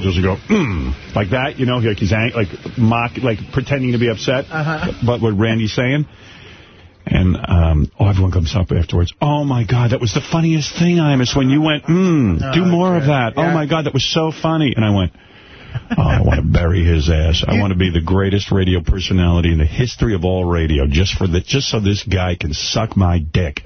just go, mm, like that, you know, like he's ang like mock, like pretending to be upset. Uh-huh. But what Randy's saying. And um, oh, everyone comes up afterwards. Oh, my God, that was the funniest thing, Imus, when you went, mm, do more of that. Oh, my God, that was so funny. And I went, oh, I want to bury his ass. I want to be the greatest radio personality in the history of all radio, just for the, just so this guy can suck my dick.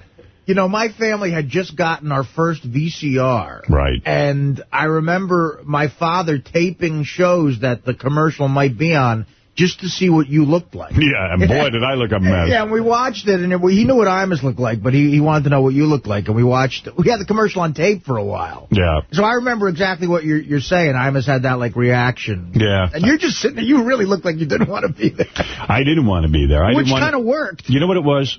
You know, my family had just gotten our first VCR. Right. And I remember my father taping shows that the commercial might be on just to see what you looked like. Yeah, and boy, did I look a mess. Yeah, and we watched it, and it, he knew what Imus looked like, but he, he wanted to know what you looked like, and we watched We had the commercial on tape for a while. Yeah. So I remember exactly what you're, you're saying. Imus had that, like, reaction. Yeah. And you're just sitting there. You really looked like you didn't want to be there. I didn't want to be there. I Which kind of worked. You know what it was?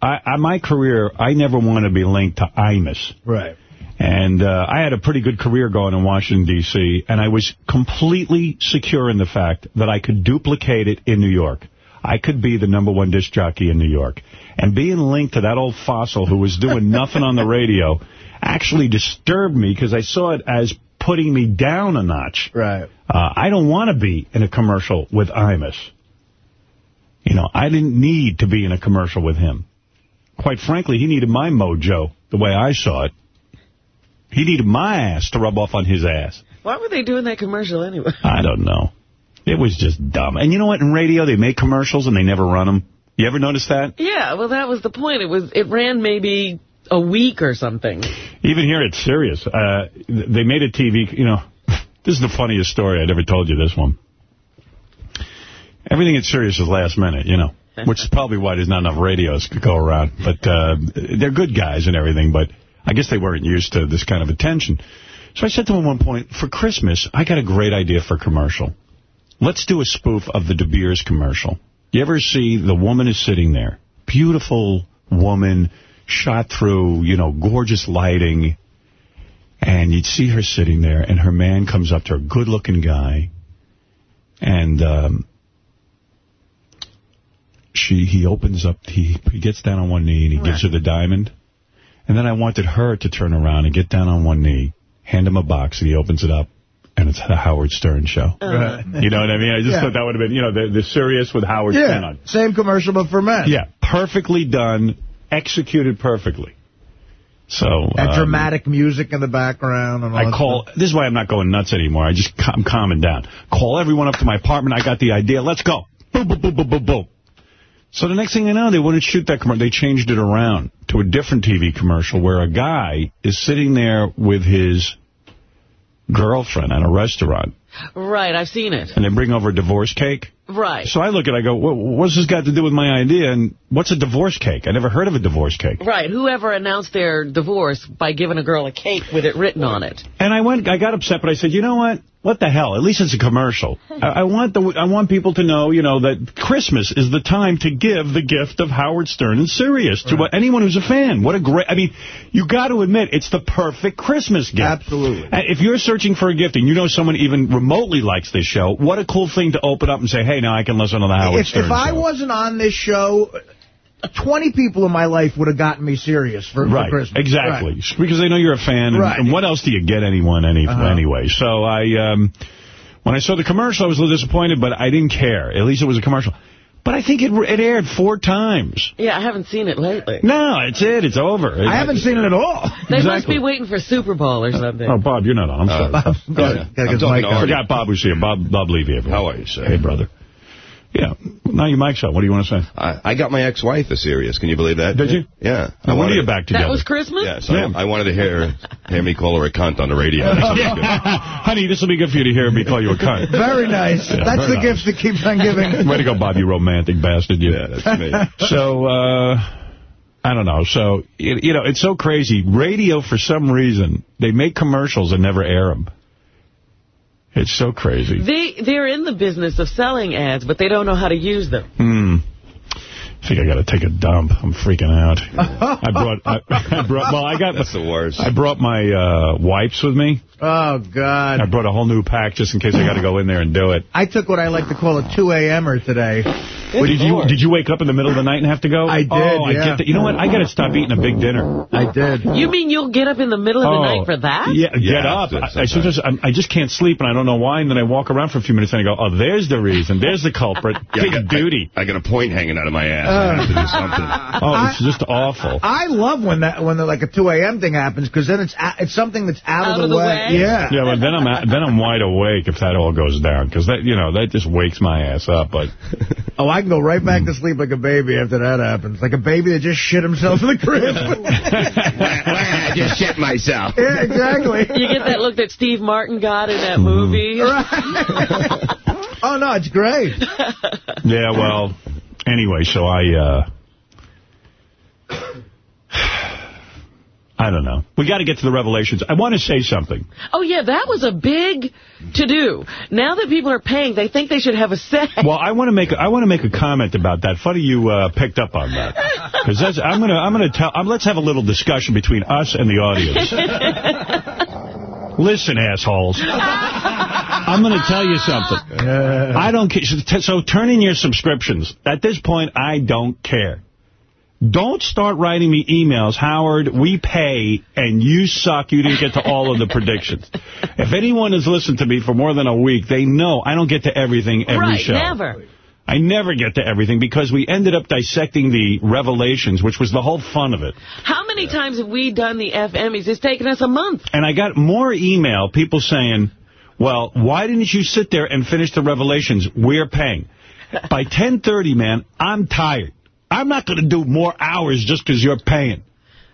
I, I, my career, I never want to be linked to Imus. Right. And uh, I had a pretty good career going in Washington, D.C., and I was completely secure in the fact that I could duplicate it in New York. I could be the number one disc jockey in New York. And being linked to that old fossil who was doing nothing on the radio actually disturbed me because I saw it as putting me down a notch. Right. Uh, I don't want to be in a commercial with Imus. You know, I didn't need to be in a commercial with him. Quite frankly, he needed my mojo, the way I saw it. He needed my ass to rub off on his ass. Why were they doing that commercial anyway? I don't know. It was just dumb. And you know what? In radio, they make commercials and they never run them. You ever notice that? Yeah, well, that was the point. It was it ran maybe a week or something. Even here, it's serious. Uh, they made a TV, you know, this is the funniest story. I never told you this one. Everything at Sirius is last minute, you know, which is probably why there's not enough radios to go around. But uh, they're good guys and everything, but I guess they weren't used to this kind of attention. So I said to him at one point, for Christmas, I got a great idea for a commercial. Let's do a spoof of the De Beers commercial. You ever see the woman is sitting there, beautiful woman, shot through, you know, gorgeous lighting, and you'd see her sitting there, and her man comes up to her, good-looking guy, and um, she he opens up, he, he gets down on one knee, and he gives her the diamond. And then I wanted her to turn around and get down on one knee, hand him a box, and he opens it up, and it's the Howard Stern show. Right. You know what I mean? I just Yeah. thought that would have been, you know, the, the Sirius with Howard Stern Yeah. on. Same commercial, but for men. Yeah, perfectly done, executed perfectly. So That um, dramatic music in the background. And all I call, stuff. this is why I'm not going nuts anymore. I just, I'm calming down. Call everyone up to my apartment. I got the idea. Let's go. Boom, boom, boom, boom, boom, boom. So the next thing you know, they wouldn't shoot that commercial. They changed it around to a different TV commercial where a guy is sitting there with his girlfriend at a restaurant, Right, I've seen it. and they bring over a divorce cake. Right. So I look at it, I go, "What- what's this got to do with my idea? And what's a divorce cake? I never heard of a divorce cake. Right, whoever announced their divorce by giving a girl a cake with it written on it. And I went, I got upset, but I said, you know what? What the hell? At least it's a commercial. I, I want the, I want people to know, you know, that Christmas is the time to give the gift of Howard Stern and Sirius to Right. anyone who's a fan. What a great, I mean, you got to admit, it's the perfect Christmas gift. Absolutely. And if you're searching for a gift and you know someone even remotely likes this show, what a cool thing to open up and say, hey, now I can listen to the Howard If, Stern if I show. wasn't on this show, 20 people in my life would have gotten me Sirius for, Right, for Christmas. exactly. Right. Because they know you're a fan, and, Right. and what else do you get anyone any, Uh-huh. anyway? So I, um, when I saw the commercial, I was a little disappointed, but I didn't care. At least it was a commercial. But I think it it aired four times. Yeah, I haven't seen it lately. No, it's it. It's over. I haven't seen it at all. They must be waiting for Super Bowl or something. Oh, Bob, you're not on. I'm sorry. Uh, Go ahead. Gotta get I'm the talking mic to on. I Artie. forgot Bob was here. Bob Bob Levy, everyone. How are you, sir? Hey, brother. Yeah. Now your mic's up. What do you want to say? I, I got my ex-wife a Sirius. Can you believe that? Did you? Yeah. I Now, when are wanted- you back together? that was Christmas? Yes. Yeah. I, I wanted to hear hear me call her a cunt on the radio. Honey, this will be good for you to hear me call you a cunt. Very nice. Yeah, That's very the nice. gift that keeps on giving. Way to go, Bob, you romantic bastard. You. yeah, that's me. So, uh, I don't know. So, you you know, it's so crazy. Radio, for some reason, they make commercials and never air them. It's so crazy. They, they're in the business of selling ads, but they don't know how to use them. Hmm. I think I got to take a dump. I'm freaking out. I brought, I, I, brought, well, I got, That's the worst. I brought my uh, wipes with me. Oh, God. I brought a whole new pack just in case I got to go in there and do it. I took what I like to call a 2 a.m.er today. Wait, did you did you wake up in the middle of the night and have to go? I did, Oh, I yeah. get that. You know what? I got to stop eating a big dinner. I did. You mean you'll get up in the middle of the night for that? Oh. Yeah, get up. I, I, sometimes I'm- just can't sleep, and I don't know why. And then I walk around for a few minutes, and I go, oh, there's the reason. There's the culprit. Yeah, I Big got- duty. I, I got a point hanging out of my ass. I have to do something. Oh, it's just awful. I love when that when the, like a 2 a.m. thing happens because then it's it's something that's out, of the, way. Yeah. Yeah, but then I'm at, then I'm wide awake if that all goes down, because that you know that just wakes my ass up. But Oh, I can go right back to sleep like a baby after that happens. Like a baby that just shit himself in the crib. I just shit myself. yeah, exactly. You get that look that Steve Martin got in that mm-hmm. movie. oh, no, it's great. yeah, well, anyway, so I. uh I don't know. We got to get to the revelations. I want to say something. Oh, yeah, that was a big to-do. Now that people are paying, they think they should have a say. Well, I want to make I want to make a comment about that. Funny you uh, picked up on that because I'm gonna I'm gonna tell um, let's have a little discussion between us and the audience. Listen, assholes. I'm going to tell you something. I don't care. So, so turn in your subscriptions. At this point, I don't care. Don't start writing me emails, Howard, we pay, and you suck, you didn't get to all of the predictions. If anyone has listened to me for more than a week, they know I don't get to everything every right, show. never. I never get to everything because we ended up dissecting the revelations, which was the whole fun of it. How many times have we done the FMEs? It's taken us a month. And I got more email, people saying, well, why didn't you sit there and finish the revelations? We're paying. By 10.30, man, I'm tired. I'm not going to do more hours just because you're paying.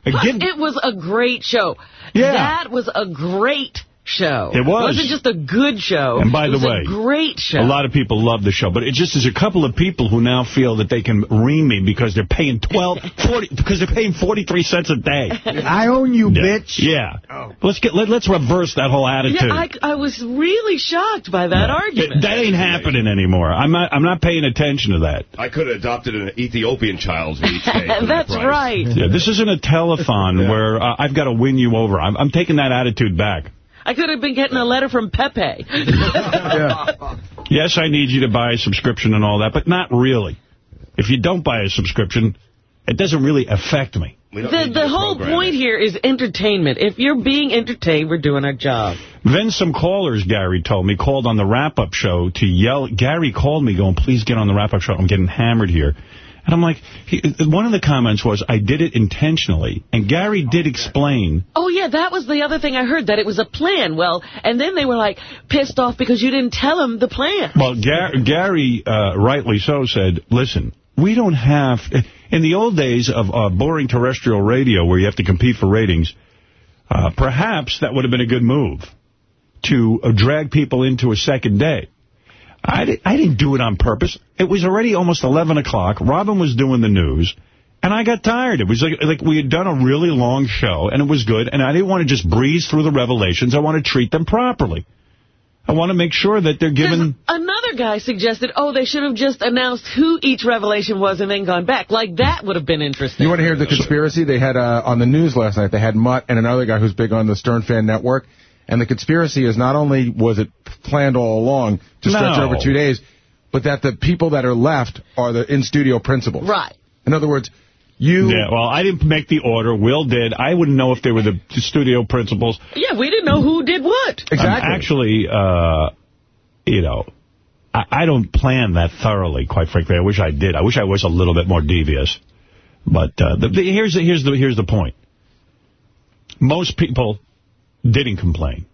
Again, it was a great show. Yeah. That was a great show. It was. It wasn't just a good show. And by it the was way, a great show. A lot of people love the show, but it just is a couple of people who now feel that they can ream me because they're paying 12, 40, because they're paying 43 cents a day. I own you, Yeah. bitch. Yeah. Let's get let, let's reverse that whole attitude. Yeah, I, I was really shocked by that argument. That ain't happening anymore. I'm not. I'm not paying attention to that. I could have adopted an Ethiopian child for each day. That's right. Yeah, this isn't a telethon where uh, I've got to win you over. I'm, I'm taking that attitude back. I could have been getting a letter from Pepe. Yes, I need you to buy a subscription and all that, but not really. If you don't buy a subscription, it doesn't really affect me. The, the whole point here is entertainment. If you're being entertained, we're doing our job. Then some callers, Gary told me, called on the wrap-up show to yell. Gary called me going, please get on the wrap-up show. I'm getting hammered here. And I'm like, he, one of the comments was, I did it intentionally. And Gary did explain. Oh, yeah, that was the other thing I heard, that it was a plan. Well, and then they were, like, pissed off because you didn't tell them the plan. Well, Gar Gary, uh, rightly so, said, listen, we don't have... In the old days of uh, boring terrestrial radio where you have to compete for ratings, uh, perhaps that would have been a good move to uh, drag people into a second day. I, di I didn't do it on purpose. It was already almost 11 o'clock. Robin was doing the news. And I got tired. It was like like we had done a really long show, and it was good. And I didn't want to just breeze through the revelations. I want to treat them properly. I want to make sure that they're given... Another guy suggested, oh, they should have just announced who each revelation was and then gone back. Like, that would have been interesting. You want to hear the conspiracy? They had uh, on the news last night, they had Mutt and another guy who's big on the Stern Fan Network. And the conspiracy is not only was it planned all along to stretch No. over two days, but that the people that are left are the in-studio principals. Right. In other words, you... Yeah, well, I didn't make the order. Will did. I wouldn't know if they were the studio principals. Yeah, we didn't know who did what. Exactly. I'm actually, uh, you know, I, I don't plan that thoroughly, quite frankly. I wish I did. I wish I was a little bit more devious. But uh, the, the, here's, the, here's, the, here's the point. Most people didn't complain.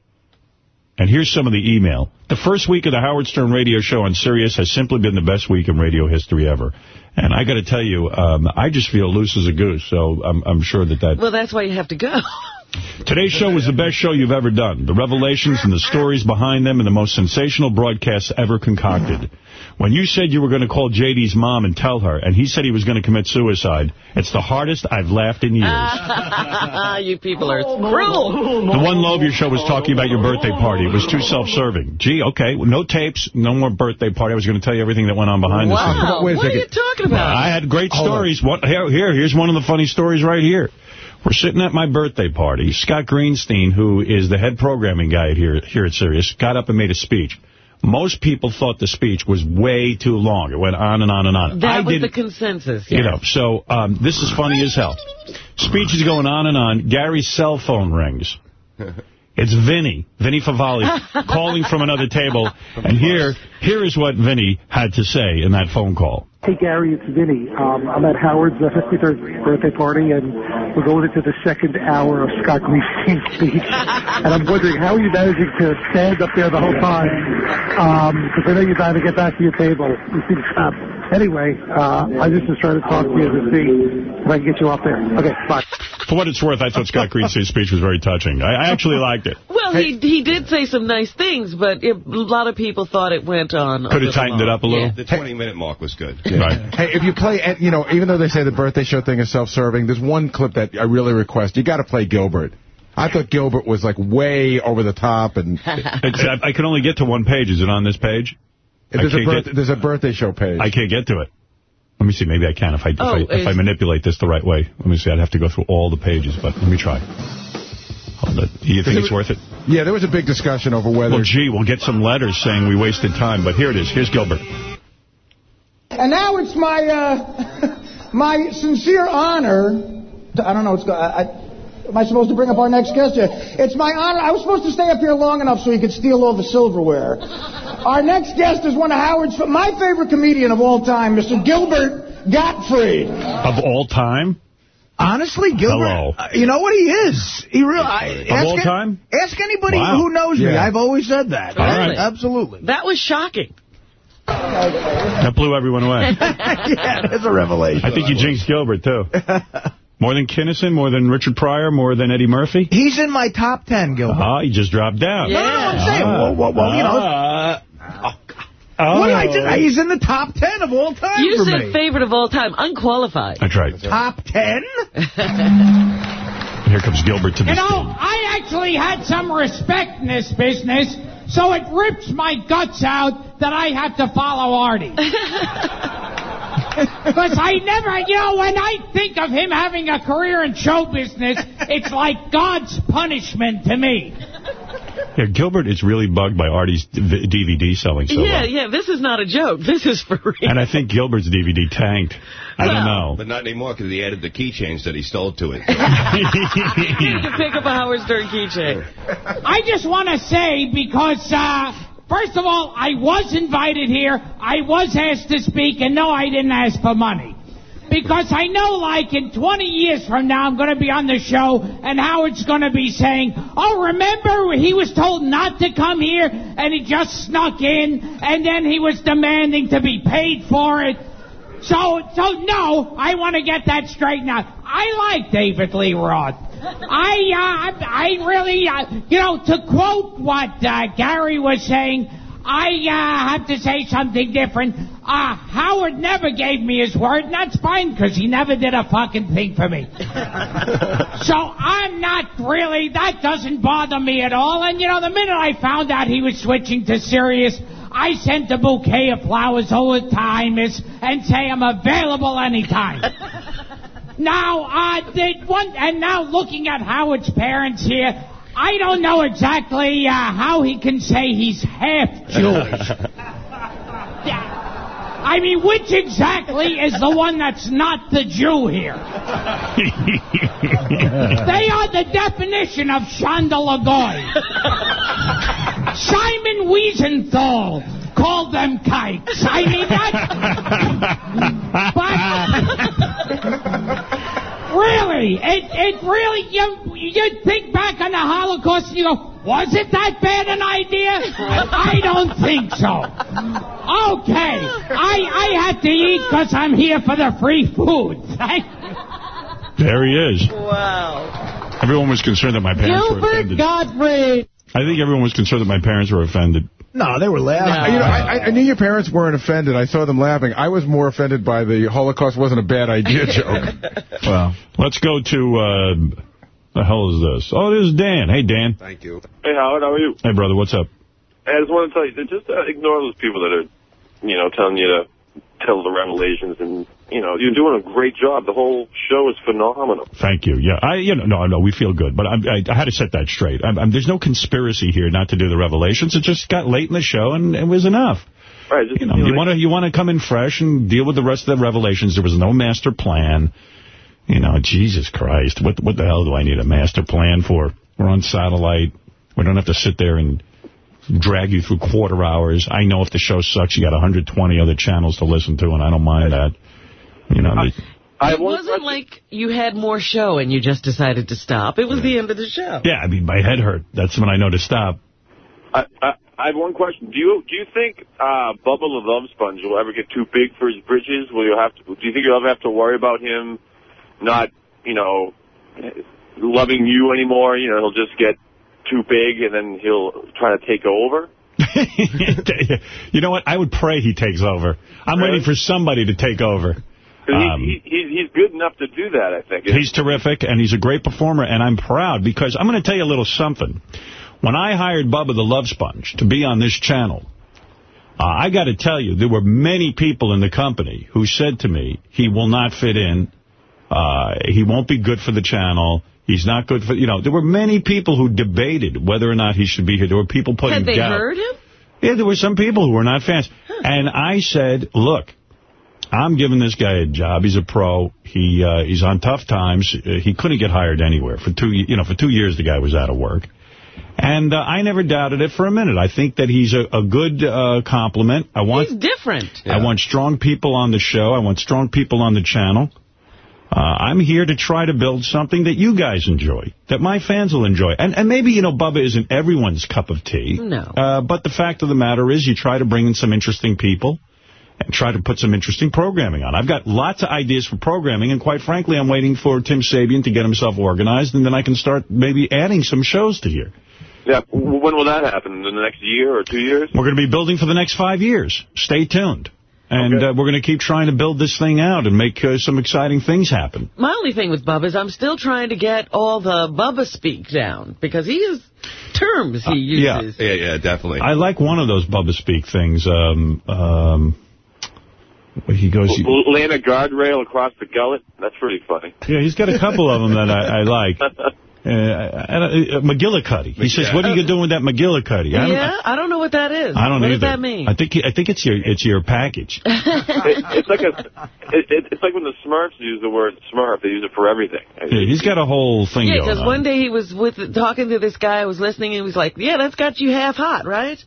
And here's some of the email. The first week of the Howard Stern radio show on Sirius has simply been the best week in radio history ever. And I got to tell you, um, I just feel loose as a goose, so I'm, I'm sure that that... Well, that's why you have to go. Today's show was the best show you've ever done. The revelations and the stories behind them and the most sensational broadcasts ever concocted. When you said you were going to call J.D.'s mom and tell her, and he said he was going to commit suicide, it's the hardest I've laughed in years. you people are oh, cruel. The one Loeb your show was talking about your birthday party. It was too self-serving. Gee, okay, no tapes, no more birthday party. I was going to tell you everything that went on behind wow. the scenes. Wow, what are you talking about? I had great stories. What, here, here, here's one of the funny stories right here. We're sitting at my birthday party. Scott Greenstein, who is the head programming guy here, here at Sirius, got up and made a speech. Most people thought the speech was way too long. It went on and on and on. That I was the consensus. Yes. You know, so um, this is funny as hell. Speech is going on and on. Gary's cell phone rings. It's Vinny, Vinny Favale, calling from another table. And here, here is what Vinny had to say in that phone call. Hey, Gary, it's Vinny. Um, I'm at Howard's uh, 53rd birthday party, and we're going into the second hour of Scott Greenstein's speech. and I'm wondering, how are you managing to stand up there the whole time? Because um, I know you're trying to get back to your table. You seem stop. Anyway, uh, I just was trying to talk to you to see if I can get you off there. Okay, bye. For what it's worth, I thought Scott Greenstein's speech was very touching. I, I actually liked it. Well, hey. he he did say some nice things, but it, a lot of people thought it went on. Could have tightened long. it up a little. Yeah. The 20-minute mark was good. Yeah. Right. Hey, if you play, you know, even though they say the birthday show thing is self-serving, there's one clip that I really request. You got to play Gilbert. I thought Gilbert was like way over the top, and I, I can only get to one page. Is it on this page? There's a, birth, there's a birthday show page. I can't get to it. Let me see. Maybe I can if I if, oh, I, if I manipulate this the right way. Let me see. I'd have to go through all the pages, but let me try. Hold it. Do you think it's worth it? Yeah, there was a big discussion over whether... Well, gee, we'll get some letters saying we wasted time, but here it is. Here's Gilbert. And now it's my uh, my sincere honor. To, I don't know. It's, I, am I supposed to bring up our next guest here? It's my honor. I was supposed to stay up here long enough so he could steal all the silverware. Our next guest is one of Howard's, my favorite comedian of all time, Mr. Gilbert Gottfried. Of all time? Honestly, Gilbert, Hello. Uh, you know what he is? He really I, of all time. Ask anybody wow. who knows yeah. me. I've always said that. All right. Absolutely. That was shocking. That blew everyone away. yeah, that's a revelation. I think you jinxed Gilbert, too. More than Kinison? More than Richard Pryor? More than Eddie Murphy? He's in my top ten, Gilbert. Ah, he just dropped down. Yeah. No, no, I'm saying, ah. well, well, well you know. Oh. What did I ah. do? He's in the top ten of all time You for said me. favorite of all time, unqualified. That's right. Top ten? Here comes Gilbert to the You know, scene. I actually had some respect in this business, so it rips my guts out that I have to follow Artie. Because I never, you know, when I think of him having a career in show business, it's like God's punishment to me. Yeah, Gilbert is really bugged by Artie's DVD selling so yeah, well. yeah, this is not a joke. This is for real. And I think Gilbert's DVD tanked. I don't know. But not anymore because he added the keychains that he stole to it. you can pick up a Howard Stern keychain. I just want to say, because, uh, first of all, I was invited here, I was asked to speak, and no, I didn't ask for money. Because I know, like, in 20 years from now, I'm going to be on the show, and Howard's going to be saying, oh, remember, he was told not to come here, and he just snuck in, and then he was demanding to be paid for it. So, so no, I want to get that straightened out. I like David Lee Roth. I, uh, I really, uh, you know, to quote what uh, Gary was saying, I uh, have to say something different. Uh, Howard never gave me his word, and that's fine because he never did a fucking thing for me. so I'm not really, that doesn't bother me at all. And, you know, the minute I found out he was switching to Sirius, I sent a bouquet of flowers over to Imus and say I'm available anytime. now, uh, the one, and now looking at Howard's parents here, I don't know exactly uh, how he can say he's half Jewish. I mean, which exactly is the one that's not the Jew here? they are the definition of Chandalagoy. Simon Wiesenthal called them kikes. I mean, that. But. Really, it, it really, you, you think back on the Holocaust and you go, was it that bad an idea? I don't think so. Okay, I, I had to eat because I'm here for the free food. there he is. Wow. Everyone was concerned that my parents were Gilbert offended. Gottfried. I think everyone was concerned that my parents were offended. No, they were laughing. You know, I, I- I knew your parents weren't offended. I saw them laughing. I was more offended by the Holocaust wasn't a bad idea joke. Well, let's go to, uh, the hell is this? Oh, this is Dan. Hey, Dan. Thank you. Hey, Howard, how are you? Hey, brother, what's up? I just want to tell you, just uh, ignore those people that are, you know, telling you to tell the revelations, and you know, you're doing a great job. The whole show is phenomenal. Thank you. Yeah, I, you know, no, no, we feel good, but I, I, I had to set that straight. I, I, there's no conspiracy here not to do the revelations. It just got late in the show, and it was enough. Right. Just, You know, you want to you want to come in fresh and deal with the rest of the revelations. There was no master plan. You know, Jesus Christ, what what the hell do I need a master plan for? We're on satellite. We don't have to sit there and drag you through quarter hours. I know if the show sucks, you got 120 other channels to listen to, and I don't mind that. You know, the- It wasn't like you had more show and you just decided to stop. It was the end of the show. yeah, I mean, my head hurt. That's when I know to stop. I, I, I have one question. Do you do you think uh, Bubba the Love Sponge will ever get too big for his britches? Will you have to? Do you think you'll ever have to worry about him not, you know, loving you anymore? You know, he'll just get too big and then he'll try to take over. you know what? I would pray he takes over. I'm Really? waiting for somebody to take over. 'Cause Um, he, he, he's he's good enough to do that. I think. He's terrific, and he's a great performer, and I'm proud because I'm going to tell you a little something. When I hired Bubba the Love Sponge to be on this channel, uh, I got to tell you, there were many people in the company who said to me, he will not fit in, uh, he won't be good for the channel, he's not good for, you know, there were many people who debated whether or not he should be here. There were people putting Had they doubt. heard him? Yeah, there were some people who were not fans. And I said, look, I'm giving this guy a job. He's a pro. He uh, he's on tough times. Uh, he couldn't get hired anywhere for two. You know, for two years the guy was out of work. And uh, I never doubted it for a minute. I think that he's a, a good uh, compliment. I want He's different. I want strong people on the show. I want strong people on the channel. Uh, I'm here to try to build something that you guys enjoy, that my fans will enjoy. And, and maybe, you know, Bubba isn't everyone's cup of tea. No. Uh, but the fact of the matter is you try to bring in some interesting people and try to put some interesting programming on. I've got lots of ideas for programming, and quite frankly, I'm waiting for Tim Sabean to get himself organized, and then I can start maybe adding some shows to here. Yeah. When will that happen? In the next year or two years? We're going to be building for the next five years. Stay tuned. And uh, we're going to keep trying to build this thing out and make uh, some exciting things happen. My only thing with Bubba is I'm still trying to get all the Bubba speak down because he has terms he yeah. uses. Yeah, yeah, yeah, definitely. I like one of those Bubba Speak things. Um, um, where he goes, L- Land a guardrail across the gullet. That's pretty funny. yeah, he's got a couple of them that I, I like. Uh, I don't- uh, McGillicuddy. He says, "What are you doing with that McGillicuddy?" I don't, yeah, I don't know what that is. I don't know. what either. does that mean? I think I think it's your it's your package. it, it's like a, it, it, it's like when the Smurfs use the word Smurf. They use it for everything. Yeah, he's got a whole thing Yeah, going because on. one day he was with talking to this guy, I was listening, and he was like, yeah, that's got you half hot, right?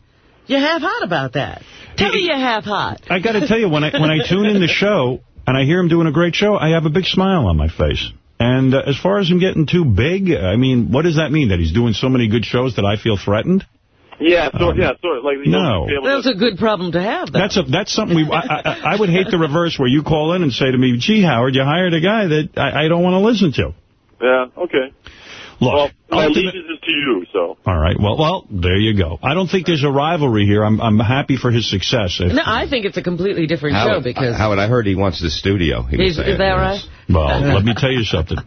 You're half hot about that. Tell me you're half hot. I got to tell you, when I when I tune in the show and I hear him doing a great show, I have a big smile on my face. And uh, as far as him getting too big, I mean, what does that mean? That he's doing so many good shows that I feel threatened? Yeah, sort, Um, yeah, sort of like you no. know, That's to, a good problem to have, though. That's a that's something we. I, I, I would hate the reverse, where you call in and say to me, "Gee, Howard, you hired a guy that I, I don't want to listen to." yeah, okay. Look, well, my ultimate- allegiance is to you, so. all right. Well, well, there you go. I don't think there's a rivalry here. I'm I'm happy for his success. If- No, I think it's a completely different show Howard, because Howard, I heard he wants the studio. He Is- is that right? Well, let me tell you something.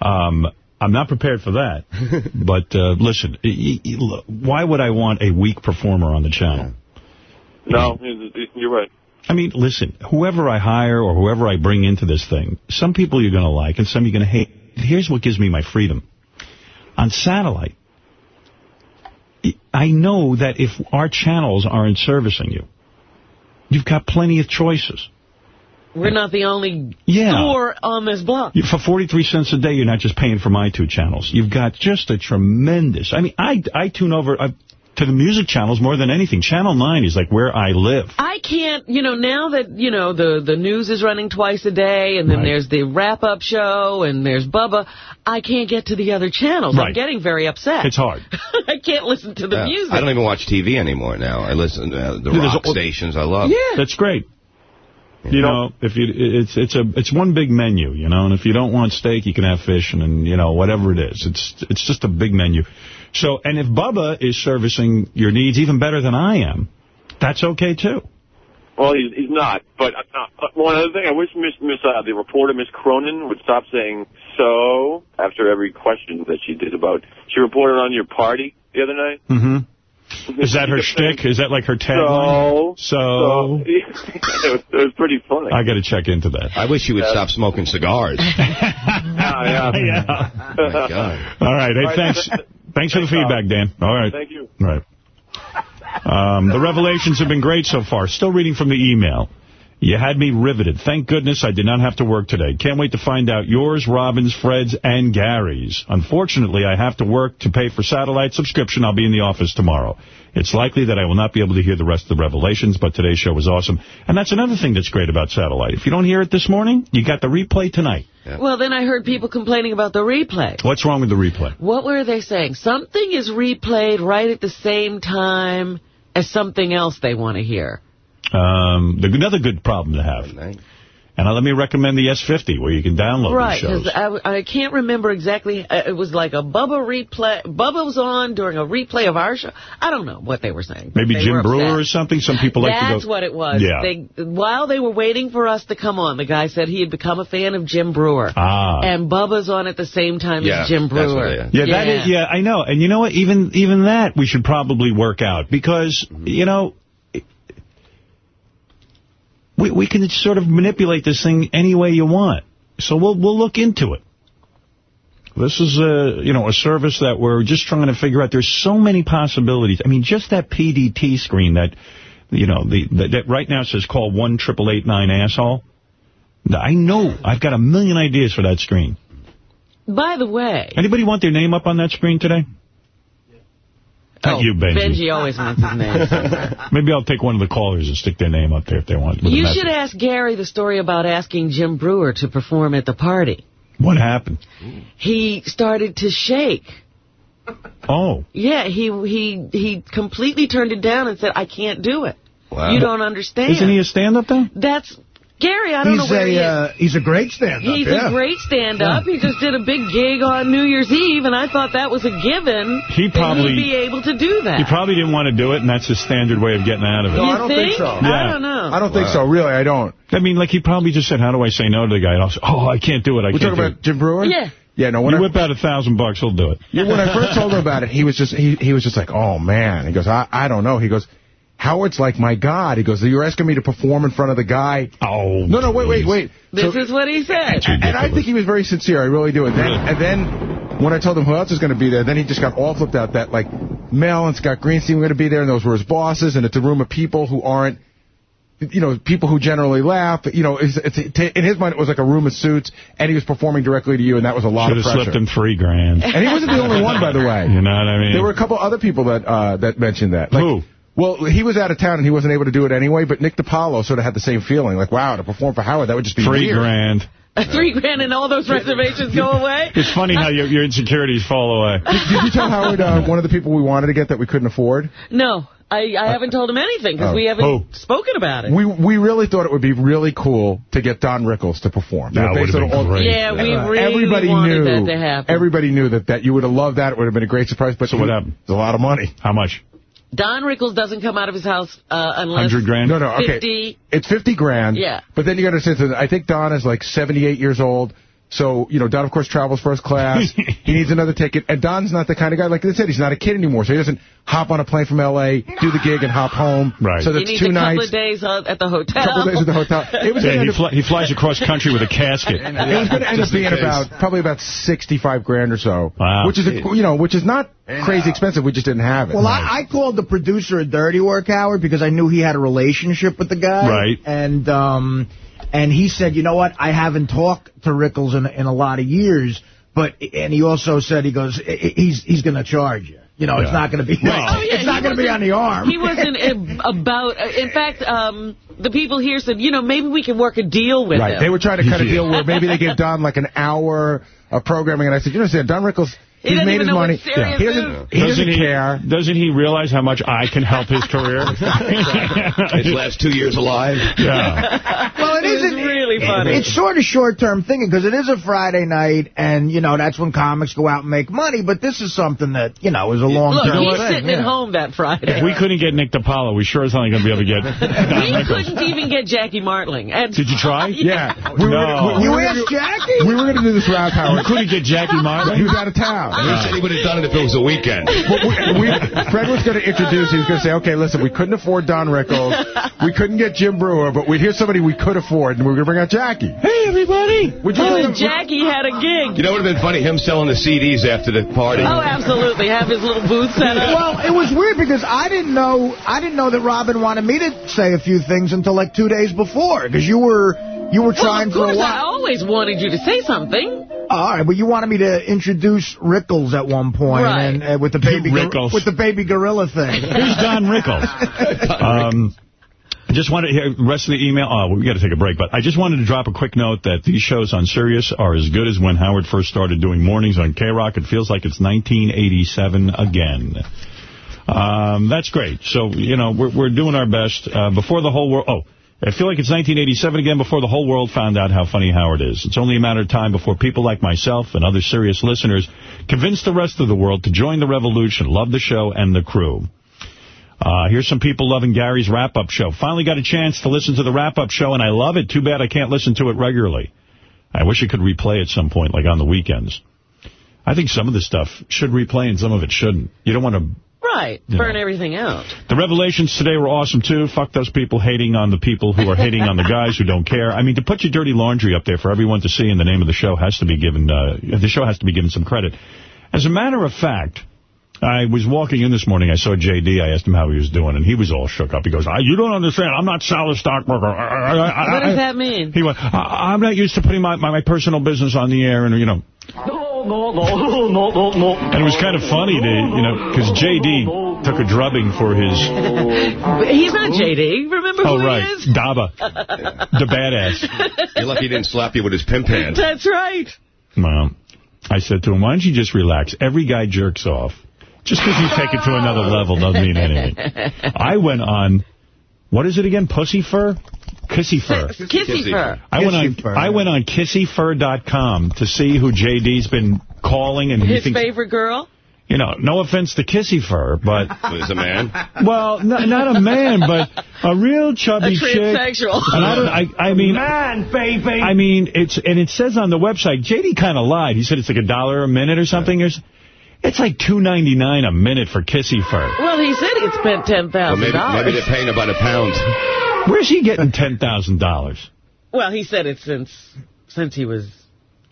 Um, I'm not prepared for that. But uh, listen, y- y- look, why would I want a weak performer on the channel? No, you're right. I mean, listen, whoever I hire or whoever I bring into this thing, some people you're going to like and some you're going to hate. Here's what gives me my freedom. On satellite, I know that if our channels aren't servicing you, you've got plenty of choices. we're not the only Yeah. store on this block. For 43 cents a day, you're not just paying for my two channels. You've got just a tremendous... I mean, I, I tune over uh, to the music channels more than anything. Channel 9 is like where I live. I can't, you know, now that, you know, the, the news is running twice a day, and then Right. there's the wrap-up show, and there's Bubba, I can't get to the other channels. I'm getting very upset. It's hard. I can't listen to the Yeah. music. I don't even watch TV anymore now. I listen to uh, the Yeah, there's rock a- stations I love. Yeah. That's great. You know, if you it's it's a it's one big menu, you know, and if you don't want steak, you can have fish and, and you know whatever it is. It's it's just a big menu. So, and if Bubba is servicing your needs even better than I am, that's okay too. Well, he's, he's not. But uh, one other thing, I wish Miss Miss uh, the reporter Miss Cronin would stop saying so after every question that she did about. She reported on your party the other night. Mm-hmm. Is that her shtick? Is that like her tagline? So, So, it, was, it was pretty funny. I got to check into that. I wish you would stop smoking cigars. yeah, yeah. Oh, my God. All right. Hey, All right, thanks. Thanks for the feedback, Dan. All right. Thank you. All right. Um, the revelations have been great so far. Still reading from the email. You had me riveted. Thank goodness I did not have to work today. Can't wait to find out yours, Robin's, Fred's, and Gary's. Unfortunately, I have to work to pay for satellite subscription. I'll be in the office tomorrow. It's likely that I will not be able to hear the rest of the revelations, but today's show was awesome. And that's another thing that's great about satellite. If you don't hear it this morning, you got the replay tonight. Well, then I heard people complaining about the replay. What's wrong with the replay? What were they saying? Something is replayed right at the same time as something else they want to hear. Um, the, another good problem to have. And uh, let me recommend the S50, where you can download Right, these shows. because I, I can't remember exactly. Uh, it was like a Bubba replay. Bubba was on during a replay of our show. I don't know what they were saying. Maybe They Jim Breuer or something. Some people like That's to go... That's what it was. Yeah. They, while they were waiting for us to come on, the guy said he had become a fan of Jim Breuer. Ah. And Bubba's on at the same time Yeah, as Jim that's what Breuer. Yeah, that is. Yeah, I know. And you know what? Even even that we should probably work out because you know we we can sort of manipulate this thing any way you want. So we'll we'll look into it. This is a you know a service that we're just trying to figure out. There's so many possibilities. I mean, just that PDT screen that you know the that, that right now says call one triple eight nine asshole. I know I've got a million ideas for that screen. By the way, Anybody want their name up on that screen today? Oh, you, Benji. Benji always wants his name. Maybe I'll take one of the callers and stick their name up there if they want. You should ask Gary the story about asking Jim Breuer to perform at the party. What happened? He started to shake. Oh. Yeah, he he he completely turned it down and said, "I can't do it. Wow. You don't understand." Isn't he a stand-up then? That's Gary. I don't he's know where a, he is. uh, he's a great stand-up. He's yeah. a great stand-up. He just did a big gig on New Year's Eve, and I thought that was a given. He that probably- he'd be able to do that. He probably didn't want to do it, and that's his standard way of getting out of it. No, I don't think, so. Yeah. I don't know. I don't think so. Really, I don't. I mean, like, he probably just said, how do I say no to the guy? And I'll say, oh, I can't do it. I We can't talking about. Jim Breuer? Yeah. Yeah, no, when You I, whip out a thousand bucks, he'll do it. yeah, when I first told him about it, he was just he he was just like, oh man. He goes, I I don't know. He goes, Howard's like my God. He goes, you're asking me to perform in front of the guy. Oh. No, no, wait, wait, wait. This So- is what he said. and, and I think he was very sincere. I really do. And then, and then when I told him who else is going to be there, then he just got all flipped out that, like, Mel and Scott Greenstein were going to be there, and those were his bosses, and it's a room of people who aren't, you know, people who generally laugh. You know, it's, it's, in his mind, it was like a room of suits, and he was performing directly to you, and that was a lot Should of have pressure. slipped him three grand. And he wasn't the only one, by the way. You know what I mean? There were a couple other people that uh, that mentioned that. Like, Who? Well, he was out of town, and he wasn't able to do it anyway, but Nick DiPaolo sort of had the same feeling. Like, wow, to perform for Howard, that would just be Three weird. grand. Three grand and all those reservations go away? It's funny how your, your insecurities fall away. Did you tell Howard uh, one of the people we wanted to get that we couldn't afford? No, I, I haven't told him anything because Oh. we haven't Who? spoken about it. We we really thought it would be really cool to get Don Rickles to perform. That You know, would've been all- great. yeah, we Uh, really everybody wanted knew, that to happen. Everybody knew that, that you would have loved that. It would have been a great surprise. But So what happened? It's a lot of money. How much? Don Rickles doesn't come out of his house uh, unless 100 grand? No, no, okay. 50. It's 50 grand. Yeah. But then you got to say that I think Don is like 78 years old. So, you know, Don, of course, travels first class. he needs another ticket. And Don's not the kind of guy, like I said, he's not a kid anymore. So he doesn't hop on a plane from L.A., do the gig, and hop home. Right. So He that's needs two a couple nights. of days uh, at the hotel. couple of days at the hotel. It was Yeah, gonna he, end up- fly, he flies across country with a casket. it was going to end up being about probably about 65 grand or so. Wow. Which is, a, you know, which is not crazy expensive. We just didn't have it. Well, I, I called the producer of Dirty Work, Howard, because I knew he had a relationship with the guy. Right. And um, and he said, you know what, I haven't talked to Rickles in, in a lot of years, but and he also said, he goes, "I- I- he's he's going to charge you. You know, Yeah. it's not going to be, Well- Oh, yeah, it's not going to be on the arm. He wasn't about. Uh, in fact, um, the people here said, you know, maybe we can work a deal with Right. him. They were trying to cut a deal where maybe they give Don like an hour of programming, and I said, you know, what I'm Don Rickles, He he's made his money. serious He doesn't, is. he doesn't he, care. Doesn't he realize how much I can help his career? His last two years alive. yeah. well, it was really funny. It's sort of short-term thinking because it is a Friday night, and, you know, that's when comics go out and make money, but this is something that, you know, is a long-term Look, he's thing. sitting yeah. at home that Friday. If we couldn't get Nick DiPaolo, we sure as hell ain't going to be able to get Don We Rickles. couldn't even get Jackie Martling. And Did you try? Yeah. We were No. gonna- we You were asked Jackie? We were going to do this round, We couldn't get Jackie Martling? He was out of town. He said he would have done it if it was a weekend. We, we, Fred was going to introduce. He was going to say, "Okay, listen, we couldn't afford Don Rickles, we couldn't get Jim Breuer, but we'd hear somebody we could afford, and we were going to bring out Jackie." Hey, everybody. Would you Oh, and Jackie had a gig. You know it would have been funny? Him selling the CDs after the party. Oh, absolutely. Have his little booth set up. Well, it was weird because I didn't know I didn't know that Robin wanted me to say a few things until like two days before because you were you were Well, trying of for a course, I always wanted you to say something. All right, but you wanted me to introduce Rickles at one point, Right. and uh, with the baby Rickles. with the baby gorilla thing. Here's Don Rickles. Um, I just wanted to hear the rest of the email. Oh, we got to take a break, but I just wanted to drop a quick note that these shows on Sirius are as good as when Howard first started doing mornings on K-Rock. It feels like it's 1987 again. Um, that's great. So, you know, we're, we're doing our best. Uh, before the whole world... Oh, I feel like it's 1987 again before the whole world found out how funny Howard is. It's only a matter of time before people like myself and other Sirius listeners convince the rest of the world to join the revolution, love the show and the crew. Uh, here's some people loving Gary's wrap-up show. Finally got a chance to listen to the wrap-up show, and I love it. Too bad I can't listen to it regularly. I wish it could replay at some point, like on the weekends. I think some of the stuff should replay and some of it shouldn't. You don't want to... Right. You Burn know. everything out. The revelations today were awesome, too. Fuck those people hating on the people who are hating on the guys who don't care. I mean, to put your dirty laundry up there for everyone to see in the name of the show has to be given, uh, the show has to be given some credit. As a matter of fact, I was walking in this morning. I saw J.D. I asked him how he was doing, and he was all shook up. He goes, "Ah, you don't understand. I'm not Sal the Stockbroker. I- I- I- What does that mean? He went, I- I'm not used to putting my, my, my personal business on the air, and, you know. And it was kind of funny, to, you know, because J.D. took a drubbing for his... He's not JD. Remember oh, who Oh, right. he is? Daba. The badass. You're lucky he didn't slap you with his pimp hand. That's right. Well, I said to him, why don't you just relax? Every guy jerks off. Just because you take it to another level doesn't mean anything. I went on, what is it again? Pussy fur? Kissy fur. Kissy fur. I went on fur. I went on kissyfur.com to see who JD's been calling and he His thinks, favorite girl. you know, no offense to Kissy Fur, but Was a man. well, no, not a man, but a real A chubby chick. transsexual. And I. I, I mean, man, baby. I mean, it's and it says on the website. JD kind of lied. He said it's like a dollar a minute or something. Or It's like two ninety nine a minute for Kissy Fur. Well, he said he'd spent ten Well, thousand maybe, maybe they're paying about a pound. Where's he getting ten thousand dollars? Well, he said it since since he was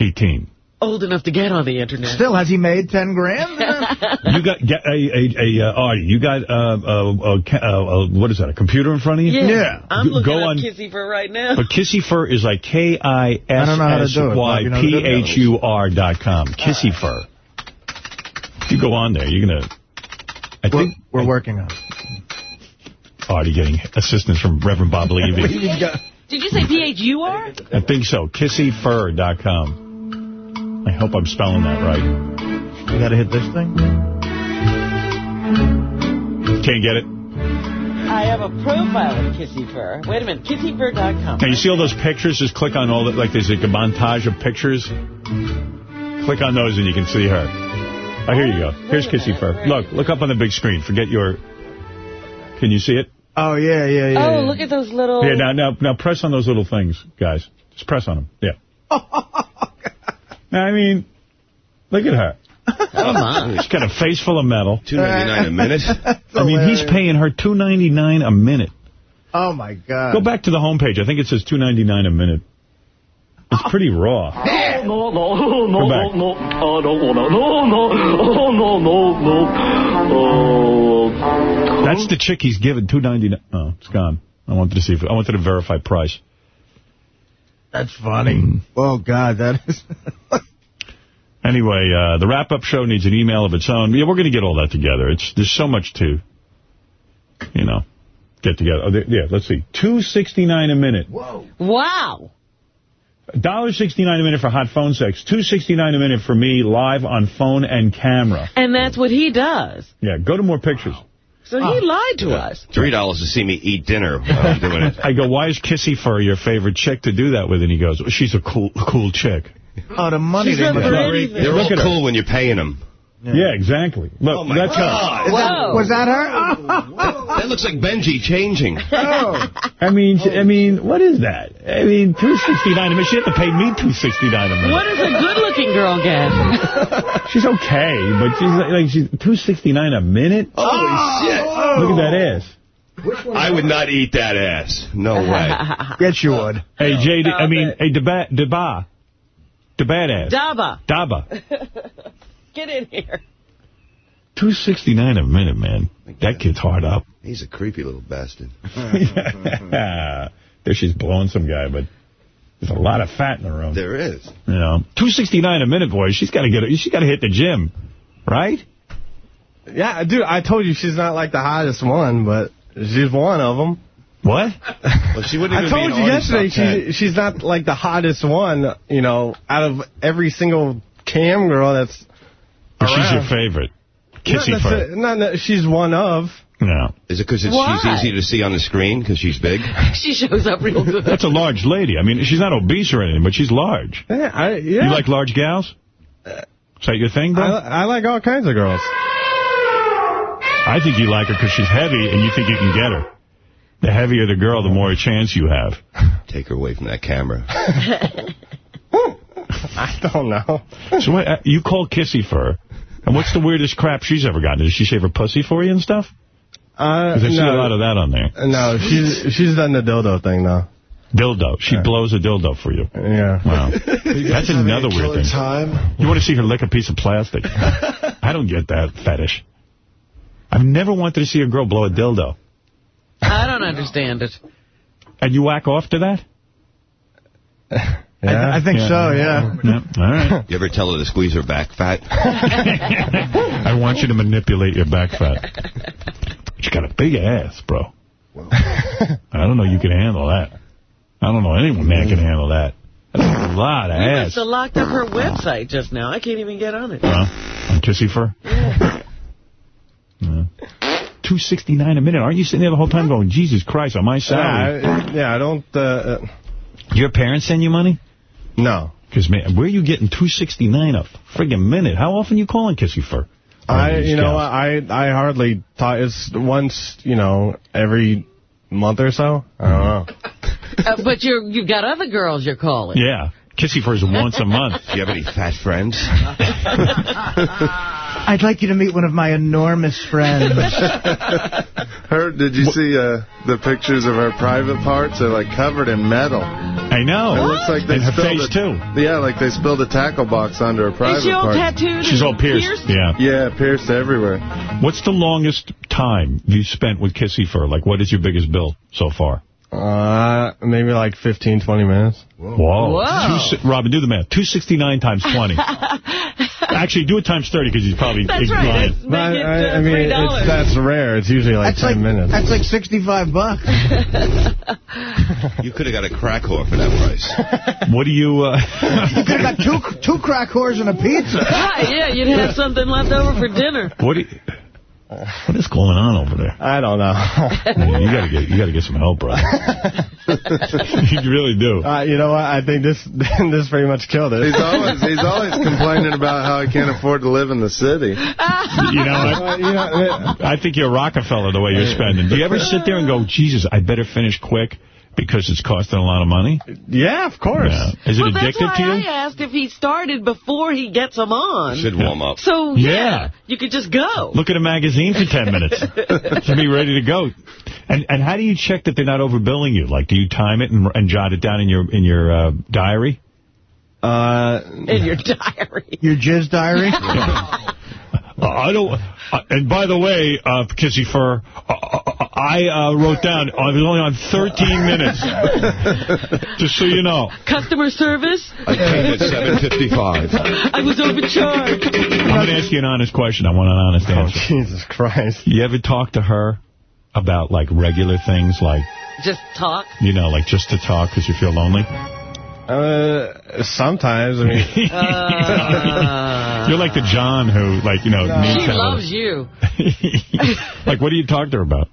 Eighteen. old enough to get on the internet. Still, has he made ten grand? You got get a a, a uh, Artie. You got uh, uh, uh, uh, uh, what is that? A computer in front of you? Yeah. I'm looking Go up on. Kissy Fur right now. But Kissy Fur is like K I S don't know how to S do it, Y Bob. You know how to do P it? H U R dot com. Kissy Fur. If you go on there, you're gonna. I we're, think we're working on it. Artie getting assistance from Reverend Bob Levy. He's got- Did you say P H U R? I think so. Kissyfur.com. I hope I'm spelling that right. You got to hit this thing. Can't get it. I have a profile of Kissy Fur. Wait a minute, kissyfur.com. Can you see all those pictures? Just click on all that. Like, there's like a montage of pictures. Click on those and you can see her. Oh, here you go. Here's Kissy Fur. Look, look up on the big screen. Forget your... Can you see it? Oh yeah, yeah, yeah. Oh, yeah. look at those little... Yeah, now, now, now press on those little things, guys. Just press on them. Yeah. I mean, look at her. Oh, my. She's got a face full of metal. Two ninety nine a minute. I mean, he's paying her two ninety nine a minute. Oh my God. Go back to the homepage. I think it says two ninety nine a minute. It's pretty raw. No, no, no, no, Go back. no, I don't wanna, no, no, oh, no, no, no, oh. That's the chick he's given two ninety nine. Oh, it's gone. I wanted to see if I wanted to verify price. That's funny. Mm. Oh God, that is. Anyway, uh, the wrap-up show needs an email of its own. Yeah, we're going to get all that together. It's There's so much to, you know, get together. Oh, there, yeah, let's see. Two sixty nine a minute. Whoa. Wow. $1.69 a minute for hot phone sex. Two sixty nine a minute for me live on phone and camera. And that's what he does. Yeah, go to more pictures. So he lied to us. Three dollars to see me eat dinner while I'm doing it. I go, why is Kissy Fur your favorite chick to do that with? And he goes, well, she's a cool cool chick. Oh, the money She's not for anything. They're all Look her. cool when you're paying them. Yeah, exactly. Look, Oh, my that's her. God. Whoa. Was that her? That, that looks like Benji changing. Oh. I mean, I mean, what is that? I mean, two sixty nine a minute. She had to pay me two sixty nine a minute. What does a good-looking girl get? She's okay, but she's like, like she's two sixty nine a minute. Holy ah, shit. Look at that ass. I would not eat that ass. No way. Yes, you would. Hey, JD, I mean, it. hey, Deba, Deba, the badass. Daba, Daba. Get in here. Two sixty nine a minute, man. That kid's hard up. He's a creepy little bastard. there she's blowing some guy, but there's a lot of fat in the room. There is. You know, two sixty nine a minute, boy. She's got to get. She's got to hit the gym, right? Yeah, dude, I told you she's not like the hottest one, but she's one of them. What? Well, she wouldn't I told be you yesterday she, she's not like the hottest one, you know, out of every single cam girl that's But she's your favorite. Kissy necessar- fur. not that she's one of. No. Is it because she's easy to see on the screen because she's big? She shows up real good. That's a large lady. I mean, she's not obese or anything, but she's large. Yeah, I, yeah. You like large gals? Is that your thing, bro? I, I like all kinds of girls. I think you like her because she's heavy and you think you can get her. The heavier the girl, the more chance you have. Take her away from that camera. I don't know. So what, uh, you call Kissy Fur, and what's the weirdest crap she's ever gotten? Does she shave her pussy for you and stuff? Uh, 'Cause I see no, a lot of that on there. No, she's she's done the dildo thing though. Dildo. She blows a dildo for you. Yeah. Wow. That's another weird thing. time? You want to see her lick a piece of plastic? I don't get that fetish. I've never wanted to see a girl blow a dildo. I don't understand it. And you whack off to that? I, I think Yeah. so, yeah. Yeah. All right. You ever tell her to squeeze her back fat? I want you to manipulate your back fat. She got a big ass, bro. I don't know you can handle that. I don't know anyone man can handle that. That's a lot of You must ass. have locked up her website just now. I can't even get on it. Huh? On Kissy Fur? Yeah. 269 a minute. Aren't you sitting there the whole time going, Jesus Christ, on my Yeah, salary? I, yeah, I don't. Uh, uh, Your parents send you money? No. Because, man, where are you getting 269 a friggin' minute? How often you calling Kissy Fur? I, these you know, gals. I I hardly talk. It's once, you know, every month or so. I don't know. Uh, but you're, you've got other girls you're calling. Yeah. Kissy Fur's once a month. Do you have any fat friends? I'd like you to meet one of my enormous friends. Her, did you see uh, the pictures of her private parts? They're like covered in metal. I know. It looks like they And her spilled face, a, too. Yeah, like they spilled a tackle box under her private Is she all parts. tattooed She's and all pierced. Yeah. Yeah, pierced everywhere. What's the longest time you spent with Kissy Fur? Like, what is your biggest bill so far? Uh, maybe like 15, 20 minutes. Whoa. Whoa. Two Robin, do the math. 269 times 20. Actually, do it times 30 because he's probably That's right. lying. That's, make But I, it, I, uh, I mean, $3. it's, that's rare. It's usually like That's 10 like, minutes. that's like 65 bucks. You could have got a crack whore for that price. What do you... Uh, You could have got two, two crack whores and a pizza. Right, yeah, you'd have something left over for dinner. what, do you, what is going on over there? I don't know. You gotta get you gotta get some help, bro. you really do. Uh, you know what? I think this this pretty much killed it. He's always he's always complaining about how he can't afford to live in the city. You know, Uh, you know, I, I think you're a Rockefeller the way you're spending. Do you ever sit there and go, Jesus, I better finish quick because it's costing a lot of money? yeah, of course. Yeah. Is it well, that's addictive why to you? I asked if he started before he gets them on. Should warm up. So, yeah, Yeah. you could just go. Look at a magazine for 10 minutes to be ready to go. And and how do you check that they're not overbilling you? Like, do you time it and, and jot it down in your in your uh, diary? Uh, in your diary. Your jizz diary? Uh, I don't. Uh, and by the way, uh, Kissy Fur, uh, uh, I uh, wrote down I was only on 13 minutes. Just so you know. Customer service? I came at 7.55. I was overcharged. I'm going to ask you an honest question. I want an honest oh, answer. Jesus Christ. You ever talk to her about like regular things, like Just talk. you know, like just to talk because you feel lonely? Uh, sometimes, I mean... You're like the John who, like, you know, needs She to loves you. Like, what do you talk to her about?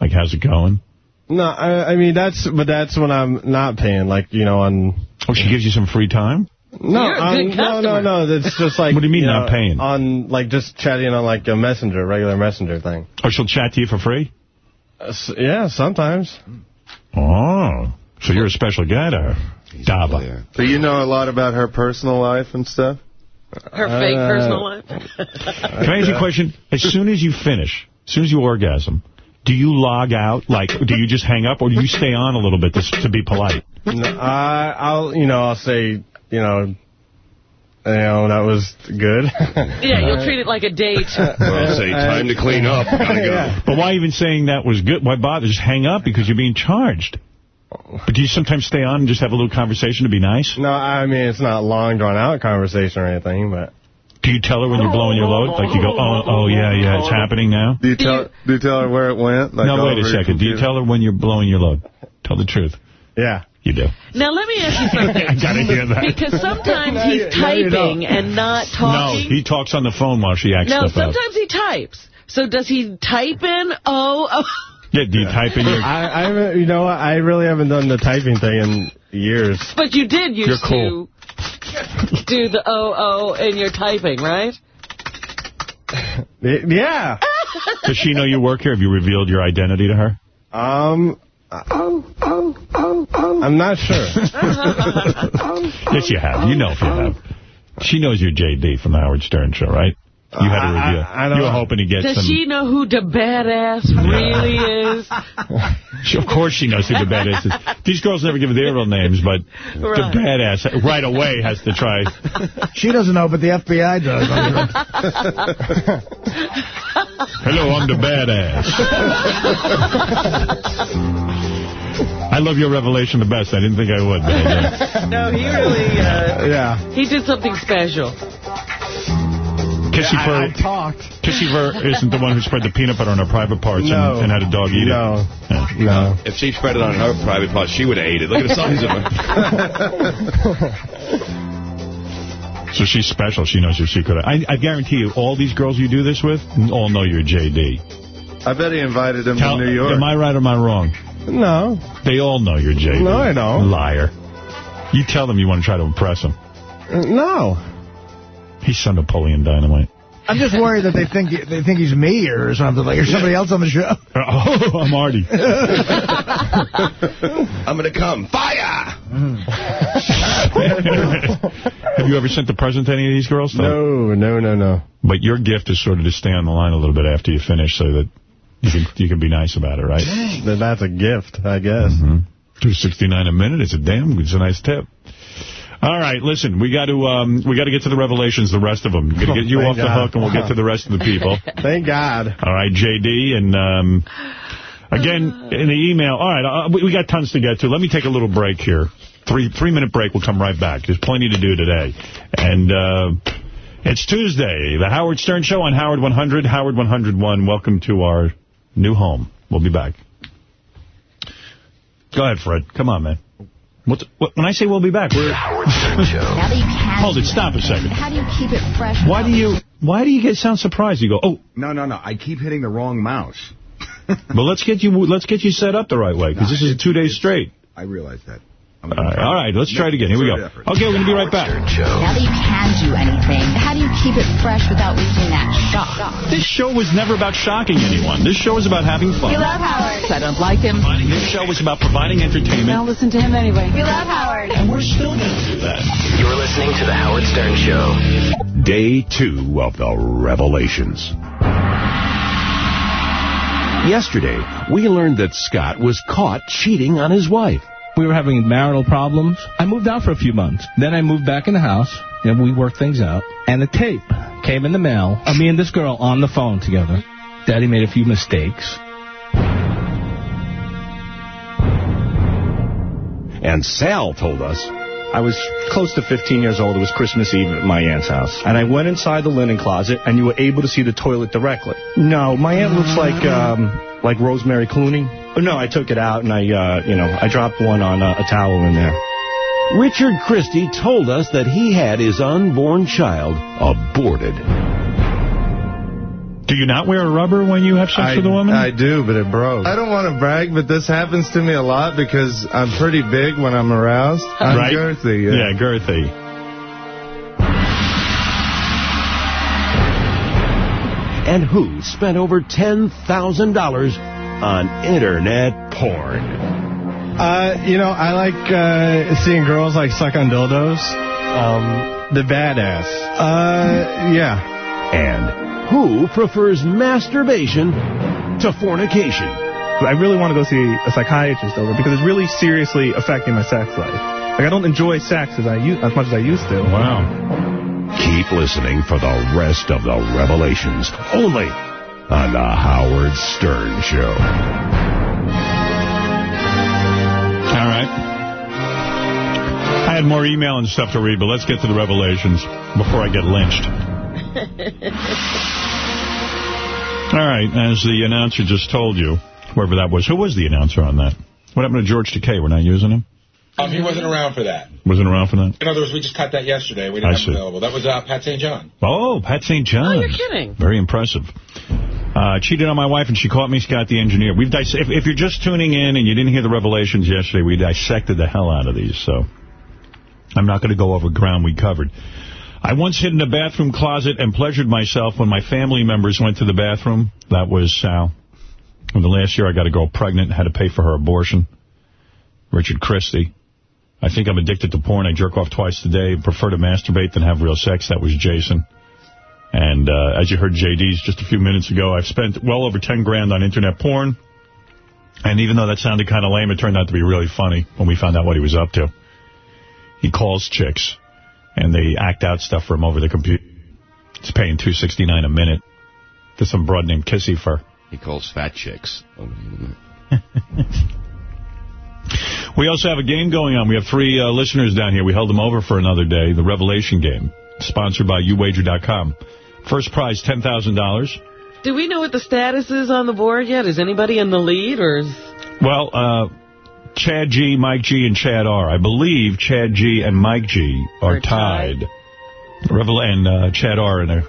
Like, how's it going? No, I, I mean, that's, but that's when I'm not paying, like, you know, on... Oh, she gives you some free time? No, You're a on, good no, no, no, It's just like... What do you mean not know, paying? On, like, just chatting on, like, a messenger, regular messenger thing. Or she'll chat to you for free? Uh, s- yeah, sometimes. Oh, so you're a special guy to her. Daba. Do you know a lot about her personal life and stuff? Her fake Uh, personal life. Can I ask you a question? As soon as you finish, as soon as you orgasm, do you log out? Like, do you just hang up, or do you stay on a little bit to, to be polite? No, I, I'll, you know, I'll say, you know, you know, that was good. Yeah, you'll treat it like a date. Well, say, time to clean up. Gotta go. But why even saying that was good? Why bother? Just hang up because you're being charged. But do you sometimes stay on and just have a little conversation to be nice? No, I mean, it's not a long, drawn-out conversation or anything, but... Do you tell her when you're blowing your load? Like you go, oh, oh yeah, yeah, it's happening now? Do you tell Do you tell her where it went? Like no, wait a second. Do you tell her when you're blowing your load? Tell the truth. Yeah. You do. Now, let me ask you something. I gotta hear that. Because sometimes No, he's you- no, typing and not talking. No, he talks on the phone while she acts No, stuff out. sometimes he types. So does he type in, oh, oh. Yeah, do you type in your... I, I, haven't- you know what? I really haven't done the typing thing in years. But you did used You're cool. to do the oh, oh in your typing, right? Yeah. Does she know you work here? Have you revealed your identity to her? Um, I'm not sure. yes, you have. You know if you have. She knows you're JD from the Howard Stern show, right? You had to I- reveal. I- I don't- you were hoping to get Does some... she know who the badass really is? She- of course she knows who the badass is. These girls never give their real names, but the badass right away has to try. She doesn't know, but the FBI does. Hello, I'm the badass. I love your revelation the best. I didn't think I would. But I no, he really, uh, Yeah. he did something special. Kissy I, Fur, I talked. Kissy Fur isn't the one who spread the peanut butter on her private parts No. and, and had a dog eat No. it. Yeah. No. If she spread it on her private parts, she would have ate it. Look at the size of her. So she's special. She knows your secret. I, I guarantee you, all these girls you do this with all know you're JD. I bet he invited him Tell, to New York. am I right or am I wrong? No. They all know you're JD. No, I don't. Liar. You tell them you want to try to impress them. Uh, no. He's son Napoleon Dynamite. I'm just worried that they think they think he's me or something, like or somebody else on the show. Oh, I'm Artie. I'm going to come. Fire! Have you ever sent a present to any of these girls? No, no, no, no. But your gift is sort of to stay on the line a little bit after you finish so that you can you can be nice about it, right? Then That's a gift, I guess. Mm-hmm. Two sixty nine a minute. It's a damn. It's a nice tip. All right, listen. We got to um we got to get to the revelations. The rest of them. Got to get you off the hook, and we'll get to the rest of the people. Thank God. All right, JD, and um, again in the email. All right, uh, we, we got tons to get to. Let me take a little break here. Three three minute break. We'll come right back. There's plenty to do today, and. uh it's Tuesday, the Howard Stern Show on Howard 100, Howard 101. Welcome to our new home. We'll be back. Go ahead, Fred. Come on, man. What, what, when I say we'll be back, we're... Howard Stern Show. Now that you can Hold it. Stop a second. How do you keep it fresh? Why do you Why do you get sound surprised? You go, oh, No, no, no. I keep hitting the wrong mouse. well, let's get you let's get you set up the right way because this is two days straight. I realize that. I'm All gonna right, try. all right, let's try it again. Here we go. Okay, we're going to be right back. Now that you can do anything, how do you keep it fresh without losing that shock? This show was never about shocking anyone. This show is about having fun. We love Howard. I don't like him. This show is about providing entertainment. Now listen to him anyway. We love Howard. And we're still going to do that. You're listening to The Howard Stern Show. Day two of the revelations. Yesterday, we learned that Scott was caught cheating on his wife. We were having marital problems. I moved out for a few months. Then I moved back in the house, and we worked things out. And the tape came in the mail of me and this girl on the phone together. Daddy made a few mistakes. And Sal told us I was close to 15 years old. It was Christmas Eve at my aunt's house. And I went inside the linen closet, and you were able to see the toilet directly. No, my aunt looks like um, like Rosemary Clooney. But no, I took it out, and I, uh, you know, I dropped one on uh, a towel in there. Richard Christie told us that he had his unborn child aborted. Do you not wear a rubber when you have sex I, with a woman? I do, but it broke. I don't want to brag, but this happens to me a lot because I'm pretty big when I'm aroused. I'm Right? girthy. yeah, girthy. And who spent over $10,000 on internet porn? Uh, you know, I like uh, seeing girls like suck on dildos. Um, the badass. Uh, yeah. And who prefers masturbation to fornication? I really want to go see a psychiatrist over because it's really seriously affecting my sex life. Like I don't enjoy sex as I as much as I used to. Wow. Keep listening for the rest of the revelations only on the Howard Stern Show. All right. I had more email and stuff to read, but let's get to the revelations before I get lynched. All right, as the announcer just told you, whoever that was, who was the announcer on that? What happened to George Takei? We're not using him? Um, he wasn't around for that. Wasn't around for that? In other words, we just cut that yesterday. We didn't have see. it available. That was uh, Pat St. John. Oh, Pat St. John. Oh, you're kidding. Very impressive. Uh, cheated on my wife, and she caught me, Scott, the engineer. We've if, if you're just tuning in and you didn't hear the revelations yesterday, we dissected the hell out of these, so I'm not going to go over ground we covered. I once hid in a bathroom closet and pleasured myself when my family members went to the bathroom. That was Sal. In the last year, I got a girl pregnant and had to pay for her abortion. Richard Christie. I think I'm addicted to porn. I jerk off twice a day and prefer to masturbate than have real sex. That was Jason. And uh, as you heard JD's just a few minutes ago, I've spent well over 10 grand on internet porn. And even though that sounded kind of lame, it turned out to be really funny when we found out what he was up to. He calls chicks, and they act out stuff for him over the computer. He's paying $2.69 a minute to some broad named Kissy Fur. He calls fat chicks. We also have a game going on. We have three uh, listeners down here. We held them over for another day, the Revelation game, sponsored by uwager.com. First prize, $10,000. Do we know what the status is on the board yet? Is anybody in the lead, or is... Well, uh, Chad G, Mike G, and Chad R. I believe Chad G and Mike G are Are tied. tied. Revel and uh, Chad R. are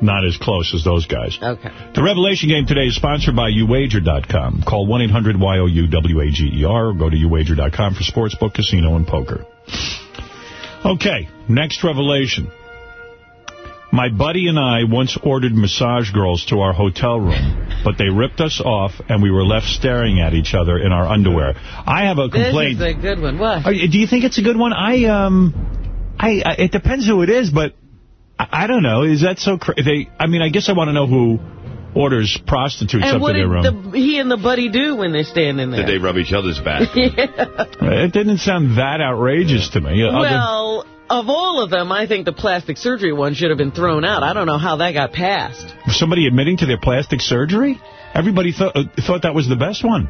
not as close as those guys. Okay. The Revelation game today is sponsored by uwager.com. Call 1-800-YOU-W-A-G-E-R or go to uwager.com for sportsbook, casino, and poker. Okay, next revelation. My buddy and I once ordered massage girls to our hotel room, but they ripped us off and we were left staring at each other in our underwear. I have a complaint. This is a good one. What? Oh, Do you think it's a good one? I um, I, I it depends who it is, but I, I don't know. Is that so? Cra they, I mean, I guess I want to know who orders prostitutes And up to their room. the, he and the buddy do when they're standing there? Did they rub each other's back? yeah. It didn't sound that outrageous to me. Other- Well, of all of them, I think the plastic surgery one should have been thrown out. I don't know how that got passed. somebody admitting to their plastic surgery? Everybody thought uh, thought that was the best one.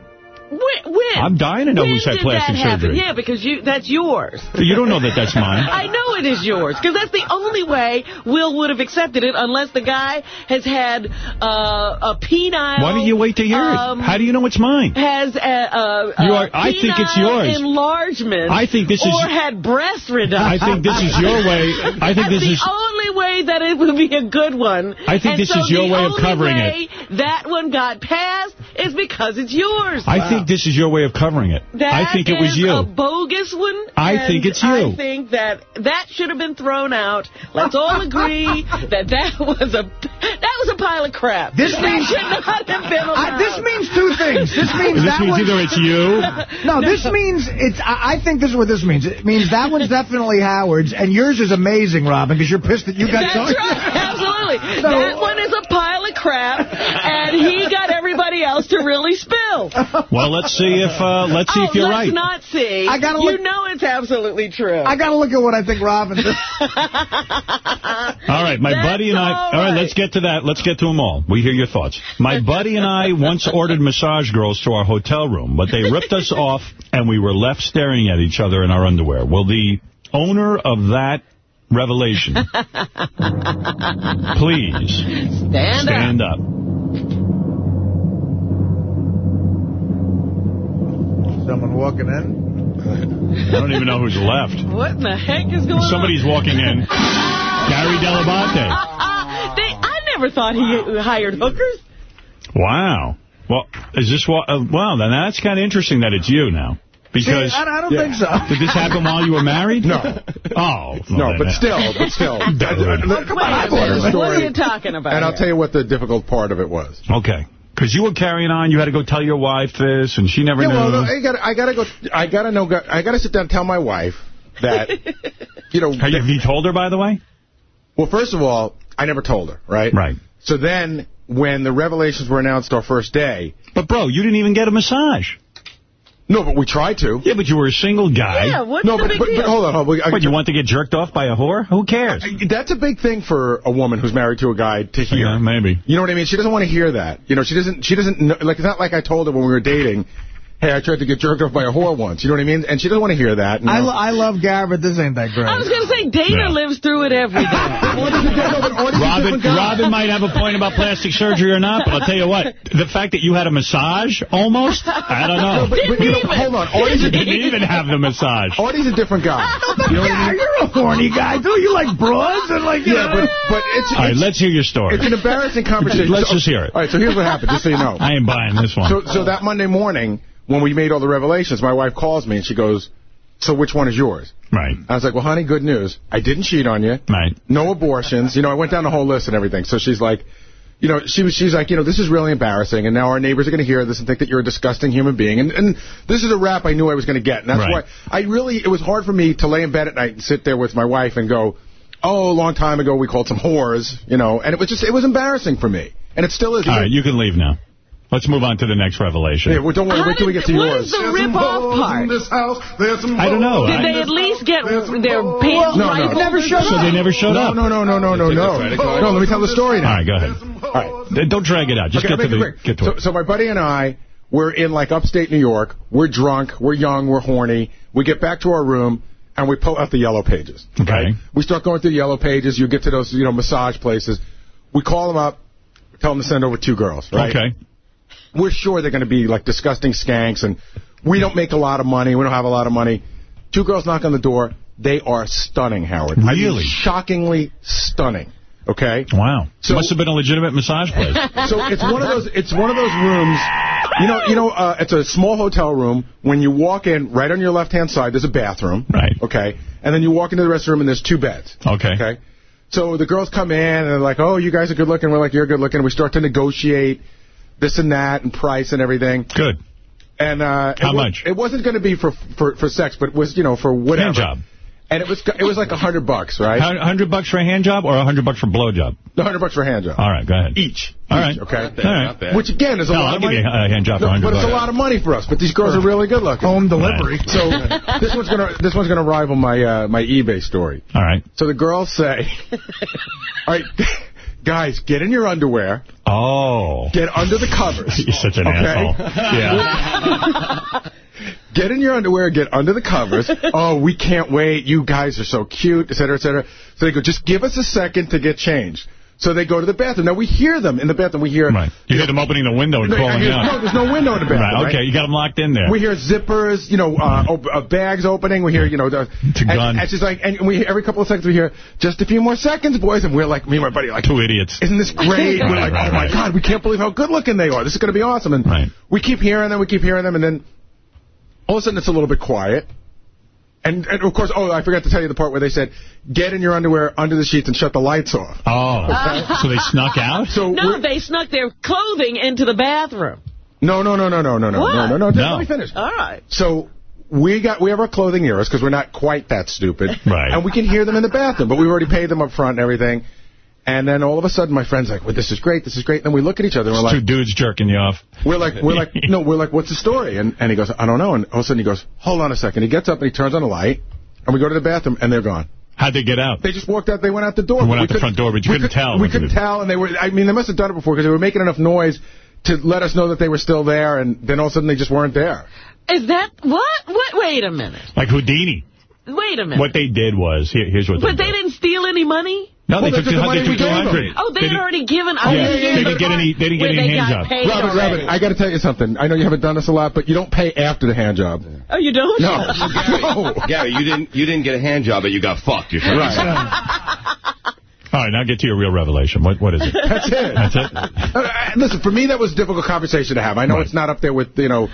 When? when? I'm dying to know when who's had plastic surgery. Yeah, because you that's yours. You don't know that that's mine. I know it is yours, because that's the only way Will would have accepted it, unless the guy has had uh, a penile... Why don't you wait to hear um, it? How do you know it's mine? Has a, a, a You are- I think it's yours. enlargement. I think this is- Or had breast reduction. I think this is your way. I think That's this is... the only way that it would be a good one. I think And this so is your way of covering it. way that one got passed is because it's yours. I think this is your way of covering it. That I think it was you. a bogus one. I think it's you. I think that that should have been thrown out. Let's all agree that that was a that was a pile of crap. This that means- should not have been allowed. I, this means two things. This means This that means either it's you. No, this means it's. I, I think this is what this means. It means that one's definitely Howard's, and yours is amazing, Robin, because you're pissed that you got. That's right, absolutely. So- that one is a pile of crap, and he got everybody else to really spill. Well, let's see if uh, let's see oh, if you're let's right. not see. I gotta look, you know it's absolutely true. I got to look at what I think Robin did. All right, my That's buddy and I. all All right, right. let's get to that. Let's get to them all. We hear your thoughts. My buddy and I once ordered massage girls to our hotel room, but they ripped us off, and we were left staring at each other in our underwear. Will the owner of that revelation please Stand, stand up? Someone walking in. I don't even know who's left. What in the heck is going Somebody's on? Somebody's walking in. Gary Dell'Abate. they, I never thought he hired hookers. Wow. Well, is this what? Uh, wow, then that's kind of interesting that it's you now. Because See, I, I don't think so. did this happen while you were married? No. Oh. No, but then- still, but still. Dude. Come on, I bought a what are you talking about? And I'll tell you what the difficult part of it was. Okay. Because you were carrying on, you had to go tell your wife this, and she never Yeah, knew. well, no, I got, I got to go. I got to know. I got to sit down and tell my wife that, you know. Have you, have you told her, by the way? Well, first of all, I never told her, right? Right. So then, when the revelations were announced our first day. But, bro, you didn't even get a massage. No, but we tried to. Yeah, but you were a single guy. Yeah, what's no, the but, big but, deal? but hold on, hold on. What, you want to get jerked off by a whore? Who cares? That's a big thing for a woman who's married to a guy to hear. Yeah, maybe. You know what I mean? She doesn't want to hear that. You know, she doesn't. She doesn't. Know, like it's not like I told her when we were dating. Hey, I tried to get jerked off by a whore once. You know what I mean? And she doesn't want to hear that. I, lo I love Gary, but this ain't that great. I was going to say, Dana Yeah. lives through it every day. Robin, Robin might have a point about plastic surgery or not, but I'll tell you what, the fact that you had a massage, almost, I don't know. No, but, but you know, hold on. Artie's You a, didn't even have the massage. Artie's a different guy. You know what I Yeah, mean? you're a horny guy, too. You like broads and like, Yeah, know. but but it's All right, it's, let's hear your story. it's an embarrassing conversation. Let's So- just hear it. All right, so here's what happened, just so you know. I ain't buying this one. So so that Monday morning when we made all the revelations, my wife calls me and she goes, "So which one is yours?" right, I was like, "Well, honey, good news. I didn't cheat on you. right. No abortions. You know, I went down the whole list and everything." So she's like, you know, she was she's like, you know, this is really embarrassing, and now our neighbors are going to hear this and think that you're a disgusting human being, and and this is a rap I knew I was going to get, and that's Right. why I really it was hard for me to lay in bed at night and sit there with my wife and go, oh, a long time ago we called some whores, you know, and it was just it was embarrassing for me, and it still is. All right, you can leave now. Let's move on to the next revelation. Yeah, well, don't worry, How wait till we get to what yours. is the rip-off part? I don't know. Did they at least get their pants No, no. rifled? never showed so they never showed no, up. no, no, no, no, no, no. No, let me tell the story now. right, go ahead. All right. Don't drag it out. Just Okay, get to the it get to so, it. so my buddy and I, we're in like upstate New York. We're drunk. We're young. We're horny. We get back to our room and we pull out the yellow pages. Okay. We start going through the yellow pages. You get to those, you know, massage places. We call them up, tell them to send over two girls. Right? Okay. We're sure they're going to be like disgusting skanks, and we don't make a lot of money. We don't have a lot of money. Two girls knock on the door. They are stunning, Howard. I mean, Really? shockingly stunning. Okay. Wow. So- it Must have been a legitimate massage place. So it's one of those. It's one of those rooms. You know. You know. Uh, it's a small hotel room. When you walk in, right on your left hand side, there's a bathroom. Right. Okay. And then you walk into the restroom, and there's two beds. Okay. Okay. So the girls come in and they're like, "Oh, you guys are good looking." We're like, "You're good looking." We start to negotiate this and that and price and everything. Good. And uh, How it wa- much? It wasn't going to be for, for for sex, but it was you know for whatever. Hand job. And it was it was like a hundred bucks, right? A hundred bucks for a hand job or a hundred bucks for blow job? A hundred bucks for a hand job. All right, go ahead. Each. All Each, right. Okay. Bad, All right. Which again is a No, lot I'll of give money. you a hand job for No, 100 But it's a lot of money for us. But these girls are really good looking. Home delivery. So this one's gonna this one's gonna rival my uh, my eBay story. All right. So the girls say, "All right, guys, get in your underwear, Oh. get under the covers. You're such an Okay? asshole. Yeah. Get in your underwear, get under the covers. oh, we can't wait. You guys are so cute, et cetera, et cetera. So they go, just give us a second to get changed. So they go to the bathroom. Now, we hear them in the bathroom. We hear... Right. You hear them opening the window and No, crawling out. no, there's no window in the bathroom. Right, okay, right? you got them locked in there. We hear zippers, you know, uh, op- uh, bags opening. We hear, you know, the, It's a and, gun. and she's like, and we every couple of seconds we hear just a few more seconds, boys, and we're like, me and my buddy, like, Two idiots. isn't this great? we're like, Right, oh my god, we can't believe how good looking they are. This is going to be awesome. And Right. we keep hearing them, we keep hearing them, and then all of a sudden it's a little bit quiet. And, and of course, oh, I forgot to tell you the part where they said, get in your underwear under the sheets and shut the lights off. Oh. so they snuck out? So No, they snuck their clothing into the bathroom. no, no, no, no, no, no, no, no, no, no. Just No. Let me finish. All right. So we got we have our clothing near us because we're not quite that stupid. Right. And we can hear them in the bathroom, but we've already paid them up front and everything. And then all of a sudden, my friend's like, "Well, this is great. This is great." And then we look at each other and we're It's two dudes jerking you off. "We're like, we're like, no, we're like, what's the story?" And and he goes, "I don't know." And all of a sudden, he goes, "Hold on a second. He gets up and he turns on the light, and we go to the bathroom, and they're gone. How'd they get out? They just walked out. They went out the door. They went We out the front door, but you couldn't could- tell. We couldn't tell, and they were. I mean, they must have done it before because they were making enough noise to let us know that they were still there, and then all of a sudden they just weren't there. Is that what? What? Wait a minute. Like Houdini. Wait a minute. What they did was, here, here's what but they they did. didn't steal any money? No, Well, they took the money 200 we to gave them. 200. Oh, they, They had already given. Yeah, I they didn't get any- they didn't get any hand job. jobs. paid already. Robin, I got to tell you something. I know you haven't done this a lot, but you don't pay after the hand job. Oh, you don't? No. Gary, Gary, you didn't you didn't get a hand job, but you got fucked. You're right. to say. All right, now get to your real revelation. What What is it? That's it. That's it? Uh, Listen, for me, that was a difficult conversation to have. I know it's not up there with, you know,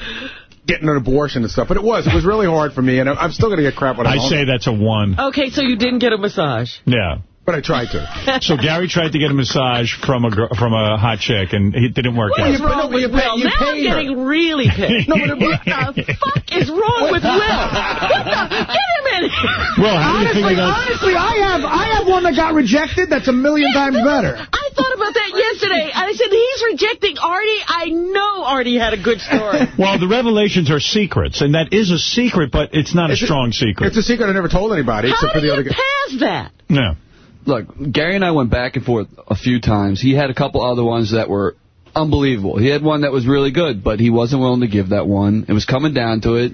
getting an abortion and stuff, but it was. It was really hard for me, and I'm I'm still going to get crap when I'm I home. say that's a one. Okay, so you didn't get a massage. Yeah. But I tried to. So Gary tried to get a massage from a gr- from a hot chick, and it didn't work What out. is wrong with Will? Now I'm getting really pissed. No, but what the fuck is wrong with Will? What the? Get him in here. Well, how do you honestly, honestly, I have I have one that got rejected. That's a million times better. I thought about that yesterday. I said, he's rejecting Artie. I know Artie had a good story. Well, the revelations are secrets, and that is a secret, but it's not a strong secret. It's a secret I never told anybody, How except for the other you guy. pass that? Yeah. Look, Gary and I went back and forth a few times. He had a couple other ones that were unbelievable. He had one that was really good, but he wasn't willing to give that one. It was coming down to it.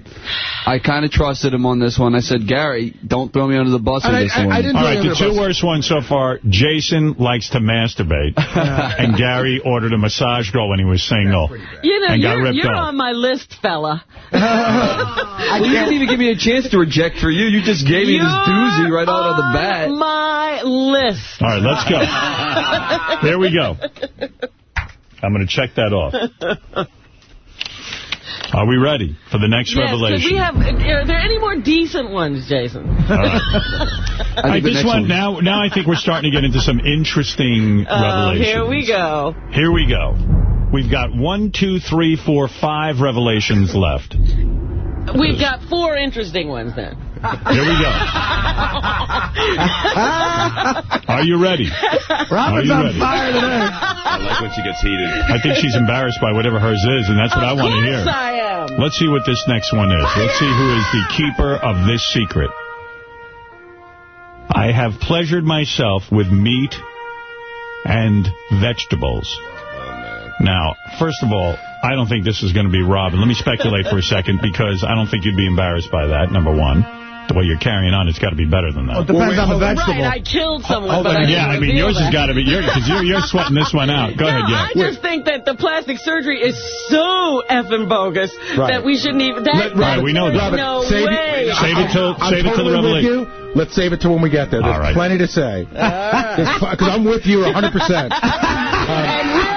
I kind of trusted him on this one. I said, Gary, don't throw me under the bus with And I- this I- one. I didn't All right, the two worst ones so far, Jason likes to masturbate, and Gary ordered a massage girl when he was single. You know, and you're, ripped you're on my list, fella. well, you didn't even give me a chance to reject for you. You just gave me this doozy right out of the bat. my list. All right, let's go. There we go. I'm going to check that off. Are we ready for the next Yes, revelation? we have, uh, are there any more decent ones, Jason? I think the this one, now, now I think we're starting to get into some interesting Oh, revelations. here we go. Here we go. We've got one, two, three, four, five revelations left. We've got four interesting ones then. Here we go. Are you ready? Are you ready? I like when she gets heated. I think she's embarrassed by whatever hers is, and that's what I want to hear. Yes, I am. Let's see what this next one is. Let's see who is the keeper of this secret. I have pleasured myself with meat and vegetables. Now, first of all, I don't think this is going to be Robin. Let me speculate for a second, because I don't think you'd be embarrassed by that, number one. The way you're carrying on, it's got to be better than that. Well, it depends on the vegetable. Right, I killed someone, oh, Hold but. I Yeah, I mean, reveal yours has got to be, because you're, you're sweating this one out. Go no, ahead, yeah. I just think that the plastic surgery is so effing bogus Right. that we shouldn't even... That, Let- Robin, we know that. Robin, No save way. It, Save it till- I'm save it till the totally with revelation. you. Let's save it till when we get there. There's All right. plenty to say. Because I'm with you 100%. And Will,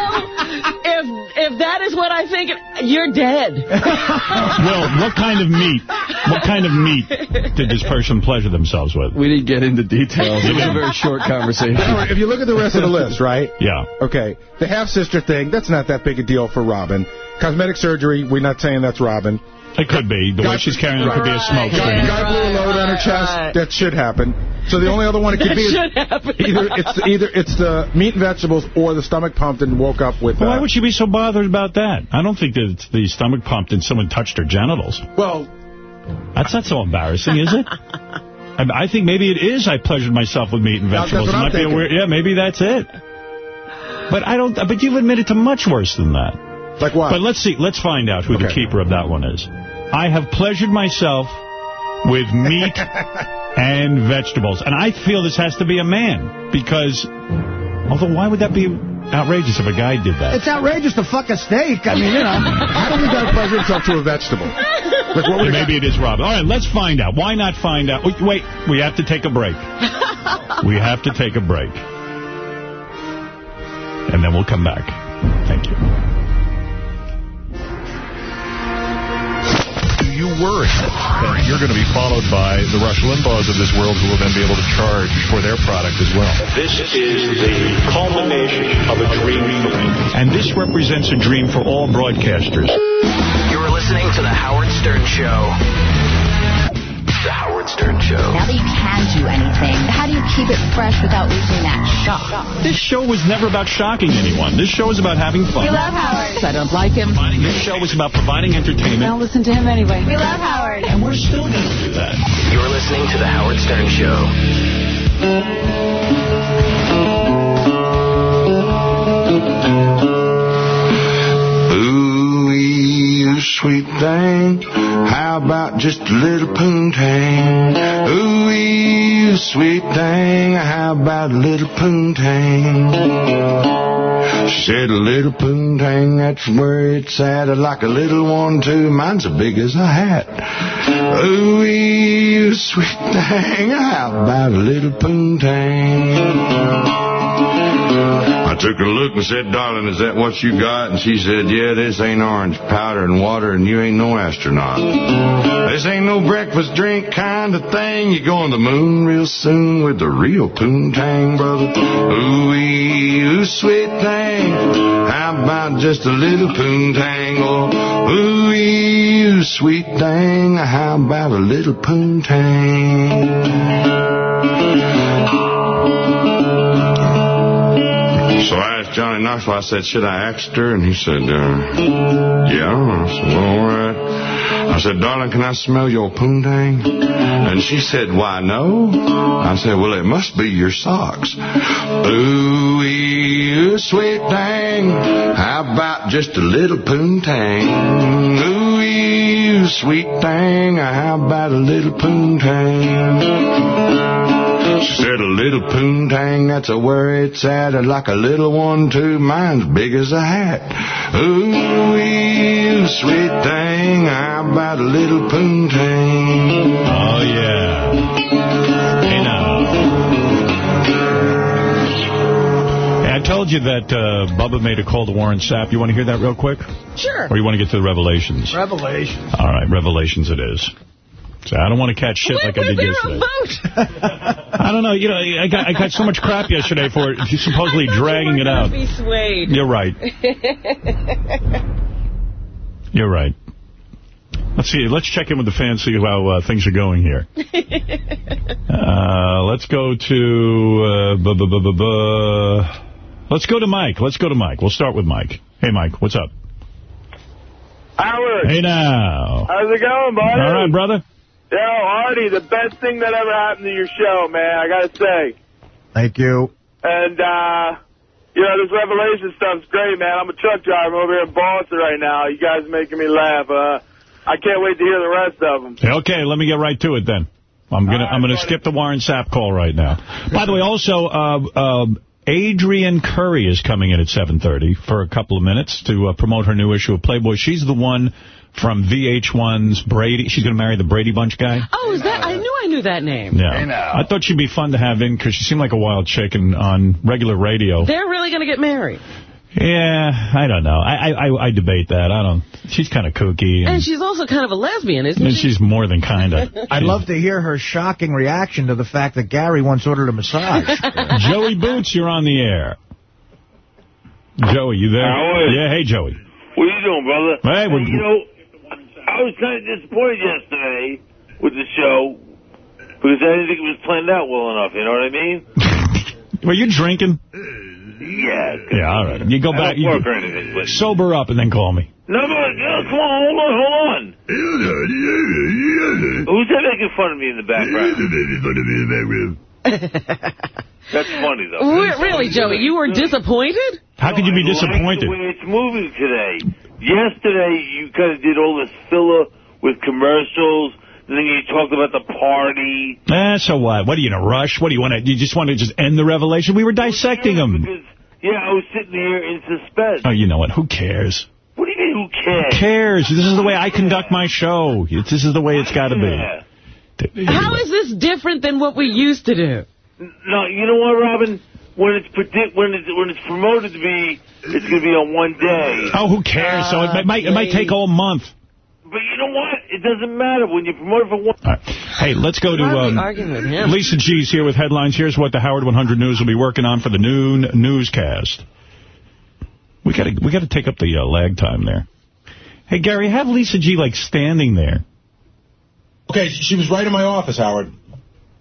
if, if that is what I think, you're dead. well, what kind of meat, what kind of meat did this person pleasure themselves with? We didn't get into details. It was a very short conversation. Now, if you look at the rest of the list, right? Yeah. Okay, the half-sister thing, that's not that big a deal for Robin. Cosmetic surgery, we're not saying that's Robin. It could be. The way she's carrying it could be a smoke Guy, screen. guy blew a load on her chest. That should happen. So the only other one it could That be is either it's either it's the meat and vegetables or the stomach pumped and woke up with. Why Uh, would she be so bothered about that? I don't think that it's the stomach pumped and someone touched her genitals. well, That's not so embarrassing, is it? I, I think maybe it is I pleasured myself with meat and That's vegetables. what It I'm might be a weird, yeah, maybe that's it. But I don't. But you've admitted to much worse than that. Like what? But let's see. Let's find out who the keeper of that one is. I have pleasured myself with meat and vegetables, and I feel this has to be a man because. Although, why would that be outrageous if a guy did that? It's outrageous to fuck a steak. I mean, you know. How do you got to pleasure himself to a vegetable? Like, what would maybe it is Robin. All right, let's find out. Why not find out? Wait, wait, we have to take a break. we have to take a break. And then we'll come back. Thank you. You worry that you're going to be followed by the Rush Limbaughs of this world who will then be able to charge for their product as well? This is the culmination of a dream for me. And this represents a dream for all broadcasters. You're listening to The Howard Stern Show. The Howard Stern Show. Now that you can do anything, how do you keep it fresh without losing that shock? This show was never about shocking anyone. This show is about having fun. We love Howard. I don't like him. This show was about providing entertainment. Don't listen to him anyway. We love Howard. And we're still going to do that. You're listening to The Howard Stern Show. Sweet thing. How about just a little poontang? Ooh, you sweet thing. How about a little poontang? Said, a little poontang, that's where it's at. I'd like a little one too. Mine's as big as a hat. Ooh, you sweet thing. How about a little poontang? I took a look and said, darling, is that what you got? And she said, yeah, this ain't orange powder and water and you ain't no astronaut. This ain't no breakfast drink kind of thing. You go to the moon real soon with the real poontang, brother. Ooh, ooh, sweet thing. How about just a little poontang? Oh, ooh, ooh, sweet thing. How about a little poontang? Johnny Knoxville, I said, should I ask her? And he said, uh, yeah. I said, well, all right. I said, darling, can I smell your poontang? And she said, why, no? I said, well, it must be your socks. Ooh, sweet thing. How about just a little poontang? Ooh, sweet thing. How about a little poontang? She said, a little poontang, that's a where it's at. I'd like a little one too. Mine's big as a hat. Ooh, you sweet thing. How about a little poontang? Oh, yeah. Hey, now. Hey, I told you that uh, Bubba made a call to Warren Sapp. You want to hear that real quick? Sure. Or you want to get to the revelations? Revelations. All right, revelations it is. So I don't want to catch shit like I did yesterday. I don't know. You know, I got I got so much crap yesterday for it. She's supposedly dragging it out. Be swayed. You're right. You're right. Let's see. Let's check in with the fans, see how uh, things are going here. Uh, let's go to... Uh, bu bu bu bu bu. Let's go to Mike. Let's go to Mike. We'll start with Mike. Hey, Mike. What's up? Howard. Hey, now. How's it going, buddy? All right, brother. Yo, Artie, the best thing that ever happened to your show, man, I gotta say. Thank you. And, uh, you know, this Revelation stuff's great, man. I'm a truck driver over here in Boston right now. You guys are making me laugh. Uh, I can't wait to hear the rest of them. Okay, let me get right to it then. I'm gonna I'm gonna skip the Warren Sapp call right now. By the way, also uh, uh, Adrianne Curry is coming in at 7:30 for a couple of minutes to uh, promote her new issue of Playboy. She's the one from VH1's Brady. She's going to marry the Brady Bunch guy. Oh, is that? I knew I knew that name. Yeah, I thought she'd be fun to have in because she seemed like a wild chick and on regular radio. They're really going to get married. Yeah, I don't know. I I, I debate that. I don't. She's kind of kooky. And she's also kind of a lesbian, isn't and she? she's more than kind of. I'd love to hear her shocking reaction to the fact that Gary once ordered a massage. Joey Boots, you're on the air. Joey, you there? Howard. Yeah, hey, Joey. What are you doing, brother? Hey, we're- you know, I was kind of disappointed yesterday with the show because I didn't think it was planned out well enough. You know what I mean? Were you drinking? Yeah. Yeah, all right. You go I back. don't You work or anything, but- sober up and then call me. No, no, no, come on, hold on, hold on. Who's that making fun of me in the background? That's funny, though. Re- Really, Joey, you were disappointed? How could you be I like disappointed? the way it's moving today. Yesterday, you kind of did all this filler with commercials. And then you talked about the party. Eh, so what? What are you in a rush? What do you want to? You just want to just end the revelation? We were dissecting them. Yeah, I was sitting here in suspense. Oh, you know what? Who cares? What do you mean, who cares? Who cares? This is the way I conduct my show. It's- This is the way it's got to be. How is this different than what we used to do? No, you know what, Robin? When it's predict when it's when it's promoted to be, it's going to be on one day. Oh, who cares? So it might it might take all month. But you know what? It doesn't matter when you promote it for one. Hey, let's go to Why are we um, arguing with him? Lisa G's here with headlines. Here's what the Howard 100 News will be working on for the noon newscast. We got to we got to take up the uh, lag time there. Hey Gary, have Lisa G like standing there. Okay, she was right in my office, Howard.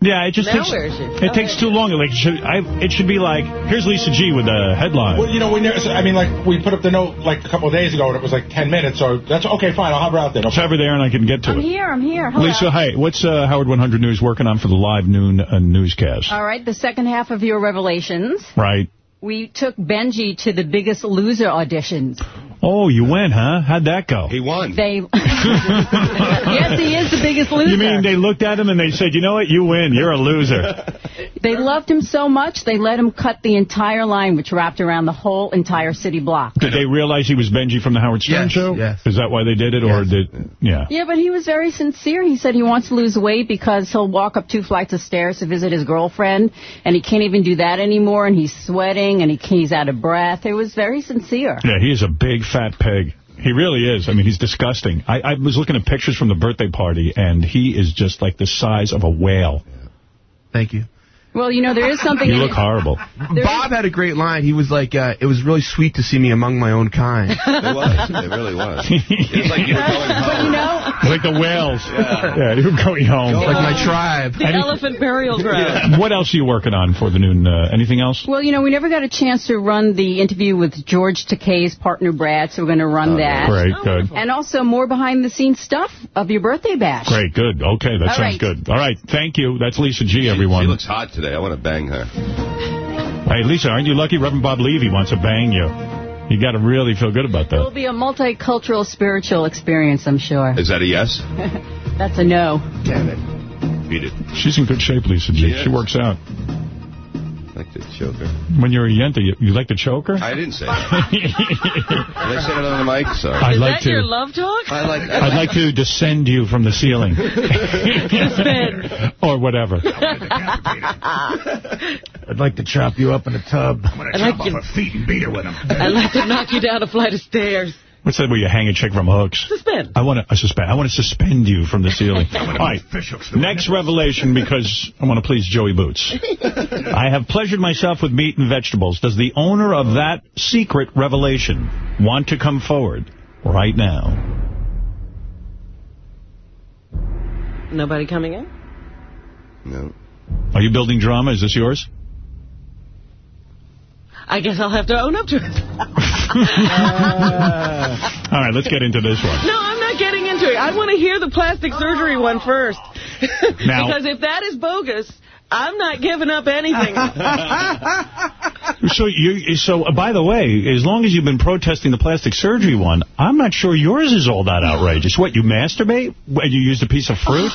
Yeah, it just Now takes where is she? it takes too long. Like it should, I, it should be like here's Lisa G with the headline. Well, you know, we never, I mean, like, we put up the note, like, a couple of days ago, and it was, like, 10 minutes, so that's, okay, fine, I'll have her out there. No Let's have her there and I can get to I'm it. here, I'm here. Hello. Lisa, hi. What's uh, Howard 100 News working on for the live noon uh, newscast? All right, the second half of your revelations. Right. We took Benji to the Biggest Loser auditions. Oh, you went, huh? How'd that go? He won. They. yes, he is the biggest loser. You mean they looked at him and they said, you know what, you win, you're a loser. They loved him so much, they let him cut the entire line, which wrapped around the whole entire city block. Did they realize he was Benji from the Howard Stern Yes, show? yes. Is that why they did it, or did, yeah. Yeah, but he was very sincere. He said he wants to lose weight because he'll walk up two flights of stairs to visit his girlfriend, and he can't even do that anymore, and he's sweating, and he, he's out of breath. It was very sincere. Yeah, he is a big fat pig. He really is. I mean, he's disgusting. I, I was looking at pictures from the birthday party, and he is just like the size of a whale. Thank you. Well, you know, there is something... You look it- horrible. There Bob had a great line. He was like, uh, it was really sweet to see me among my own kind. It was. It really was. It's like you were going But you know, Like the whales. Yeah, you're going home. like my tribe. The elephant burial ground. Yeah. What else are you working on for the noon? Uh, anything else? well, you know, we never got a chance to run the interview with George Takei's partner, Brad, so we're going to run that. Great, good. And also more behind-the-scenes stuff of your birthday bash. Great, good. Okay, that All sounds right. good. All right, thank you. That's Lisa G, everyone. She looks hot today. I want to bang her. Hey, Lisa, aren't you lucky Reverend Bob Levy wants to bang you? You got to really feel good about that. It will be a multicultural spiritual experience, I'm sure. Is that a yes? That's a no. Damn it. Beat it. She's in good shape, Lisa G. She She works out. Like to choke her. When you're a yenta, you, you like to choke her? I didn't say that. Did I say that on the mic? Sorry. I'd Is like that to. your love talk? I like I'd like to descend you from the ceiling. Suspend. or whatever. I'd like to chop you up in a tub. I'm going I like you. feet and beat her with them. I'd like to knock you down a flight of stairs. What's that where you hang a chick from hooks? Suspend. I want to suspend. I want to suspend you from the ceiling. All right. Next revelation, because I want to please Joey Boots. I have pleasured myself with meat and vegetables. Does the owner of that secret revelation want to come forward right now? Nobody coming in? No. Are you building drama? Is this yours? I guess I'll have to own up to it. All right, let's get into this one. No, I'm not getting into it. I want to hear the plastic surgery one first. Now- because if that is bogus, I'm not giving up anything. So, you, so uh, by the way, as long as you've been protesting the plastic surgery one, I'm not sure yours is all that outrageous. What, you masturbate? You used a piece of fruit?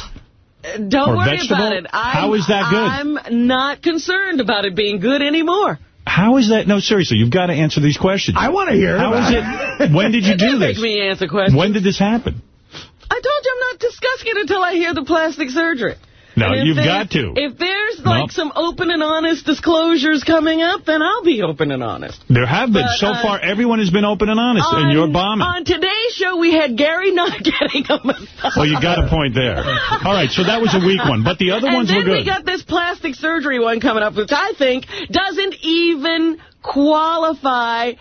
Don't Or worry vegetable? about it. I'm, How is that good? I'm not concerned about it being good anymore. How is that? No, seriously, you've got to answer these questions. I want to hear How about is it? When did you do Don't this? make me answer questions. When did this happen? I told you I'm not discussing it until I hear the plastic surgery. No, you've there- got to. If there's like Nope. some open and honest disclosures coming up, then I'll be open and honest. There have been. But, so uh, far, everyone has been open and honest, and you're bombing. On today's show, we had Gary not getting a massage. Well, you got a point there. All right, so that was a weak one, but the other and ones then were we good. got this plastic surgery one coming up, which I think doesn't even qualify.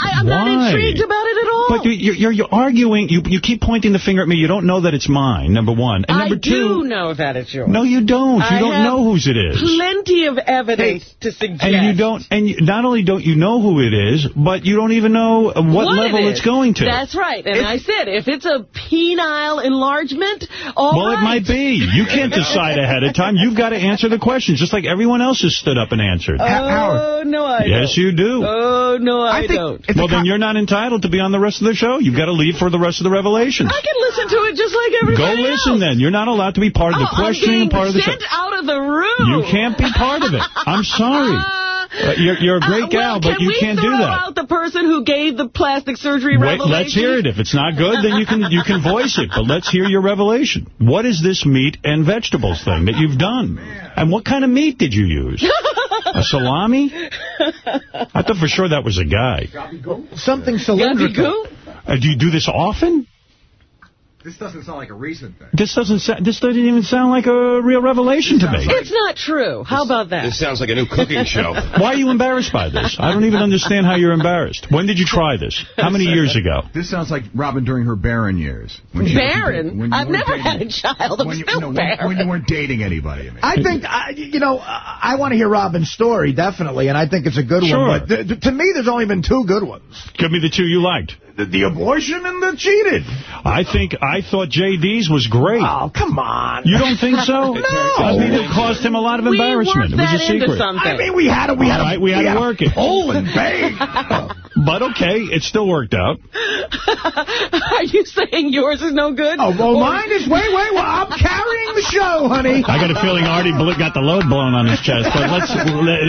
I, I'm not intrigued about it at all. But you- you're, you're, you're arguing. You, you keep pointing the finger at me. You don't know that it's mine, number one. And number I two... do know that it's yours. No, you don't. You I don't know whose it is. Plenty of evidence to suggest. And you don't, and you, not only don't you know who it is, but you don't even know uh, what, level is. it's going to. That's right. And I said, if it's a penile enlargement, all well, it might be. You can't decide ahead of time. You've got to answer the questions, just like everyone else has stood up and answered. Oh, no, I yes, don't. you do. Oh, no, I, don't. Well, then you're not entitled to be on the rest of the show. You've got to leave for the rest of the revelations. I can listen to it just like everybody Go listen else. then. You're not allowed to be part of the Oh, questioning part of the show. sent out of the room. You can't be part of it. I'm sorry. Uh, Uh, you're, you're a great Uh, gal, well, but can you can't do that. Can we throw that. out the person who gave the plastic surgery Wait, revelation? let's hear it. If it's not good, then you can you can voice it. But let's hear your revelation. What is this meat and vegetables thing that you've done? And what kind of meat did you use? a salami? I thought for sure that was a guy. Something cylindrical. Uh, do you do this often? This doesn't sound like a recent thing. This doesn't sa- this doesn't even sound like a real revelation to me. It's not true. How about that? This sounds like a new cooking show. Why are you embarrassed by this? I don't even understand how you're embarrassed. When did you try this? How many years ago? This sounds like Robin during her barren years. When she Barren? when I've never dating- had a child. I'm when you, still no, barren. when you weren't dating anybody. I mean. I think, I, you know, I, I want to hear Robin's story, definitely, and I think it's a good Sure. one. But th th to me, there's only been two good ones. Give me the two you liked. The, the abortion and the cheated. I think I thought JD's was great. Oh, come on. You don't think so? No. I mean, it caused him a lot of We embarrassment. It was a into secret. something. I mean, we had to, we had All to, right, we had to to work it. pull and bang. but okay, it still worked out. Are you saying yours is no good? Oh, well, Or- mine is, wait, wait, well, I'm carrying the show, honey. I got a feeling Artie bl- got the load blown on his chest, but let's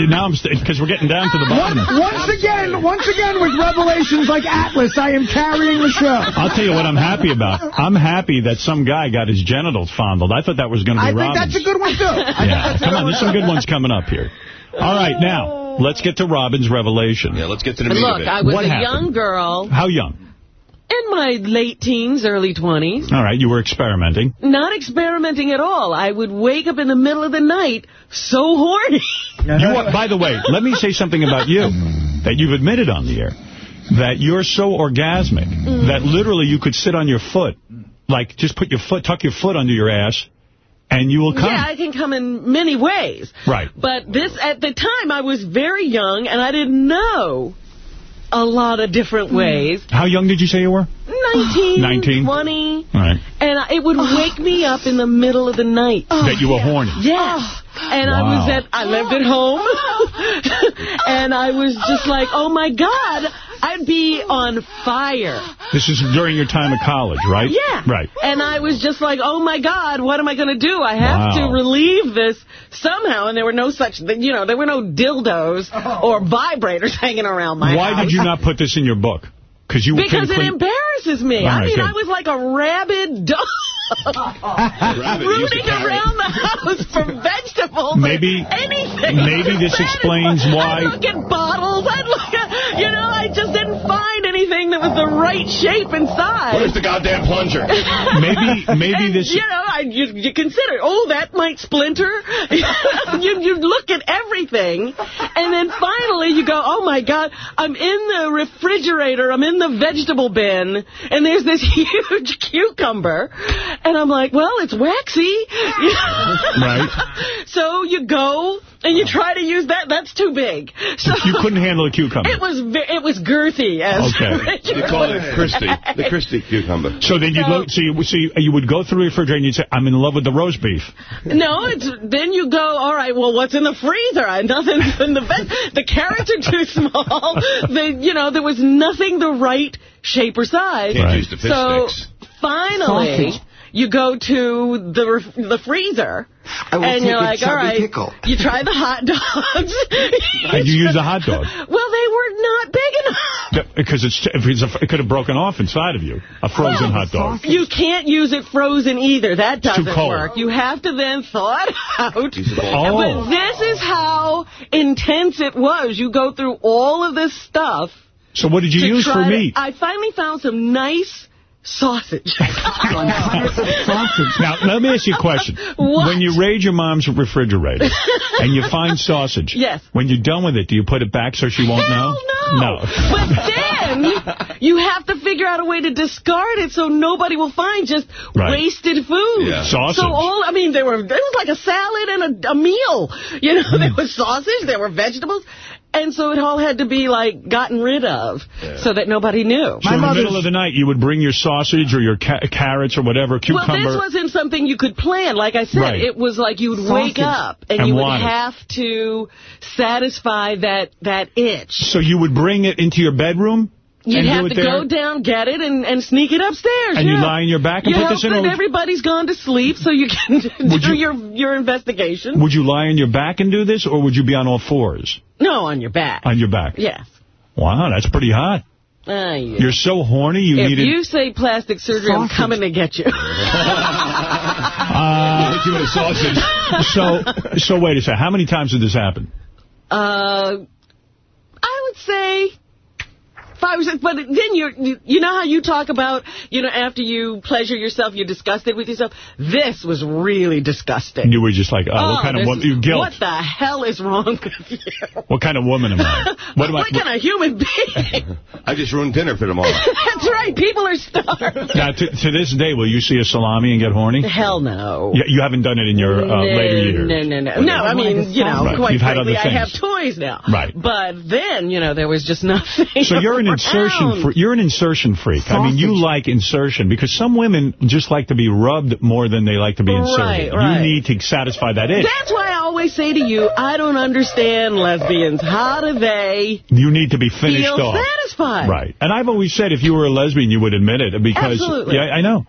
now I'm because we're getting down to the bottom. Once again, once again with revelations like Atlas, I am carrying the show. I'll tell you what I'm happy about. I'm happy that some guy got his genitals fondled. I thought that was going to be I think that's a good one, too. Yeah, come on, there's some good ones coming up here. All right, now, let's get to Robin's revelation. Yeah, let's get to the meat look, of it. I was What a happened? young girl How young? in my late teens, early 20s. All right, you were experimenting. Not experimenting at all. I would wake up in the middle of the night so horny. You are, by the way, let me say something about you that you've admitted on the air. That you're so orgasmic Mm. that literally you could sit on your foot. Like, just put your foot, tuck your foot under your ass, and you will come. Yeah, I can come in many ways. Right. But this, at the time, I was very young, and I didn't know a lot of different hmm. ways. How young did you say you were? 19, 19? 20, All right. and I- it would oh. wake me up in the middle of the night. Oh, that you were horny. Yes. Oh. And I was at, I lived at home, and I was just like, oh my God, I'd be on fire. This is during your time at college, right? Yeah. Right. And I was just like, oh my God, what am I going to do? I have Wow. to relieve this somehow. And there were no such, you know, there were no dildos oh. or vibrators hanging around my Why house. did you not put this in your book? Because you Because it embarrasses me. All I mean, good. I was like a rabid dog. Rooting around the house for vegetables. Maybe- anything. maybe this explains why- I'd look at bottles. I'd look at, you know, I just didn't find anything that was the right shape and size. Where's the goddamn plunger? Maybe, maybe And, this. You know, I, you, you consider, oh, that might splinter. you, you look at everything, and then finally you go, oh, my God, I'm in the refrigerator, I'm in the vegetable bin, and there's this huge cucumber, and I'm like, well, it's waxy. Right. So you go, and you try to use that. That's too big. So You couldn't handle a cucumber. It was it was girthy, as Okay. Richard You call it Christy. The Christy cucumber. So then you'd So- look, so you, so you, you would go through the refrigerator and you'd say, I'm in love with the roast beef. No, it's then you go, all right, well, what's in the freezer? I nothing in the veg. The carrots are too small. The you know, there was nothing the right shape or size. Can't use the fish so sticks. finally, you go to the ref- the freezer. I will and you're like, all right, pickle. you try the hot dogs. And you use a hot dog. well, they were not big enough. Because it's, it's a, it could have broken off inside of you. A frozen hot dog. You can't use it frozen either. That doesn't cold. work. You have to then thaw it out. Oh. But this is how intense it was. You go through all of this stuff. So what did you use try for to- meat? I finally found some nice sausage. Now, let me ask you a question. What? When you raid your mom's refrigerator and you find sausage, Yes. when you're done with it, do you put it back so she won't Hell know? no. But then you have to figure out a way to discard it so nobody will find just Right. wasted food. Yeah. Sausage. So all I mean, there were there was like a salad and a, a meal. You know, hmm. there was sausage, there were vegetables. And so it all had to be, like, gotten rid of so that nobody knew. So in the middle of the night, you would bring your sausage or your ca carrots or whatever, cucumber. Well, this wasn't something you could plan. Like I said, Right. it was like you would wake up and, And you would want it. have to satisfy that, that itch. So you would bring it into your bedroom? You'd have to there? go down, get it, and, and sneak it upstairs. And you lie on your back and you put this in, would- everybody's gone to sleep so you can do you- your, your investigation. Would you lie on your back and do this, or would you be on all fours? No, on your back. On your back? Yes. Wow, that's pretty hot. Ah, yeah. You're so horny, you need it. if needed... you say plastic surgery, I'm coming to get you. Uh, you a sausage. so, so wait a second. How many times did this happen? Uh, I would say five or six. But then you're, you, you know how you talk about, you know, after you pleasure yourself, you're disgusted with yourself? This was really disgusting. And you were just like, oh, what kind of woman? You guilt. What the hell is wrong with you? What kind of woman am I? What am I? What kind of human being? I just ruined dinner for tomorrow. That's right. People are starved. Now, to, to this day, will you see a salami and get horny? Hell no. Yeah, you haven't done it in your uh, no, later years. No, no, no. No, I mean, you know, Right. quite You've frankly, I have toys now. Right. But then, you know, there was just nothing. So you're an insertion freak. You're an insertion freak. I mean, you like insertion because some women just like to be rubbed more than they like to be inserted. Right, right. You need to satisfy that itch. That's why I always say to you, I don't understand lesbians. How do they You need to be finished feel off. satisfied? Right. And I've always said if you were a lesbian, you would admit it because Absolutely. yeah, I know.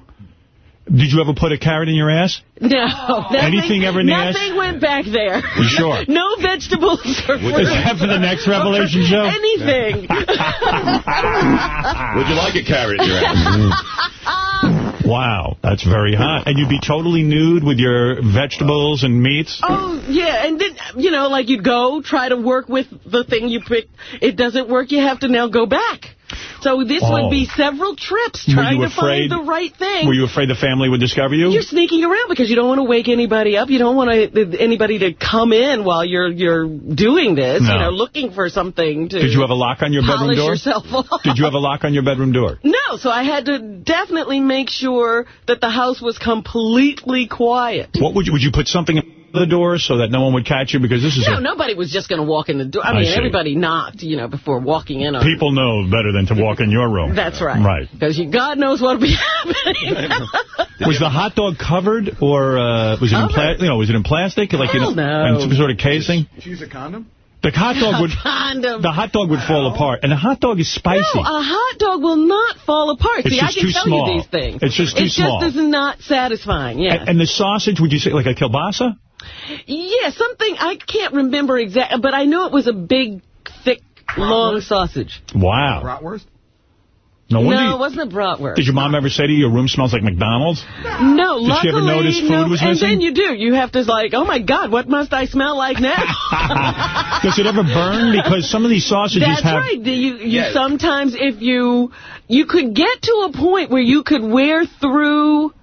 Did you ever put a carrot in your ass? No. Nothing, Anything ever in the ass? Nothing went back there. You sure? No vegetables or Is fruit. that for the next Revelation show? Anything. Would you like a carrot in your ass? Wow, that's very hot. And you'd be totally nude with your vegetables and meats? Oh, yeah, and then, you know, like you'd go, try to work with the thing you picked. It doesn't work, you have to now go back. So this Oh. would be several trips trying to find the right thing. Were you afraid the family would discover you? You're sneaking around because you don't want to wake anybody up. You don't want to, anybody to come in while you're you're doing this. No. You know, looking for something to. Did you have a lock on your bedroom door? yourself off. Did you have a lock on your bedroom door? No, so I had to definitely make sure that the house was completely quiet. What would you would you put something in the door so that no one would catch you because this is No, a, nobody was just going to walk in the door. I I mean, see. everybody knocked, you know, before walking in on people know better than to walk in your room. That's right. Right. Because God knows what will be happening. Was the hot dog covered or uh, was it in pla- you know was it in plastic like in, Hell no. in some sort of casing? Did you use a condom? The hot dog would Condom. the hot dog would fall apart and the hot dog is spicy. No, a hot dog will not fall apart. It's See, I just can too tell small. you these things. It's just too it small. just is not satisfying, yeah. And, and the sausage, would you say like a kielbasa? yeah, something, I can't remember exactly, but I know it was a big, thick, long sausage. Wow. Bratwurst? No wonder. no, you- it wasn't a bratwurst. did your mom ever say to you, your room smells like McDonald's? No, Did she ever luckily, notice food no. was and missing? then you do. You have to like, oh my God, what must I smell like now? Does it ever burn? Because some of these sausages That's have... right. Do You, you Yeah. sometimes if you you could get to a point where you could wear through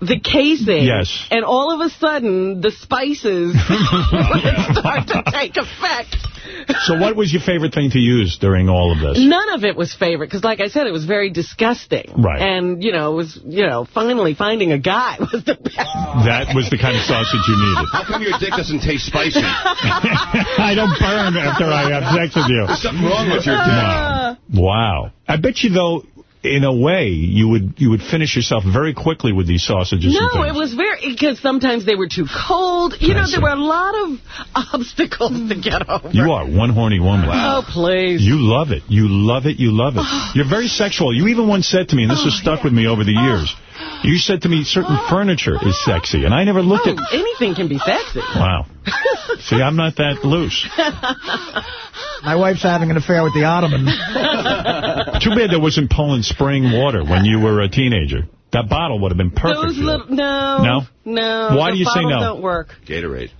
the casing. Yes. And all of a sudden the spices start to take effect. So what was your favorite thing to use during all of this? None of it was favorite because, like I said, it was very disgusting. Right. And you know, it was you know, finally finding a guy was the best. That was the kind of sausage you needed. How come your dick doesn't taste spicy? I don't burn after I have sex with you. There's something wrong with your dick. No. Wow. I bet you, though, in a way, you would you would finish yourself very quickly with these sausages No, it was very because sometimes they were too cold. You I know, see. there were a lot of obstacles to get over. You are one horny woman. Oh, please. You love it. You love it. You love it. You're very sexual. You even once said to me, and this oh, has Oh, stuck with me over the oh. years, you said to me certain furniture is sexy, and I never looked Oh, at... anything can be sexy. Wow. See, I'm not that loose. My wife's having an affair with the ottoman. Too bad there wasn't Poland Spring water when you were a teenager. That bottle would have been perfect. Those for little, no. No? No. Why do you say bottles no? don't work. Gatorade.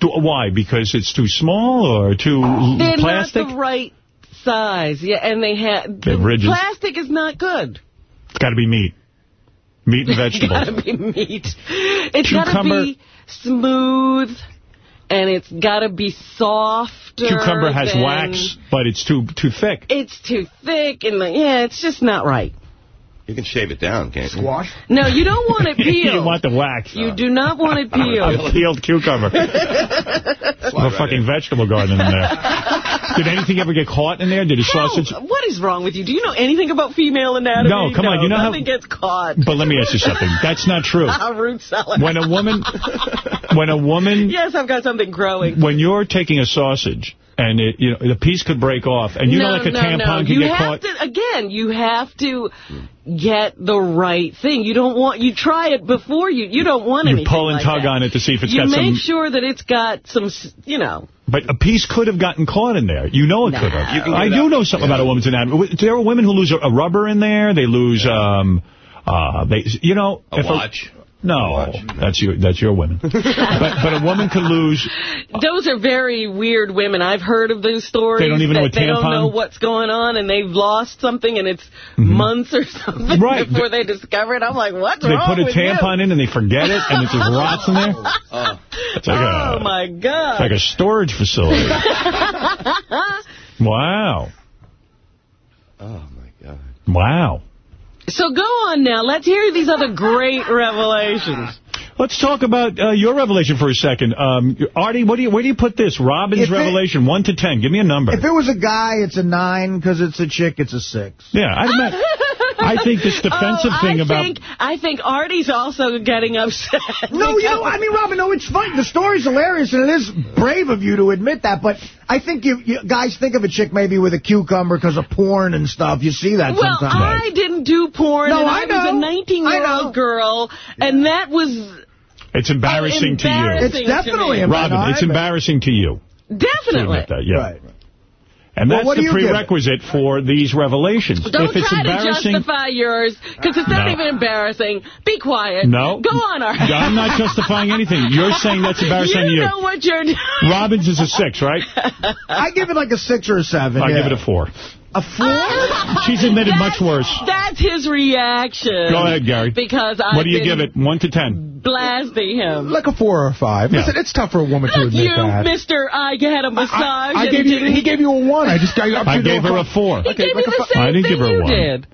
Do- Why? Because it's too small or too They're plastic? not the right size. Yeah, and they had... They're ridges. Plastic is not good. It's got to be meat. Meat and vegetables. it's got to be meat. It's got to be smooth, and it's got to be soft. Cucumber has wax, but it's too too thick. It's too thick, and yeah, it's just not right. You can shave it down, can't you? Squash? No, you don't want it peeled. you want the wax. You do not want it oh, A peeled. peeled cucumber. a fucking vegetable garden in there. Did anything ever get caught in there? Did a sausage... What is wrong with you? Do you know anything about female anatomy? No, come on, you know how- nothing gets caught. But let me ask you something. That's not true. A root salad. When a woman... When a woman... yes, I've got something growing. When you're taking a sausage and it, you know, the piece could break off, and you no, know like a no, tampon no. can you get have caught... To, again, you have to get the right thing. You don't want... You try it before you... You don't want You anything pull and like tug that. on it to see if it's you got make sure that it's got some, you know... But a piece could have gotten caught in there. You know it could have. You can I do out. know something about a woman's anatomy. There are women who lose a, a rubber in there. They lose, um, uh, they, you know, A if watch. No, that's your that's your women. but but a woman could lose. Those are very weird women. I've heard of those stories. They don't even know that a They don't know what's going on, and they've lost something, and it's mm-hmm. months or something. Right. before they discover it. I'm like, what's They wrong They put a tampon you? in and they forget it, and it just rots in there. Oh. It's like Oh, a my God. it's like a storage facility. wow, Oh, my God. wow. So go on now. Let's hear these other great revelations. Let's talk about uh, your revelation for a second. Um, Artie, what do you, where do you put this? Robin's If it- revelation, 1 to 10. Give me a number. If it was a guy, it's a nine. Because it's a chick, it's a six. yeah, I, meant, I think this oh, defensive oh, thing I about... Think, I think Artie's also getting upset. No, you know, I mean, Robin, no, it's funny. The story's hilarious, and it is brave of you to admit that. But I think you, you guys think of a chick maybe with a cucumber because of porn and stuff. You see that Well, sometimes. I didn't do porn, No, and I I, was a 19-year-old girl, and that was It's embarrassing, to you. It's definitely to me. Robin, it's embarrassing to you. to definitely. admit that, yeah. And Well, that's what the you give it? prerequisite for these revelations. Don't if it's try to embarrassing, justify yours, because it's not No. even embarrassing. Be quiet. No. Go on, Artie. I'm not justifying anything. You're saying that's embarrassing you to you. know what you're doing. Robin's is a six, right? I give it like a six or a seven. I yeah. give it a four. A four? She's admitted much worse. That's his reaction. Go ahead, Gary. Because I've What do you give it? One to ten. blasting him. Like a four or a five. Yeah. Listen, it's tough for a woman to admit You, that. You, Mr. I had a massage. I and gave you, he gave you a one. I just got you up I gave her a four. He gave like me the fi- same I didn't thing give her a you one. did.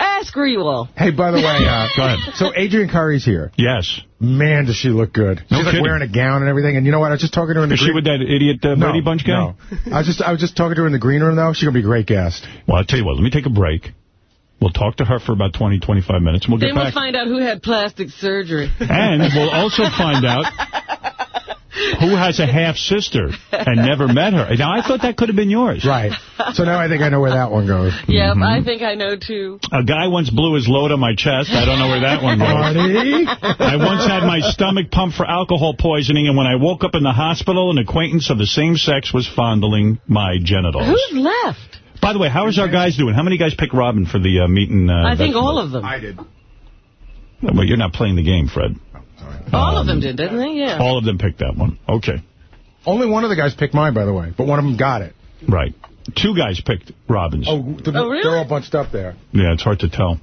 Ask Rewell. Hey, by the way, uh, Go ahead. So Adrianne Curry's here. Yes. Man, does she look good. No She's like wearing a gown and everything. And you know what? I was just talking to her in the Is she green with that idiot uh, No, Brady Bunch guy? No. I was just I was just talking to her in the green room though. She's gonna be a great guest. Well, I'll tell you what. Let me take a break. We'll talk to her for about 20, 25 minutes. and We'll Then get we'll back. find out who had plastic surgery. And we'll also find out who has a half-sister and never met her. Now, I thought that could have been yours. Right. So now I think I know where that one goes. Yep, I think I know too. A guy once blew his load on my chest. I don't know where that one goes. Artie? I once had my stomach pumped for alcohol poisoning, and when I woke up in the hospital, an acquaintance of the same sex was fondling my genitals. Who's left? By the way, how is our guys doing? How many guys picked Robin for the uh, meet and... Uh, I think vegetable? all of them. I did. Well, you're not playing the game, Fred. All Um, of them did, didn't they? Yeah. All of them picked that one. Okay. Only one of the guys picked mine, by the way, but one of them got it. Right. Two guys picked Robin's. Oh, the, Oh, really? they're all bunched up there. Yeah, it's hard to tell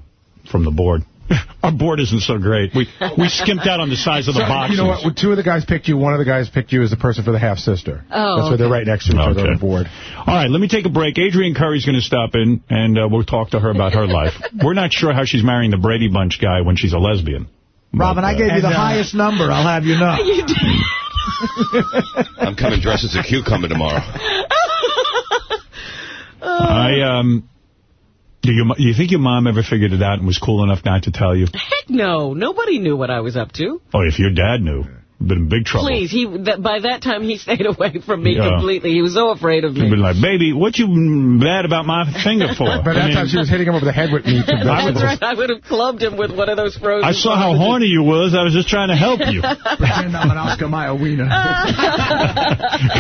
from the board. Our board isn't so great. We we skimped out on the size of the So, boxes. you know what? When two of the guys picked you. One of the guys picked you as the person for the half sister. Oh, That's why they're right next to each other on the board. All right, let me take a break. Adrianne Curry's going to stop in, and uh, we'll talk to her about her life. We're not sure how she's marrying the Brady Bunch guy when she's a lesbian. Robin, I gave you the uh, highest number, I'll have you know. You did. I'm coming dressed as a cucumber tomorrow. I um, do you you think your mom ever figured it out and was cool enough not to tell you? Heck no. Nobody knew what I was up to. Oh, if your dad knew, been in big trouble. Please, he that, by that time he stayed away from me Yeah. completely. He was so afraid of me. He'd me. be like, baby, what you mad about my finger for? By that I mean, time, she was hitting him over the head with meat and That's vegetables. right. I would have clubbed him with one of those frozen. I saw how horny you was. I was just trying to help you. Pretend I'm an Oscar Mayer wiener.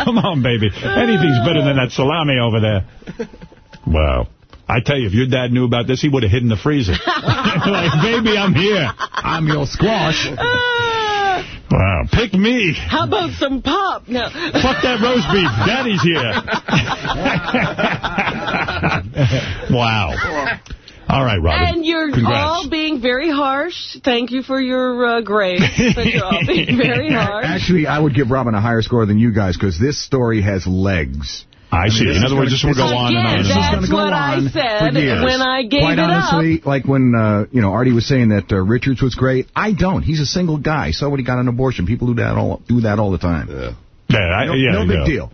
Come on, baby. Anything's better than that salami over there. Wow. I tell you, if your dad knew about this, he would have hidden the freezer. like, baby, I'm here. I'm your squash. Wow. Pick me. How about some pop? No. Fuck that roast beef. Daddy's here. wow. All right, Robin. And you're Congrats. all being very harsh. Thank you for your uh, grace, but you're all being very harsh. Actually, I would give Robin a higher score than you guys because this story has legs. I see. this In other words, this will go on and on This is gonna that's go what I on said for years. when I gave Quite it honestly, up. like when uh, you know Artie was saying that uh, Richards was great, I don't. He's a single guy. So when he got an abortion, people do that all do that all the time. Yeah. Yeah, I, No, yeah, no big yeah. deal.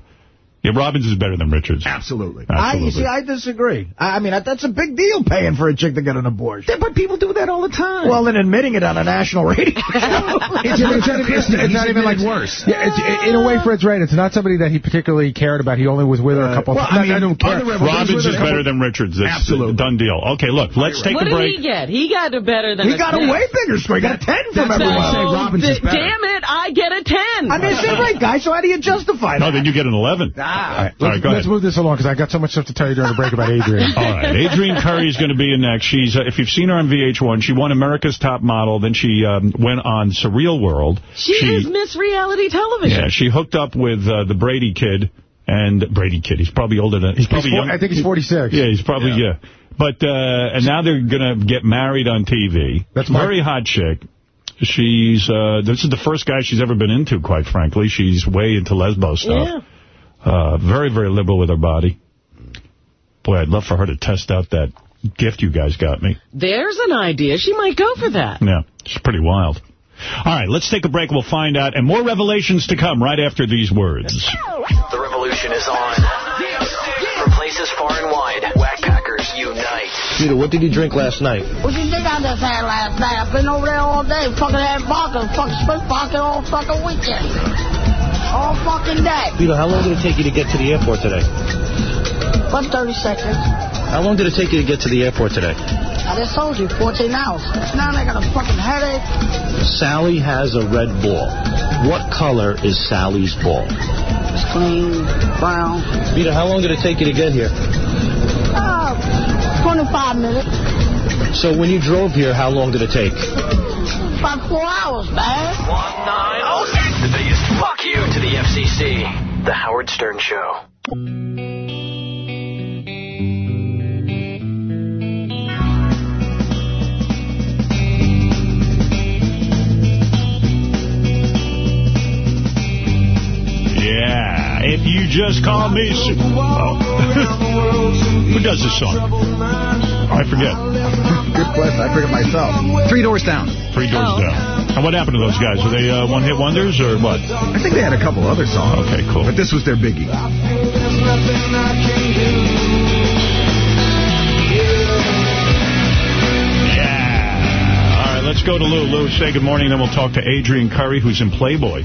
Yeah, Robin's is better than Richards. Absolutely. I, you see, I disagree. I, I mean, that, that's a big deal paying for a chick to get an abortion. But people do that all the time. Well, then admitting it on a national radio show. It's, it's, not, it's, it's not even like worse. Yeah, it's, in a way, Fred's right. It's not somebody that he particularly cared about. He only was with her a couple well, of I times. mean, don't care. Robin's is better than Richards. That's Absolutely. a done deal. Okay, look, let's take what a did he get? He got a better than He a got a 10. way bigger score. He got a 10 from That's everyone. why I say Robin's is better. Damn it, I get a 10. I mean, same right, guys, so how do you justify No, that? then you get an 11. All right, All right, let's, go let's move this along because I got so much stuff to tell you during the break about Adrianne. All right. Adrianne Curry is going to be in next. She's, uh, if you've seen her on VH1, she won America's Top Model. Then she um, went on Surreal World. She, is Miss Reality Television. Yeah, she hooked up with uh, the Brady kid. And Brady kid, he's probably older than... He's probably He's four- young. I think he's 46. Yeah, he's probably, yeah. But, uh, and now they're going to get married on TV. That's my- Very hot chick. She's, uh, this is the first guy she's ever been into, quite frankly. She's way into lesbo stuff. Yeah. Uh, very, very liberal with her body. Boy, I'd love for her to test out that gift you guys got me. There's an idea. She might go for that. Yeah, it's pretty wild. All right, let's take a break. We'll find out. And more revelations to come right after these words. The revolution is on. From places far and wide, Whack Packers unite. Peter, what did you drink last night? What you think I just had last night? I've been over there all day. Fucking had vodka, fucking spit vodka all fucking weekend. All fucking day. Peter, how long did it take you to get to the airport today? About 30 seconds? How long did it take you to get to the airport today? I just told you, 14 hours. Now I got a fucking headache. Sally has a red ball. What color is Sally's ball? It's clean, brown. Peter, how long did it take you to get here? Uh, 25 minutes. So when you drove here, how long did it take? About four hours, man. The biggest The Howard Stern Show. Yeah, if you just call me... Oh. Who does this song? I forget. Good question. I forget myself. Three doors down. Three doors Oh. down. And what happened to those guys? Were they uh, one-hit wonders or what? I think they had a couple other songs. Okay, cool. But this was their biggie. Yeah. All right, let's go to Lou. Lou, say good morning, then we'll talk to Adrianne Curry, who's in Playboy.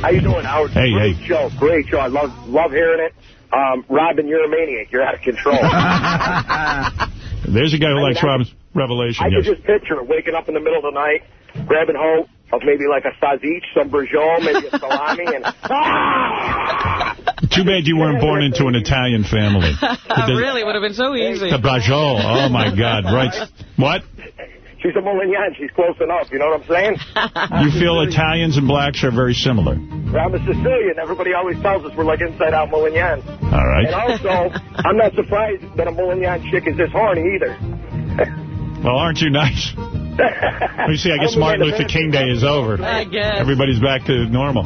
How you doing, Howard? Hey, great hey. show, great show. I love love hearing it. Um, Robin, you're a maniac. You're out of control. There's a guy who I likes mean, I- Robin's Revelation. I yes. could just picture it, waking up in the middle of the night, grabbing hold of maybe like a sausage, some bruschetta, maybe a salami, and Too bad you weren't born into an Italian family. really, would have been so easy. The Bajol. Oh, my God. Right. What? She's a Moulignan. She's close enough. You know what I'm saying? You feel Italians and blacks are very similar. I'm a Sicilian. Everybody always tells us we're like inside-out Moulignan. All right. And also, I'm not surprised that a Moulignan chick is this horny either. Well, aren't you nice? Let me see. I guess Martin Luther King Day is over. I guess. Everybody's back to normal.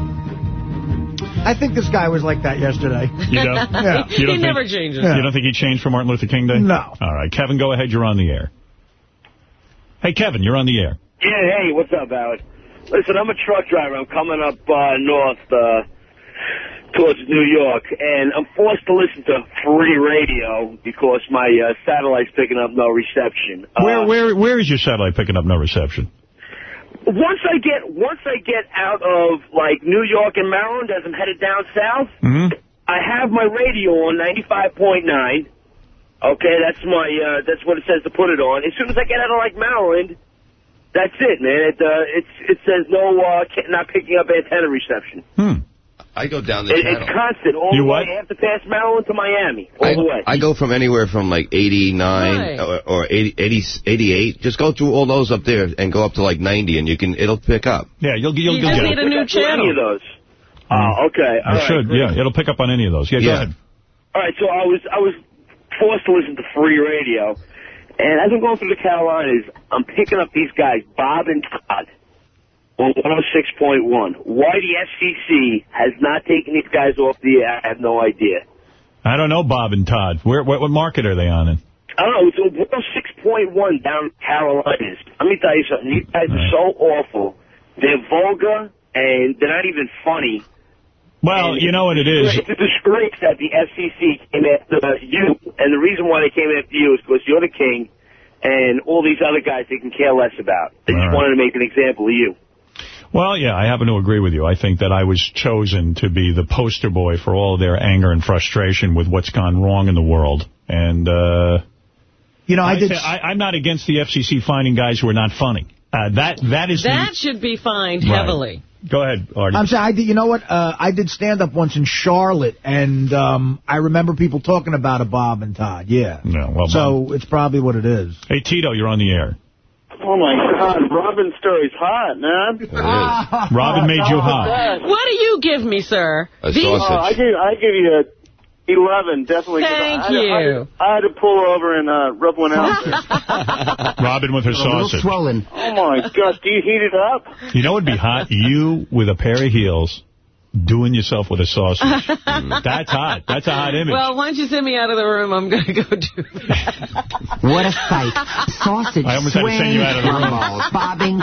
I think this guy was like that yesterday. You know? yeah. You don't think, You don't think he changed for Martin Luther King Day? No. All right. Kevin, go ahead. You're on the air. Hey, Kevin, you're on the air. Yeah, hey, what's up, Howard? Listen, I'm a truck driver. I'm coming up uh, north uh, towards New York, and I'm forced to listen to free radio because my uh, satellite's picking up no reception. Uh, Where, where, where is your satellite picking up no reception? once I get once I get out of like New York and Maryland as I'm headed down south, Mm-hmm. I have my radio on 95.9. Okay, that's my uh, that's what it says to put it on. As soon as I get out of like Maryland, that's it, man. It uh, it's it says no uh, not picking up antenna reception. Hmm. I go down the It, channel. it's constant all You the what? way. I have to pass Maryland to Miami all I, the way. I go from anywhere from like 89 Right. or, or 80, 80, 88. Just go through all those up there and go up to like 90 and you can it'll pick up. Yeah, you'll, you'll, You just need a new channel. Any of those. Oh, okay. It All right, should, great. yeah. It'll pick up on any of those. Yeah, go ahead. All right, so I was I was forced to listen to free radio, and as I'm going through the Carolinas, I'm picking up these guys, Bob and Todd, on 106.1. Why the FCC has not taken these guys off the air, I have no idea. I don't know Bob and Todd. Where, what, what market are they on in? I don't know, it's 106.1 down in Carolinas. Let me tell you something, these guys are so awful. They're vulgar, and they're not even funny. Well, you know what it is. It's a disgrace that the FCC came after you, and the reason why they came after you is because you're the king, and all these other guys they can care less about. They just All right. wanted to make an example of you. Well, yeah, I happen to agree with you. I think that I was chosen to be the poster boy for all their anger and frustration with what's gone wrong in the world. And, uh... You know, I did- Say, I, I'm not against the FCC finding guys who are not funny. Uh, that That is That should be fined Right. heavily. Go ahead, Artie. I'm saying, I did, you know what? Uh, I did stand up once in Charlotte, and um, I remember people talking about a Bob and Todd. Yeah. No, well, so it's probably what it is. Hey, Tito, you're on the air. Oh, my God. Robin Story's hot, man. Robin made you hot. What do you give me, sir? Oh, These- I give, I give you a 11, definitely. Thank I, I, you. I, had to pull over and uh, rub one out. there. Robin with her sausage. swollen. Oh, my God. Do you heat it up? You know what would be hot? You with a pair of heels doing yourself with a sausage. That's hot. That's a hot image. Well, why don't you send me out of the room? I'm going to go do that. What a sight. Sausage I almost had to send you out of the room. swirling, bobbing.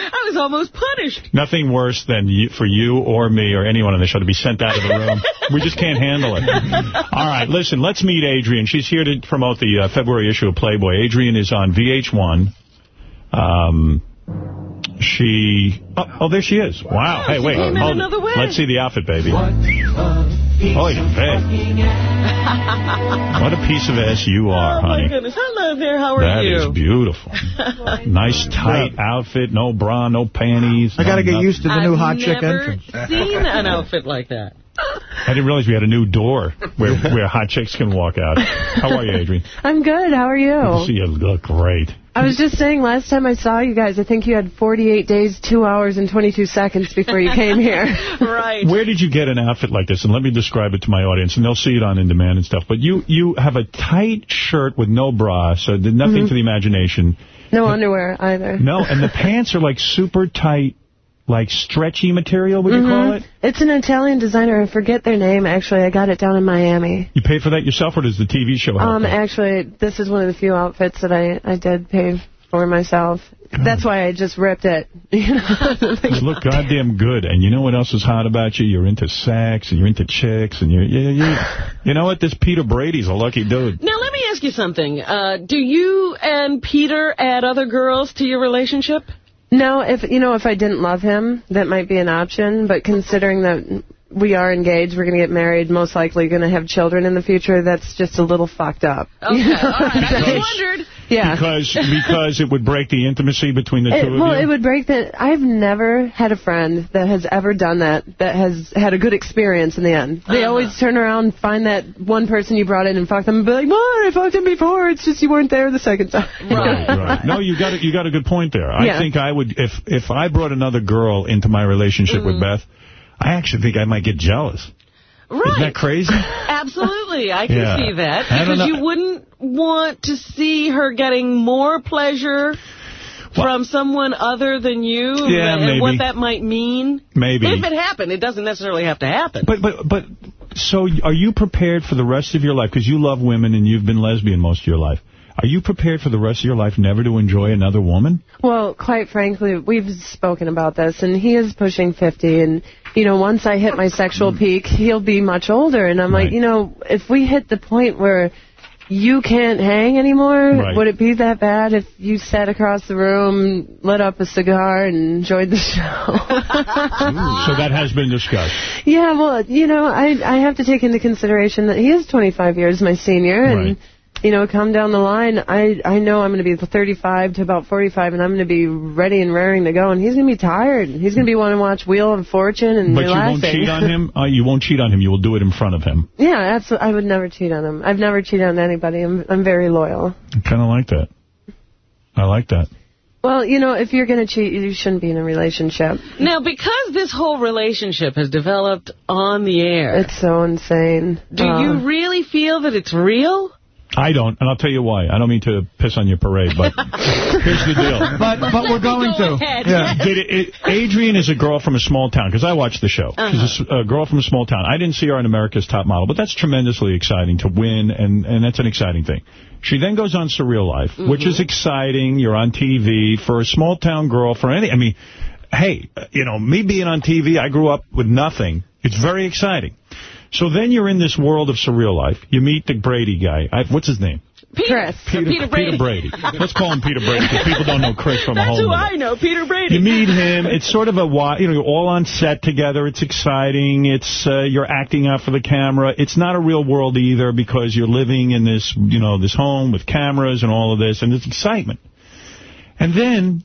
I was almost punished. Nothing worse than you, for you or me or anyone on the show to be sent out of the room. we just can't handle it. All right, listen, let's meet Adrianne. She's here to promote the uh, February issue of Playboy. Adrianne is on VH1. Um, she... Oh, oh, there she is. Wow. Hey, wait. came hold it. another way. Let's see the outfit, baby. Oy vey. What a piece of ass you oh, are, Oh, my honey. goodness. Hello there. How are That you? is beautiful. Nice tight outfit, no bra, no panties. I got to no get used to the new I've hot chick never seen an outfit like that. I didn't realize we had a new door where where hot chicks can walk out. How are you, Adrianne? I'm good. How are Good to you? see you look great. I was just saying, last time I saw you guys, I think you had 48 days, 2 hours, and 22 seconds before you came here. right. Where did you get an outfit like this? And let me describe it to my audience, and they'll see it on In Demand and stuff. But you you have a tight shirt with no bra, so did nothing Mhm. to the imagination. No underwear either. No, and the pants are like super tight, like stretchy material, would you call Mhm. it? It's an Italian designer. I forget their name, actually. I got it down in Miami. You paid for that yourself, or does the TV show help? Um, actually, this is one of the few outfits that I, I did pay for myself. That's why I just ripped it. You know? You look goddamn good, and you know what else is hot about you? You're into sex, and you're into chicks, and you're, you, you, you know what? This Peter Brady's a lucky dude. Now, let me ask you something. Uh, do you and Peter add other girls to your relationship? No, if you know, if I didn't love him, that might be an option. But considering that we are engaged, we're going to get married, most likely going to have children in the future, that's just a little fucked up. Okay, You know all right. I'm just wondered. Yeah. Because because it would break the intimacy between the It, two of well, you? it would break the. I've never had a friend that has ever done that that has had a good experience in the end. They always turn around and find that one person you brought in and fuck them and be like, "What? I fucked him before. It's just you weren't there the second time." Right, right. No, you got a, you got a good point there. I Yeah. think I would if if I brought another girl into my relationship with Mm-hmm. Beth, I actually think I might get jealous. Right. Isn't that crazy? Absolutely. I can Yeah. see that. Because you wouldn't want to see her getting more pleasure from someone other than you Yeah, and maybe. what that might mean. Maybe. If it happened, it doesn't necessarily have to happen. But but but so are you prepared for the rest of your life because you love women and you've been lesbian most of your life? Are you prepared for the rest of your life never to enjoy another woman? Well, quite frankly, we've spoken about this, and he is pushing 50, and, you know, once I hit my sexual hmm. peak, he'll be much older, and I'm like, you know, if we hit the point where you can't hang anymore, Right. would it be that bad if you sat across the room, lit up a cigar, and enjoyed the show? Hmm. So that has been discussed. yeah, well, you know, I I have to take into consideration that he is 25 years my senior, and... Right. You know, come down the line, I I know I'm going to be 35 to about 45, and I'm going to be ready and raring to go, and he's going to be tired. He's going to be wanting to watch Wheel of Fortune and But you won't cheat on him? Uh, you won't cheat on him. You will do it in front of him. yeah, absolutely. I would never cheat on him. I've never cheated on anybody. I'm I'm very loyal. I kind of like that. I like that. Well, you know, if you're going to cheat, you shouldn't be in a relationship. Now, because this whole relationship has developed on the air, It's so insane. do Uh, you really feel that it's real? I don't, and I'll tell you why. I don't mean to piss on your parade, but here's the deal. But but we're going Go to. Yeah. Did it, it, Adrianne is a girl from a small town, because I watched the show. She's a girl from a small town. I didn't see her on America's Top Model, but that's tremendously exciting to win, and, and that's an exciting thing. She then goes on Surreal Life, which is exciting. You're on TV for a small town girl, for any, I mean, hey, uh, you know, me being on TV, I grew up with nothing. It's very exciting. So then you're in this world of Surreal Life. You meet the Brady guy. I, what's his name? Peter, Peter, Peter Brady. Peter Brady. Let's call him Peter Brady, because people don't know Chris from a That's hole. who I know, Peter Brady. you meet him. It's sort of a, you know, you're all on set together. It's exciting. It's, uh, you're acting out for the camera. It's not a real world either because you're living in this, you know, this home with cameras and all of this, and it's excitement. And then,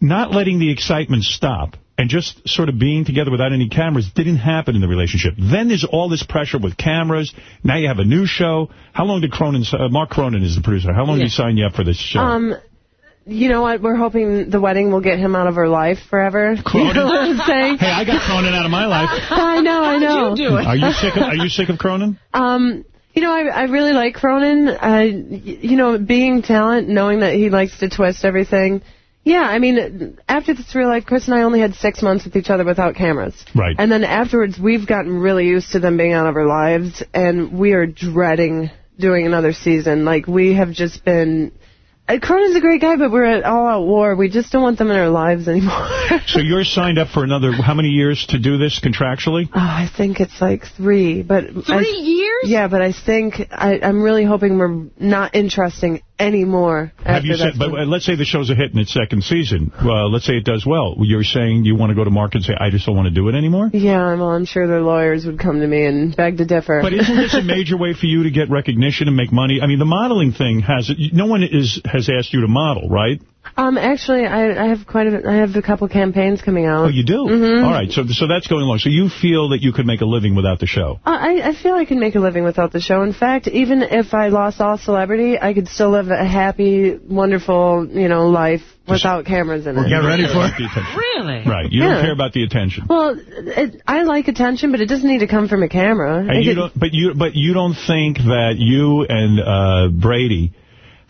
not letting the excitement stop and just sort of being together without any cameras didn't happen in the relationship. Then there's all this pressure with cameras. Now you have a new show. How long did Cronin, uh, Mark Cronin is the producer. How long did he sign you up for this show? Um, you know what? We're hoping the wedding will get him out of her life forever. You know what I'm saying? hey, I got Cronin out of my life. I know, I know. you do it? Are you sick of, are you sick of Cronin? Um, you know, I I really like Cronin. I, you know, being talent, knowing that he likes to twist everything. Yeah, I mean, after this real life, Chris and I only had six months with each other without cameras. Right. And then afterwards, we've gotten really used to them being out of our lives, and we are dreading doing another season. Like, we have just been Uh, Cronin's a great guy, but we're at all-out war. We just don't want them in our lives anymore. So you're signed up for another, how many years to do this contractually? Oh, I think it's like three, but Three years? Yeah, but I think I, I'm really hoping we're not interesting anymore. Have you said, but uh, let's say the show's a hit in its second season. Uh, let's say it does well. You're saying you want to go to market and say, I just don't want to do it anymore? Yeah, well, I'm sure their lawyers would come to me and beg to differ. But isn't this a major way for you to get recognition and make money? I mean, the modeling thing has, no one is has asked you to model, right? Um, actually, I, I have quite a, I have a couple campaigns coming out. Oh, you do? Mhm. All right, so so that's going along. So you feel that you could make a living without the show? Uh, I, I feel I can make a living without the show. In fact, even if I lost all celebrity, I could still live a happy, wonderful, you know, life without cameras in it. Get ready for it. Really? Right, you Yeah. don't care about the attention. Well, it, I like attention, but it doesn't need to come from a camera. And you could- don't, but you, but you don't think that you and uh, Brady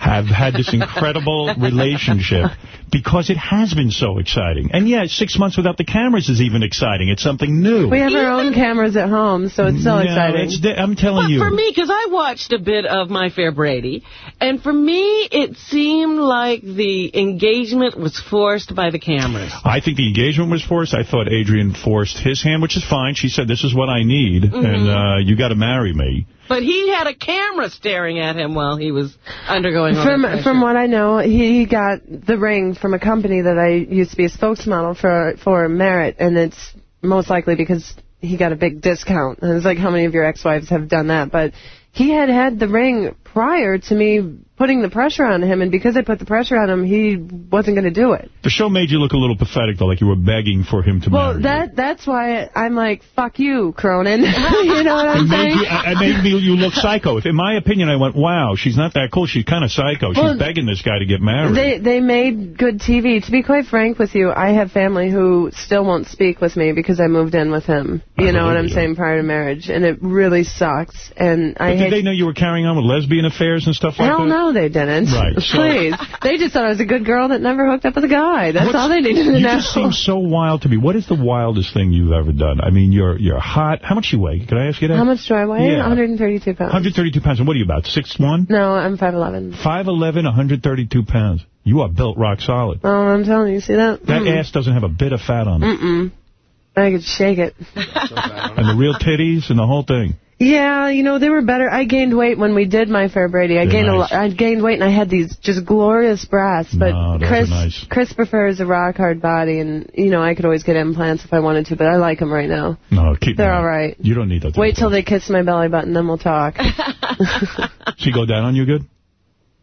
have had this incredible relationship because it has been so exciting. And yeah, six months without the cameras is even exciting. It's something new. we have our own cameras at home, so it's so No, exciting. it's I'm telling But you. for me, because I watched a bit of My Fair Brady, and for me, it seemed like the engagement was forced by the cameras. I think the engagement was forced. I thought Adrianne forced his hand, which is fine. She said, this is what I need, Mhm. and uh, you got to marry me. But he had a camera staring at him while he was undergoing From from what I know, he got the ring from a company that I used to be a spokesmodel for for Merit, and it's most likely because he got a big discount. And it's like how many of your ex-wives have done that? But he had had the ring prior to me putting the pressure on him, and because I put the pressure on him, he wasn't going to do it. The show made you look a little pathetic, though, like you were begging for him to Well, marry that that's why I'm like, fuck you, Cronin. you know what. I'm It saying? you, it made me, you look psycho. In my opinion, I went, wow, she's not that cool. She's kind of psycho. She's Well, begging this guy to get married. They they made good TV. To be quite frank with you, I have family who still won't speak with me because I moved in with him. You know what I'm saying prior to marriage, and it really sucks. And but I did they know you were carrying on with lesbian affairs and stuff like Hell that? no, they didn't. Right, so- Please, they just thought I was a good girl that never hooked up with a guy. That's all they needed to you know. just seem so wild to me. What is the wildest thing you've ever done? I mean, you're you're hot. How much you weigh? Can I ask you that? How much do I weigh? Yeah. 132 pounds. 132 pounds. And what are you about? Six one? No, I'm 5'11". 5'11", 132 pounds. You are built rock solid. Oh, I'm telling you, see that? That Mm. ass doesn't have a bit of fat on it. Mm-mm. I could shake it. And the real titties and the whole thing. Yeah, you know, they were better. I gained weight when we did My Fair Brady. I They're gained nice. a lot. I gained weight and I had these just glorious breasts. But No, Chris nice. Chris prefers a rock hard body, and you know, I could always get implants if I wanted to, but I like them right now. No, keep They're them. all right. You don't need those. Wait till they kiss my belly button, then we'll talk. She go down on you good?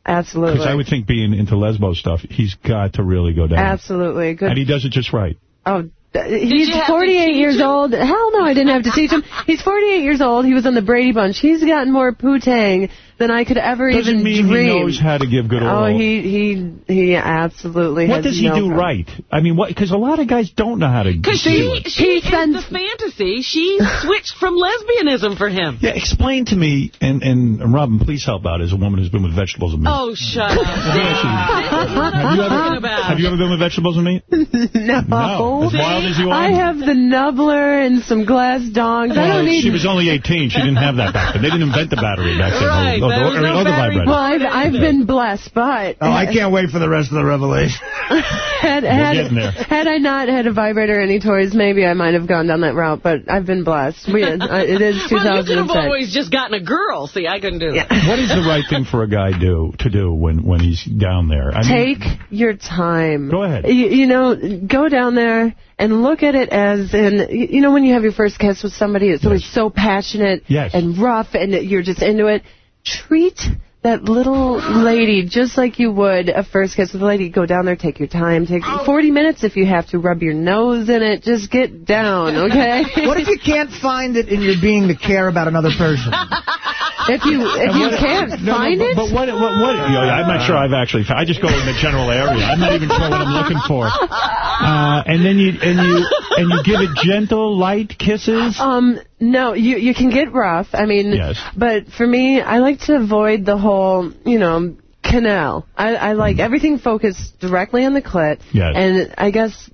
Absolutely. Because I would think being into lesbo stuff, he's got to really go down. Absolutely. Good. And he does it just right. Oh, th- he's you have to 48 years him? old. Hell no, I didn't have to teach him. He's 48 years old. He was on the Brady Bunch. He's gotten more poo-tang than I could ever Doesn't even mean dream. he knows how to give good Oh, he he he absolutely. what has does he no do problem. right? I mean, what? Because a lot of guys don't know how to do Because she, it. she is the fantasy. She switched from lesbianism for him. Yeah, explain to me, and, and Robin, please help out as a woman who's been with vegetables and meat. Oh, shut up. have, you ever, have you ever been with vegetables and meat? no. No. As wild as you are? I have the nubbler and some glass dongs. I don't need. she was only 18. She didn't have that back then. They didn't invent the battery back then. Right, Oh, there the- or- no or the vibrator. Well, I've I've been blessed, but Oh, I can't wait for the rest of the revelation. had We're had, getting there. had I not had a vibrator or any toys, maybe I might have gone down that route. But I've been blessed. We, uh, it is Well, you could have 2006. always just gotten a girl. See, I couldn't do that. What is the right thing for a guy do to do when, when he's down there? I mean, Take your time. Go ahead. You, you know, go down there and look at it as in, you you know, when you have your first kiss with somebody, it's always so passionate Yes. and rough, and you're just into it. Treat that little lady just like you would a first kiss with a lady. Go down there, take your time, take 40 minutes if you have to. Rub your nose in it. Just get down, okay? what if you can't find it in your being to care about another person? if you if you can't No, no, find but, it, But what, what, what, you know, I'm not sure I've actually found I just go in the general area. I'm not even sure what I'm looking for. Uh, and then you, and you, and you give it gentle, light kisses. Um, no, you you can get rough. I mean, Yes. but for me, I like to avoid the whole, you know, canal. I, I like everything focused directly on the clit. Yes. And I guess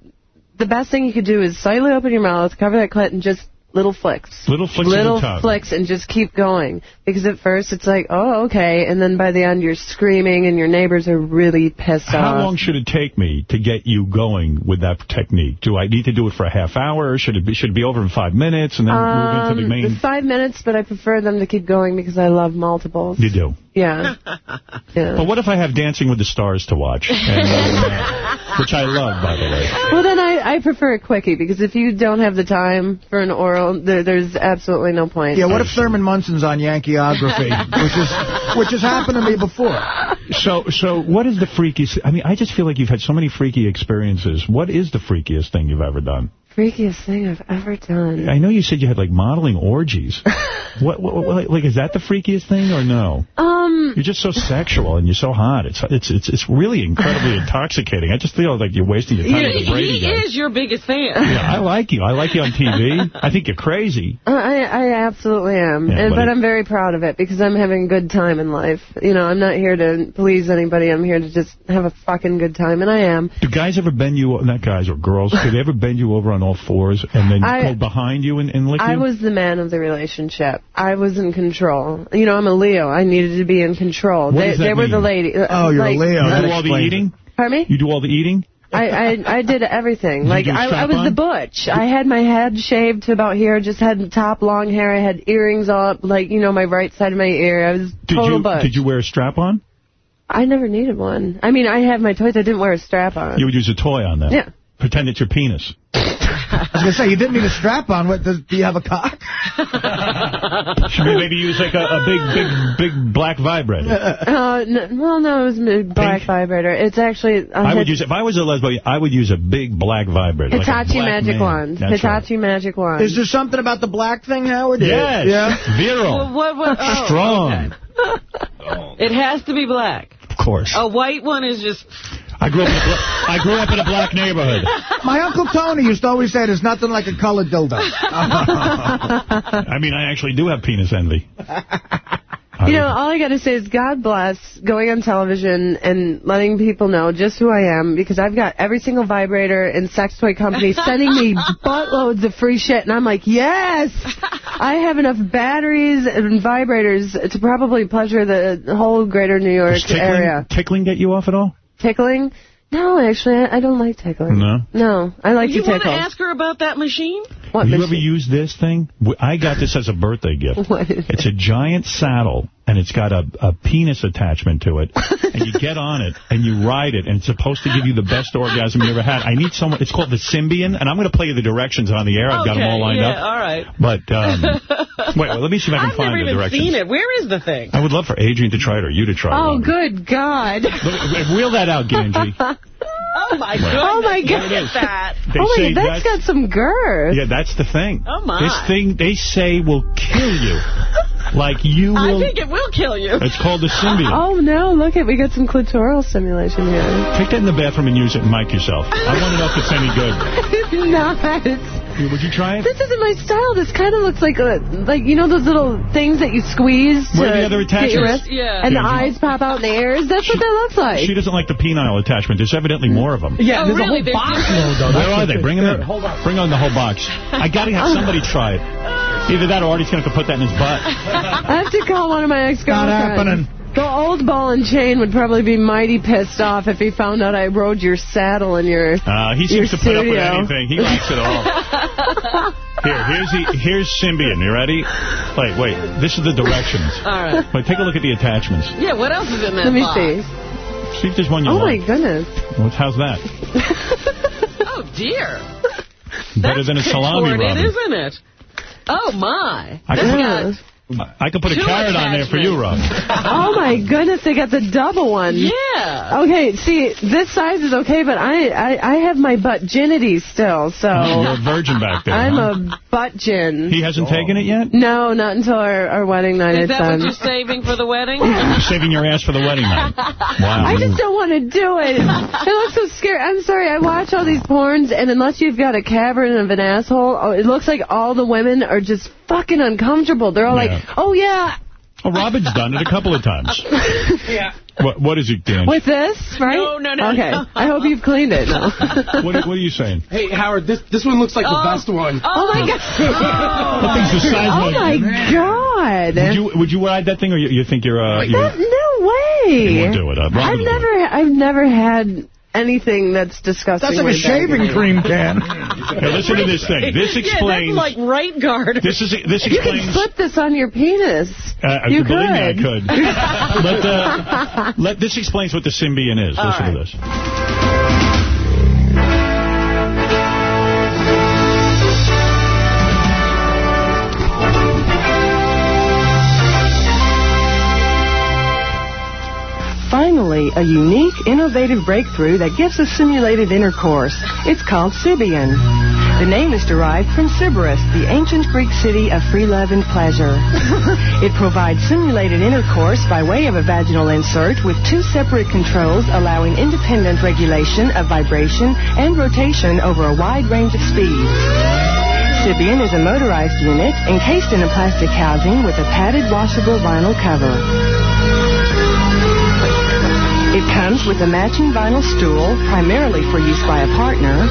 the best thing you could do is slightly open your mouth, cover that clit, and just little flicks. Little flicks Little flicks and just keep going. Because at first it's like, oh, okay. And then by the end you're screaming and your neighbors are really pissed How off. How long should it take me to get you going with that technique? Do I need to do it for a half hour? Or should it be, should it be over in five minutes and then move into the Um, main? five minutes, but I prefer them to keep going because I love multiples. You do. Yeah. yeah. But what if I have Dancing with the Stars to watch? And, uh, which I love, by the way. Well, then I, I prefer a quickie because if you don't have the time for an oral, there, there's absolutely no point. Yeah, what if Thurman Munson's on Yankeeography, which is which has happened to me before? So, so what is the freakiest? I mean, I just feel like you've had so many freaky experiences. What is the freakiest thing you've ever done? Freakiest thing I've ever done. I know you said you had like modeling orgies. what, what, what, like, is that the freakiest thing or no? Um, You're just so sexual and you're so hot. It's it's it's it's really incredibly intoxicating. I just feel like you're wasting your time with the Brady he guy. is your biggest fan. Yeah, I like you. I like you on TV. I think you're crazy. Uh, I, I absolutely am, Yeah, and, but but I'm very proud of it because I'm having a good time in life. You know, I'm not here to please anybody. I'm here to just have a fucking good time, and I am. Do guys ever bend you, not guys or girls, do they ever bend you over on all fours and then I- go behind you and, and lick I you? was the man of the relationship. I was in control. You know, I'm a Leo. I needed to be in control. What they does that they were the mean? lady. uh, Oh, you're a Leo. You do all the explains eating? Pardon me? You do all the eating? I, I I did everything. you Like I, I was strap-on? the butch. I had my head shaved to about here. Just had the top long hair. I had earrings all up, like you know, my right side of my ear. I was Did total you butch. did you wear a strap on? I never needed one. I mean, I had my toys. I didn't wear a strap on. You would use a toy on that. Yeah. Pretend it's your penis. I was going to say, you didn't need a strap on. What, does, do you have a cock? Should we maybe use like a, a big, big, big black vibrator? Uh, n well, no, it was a black vibrator. It's actually I would use if I was a lesbian. I would use a big black vibrator. Hitachi black magic man. wand. That's right. Hitachi magic wand. Is there something about the black thing, Howard? Yes. Yeah. Virile. Well, what, what, oh, Strong. It has to be black. Of course. A white one is just... I grew up in a bla- I grew up in a black neighborhood. My Uncle Tony used to always say there's nothing like a colored dildo. I mean, I actually do have penis envy. You know, all I got to say is God bless going on television and letting people know just who I am because I've got every single vibrator and sex toy company sending me buttloads of free shit. And I'm like, yes! I have enough batteries and vibrators to probably pleasure the whole greater New York Does tickling, area. tickling get you off at all? Tickling? No, actually, I I don't like tickling. No. No, I like you to want to ask her about that machine? What Have you machine? ever used this thing? I got this as a birthday gift. What is It's a giant saddle, and it's got a, a penis attachment to it. and you get on it, and you ride it, and it's supposed to give you the best orgasm you ever had. I need someone. It's called the Sybian, and I'm going to play you the directions on the air. I've got them all lined yeah, up. all right. But, um, wait, well, let me see if I can I've find never the even directions. seen it. Where is the thing? I would love for Adrianne to try it or you to try it. Oh, Robin. good God. Look, Wheel that out, Ganji. Oh, my goodness. Oh, my God. at that. They oh, say my, that's got some girth. Yeah, that's the thing. Oh, my. This thing, they say, will kill you. Like, you I think it will kill you. It's called the Sybian. Oh, no, look at, we got some clitoral stimulation here. Take that in the bathroom and use it and mic yourself. I want to know if it's any good. it's not. Would you try it? This isn't my style. This kind of looks like, a, like you know those little things that you squeeze to Where are the other get your attachments? wrist? Yeah. And the Yeah, you- eyes pop out in the ears? That's what that looks like. She doesn't like the penile attachment. There's evidently more of them. Yeah, Oh, there's really? a There's whole box different- load, though. Where are they? Bring them in. Hold on. Bring on the whole box. I got to have somebody try it. Either that or Artie's going to have to put that in his butt. I have to call one of my ex-girlfriends. Not happening. The old ball and chain would probably be mighty pissed off if he found out I rode your saddle in your Uh, he your seems to put up with anything. He likes it all. Here, here's the, here's Sybian. You ready? Wait, wait. This is the directions. All right. Wait, take a look at the attachments. Yeah, what else is in that Let me box? see. See if there's one you Oh, my goodness. What's, how's that? Oh, dear. Better than a salami, Contorted, Robin. isn't it? Oh, my. I This can, got I could put a carrot on there for you, Robin. Oh, my goodness. They got the double one. Yeah. Okay, see, this size is okay, but I I, I have my butt ginity still, so You're a virgin back there. I'm huh? a butt gin. He hasn't taken it yet? No, not until our, our wedding night. Is it's that what you're um, saving for the wedding? You're saving your ass for the wedding night. Wow. I just don't want to do it. It looks so scary. I'm sorry. I watch all these porns, and unless you've got a cavern of an asshole, oh, it looks like all the women are just fucking uncomfortable. They're all Yeah. like, "Oh yeah, Oh, Robin's done it a couple of times. Yeah. What, what is it, Dan? With this, right? No, no, no, Okay. no. I hope you've cleaned it. No. What, what are you saying? Hey, Howard, this this one looks like the best one. Oh, my God. That thing's the size Oh, of my a- God. Would you would you ride that thing, or you, you think you're uh, you're, That- no way. You won't do it, huh? Robin I've never, I've never had anything that's disgusting. That's like a with that. shaving cream can. Hey, listen to this thing. This explains. Yeah, that's like right guard. This is this explains... You can explains. slip this on your penis. Uh, you believe me, I could. could. but uh, let this explains what the Sybian is. All Listen right. to this. Finally, a unique, innovative breakthrough that gives us simulated intercourse. It's called Sybian. The name is derived from Sybaris, the ancient Greek city of free love and pleasure. it provides simulated intercourse by way of a vaginal insert with two separate controls allowing independent regulation of vibration and rotation over a wide range of speeds. Sybian is a motorized unit encased in a plastic housing with a padded washable vinyl cover. It comes with a matching vinyl stool, primarily for use by a partner,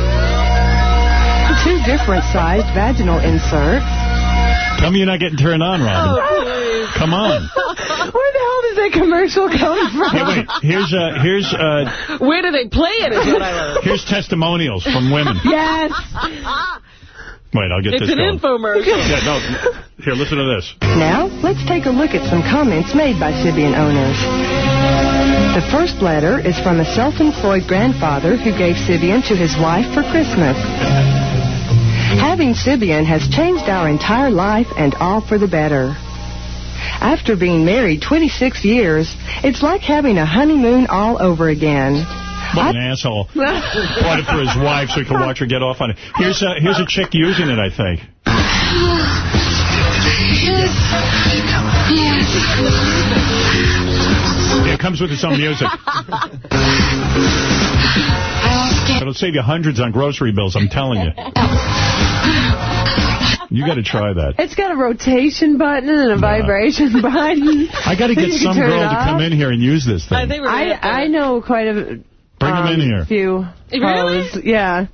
two different sized vaginal inserts, Tell me you're not getting turned on, Robin. Oh, Come on. Where the hell does that commercial come from? Hey, wait. Here's uh, here's uh, Where do they play it is what I learned. here's testimonials from women. Yes. Wait, I'll get It's this It's an going. infomercial. Yeah, no. Here, listen to this. Now, let's take a look at some comments made by Sybian owners. The first letter is from a self-employed grandfather who gave Sybian to his wife for Christmas. Having Sybian has changed our entire life and all for the better. After being married 26 years, it's like having a honeymoon all over again. What an asshole. Bought it for his wife so he could watch her get off on it. Here's a, here's a chick using it, I think. It comes with its own music. It'll save you hundreds on grocery bills, I'm telling you. You got to try that. It's got a rotation button and a vibration button. I got to get You some girl to come in here and use this thing. I think we're I, I know quite a Bring them in um, here. few Really? pros. Yeah.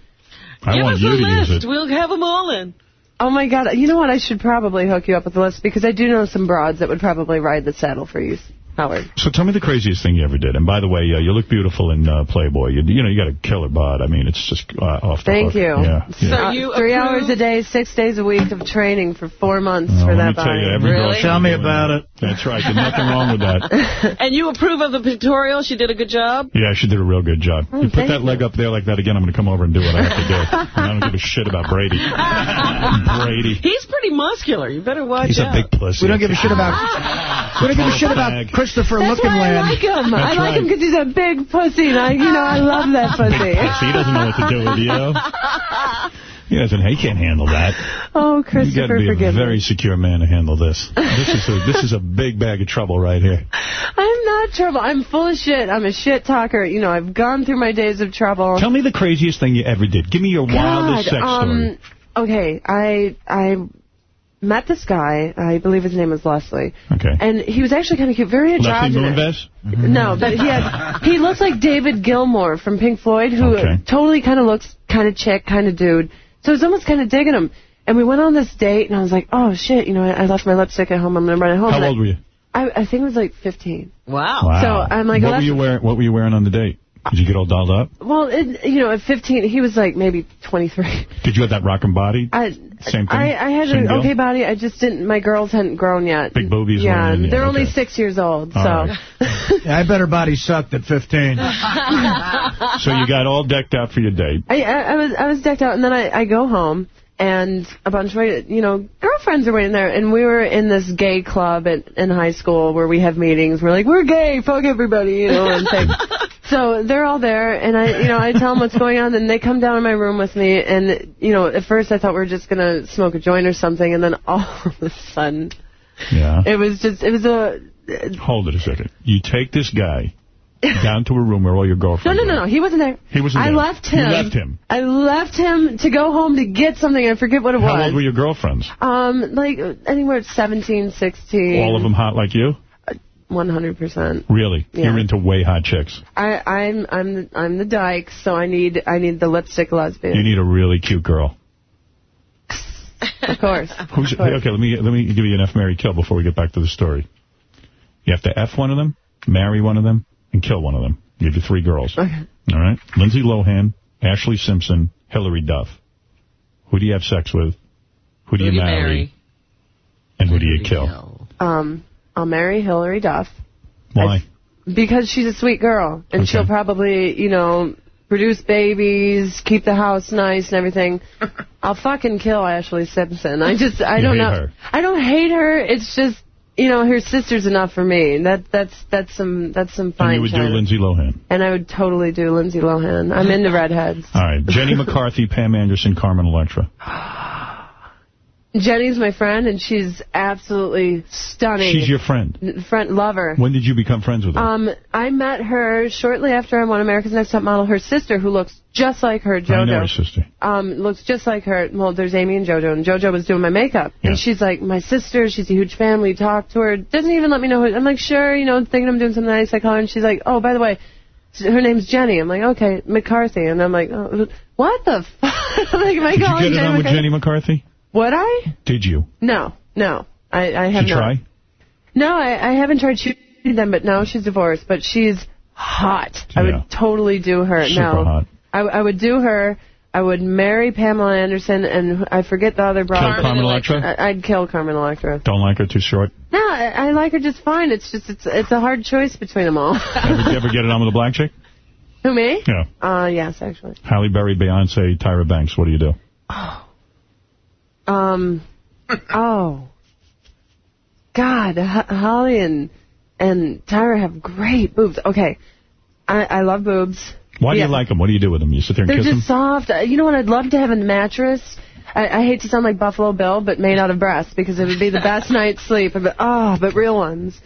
I Give want us you a to use list. it. We'll have them all in. Oh, my God. You know what? I should probably hook you up with a list because I do know some broads that would probably ride the saddle for you, Howard. So tell me the craziest thing you ever did. And by the way, uh, you look beautiful in uh, Playboy. You, you know, you got a killer bod. I mean, it's just uh, off the Thank hook. you. Yeah. yeah. Uh, you three approve- hours a day, six days a week of training for four months Oh, for let me that tell you, body. every Really? should Tell me doing about it. That's right. There's nothing wrong with that. And you approve of the pictorial? She did a good job? Yeah, she did a real good job. Oh, you put thank that leg up there like that again, I'm going to come over and do what I have to do. and I don't give a shit about Brady. Brady. He's pretty muscular. You better watch He's a big pussy. We don't give a shit about. We don't give a shit about Bag. Christopher That's Looking why I like him. I That's like him because he's a big pussy, and I, you know, I love that pussy. Pussy. He doesn't know what to do with you. He doesn't. He can't handle that. Oh, Christopher, You got Christopher, to be a very me. secure man to handle this. This is a, this is a big bag of trouble right here. I'm not trouble. I'm full of shit. I'm a shit talker. You know, I've gone through my days of trouble. Tell me the craziest thing you ever did. Give me your wildest sex um, story. Okay, I I met this guy. I believe his name was Leslie. Okay. And he was actually kind of cute, very Leslie androgynous. Moonves? Mm-hmm. No, but he had he looks like David Gilmour from Pink Floyd, who Okay. totally kind of looks kind of chick, kind of dude. So I was almost kind of digging him. And we went on this date, and I was like, oh shit, you know, I, I left my lipstick at home. I'm gonna run it home. How And I- old were you? I, I think it was like 15. Wow. Wow. So I'm like, what were you wearing? What were you wearing on the date? Did you get all dolled up? Well, it, you know, at 15, he was like maybe 23. Did you have that rockin' body? I, Same thing? I, I had Same an deal? okay body. I just didn't. My girls hadn't grown yet. Big boobies Yeah, weren't yet, they're only okay. six years old. All so. right. Yeah, I bet her body sucked at 15. So you got all decked out for your date. I, I, I was I was decked out, and then I, I go home, and a bunch of my you know girlfriends are waiting there, and we were in this gay club at, in high school where we have meetings. We're like, we're gay, fuck everybody, you know, and things. So they're all there, and I, you know, I tell them what's going on, and they come down in my room with me, and you know, at first I thought we were just gonna smoke a joint or something, and then all of a sudden, Yeah. it was just, it was a, Hold it a second. You take this guy down to a room where all your girlfriends no, no, no. no. He wasn't there. He wasn't I there. left You him. left him. I left him to go home to get something. I forget what it How was. old were your girlfriends? Um, like anywhere at 17, 16. All of them hot like you? 100%. Really? Yeah. You're into way hot chicks. I, I'm I'm the, I'm the dyke, so I need I need the lipstick lesbian. You need a really cute girl. of course. Who's, okay, let me let me give you an F, Mary kill before we get back to the story. You have to F one of them, marry one of them, and kill one of them. Give You have your three girls. Okay. All right? Lindsay Lohan, Ashlee Simpson, Hilary Duff. Who do you have sex with? Who do you marry? And who do you kill? Um, I'll marry Hilary Duff Why? because she's a sweet girl, and Okay. she'll probably you know produce babies, keep the house nice and everything. I'll fucking kill Ashlee Simpson. I just I You don't hate know. her. I don't hate her. It's just. You know, her sister's enough for me. That that's that's some that's some fine and you would china. do Lindsay Lohan. And I would totally do Lindsay Lohan. I'm into redheads. All right. Jenny McCarthy, Pam Anderson, Carmen Electra. Jenny's my friend, and she's absolutely stunning. She's your friend. friend, lover. When did you become friends with her? Um, I met her shortly after I won America's Next Top Model. Her sister, who looks just like her, JoJo. I know her sister. um, looks just like her. Well, there's Amy and JoJo, and JoJo was doing my makeup, and she's like, my sister. She's a huge fan. We talk to her. Doesn't even let me know. Who, I'm like, sure, you know, thinking I'm doing something nice. I call her, and she's like, oh, by the way. Her name's Jenny. I'm like, okay, McCarthy. And I'm like, oh, what the fuck? Like, am I Did you get it Jenny on with McCarthy? Jenny McCarthy? Would I? Did you? No, no. I, I have Did you not. try? No, I, I haven't tried shooting them, but now she's divorced. But she's hot. I would totally do her. Super no, hot. I, I would do her. I would marry Pamela Anderson, and I forget the other broad. Kill Carmen Electra? I, I'd kill Carmen Electra. Don't like her too short? No, I, I like her just fine. It's just it's it's a hard choice between them all. Ever, you ever get it on with a black chick? Who me? Yeah. Uh, yes, actually. Halle Berry, Beyonce, Tyra Banks. What do you do? Um, oh, God, H- Halle and and Tyra have great boobs. Okay, I I love boobs. Why do Yeah. you like them? What do you do with them? You sit there and They're kiss just them? soft. Uh, You know what I'd love to have in the mattress? I, I hate to sound like Buffalo Bill, but made out of breasts because it would be the best night's sleep. But oh, but real ones.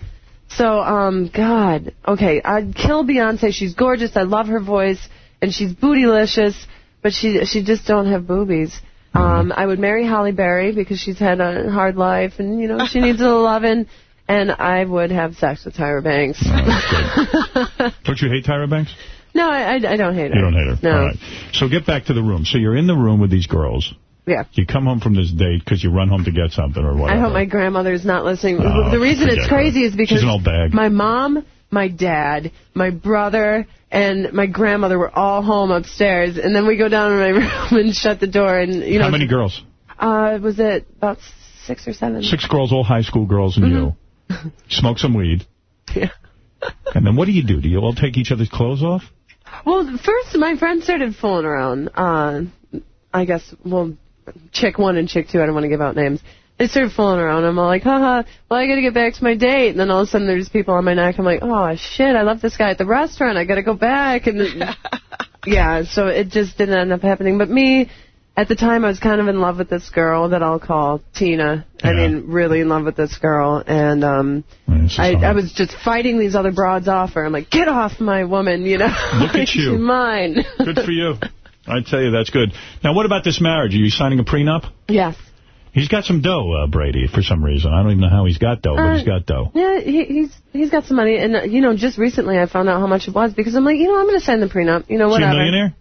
So, um, God, okay, I'd kill Beyonce. She's gorgeous. I love her voice, and she's bootylicious, but she she just don't have boobies. Um, I would marry Halle Berry because she's had a hard life, and you know she needs a little loving. And I would have sex with Tyra Banks. Don't you hate Tyra Banks? no, I, I, don't hate her. You don't hate her. No. All right. So get back to the room. So you're in the room with these girls. Yeah. You come home from this date because you run home to get something or whatever. I hope my grandmother's not listening. Oh, the reason it's her. crazy is because She's an old bag. my mom, my dad, my brother, and my grandmother were all home upstairs, and then we go down to my room and shut the door, and you know. How many girls? Uh, was it about six or seven? Six girls, all high school girls, and you. Smoke some weed. Mm-hmm. Yeah. And then what do you do? Do you all take each other's clothes off? Well, first my friends started fooling around. Uh, I guess, well, chick one and chick two, I don't want to give out names. They started fooling around. I'm all like, haha, well, I got to get back to my date. And then all of a sudden there's people on my neck. I'm like, oh, shit, I love this guy at the restaurant. I got to go back. And then- yeah, so it just didn't end up happening. But me, at the time, I was kind of in love with this girl that I'll call Tina. I mean, really in love with this girl. And um, I, I was just fighting these other broads off her. I'm like, get off my woman, you know. Look at you. She's mine. Good for you. I tell you, that's good. Now, what about this marriage? Are you signing a prenup? Yes. He's got some dough, uh, Brady, for some reason. I don't even know how he's got dough, but Uh, he's got dough. Yeah, he, he's he's got some money, and uh, you know, just recently I found out how much it was because I'm like, you know, I'm going to sign the prenup. You know, Is he a whatever. millionaire?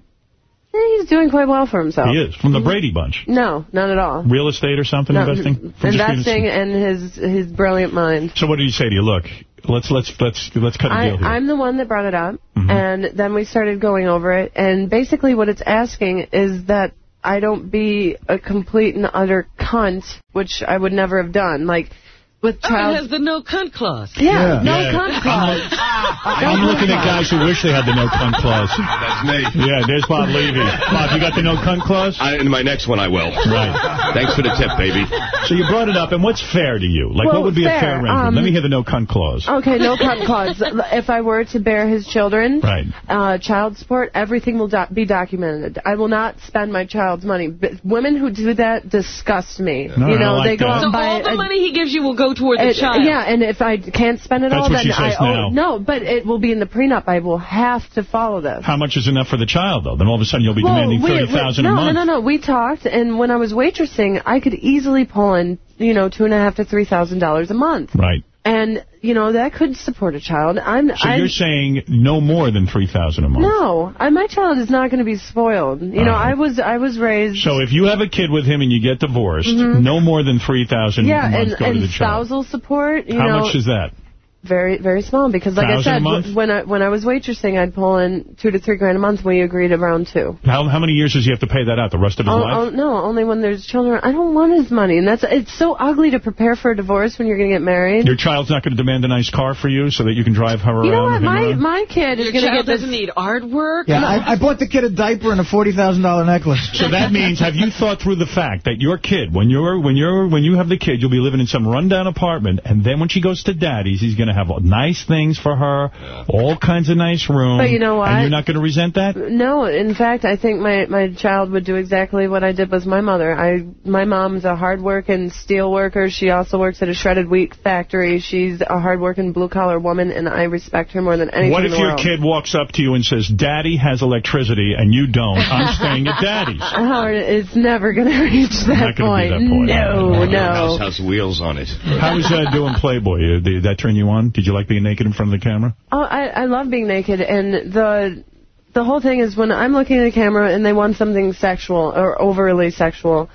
Yeah, he's doing quite well for himself. He is. From the Brady bunch. No, not at all. Real estate or something, No, investing? From a- investing and his his brilliant mind. So what did he say to you? Look, let's let's let's let's cut a I, deal here. I'm the one that brought it up, Mhm. and then we started going over it. And basically, what it's asking is that I don't be a complete and utter cunt, which I would never have done. Like with Oh, it child. has the no cunt clause. yeah, no Yeah. cunt clause. I'm looking at guys who wish they had the no cunt clause. That's me. Yeah, there's Bob Levy. Bob, you got the no cunt clause? I, in my next one, I will. Right. Thanks for the tip, baby. So you brought it up, and what's fair to you? Like, Well, what would be a fair fair, arrangement? um, Let me hear the no cunt clause. Okay, no cunt clause. If I were to bear his children, Right. uh, child support, everything will do- be documented. I will not spend my child's money. But women who do that disgust me. No, you know, like they go that. out So and buy all the money he gives you will go toward the It- child. Yeah, and if I can't spend it That's all, what then I owe. now. No, but it will be in the prenup. I will have to follow this. How much is enough for the child, though? Then all of a sudden you'll be Well, demanding we- we- 30000 no, a month. No, no, no. We talked, and when I was waitressing, I could easily pull in, you know, two and a half to three thousand dollars a month, Right. And you know that could support a child. I'm. So I'm you're saying no more than 3000 a month? no, I, my child is not going to be spoiled. You know, Uh-huh. I was I was raised. So if you have a kid with him and you get divorced, Mhm. no more than 3000 yeah, a month and, go to and the child. spousal support. You How know, much is that? Very, very small because, like I Thousand a said, when I when I was waitressing, I'd pull in two to three grand a month. We agreed around two. How how many years does he have to pay that out? The rest of his Oh, life? oh, no, only when there's children. I don't want his money, and that's it's so ugly to prepare for a divorce when you're going to get married. Your child's not going to demand a nice car for you so that you can drive her around? You know what? My around? my kid is Your going to child get doesn't need artwork. Yeah, I, I bought the kid a diaper and a $40,000 necklace. So that means, have you thought through the fact that your kid, when you're when you're when you have the kid, you'll be living in some rundown apartment, and then when she goes to daddy's, he's going to have nice things for her, all kinds of nice room. But you know what? And you're not going to resent that. No, in fact, I think my my child would do exactly what I did with my mother. I my mom's a hard-working steel worker. She also works at a shredded wheat factory. She's a hard-working blue-collar woman, and I respect her more than anything What in if the your world. kid walks up to you and says, "Daddy has electricity and you don't. I'm staying at Daddy's." Howard, it's never going to reach that not gonna be point. that point. No, Your house has wheels on it. How was uh, doing Playboy? Uh, Did that turn you on? Did you like being naked in front of the camera? Oh, I, I love being naked, and the the whole thing is when I'm looking at a camera and they want something sexual or overly sexual,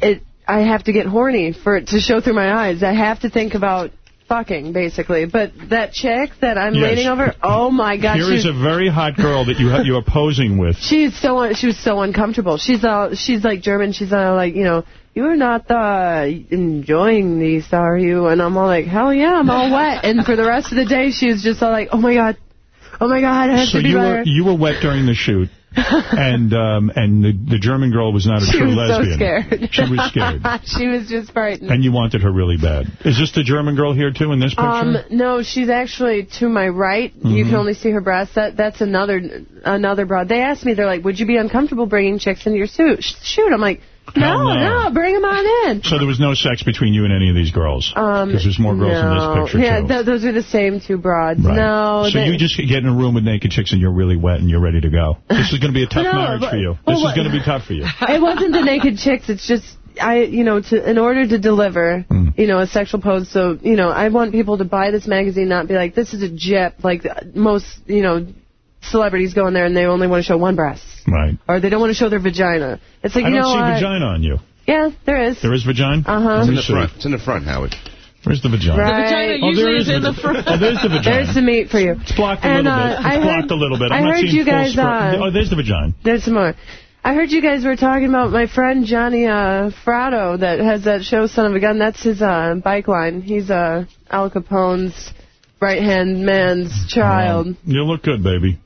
it I have to get horny for it to show through my eyes. I have to think about fucking basically. But that chick that I'm Yes. leaning over, oh my god, Here is she's a very hot girl that you ha- you are posing with. she's so un- she was so uncomfortable. She's all she's like German. She's all like you know. You're not uh, enjoying these, are you? And I'm all like, hell yeah, I'm all wet. And for the rest of the day, she was just all like, oh my god, oh my god, I have So to be you better. were you were wet during the shoot, and um, and the, the German girl was not a She true was lesbian. so scared. She was scared, she was just frightened. and you wanted her really bad. Is this the German girl here too in this picture? Um, no, she's actually to my right. You Mhm. can only see her breasts. That that's another another broad. They asked me, they're like, "Would you be uncomfortable bringing chicks into your suit?" Shoot, I'm like, no, no. no, bring them on in. so there was no sex between you and any of these girls? Um, Because there's more girls no. in this picture yeah, th- those are the same two broads. Right. No, so you just get in a room with naked chicks and you're really wet and you're ready to go. This is going to be a tough No, marriage but- for you. well, This is going to be tough for you. it wasn't the naked chicks. It's just I, you know, to in order to deliver, Hmm. you know, a sexual pose. So, you know, I want people to buy this magazine, not be like, this is a jip. Like most, you know, celebrities go in there and they only want to show one breast, Right. or they don't want to show their vagina. It's like, I you don't see what? vagina on you. Yeah, there is. There is vagina? Uh-huh. It's in the Let me see. front. It's in the front, Howard. Where's the vagina? Right. The vagina Oh, usually there is is in the front. Oh, there's the vagina. There's the meat for you. It's blocked a And, little uh, bit. It's I blocked heard- a little bit. I I'm not heard seeing you full guys, screen. uh, Oh, there's the vagina. There's some more. I heard you guys were talking about my friend Johnny uh, Fratto that has that show Son of a Gun. That's his uh, bike line. He's uh, Al Capone's right-hand man's child. You look good, baby.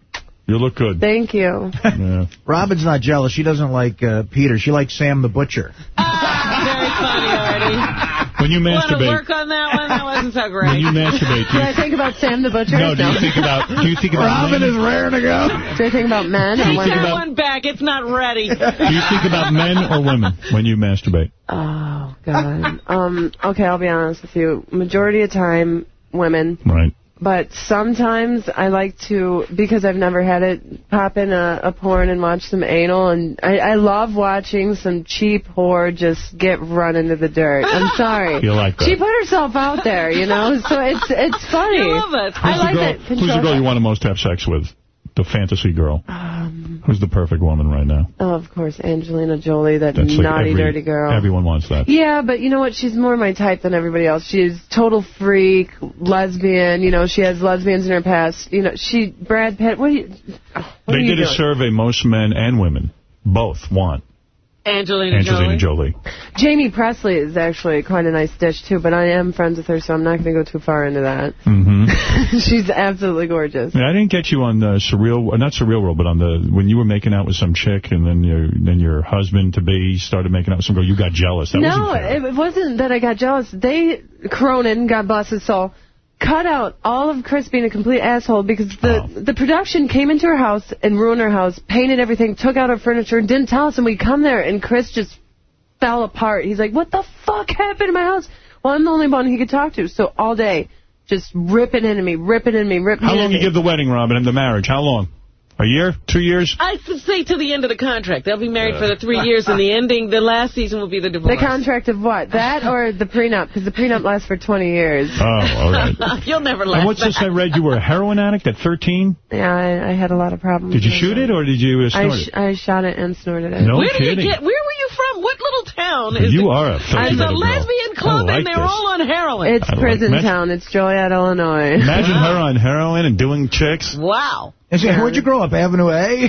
You look good. Thank you. Yeah. Robin's not jealous. She doesn't like uh, Peter. She likes Sam the Butcher. Very funny, Artie. When you masturbate... Want to work on that one? That wasn't so great. when great. you masturbate, do Do you, I think about Sam the Butcher? no, do you think about do you think about Robin men? is raring to go. Do I think about men? Do or you think that about- one back. It's not ready. Do you think about men or women when you masturbate? Oh, God. um, okay, I'll be honest with you. Majority of time, women. Right. But sometimes I like to, because I've never had it, pop in a, a porn and watch some anal. And I, I love watching some cheap whore just get run into the dirt. I'm sorry. You like that? She put herself out there, you know, so it's it's funny. I love it. I like the girl, that. Who's the girl you want to most have sex with? The fantasy girl. Um, Who's the perfect woman right now? oh, of course, Angelina Jolie, that That's like naughty, every- dirty girl. Everyone wants that. Yeah, but you know what? She's more my type than everybody else. She's total freak, lesbian. You know, she has lesbians in her past. You know, she Brad Pitt. What do you? what They did a survey. Most men and women both want Angelina, Angelina Jolie. Jolie. Jaime Pressly is actually quite a nice dish too, but I am friends with her, so I'm not going to go too far into that. Mm-hmm. She's absolutely gorgeous. Yeah, I didn't get you on the surreal, uh, not surreal world, but on the when you were making out with some chick, and then your then your husband to be started making out with some girl. You got jealous. That no, wasn't it, it wasn't that I got jealous. They, Cronin, God bless his soul, cut out all of Chris being a complete asshole because the Oh. the production came into her house and ruined her house, painted everything, took out her furniture, and didn't tell us. And we come there, and Chris just fell apart. He's like, "What the fuck happened to my house?" Well, I'm the only one he could talk to. So all day, just ripping into me, ripping into me, ripping How long you give the wedding, Robin, and the marriage? How long? A year? Two years? I should say to the end of the contract. They'll be married for the three years, and the ending, the last season will be the divorce. The contract of what? That or the prenup? Because the prenup lasts for 20 years. Oh, all right. You'll never last And what's this I read? You were a heroin addict at 13? Yeah, I, I had a lot of problems. Did you shoot it or did you uh, I, snort sh it? I shot it and snorted it. No Where did kidding. you get? Where were you from? What little town is You it? are a filthy It's a little girl. lesbian club, like and they're this. all on heroin. It's I prison imagine- town. It's Joliet, Illinois. Imagine her on heroin and doing chicks. Wow. And so, where'd you grow up? Avenue A?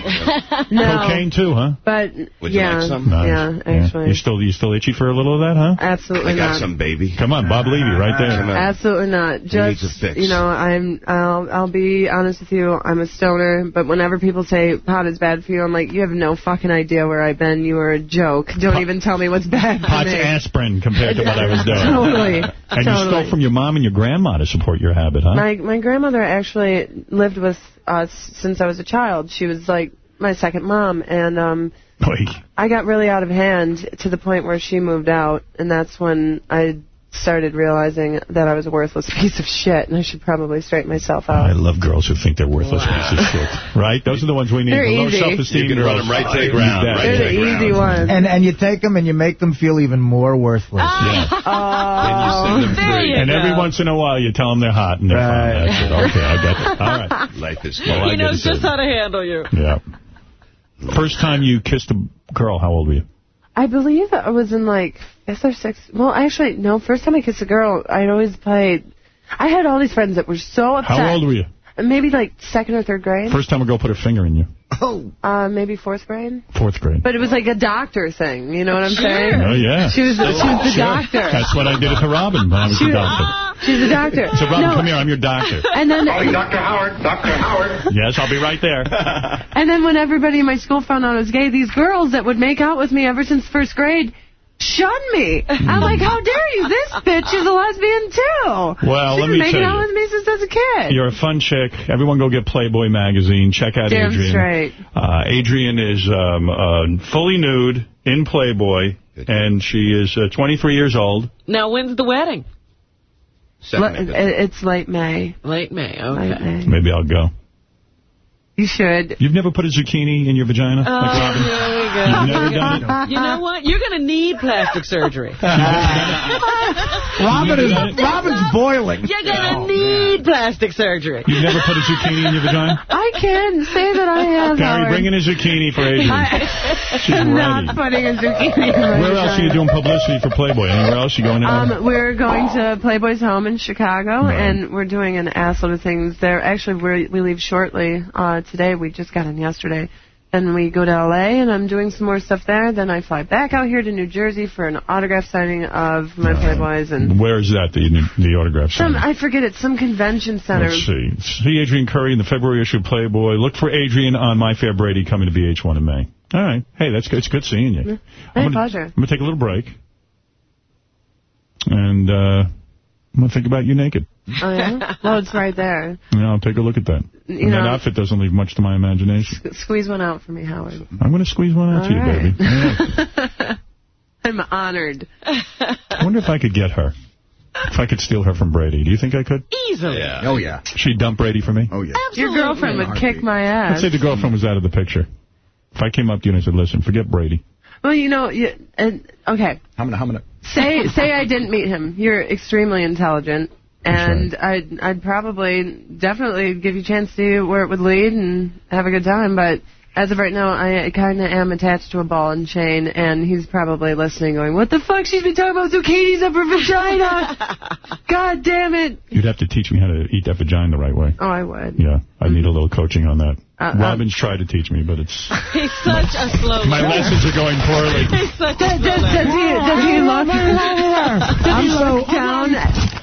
no, Cocaine too, huh? but Would you yeah, like some? Nice. yeah, actually, You still you still itchy for a little of that, huh? absolutely not. Got some baby. Come on, Bob Levy, right there. Absolutely not. needs Just a fix? you know, I'm. I'll. I'll be honest with you. I'm a stoner. But whenever people say pot is bad for you, I'm like, you have no fucking idea where I've been. You are a joke. Don't even tell me what's bad for Pot's me. aspirin compared to what I was doing. Totally. And you stole from your mom and your grandma to support your habit, huh? My my grandmother actually lived with us since I was a child. She was like my second mom, and um, I got really out of hand to the point where she moved out, and that's when I started realizing that I was a worthless piece of shit, and I should probably straighten myself out. I love girls who think they're worthless pieces of shit. Right? Those are the ones we need. They're the low self-esteem You can run girls. them right to the You ground, right They're the easy ones. And and you take them and you make them feel even more worthless. Ah. Yeah. Oh, There you And go. every once in a while, you tell them they're hot and they're fine. Right. That's it. Okay, I get it. All right. Life is Well, he get knows just how to handle you. Yeah. First time you kissed a girl, how old were you? I believe I was in like fifth or sixth. Well, actually, no. First time I kissed a girl, I'd always played. I had all these friends that were so upset. How old were you? Maybe like second or third grade. First time a girl put her finger in you? Oh. Uh, maybe fourth grade. Fourth grade. But it was like a doctor thing. You know what I'm Sure. saying? Oh, yeah. She was, she was the Sure. doctor. That's what I did to Robin when I was She the doctor. She's a doctor. So, Robin, no, come here. I'm your doctor. And then, Dr. Howard, Dr. Howard. Yes, I'll be right there. and then when everybody in my school found out I was gay, these girls that would make out with me ever since first grade shunned me. I'm like, how dare you? This bitch is a lesbian too. Well, She's let been me making out with me since I was a kid. You're a fun chick. Everyone go get Playboy magazine. Check out Damn Adrianne. straight. Uh, Adrianne is um, uh, fully nude in Playboy, and she is uh, 23 years old. Now, when's the wedding? Le- it's late May. Late May. Late Okay. May. Maybe I'll go. You should. You've never put a zucchini in your vagina, like Oh, Robin? here we go. You've never done it? You know what? You're going to need plastic surgery. Robin is You've never Robin's boiling. You're going to need plastic surgery. You've never put a zucchini in your vagina? I can say that I have. Gary, Howard. bring in a zucchini for Adrianne. She's I'm ready. not putting a zucchini in my Where else are you doing publicity for Playboy? Anywhere else? You going anywhere? Um, we're going to Playboy's home in Chicago, Right. and we're doing an assload of things there. Actually, we're, we leave shortly uh, today. We just got in yesterday. Then we go to L.A., and I'm doing some more stuff there. Then I fly back out here to New Jersey for an autograph signing of my Playboys. And Where is that, the, the autograph some, signing? I forget it, some convention center. Let's see. See Adrianne Curry in the February issue of Playboy. Look for Adrianne on My Fair Brady coming to VH1 in May. All right. Hey, that's good. It's good seeing you. My I'm gonna, pleasure. I'm going to take a little break. And uh, I'm going to think about you naked. Oh, yeah? Well, it's right there. Yeah, I'll take a look at that. You and that outfit doesn't leave much to my imagination. Squeeze one out for me, Howard. I'm going to squeeze one out All to you, right. baby. Yeah. I'm honored. I wonder if I could get her. If I could steal her from Brady. Do you think I could? Easily. Yeah. Oh, yeah. She'd dump Brady for me? Oh, yeah. Absolutely. Your girlfriend would kick my ass. Let's say the girlfriend was out of the picture. If I came up to you and I said, listen, forget Brady. Well, you know, you, and, okay. How many, how many? Say say I didn't meet him. You're extremely intelligent, and I'd I'd probably definitely give you a chance to see where it would lead and have a good time. But as of right now, I kind of am attached to a ball and chain, and he's probably listening, going, "What the fuck? She's been talking about zucchinis up her vagina. God damn it! You'd have to teach me how to eat that vagina the right way. Oh, I would. Yeah, I need a little coaching on that. Uh, Robin's tried to teach me, but it's He's such a slow my learner. lessons are going poorly. He's such a Does, slow does, does he learner. does he look? I'm he so down?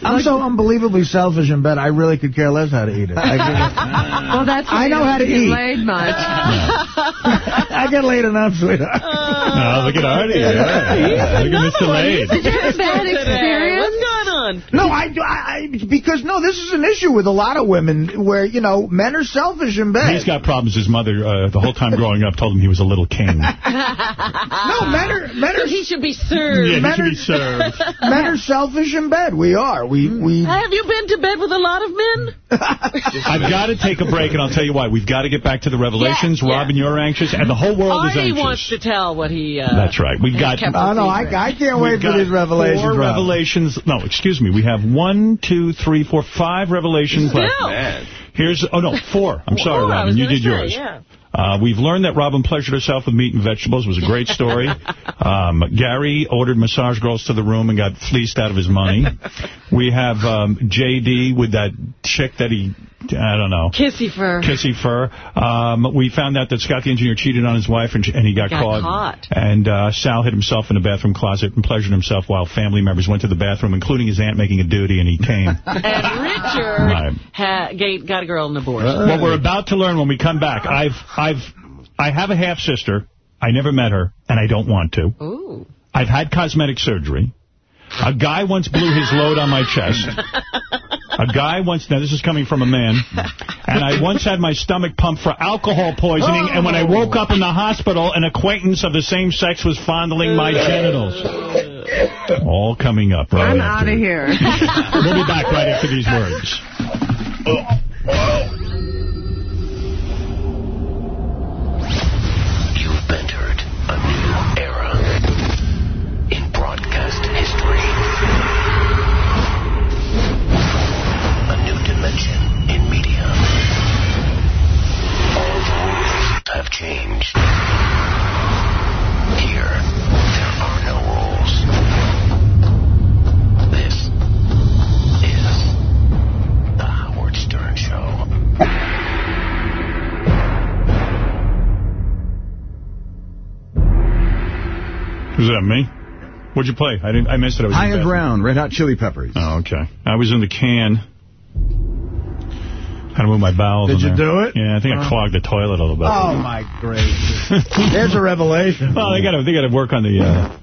I'm so unbelievably selfish in bed. I really could care less how to eat it. I, Well, that's I know how to get eat. laid much. I get laid enough, sweetheart. Oh, look at Artie. Yeah. Look at Mr. Lade. Did you have a bad experience? What's going on on. No, I, I, I- because, no, this is an issue with a lot of women where, you know, men are selfish in bed. He's got problems. His mother, uh, the whole time growing up, told him he was a little king. No, men are, men So are, he should be served. Yeah, he men should are- be served. men are selfish in bed. We are. We, we, Have you been to bed with a lot of men? I've got to take a break, and I'll tell you why. We've got to get back to the revelations. Yeah, yeah. Robin, you're anxious, and the whole world is Artie anxious. wants to tell what he... Uh, That's right. We've got... kept Oh, no, I, secret. I can't wait for these revelations, Four revelations. No, excuse me. We have one, two, three, four, five revelations Still. left. Here's, oh no, four. I'm sorry, Robin. You did say, yours. yeah. Uh, we've learned that Robin pleasured herself with meat and vegetables. It was a great story. um, Gary ordered massage girls to the room and got fleeced out of his money. we have um, J.D. with that chick that he, I don't know. Kissy fur. Kissy fur. Um, we found out that Scott the engineer cheated on his wife and, and he got, Got caught. And uh, Sal hid himself in a bathroom closet and pleasured himself while family members went to the bathroom, including his aunt making a duty, and he came. And Richard Right. ha got a girl an abortion. what we're about to learn when we come back, I've, I've, I have a half-sister. I never met her, and I don't want to. Ooh. I've had cosmetic surgery. A guy once blew his load on my chest. A guy once, now this is coming from a man, and I once had my stomach pumped for alcohol poisoning, and when I woke up in the hospital, an acquaintance of the same sex was fondling my genitals. All coming up right I'm out of here. We'll be back right after these words. Oh, Was that me? What'd you play? I didn't. I missed it. I was in Higher ground, Red Hot Chili Peppers. Oh, okay. I was in the can. Had to move my bowels. Did in you there. do it? Yeah, I think I clogged the toilet a little bit. Oh, my gracious. There's a revelation. Well, they got to they got to work on the. Uh,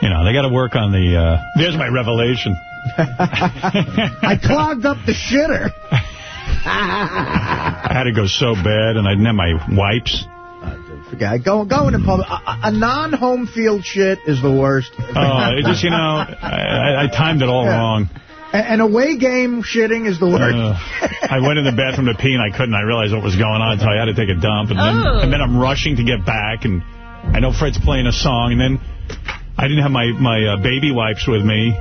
you know, they got to work on the. Uh, there's my revelation. I clogged up the shitter. I had to go so bad, and I didn't have my wipes. Forget go going in public. A, a- a non-home field shit is the worst. Oh, it just you know, I, I- I timed it all Yeah. wrong. A- An away game shitting is the worst. Uh, I went in the bathroom to pee and I couldn't. I realized what was going on, so I had to take a dump. And then, Oh. and then I'm rushing to get back, and I know Fred's playing a song, and then I didn't have my my uh, baby wipes with me,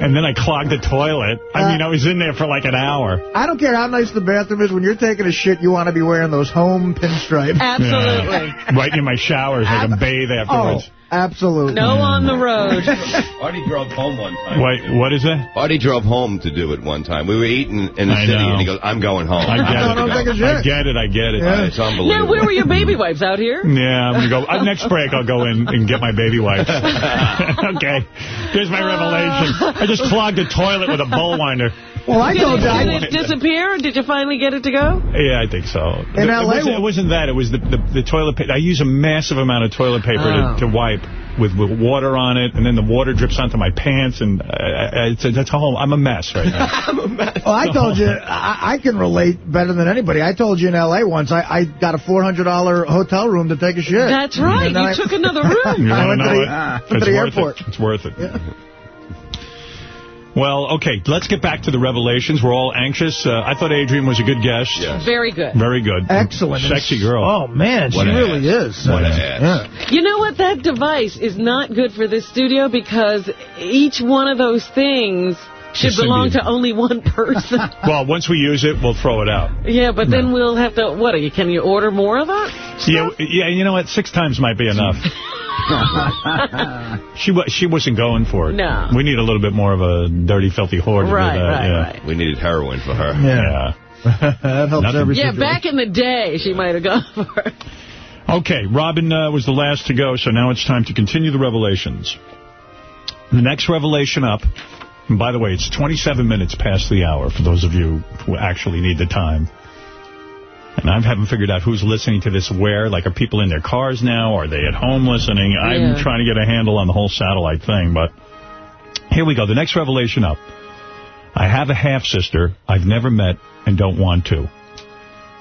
and then I clogged the toilet. I uh, mean, I was in there for like an hour. I don't care how nice the bathroom is. When you're taking a shit, you want to be wearing those home pinstripes. Absolutely. Yeah. right in my showers, I can bathe Oh, afterwards. Absolutely. No on the road. Artie drove home one time. Wait, what is that? Artie drove home to do it one time. We were eating in the I city, know. and he goes, I'm going home. I get No, it. don't take a I get it. I get it. Uh, it's now, unbelievable. where were your baby wipes? Out here? Yeah, I'm gonna go. Uh, next break, I'll go in and get my baby wipes. okay, here's my revelation. I just clogged the toilet with a bowl winder. Well, I told you. I, Did it disappear, or did you finally get it to go? Yeah, I think so. In it, LA, wasn't, it wasn't that. It was the, the, the toilet paper. I use a massive amount of toilet paper Oh. to, to wipe with, with water on it, and then the water drips onto my pants, and uh, it's, a, that's a whole, I'm a mess right now. well, I told you, I, I can relate better than anybody. I told you in L.A. once, I, I got a $400 hotel room to take a shit. That's right. You I- took another room. You I went to to the- it? went to the airport. it. It's worth it. Well, okay, let's get back to the revelations. We're all anxious. Uh, I thought Adrianne was a good guest. Yes. Very good. Very good. Excellent. Sexy girl. Oh, man, What she really ass. is. What an Yeah. You know what? That device is not good for this studio because each one of those things should Should belong be- to only one person. Well, once we use it, we'll throw it out. yeah, but then we'll have to, what, are you, can you order more of it? Yeah, yeah. You know what? Six times might be enough. she wa she wasn't going for it. No. We need a little bit more of a dirty, filthy whore to Right, do that. right, yeah. right. We needed heroin for her. Yeah. that helps Nothing. every Yeah, situation. back in the day, she might have gone for it. Okay, Robin uh, was the last to go, so now it's time to continue the revelations. The next revelation up, and by the way, it's 27 minutes past the hour for those of you who actually need the time. And I haven't figured out who's listening to this where. Like, are people in their cars now? Are they at home listening? I'm trying to get a handle on the whole satellite thing, but Here we go. The next revelation up. I have a half-sister I've never met and don't want to.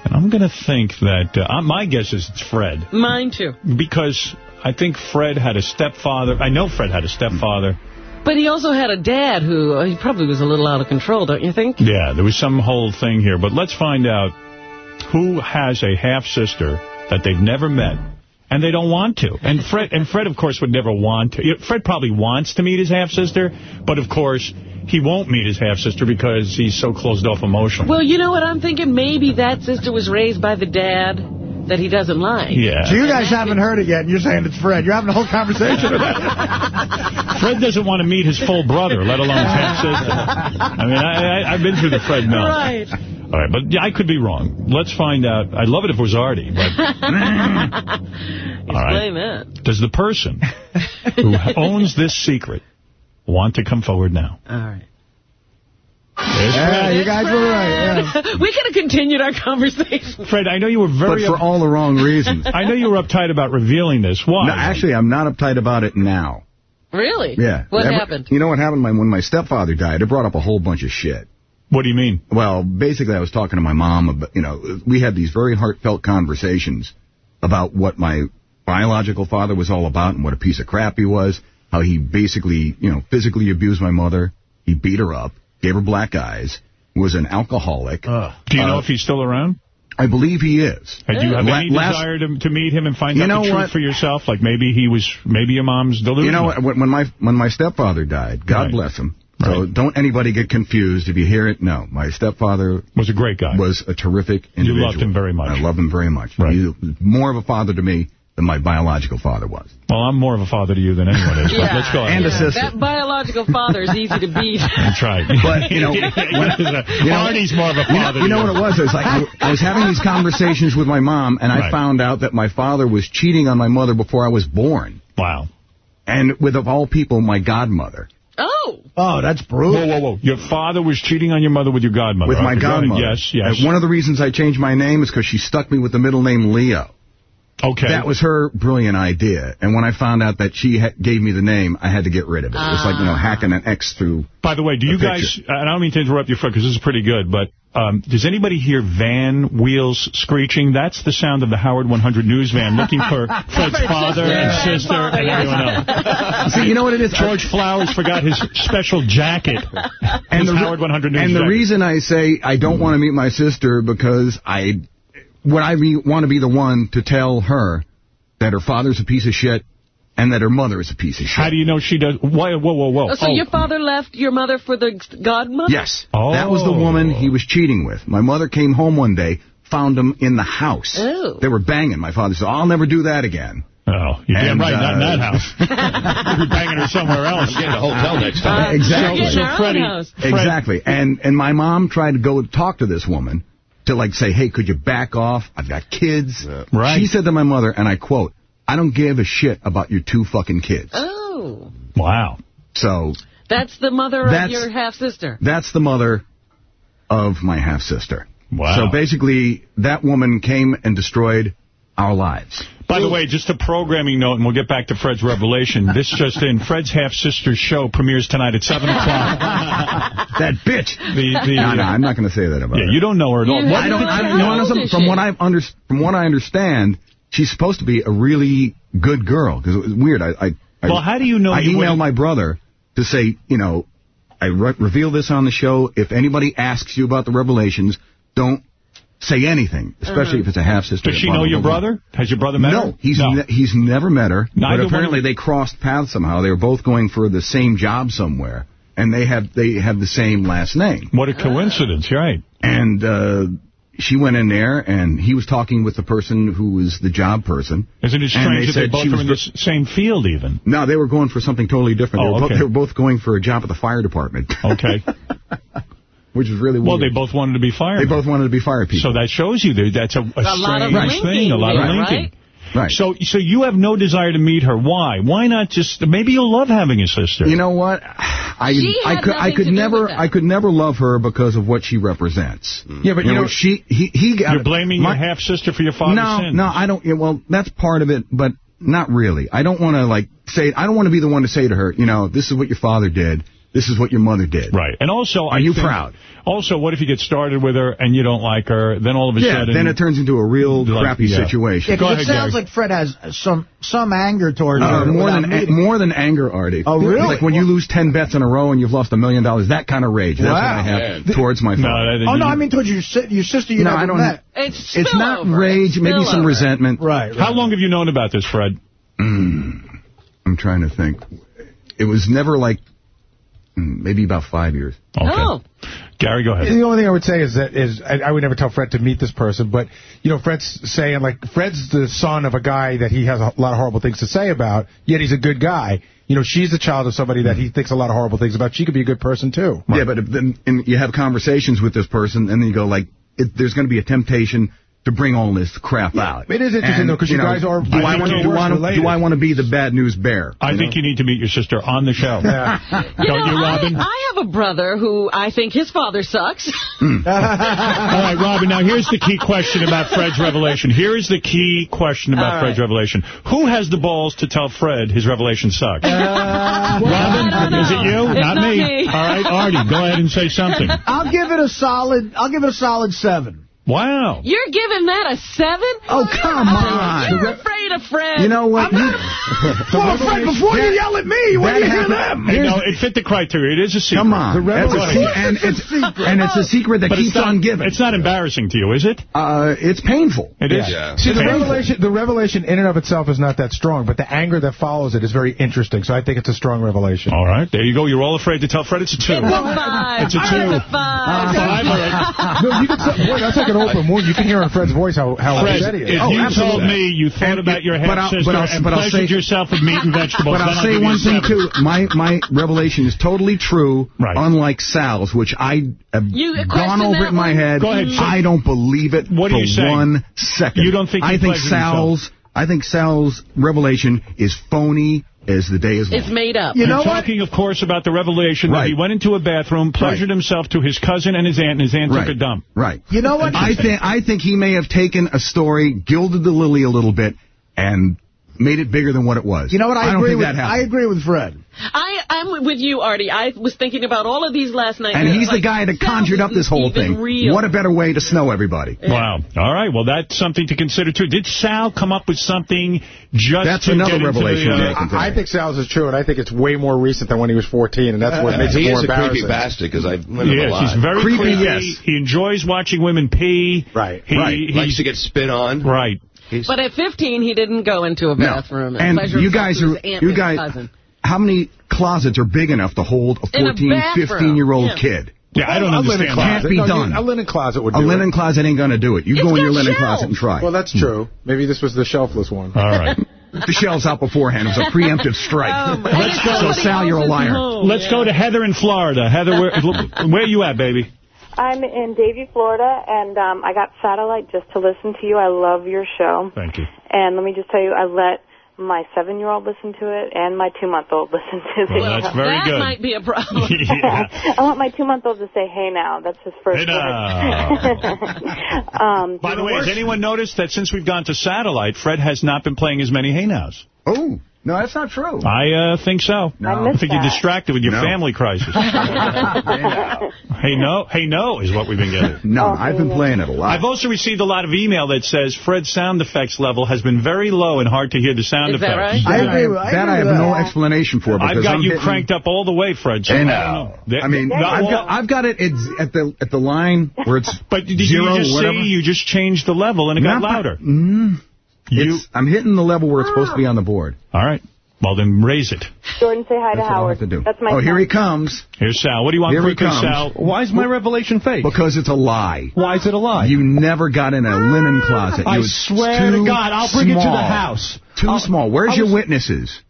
And I'm going to think that, uh, my guess is it's Fred. Mine too. Because I think Fred had a stepfather. I know Fred had a stepfather. But he also had a dad who uh, he probably was a little out of control, don't you think? Yeah, there was some whole thing here. But let's find out who has a half-sister that they've never met and they don't want to. And Fred, and Fred, of course, would never want to. Fred probably wants to meet his half-sister, but, of course, he won't meet his half-sister because he's so closed off emotionally. Well, you know what I'm thinking? Maybe that sister was raised by the dad that he doesn't like. Yeah. So you guys haven't heard it yet, and you're saying it's Fred. You're having a whole conversation about it. Fred doesn't want to meet his full brother, let alone his half-sister. I mean, I, I, I've been through the Fred mill. Right. All right, but yeah, I could be wrong. Let's find out. I'd love it if it was Artie, but... All right. Explain that. Does the person who owns this secret want to come forward now? All right. There's Yeah, Fred. you guys were right. Yeah. we could have continued our conversation. Fred, I know you were very... But for all the wrong reasons. I know you were uptight about revealing this. Why? No, actually, I'm not uptight about it now. Really? Yeah. What Ever- happened? You know what happened my, when my stepfather died? It brought up a whole bunch of shit. What do you mean? Well, basically, I was talking to my mom about, you know, we had these very heartfelt conversations about what my biological father was all about and what a piece of crap he was, how he basically, you know, physically abused my mother. He beat her up, gave her black eyes, was an alcoholic. Do you know Uh, if he's still around? I believe he is. And do you have La- any last- desire to, to meet him and find You out know the truth what? for yourself? Like maybe he was, maybe your mom's delusional. You know when my when my stepfather died, God Right. bless him. So don't anybody get confused. If you hear it, no. My stepfather was a great guy. Was a terrific individual. You loved him very much. I love him very much. Right. He more of a father to me than my biological father was. Well, I'm more of a father to you than anyone is. but Yeah, let's go ahead. And a sister. That biological father is easy to beat. That's right. But, you know, when- you know- Artie's more of a You know, father. you know what it was? It was like I, I was having these conversations with my mom, and I found out that my father was cheating on my mother before I was born. Wow. And with, of all people, my godmother. Oh. Oh, that's Whoa, brutal. whoa, whoa. whoa. Your father was cheating on your mother with your godmother. With my Okay, godmother. Yes, yes. And one of the reasons I changed my name is because she stuck me with the middle name Leo. okay. That was her brilliant idea. And when I found out that she ha gave me the name, I had to get rid of it. It was like, you know, ah. hacking an X through. By the way, do you a guys, picture. and I don't mean to interrupt you, Fred, because this is pretty good, but um, does anybody hear van wheels screeching? That's the sound of the Howard 100 news van looking for Fred's father and sister and everyone else. See, you know what it is? George Flowers forgot his special jacket. And the, Howard 100 news and the reason I say I don't want to meet my sister because I, would I want to be the one to tell her that her father's a piece of shit and that her mother is a piece of shit. How do you know she does? Whoa, whoa, whoa, whoa. Oh, so your father left your mother for the godmother? Yes. Oh. That was the woman he was cheating with. My mother came home one day, found him in the house. Oh. They were banging. My father said, I'll never do that again. Oh, you're damn And, right, not in uh, that house. You're banging her somewhere else. Get a hotel next time. Exactly. Getting our own Freddie- house. Exactly. And and my mom tried to go talk to this woman to like say, hey, could you back off? I've got kids. Right. She said to my mother, and I quote, I don't give a shit about your two fucking kids. Oh. Wow. So That's the mother That's- of your half-sister. that's the mother of my half-sister. Wow. So basically, that woman came and destroyed our lives. By the way, just a programming note, and we'll get back to Fred's revelation. This just in, Fred's half-sister's show premieres tonight at 7 o'clock. that bitch. The, the, no, no, I'm not going to say that about yeah, her. you don't know her at all. You What I don't. did I don't. You know? want to know something? From what I under, from what I understand, she's supposed to be a really good girl. Because it was weird. I, I, I Well, how do you know I you emailed my brother to say, you know, I re reveal this on the show. If anybody asks you about the revelations, don't say anything, especially if it's a half sister. Does she know your brother? Has your brother met her? No, her? he's ne he's never met her. Neither but apparently of- they crossed paths somehow. They were both going for the same job somewhere, and they have they have the same last name. What a coincidence, right. And uh, she went in there, and he was talking with the person who was the job person. Isn't it And strange that they said both she are in the same field even? No, they were going for something totally different. Oh, they, were oh, both, okay. they were both going for a job at the fire department. Okay. Which is really weird. Well, they both wanted to be firemen. They both wanted to be fire people. So that shows you that that's a, a, A lot of strange linking thing, a lot there, of linking. Right? Right. So, so you have no desire to meet her. Why? Why not just? Maybe you'll love having a sister. You know what? I She I had could I could to never. I could never love her because of what she represents. Mm. Yeah, but you know- she he he got You're blaming my- your half sister for your father's No, sins. no, I don't. yeah, Well, that's part of it, but not really. I don't want to like say. I don't want to be the one to say to her, you know, this is what your father did. This is what your mother did. Right. And also, Are I you think- proud? Also, what if you get started with her and you don't like her, then all of a Yeah, sudden... then it turns into a real Like, crappy yeah. situation. Yeah, 'cause Go it sounds Gary. like Fred has some some anger towards Uh, her. more than meeting- more than anger, Artie. Oh, really? Like when you lose ten bets in a row and you've lost a million dollars, that kind of rage. That's Wow. what I have Yeah. towards my father. that- Oh, no, I mean towards your, si- your sister you No, never I don't- met. It's it's not spillover. rage, It's maybe some spillover. resentment. Right, How long have you known about this, Fred? Mm, I'm trying to think. It was never like Hmm, maybe about five years. Okay. Oh. Gary, go ahead. The only thing I would say is that is I, I would never tell Fred to meet this person, but you know, Fred's saying like Fred's the son of a guy that he has a lot of horrible things to say about, yet he's a good guy. You know, she's the child of somebody that he hmm. thinks a lot of horrible things about. She could be a good person too. Yeah, but if then and you have conversations with this person, and then you go like, it, there's going to be a temptation to bring all this crap out. It is interesting, though because you know, guys are- Do I, I want? you're Do, I want do I want to be the bad news bear? I think you need to meet your sister on the show. You Don't know, you, Robin? I, I have a brother who I think his father sucks. Hmm. All right, Robin, now here's the key question about Fred's revelation. Here is the key question about All Fred's revelation. Who has the balls to tell Fred his revelation sucks? Uh, I don't Robin, is it you? It's not not me. me. All right, Artie, go ahead and say something. I'll give it a solid. I'll give it a solid seven. Wow. You're giving that a seven? Oh come on! You're afraid of Fred. You know what? You- Well, Fred, before you yell at me, when that you hear happened- them. Hey, no, it fit the criteria. It is a secret. Come on, The That's a revelation- se- and it's and it's a secret that But keeps not, on giving. It's not embarrassing to you, is it? Uh, it's painful. It is. Yeah. See, the painful. revelation, the revelation in and of itself is not that strong, but the anger that follows it is very interesting. So I think it's a strong revelation. All right, there you go. You're all afraid to tell Fred it's a two. It's a five. It's a two. It's a five. Five, all right. No, you can. say- Boy, that's like an open wound. You can hear in Fred's voice how how Fred, upset he is. if Oh, you absolutely. told me you thought And- about your but I'll- half-sister but I'll- and but I'll say- yourself with meat and vegetables, But then I'll say give you one thing seven. too. My my revelation is totally true. Right. Unlike Sal's, which I have You gone over that in my head. Go ahead, I don't believe it What for are you saying? one second. You don't think I think pleasured himself? Sal's. I think Sal's revelation is phony as the day is long. It's made up. You You're know what? talking, of course, about the revelation that he went into a bathroom, pleasured himself to his cousin and his aunt, and his aunt right. took a dump. Right. You know what? I think I think he may have taken a story, gilded the lily a little bit, and made it bigger than what it was. You know what? I, don't agree think with. that I agree with Fred. I, I'm with you, Artie. I was thinking about all of these last night. And It's he's the guy that conjured up this whole thing. Real. What a better way to snow everybody. Wow. All right. Well, that's something to consider, too. Did Sal come up with something just That's to another get revelation, the, uh, I, I think Sal's is true, and I think it's way more recent than when he was 14, and that's what makes it He more is a creepy bastard because I've met him a Yes, lot. he's very Creepy, creepy. yes. He enjoys watching women pee. Right. He, right. He's, Likes to get spit on. right. He's, But at 15, he didn't go into a bathroom. No. bathroom And you guys are his you guys cousin. How many closets are big enough to hold a In a 14, bathroom. 15 year old Yeah. kid? Yeah, I don't a linen understand closet. that. Can't be No, done. A linen closet would A linen it. closet ain't going to do it. You It's go in your linen shelves. closet and try. Well, that's true. Maybe this was the shelfless one. All right. the shelves out beforehand. It was a preemptive strike. Oh, Let's go. So, Sal, you're a liar. home. Let's Yeah. go to Heather in Florida. Heather, where, where you at, baby? I'm in Davie, Florida, and um, I got satellite just to listen to you. I love your show. Thank you. And let me just tell you, I let my seven-year-old listen to it and my two-month-old listen to it. Well, that's show. very that good. might be a problem. yeah. I want my two-month-old to say, hey now. That's his first Hey word. um, By the way, has anyone noticed that since we've gone to satellite, Fred has not been playing as many Hey Nows? Oh, no, that's not true. I uh, think so. No. I missed think you're distracted with your No. family crisis. hey, no. Hey, no is what we've been getting. No, Oh, I've been playing it a lot. I've also received a lot of email that says Fred's sound effects level has been very low and hard to hear the sound Is that effects. right? I agree with I that I have with no explanation for because I've got I'm you hitting- cranked up all the way, Fred. So I know. That- I mean, I've got, I've got it it's at the at the line where it's but did zero, you just whatever. see you just changed the level and it got Not by- louder? Mm, You it's, I'm hitting the level where it's supposed to be ah. on the board. all right? Well, then raise it. Jordan, say hi to That's what I'll Howard. have to do. That's my oh, here he comes. Here's Sal. What do you want Here he quickly, comes. Sal? Why is my revelation fake? Because it's a lie. Why is it a lie? You never got in a ah, linen closet. I You- it's swear to God, I'll bring it to the house. Too I'll- small. Where's I your witnesses?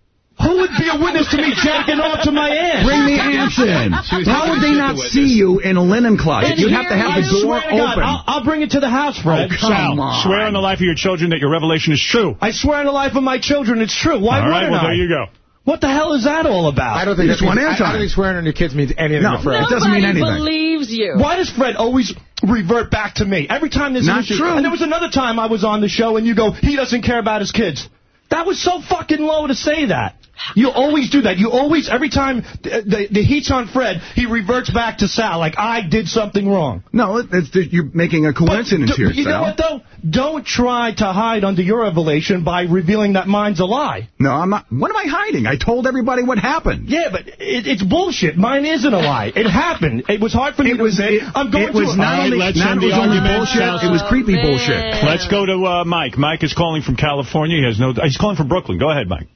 Who would be a witness to me jacking off to my ass? Bring the ants in. How would they not the see you in a linen closet? And You'd have to have I the door swear to God, open. I'll, I'll bring it to the house, Fred. Oh, come Sal, on. swear on the life of your children that your revelation is true. I swear on the life of my children, it's true. Why all right, wouldn't well, I? there you go. What the hell is that all about? I don't think Just that one answer. I don't think swearing on your kids means anything No. to Fred. It doesn't mean Nobody believes you. Why does Fred always revert back to me? Every time there's Not an issue. true. And there was another time I was on the show and you go, he doesn't care about his kids. That was so fucking low to say that. You always do that. You always, every time the, the, the heat's on Fred, he reverts back to Sal, like I did something wrong. No, it's, you're making a coincidence But, here, You Sal. know what, though? Don't try to hide under your revelation by revealing that mine's a lie. No, I'm not. What am I hiding? I told everybody what happened. Yeah, but it, it's bullshit. Mine isn't a lie. It happened. It was hard for me It to was- admit. it- I'm going it was to not only- let's not end was the only bullshit, South. it was creepy bullshit. Let's go to uh, Mike. Mike is calling from California. He has no. He's calling from Brooklyn. Go ahead, Mike.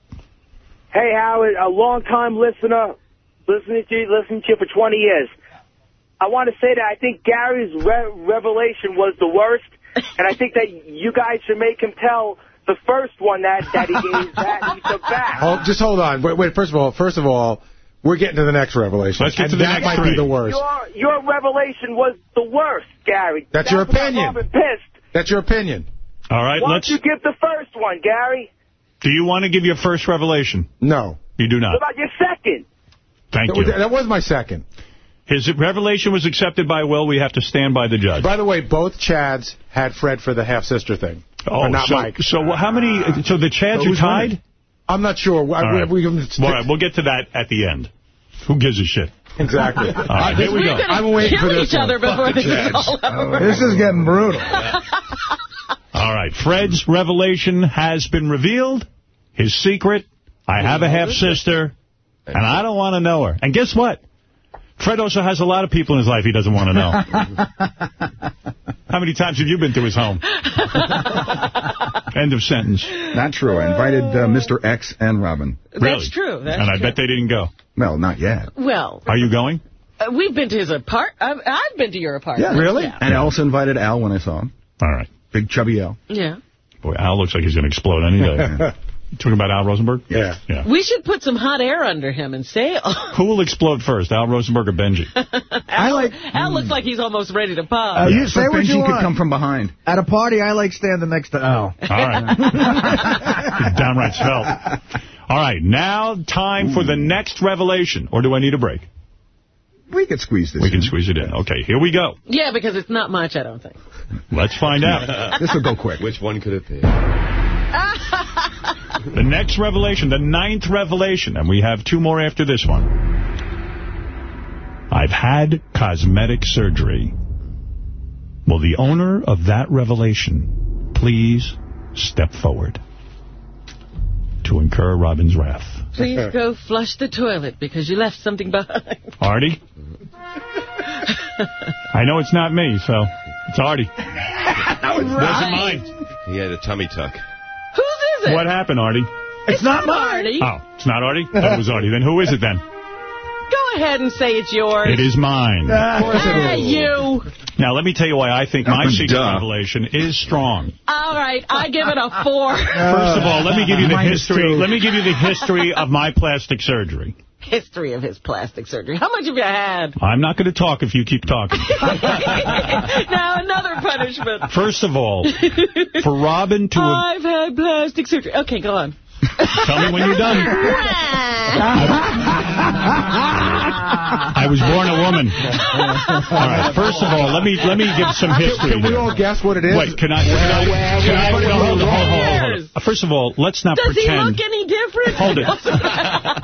Hey, Howard, a long-time listener, listening to you, listening to you for 20 years. I want to say that I think Gary's re revelation was the worst, and I think that you guys should make him tell the first one that, that he gave that he took back. Oh, just hold on. Wait, wait, first of all, first of all, we're getting to the next revelation. Let's get and to the that next might three. be the worst. Your, your revelation was the worst, Gary. That's your what got opinion. Robin pissed. That's your opinion. All right, Why don't let's. you give the first one, Gary? Do you want to give your first revelation? No. You do not. What about your second? Thank That you. was, that was my second. His revelation was accepted by Will. We have to stand by the judge. By the way, both Chads had Fred for the half-sister thing. Oh, not so, Mike. so how many? So the Chads So are tied. winning? I'm not sure. All right. We, we, we, All right, we'll get to that at the end. Who gives a shit? Exactly. All right, here we We're go. I'm waiting for this each one. other before Fuck this is all over. This is getting brutal. All right, Fred's revelation has been revealed. His secret, I have a half-sister, and I don't want to know her. And guess what? Fred also has a lot of people in his life he doesn't want to know. How many times have you been to his home? End of sentence. Not true. I invited uh, Mr. X and Robin. Really? That's true. That's and I true. bet they didn't go. Well, not yet. Well, Are you going? uh, we've been to his apart. I've, I've been to your apartment. Yeah. Really? And I also invited Al when I saw him. All right. Big chubby Al. Yeah. Boy, Al looks like he's going to explode any day. You talking about Al Rosenberg? Yeah. Yeah. We should put some hot air under him and sail. Who will explode first, Al Rosenberg or Benji? I like. Al looks like he's almost ready to pop. Uh, you say But what Benji you could want. come from behind. At a party, I like standing next to Al. All right. Downright svelte. All right, now time for the next revelation. Or do I need a break? We can squeeze this We can in. squeeze it in. Okay, here we go. Yeah, because it's not much, I don't think. Let's find out. This will go quick. Which one could it be? The next revelation, the ninth revelation, and we have two more after this one. I've had cosmetic surgery. Will the owner of that revelation please step forward to incur Robin's wrath? Please go flush the toilet because you left something behind. Artie? I know it's not me, so it's Artie. It wasn't mine. He had a tummy tuck. Whose is it? What happened, Artie? It's not mine. Marty. Oh, it's not Artie? Thought it was Artie. Then who is it then? Go ahead and say it's yours. It is mine. Ah, you. Now, let me tell you why I think my secret duh. revelation is strong. All right, I give it a four. First of all, let me give you the Minus history. two. Let me give you the history of my plastic surgery. History of his plastic surgery. How much have you had? I'm not going to talk if you keep talking. now another punishment. First of all, for Robin to I've had plastic surgery. Okay, go on. Tell me when you're done. I was born a woman. All right. First of all, let me let me give some history. Can we all guess what it is? Wait, can I? Can I? Can I no, hold, on, hold, hold, hold. First of all, let's not pretend Does he look any different? Hold it.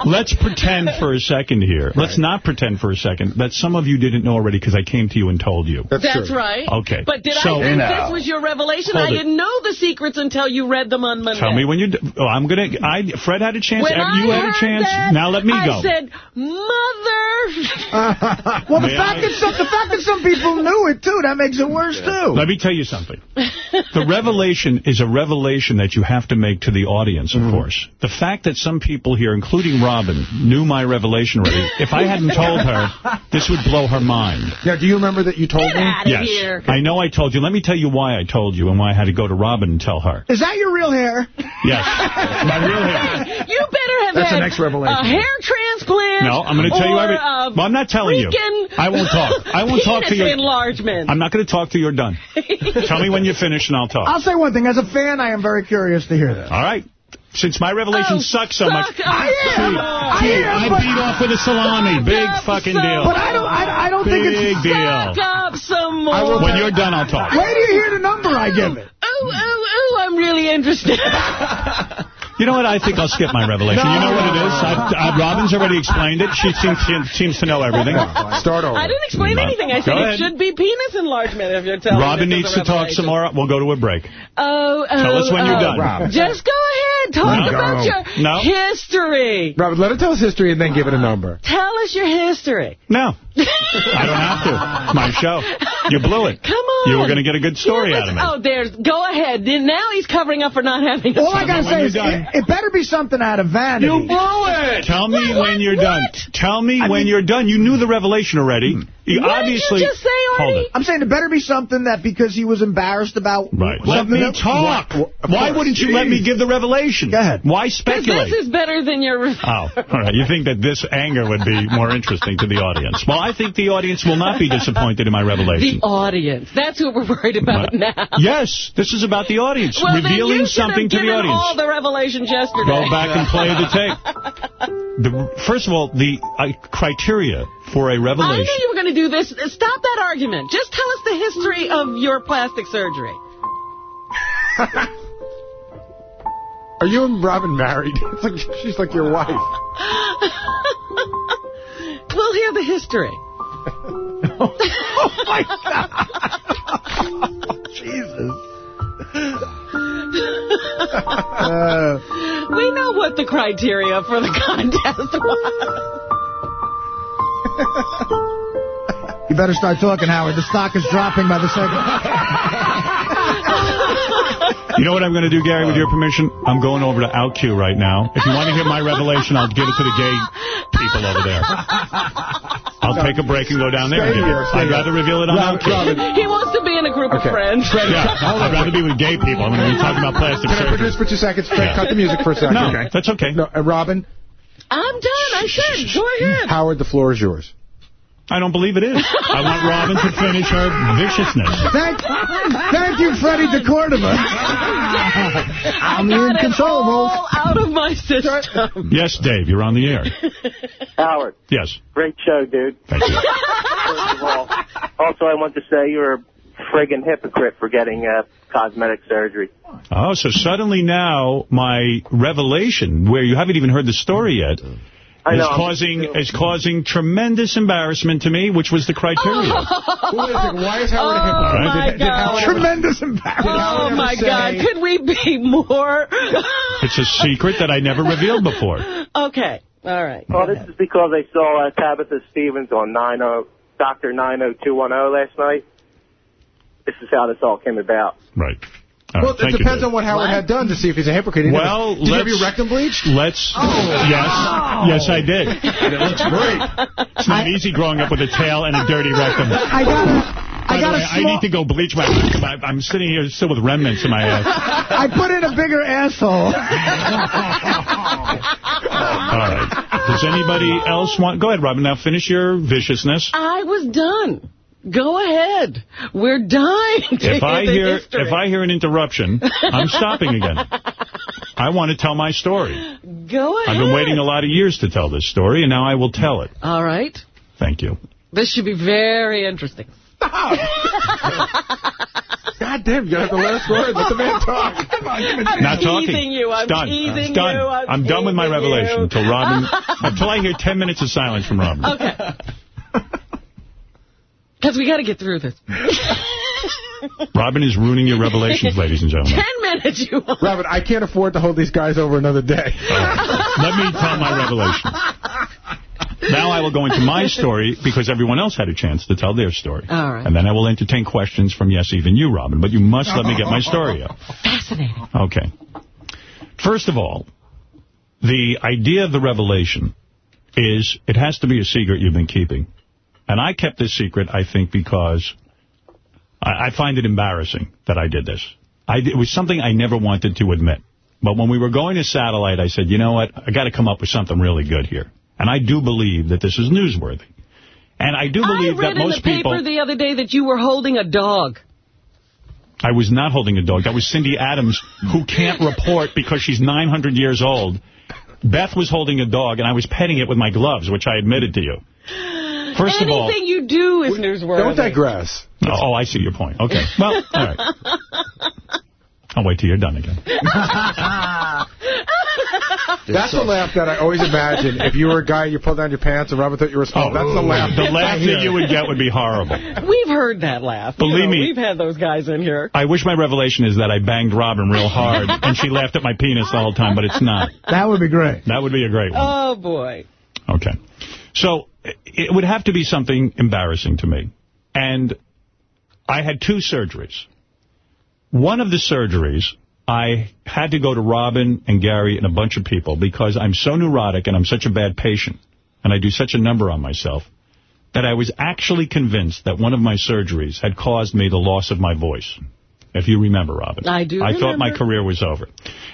Let's pretend for a second here. Let's not pretend for a second that some of you didn't know already because I came to you and told you. That's, That's right. Okay. But did So- I think No. this was your revelation? Hold I didn't know the secrets until you read them on Monday. Tell me when you're. d- Oh, I'm gonna. I Fred had a chance. When you I had a chance. that, now let me I go. said, Mother. well, the May fact I- that some the fact that some people knew it too, that makes it worse too. Let me tell you something. The revelation is a revelation that you have to make to the audience, of mm-hmm. course. The fact that some people here, including Robin, knew my revelation already, if I hadn't told her, this would blow her mind. Now, do you remember that you told Get me? out of Yes. here. I know I told you. Let me tell you why I told you and why I had to go to Robin and tell her. Is that your real hair? Yes. My real hair. You better have That's had the next revelation. a hair transplant. No, I'm going to tell you or every. Well, I'm not telling you. I won't talk. I won't talk to you. enlargement. I'm not going to talk till you're done. Tell me when you're finished and I'll talk. I'll say one thing. As a fan, I am very curious to hear this. All right. Since my revelation Oh, sucks so suck. much. I am. I Gee, am, I beat off with a salami. Big up fucking deal. But I don't. I, I don't think Big it's. deal. Suck up some more. I will When you're done, I'll talk. Wait till you hear the number I give it. Oh, oh, ooh, I'm really interested. You know what? I think I'll skip my revelation. You know what it is? I, I, uh, Robin's already explained it. She seems, she seems to know everything. Start over. I didn't explain No. anything. I said Go it should be penis enlargement if you're telling Robin needs to talk some more. We'll go to a break. Oh, oh, Tell us when you're oh. done. Robin. Just go ahead. Talk No. about your No. history. Robin, let her tell us history and then give it a number. Tell us your history. No. I don't have to. My show. You blew it. Come on. You were going to get a good story Yeah, out of me. Oh, there's. Go ahead. Now he's covering up for not having. a All I gotta say is, done. It, it better be something out of vanity. You blew it. Tell me What, when you're what? done. Tell me when you're done. You knew the revelation already. Hmm. You What obviously. did you just say, Hold Artie? it. I'm saying it better be something that because he was embarrassed about Right. Let me that- talk. What- Why wouldn't you let me give the revelation? Go ahead. Why 'Cause speculate? This is better than your. Oh, all right. You think that this anger would be more interesting to the audience? Well, I think the audience will not be disappointed in my revelation. The audience. That's what we're worried about now. Yes, this is about the audience, Well, revealing you should have something to the given audience. all the revelations yesterday. Go back and play the tape. The, first of all, the uh, criteria for a I revelation. I knew you were going to do this. Stop that argument. Just tell us the history of your plastic surgery. Are you and Robin married? It's like she's like your wife. We'll hear the history. oh my God. Jesus. Uh, we know what the criteria for the contest was. You better start talking, Howard. The stock is dropping by the second. You know what I'm going to do, Gary, with your permission? I'm going over to OutQ right now. If you want to hear my revelation, I'll give it to the gay people over there. I'll take a break and go down there. Stay give here, I'd rather reveal it on Robin, OutQ. He wants to be in a group Okay. of friends. Yeah, I'd rather be with gay people. I'm going to be talking about plastic Can I surgery. produce for two seconds? Fred, Yeah. cut the music for a second. No, okay. that's okay. No, uh, Robin, I'm done. I said, go ahead. Howard, the floor is yours. I don't believe it is. I want Robin to finish her viciousness. Thank, thank you, Freddie DeCordova. I'm in control, Rolf. All out of my system. Yes, Dave, you're on the air. Howard, Yes. great show, dude. Thank you. First of all, also I want to say you're a friggin' hypocrite for getting uh, cosmetic surgery. Oh, so suddenly now my revelation, where you haven't even heard the story yet, I is know, causing just- is causing tremendous embarrassment to me, which was the criteria. Wait a second, why is Howard a Oh, hypocrite? my Did- did God. Howard ever- Tremendous embarrassment. Oh, my ever God. say- Could we be more? It's a secret that I never revealed before. okay. All right. Well, this is because I saw uh, Tabitha Stevens on 90, Dr. 90210 last night. This is how this all came about. Right. All Well, right, it depends Dave. on what Howard had done to see if he's a hypocrite. He Well, never, did you have let's- your rectum bleached? Let's. Oh, yes. Yes, I did. It looks great. It's not easy growing up with a tail and a dirty rectum. I got a, By I got way, a I need to go bleach my rectum. I, I'm sitting here still with remnants in my ass. I put in a bigger asshole. All right. Does anybody else want... Go ahead, Robin. Now finish your viciousness. I was done. Go ahead. We're dying to If I the hear history. if I hear an interruption, I'm stopping again. I want to tell my story. Go ahead. I've been waiting a lot of years to tell this story, and now I will tell it. All right. Thank you. This should be very interesting. God damn, you gotta have the last word. Let the man talk. Come on, give it I'm Not talking. teasing you. I'm done. teasing it's done. you. I'm done with my revelation you. until Robin, until I hear 10 minutes of silence from Robin. Okay. Because we got to get through this. Robin is ruining your revelations, ladies and gentlemen. Ten minutes, you want. Robert, I can't afford to hold these guys over another day. Let me tell my revelation. Now I will go into my story because everyone else had a chance to tell their story. All right. And then I will entertain questions from, yes, even you, Robin. But you must let me get my story out. Fascinating. Okay. First of all, the idea of the revelation is it has to be a secret you've been keeping. And I kept this secret, I think, because I, I find it embarrassing that I did this. I, it was something I never wanted to admit. But when we were going to satellite, I said, you know what, I got to come up with something really good here. And I do believe that this is newsworthy. And I do believe I read that in most the people... paper the other day that you were holding a dog. I was not holding a dog. That was Cindy Adams, who can't report because she's 900 years old. Beth was holding a dog, and I was petting it with my gloves, which I admitted to you. First Anything of all... Anything you do is newsworthy. Don't digress. Oh, oh, I see your point. Okay. Well, all right. I'll wait till you're done again. That's the laugh that I always imagine. If you were a guy, you pulled down your pants and Robin thought you were small. that's the oh, laugh. The laugh that you would get would be horrible. We've heard that laugh. You Believe know, me. We've had those guys in here. I wish my revelation is that I banged Robin real hard, and she laughed at my penis the whole time, but it's not. That would be great. That would be a great one. Oh, boy. Okay. So it would have to be something embarrassing to me. And I had two surgeries. One of the surgeries, I had to go to Robin and Gary and a bunch of people because I'm so neurotic and I'm such a bad patient and I do such a number on myself that I was actually convinced that one of my surgeries had caused me the loss of my voice. If you remember, Robin. I do I thought my career was over.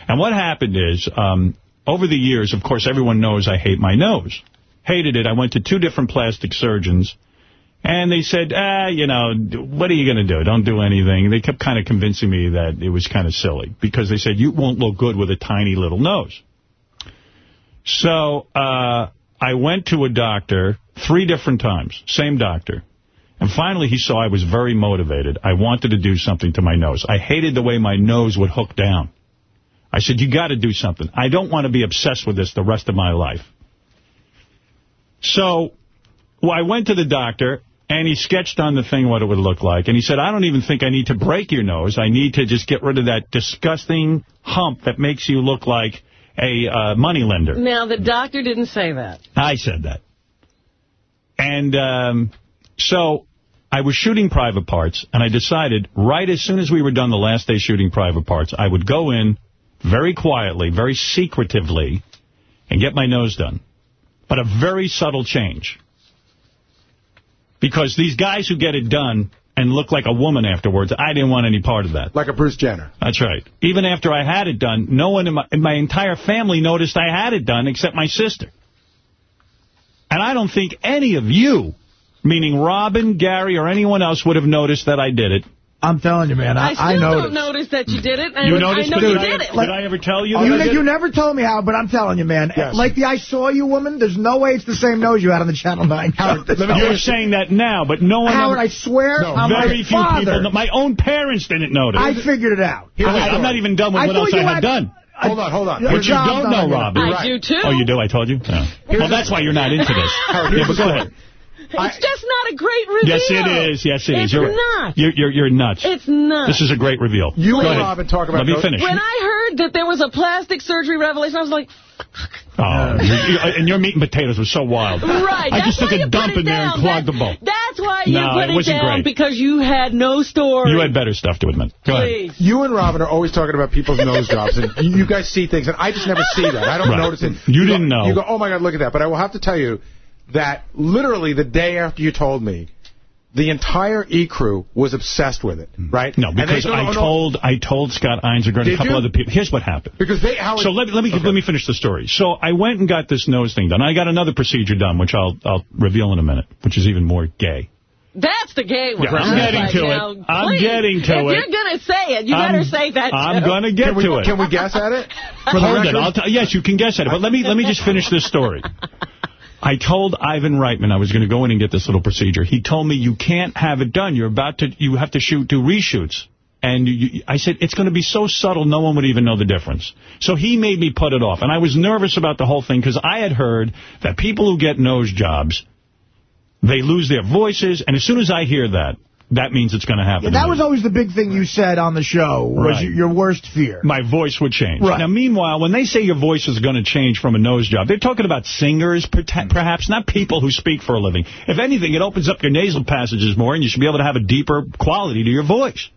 And what happened is, um, over the years, of course, everyone knows I hate my nose. Hated it. I went to two different plastic surgeons. And they said, ah, you know, what are you going to do? Don't do anything. They kept kind of convincing me that it was kind of silly because they said, you won't look good with a tiny little nose. So uh, I went to a doctor three different times, same doctor. And finally, he saw I was very motivated. I wanted to do something to my nose. I hated the way my nose would hook down. I said, you got to do something. I don't want to be obsessed with this the rest of my life. So well, I went to the doctor, and he sketched on the thing what it would look like. And he said, I don't even think I need to break your nose. I need to just get rid of that disgusting hump that makes you look like a uh, moneylender. Now, the doctor didn't say that. I said that. And um, so I was shooting private parts, and I decided right as soon as we were done the last day shooting private parts, I would go in very quietly, very secretively, and get my nose done. But a very subtle change. Because these guys who get it done and look like a woman afterwards, I didn't want any part of that. Like a Bruce Jenner. That's right. Even after I had it done, no one in my, in my entire family noticed I had it done except my sister. And I don't think any of you, meaning Robin, Gary, or anyone else would have noticed that I did it. I'm telling you, man, I, I still I don't notice that you did it. and You I noticed? know Did you I- did it. Did I ever tell you? Oh, you, that I ne- did you never told me how, but I'm telling you, man. Yes. Like the I saw you woman, there's no way it's the same nose you had on the Channel 9 show. There's no You're saying that now, but no one Howard, ever... I swear, No, I'm very my few father. people. My own parents didn't notice. I figured it out. I, I'm not even done with I what else I had had- done. Hold on, hold on. Your But you don't know, good. Robin. I do, too. Oh, you do? I told you? No. Well, that's why you're not into this. Howard, yeah, but go story. Ahead. It's just not a great reveal. Yes, it is. Yes, it is. It's You're, not. You're, you're, you're nuts. It's not. This is a great reveal. You Go and ahead. Robin talk about Let me finish. When I heard that there was a plastic surgery revelation, I was like, Oh, you- you- uh, and your meat and potatoes were so wild. right. I just took a dump put it in there and clogged That- the bowl. That's why you No, put it it, wasn't down, great. because you had no story. You had better stuff to admit. Go ahead. You and Robin are always talking about people's nose jobs, and you you guys see things, and I just never see that. I don't Right. notice it. You go- didn't know. You go, oh my God, look at that. But I will have to tell you that literally the day after you told me, the entire E crew was obsessed with it, right? Hmm. No, And they- because no, no, I no. told I told Scott Einziger and a couple you? other people. Here's what happened. because they how So let, let me let me finish the story. So I went and got this nose thing done. I got another procedure done, which I'll I'll reveal in a minute, which is even more gay. That's the gay one. Yeah, I'm getting like, to it. now, I'm getting to if it. you're going to say it, you I'm- better say that, I'm going to get Can we, to it. can we guess at it? Hold it. I'll. Yes, you can guess at it. But let me let me just finish this story. I told Ivan Reitman I was going to go in and get this little procedure. He told me you can't have it done. You're about to. You have to shoot do reshoots. And you, I said, it's going to be so subtle, no one would even know the difference. So he made me put it off. And I was nervous about the whole thing because I had heard that people who get nose jobs, they lose their voices. And as soon as I hear that, that means it's going to happen. Yeah, that was always the big thing you said on the show, was Right. your, your worst fear. my voice would change. Right. Now, meanwhile, when they say your voice is going to change from a nose job, they're talking about singers, perhaps, not people who speak for a living. If anything, it opens up your nasal passages more, and you should be able to have a deeper quality to your voice.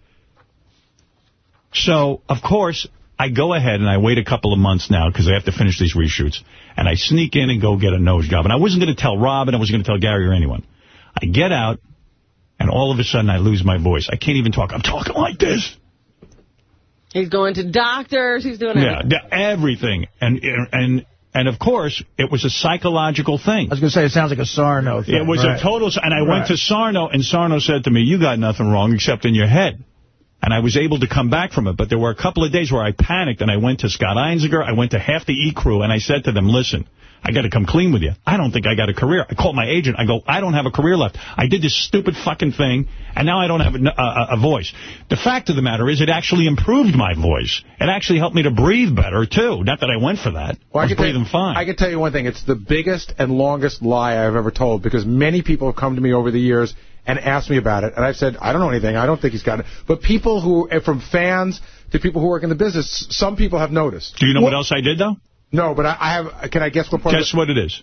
So, of course, I go ahead and I wait a couple of months now because I have to finish these reshoots, and I sneak in and go get a nose job. And I wasn't going to tell Rob, and I wasn't going to tell Gary or anyone. I get out, and all of a sudden I lose my voice. I can't even talk. I'm talking like this. He's going to doctors. He's doing everything. yeah, everything. And and and of course, it was a psychological thing. I was going to say, it sounds like a Sarno thing. It was right. a total... And I Right. went to Sarno, and Sarno said to me, you got nothing wrong except in your head. And I was able to come back from it. But there were a couple of days where I panicked, and I went to Scott Einziger, I went to half the E crew, and I said to them, listen, I got to come clean with you. I don't think I got a career. I called my agent. I go, I don't have a career left. I did this stupid fucking thing, and now I don't have a, a, a voice. The fact of the matter is it actually improved my voice. It actually helped me to breathe better, too. Not that I went for that. Well, I was can tell you- fine. I can tell you one thing. It's the biggest and longest lie I've ever told because many people have come to me over the years and asked me about it. And I've said, I don't know anything. I don't think he's got it. But people who, eh, from fans to people who work in the business, some people have noticed. Do you know what else I did, though? No, but I, I have, can I guess what part Guess what it is.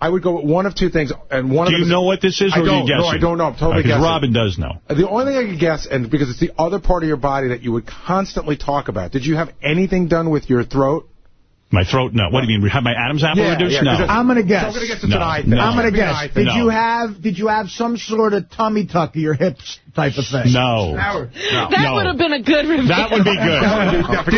I would go with one of two things. and one Do of you know what this is, I or are don't, you guessing? No, I don't know. I'm totally guessing. Robin does know. The only thing I could guess, and because it's the other part of your body that you would constantly talk about, did you have anything done with your throat? My throat, no. What do you mean? Have my Adam's apple Yeah, reduced? yeah, no. 'cause it's- I'm going to So guess. I'm going to guess it's No, an eye thing. no. I'm going to guess. Did. No. you have did you have some sort of tummy tuck of your hips type of thing? No. That No. would have been a good review. That would be good.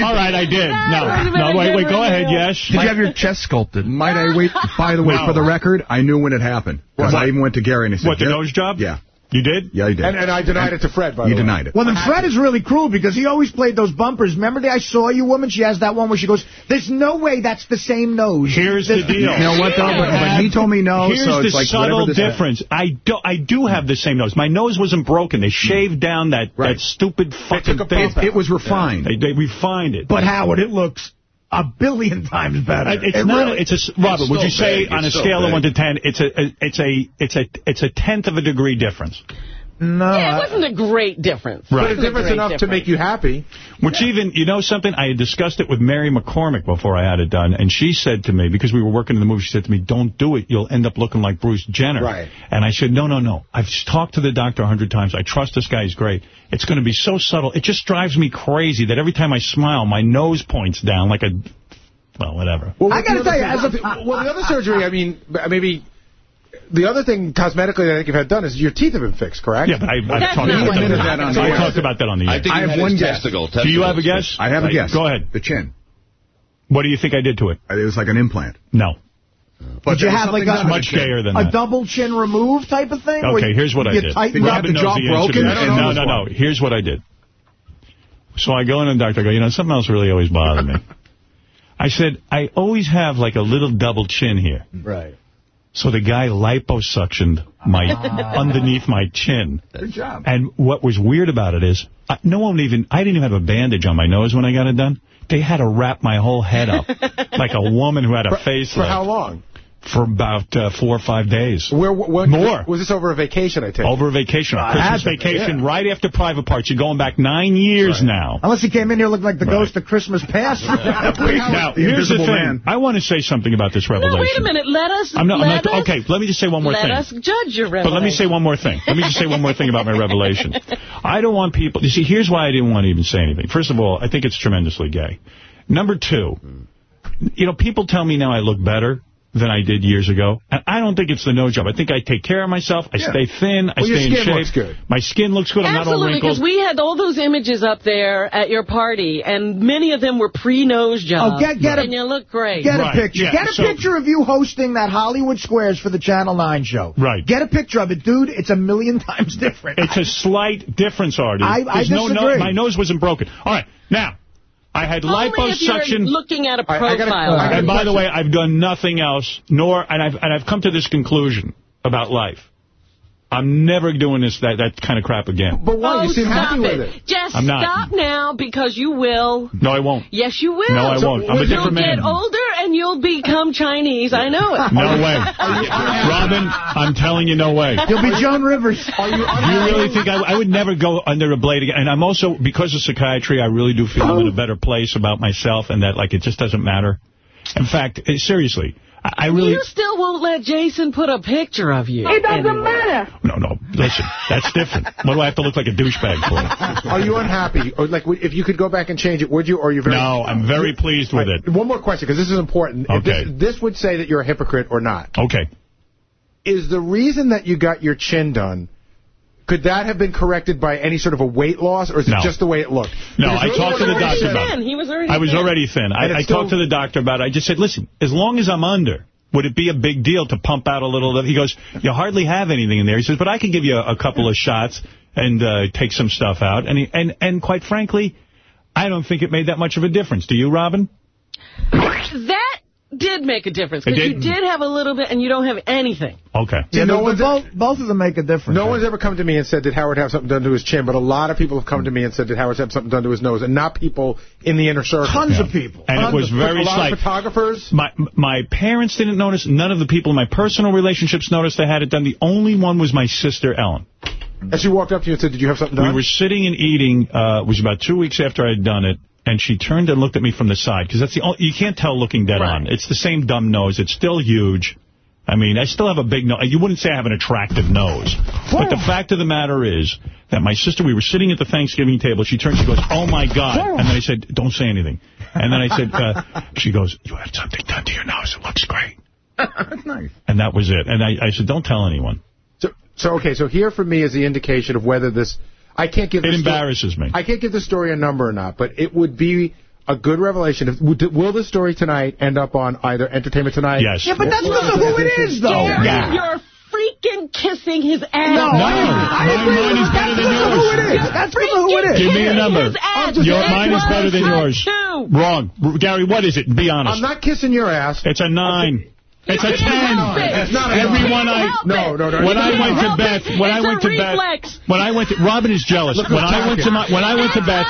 All right, I did. That No, no, a wait, good wait, go ahead, reveal. yes. Did you have your chest sculpted? Might I wait? By the way, No. for the record, I knew when it happened. Because I even went to Gary and I said, What, the nose job? Yeah. You did? Yeah, I did. And, and I denied it to Fred, by the You denied it. Well, then Fred is really cruel because he always played those bumpers. Remember the I Saw You woman? She has that one where she goes, there's no way that's the same nose. Here's the deal. You know what, though? But, but he told me no, Here's so the it's like subtle whatever this difference. I do, I do have the same nose. My nose wasn't broken. They hmm. shaved down that, that stupid fucking thing. bump out. It was refined. They, they refined it. But Howard, it looks a billion times better. It's It not. really- It's a Robert. would you say big. on a It's scale of one to ten, it's a, a it's a it's a it's a tenth of a degree difference. No. Yeah, it wasn't a great difference. Right. But it's difference enough to make you happy. Which even, you know something, I had discussed it with Mary McCormack before I had it done, and she said to me, because we were working in the movie, she said to me, don't do it, you'll end up looking like Bruce Jenner. Right. And I said, no, no, no, I've talked to the doctor a hundred times, I trust this guy, he's great. It's going to be so subtle, it just drives me crazy that every time I smile, my nose points down like a, well, whatever. Well, I gotta tell you, as a- well, the other surgery, I mean, maybe the other thing cosmetically that I think you've had done is your teeth have been fixed, correct? Yeah, but I, I've talked about that, happened. on So the I talked about that on the I think I have one guess. testicle. Do you have a guess? I have a guess. Go ahead. The chin. What do you think I did to it? It was like an implant. No. But Did you have like a, done to the Much chin. gayer than a that. double chin remove type of thing? Okay, here's what I you did. you have the Robin knows jaw the answer broken? this. I don't know No, no, no. Here's what I did. So I go in and the doctor, I go, you know, something else really always bothered me. I said, I always have like a little double chin here. Right. So the guy liposuctioned my underneath my chin. Good job. And what was weird about it is, I, no one even, I didn't even have a bandage on my nose when I got it done. They had to wrap my whole head up like a woman who had a facelift. For how long? For about uh, four or five days. Where, what, More. Was this over a vacation, I take? Over a vacation, a I Christmas had to, vacation, yeah. right after private parts. You're going back nine years now. Unless he came in here looking like the Right. ghost of Christmas past. Now, The here's the thing. Man. I want to say something about this revelation. No, revelation. wait a minute. Let us. I'm not, I'm not, us, okay, let me just say one more let thing. us judge your revelation. But let me say one more thing. Let me just say one more thing about my revelation. I don't want people... You see, here's why I didn't want to even say anything. First of all, I think it's tremendously gay. Number two, you know, people tell me now I look better than I did years ago. And I don't think it's the nose job. I think I take care of myself. I Yeah. stay thin. I Well, stay in skin shape. looks good. My skin looks good. I'm not all Absolutely, wrinkled. because we had all those images up there at your party, and many of them were pre-nose jobs. Oh, get- get a- and you look great. Get Right, a picture. yeah, Get a so- picture of you hosting that Hollywood Squares for the Channel 9 show. Right. Get a picture of it, dude. It's a million times different. It's a slight difference, Artie. I- I There's no, no, disagree. my nose wasn't broken. All right, now, I had Only if you're liposuction. looking at a I- I gotta- profile. I gotta- And by the way, I've done nothing else, nor, and I've, and I've come to this conclusion about life. I'm never doing this, that, that kind of crap again. But why? Oh, you seem happy it. with it. Just I'm not. stop now, because you will. No, I won't. Yes, you will. No, I won't. I'm a different you'll different get older and you'll become Chinese. I know it. No way. Robin, I'm telling you, no way. You'll be Joan Rivers. Are you Do you really think I, I would never go under a blade again? And I'm also, because of psychiatry, I really do feel I'm in a better place about myself and that, like, it just doesn't matter. In fact, eh, seriously, I, I really... You still won't let Jason put a picture of you. It doesn't anywhere. matter. No, no, listen, that's different. What do I have to look like a douchebag for? Are you unhappy? Or like, if you could go back and change it, would you? Or are you very? No, I'm very pleased with it. One more question, because this is important. Okay. This, this would say that you're a hypocrite or not. Okay. Is the reason that you got your chin done? Could that have been corrected by any sort of a weight loss, or is No. it just the way it looked? No, Because I talked was to the already doctor thin. about it. He was already I was thin. already thin. I, I talked to the doctor about it. I just said, listen, as long as I'm under, would it be a big deal to pump out a little? He goes, you hardly have anything in there. He says, but I can give you a, a couple of shots and uh, take some stuff out. And, he, and and quite frankly, I don't think it made that much of a difference. Do you, Robin? That did make a difference. It Because you did? did have a little bit and you don't have anything. Okay. Yeah, no but one's- both, both of them make a difference. No one's ever come to me and said, did Howard have something done to his chin? But a lot of people have come to me and said, did Howard have something done to his nose? And not people in the inner circle. Tons of people. And Tons it was of- very A lot slight. of photographers. My my parents didn't notice. None of the people in my personal relationships noticed I had it done. The only one was my sister, Ellen. And she walked up to you and said, did you have something done? We were sitting and eating. Uh, it was about two weeks after I'd done it. And she turned and looked at me from the side, because that's the only, you can't tell looking dead on. It's the same dumb nose. It's still huge. I mean, I still have a big nose. You wouldn't say I have an attractive nose. But the fact of the matter is that my sister, we were sitting at the Thanksgiving table. She turns, she goes, oh, my God. And then I said, don't say anything. And then I said, uh, she goes, you had something done to your nose. It looks great. That's nice. And that was it. And I, I said, don't tell anyone. So, so okay, so here for me is the indication of whether this. I can't give. It the sto- embarrasses me. I can't give the story a number or not, but it would be a good revelation. If, will the story tonight end up on either Entertainment Tonight? Yes. Yeah, but that's because of who it is, though. Oh, Gary, You're freaking kissing his ass. No, No, I mine, agree mine is you. better than That's because of who it yours. is. That's because of who it is. Give me a number. Your, mine is better than yours. two. Wrong. Gary, what is it? Be honest. I'm not kissing your ass. It's a nine. It's a ten. it. It's not a Everyone. I No, no, no. when I went to help Beth, it. when I went a to Beth, when I went to Robin is jealous. Look When I went to my, when I went to Beth,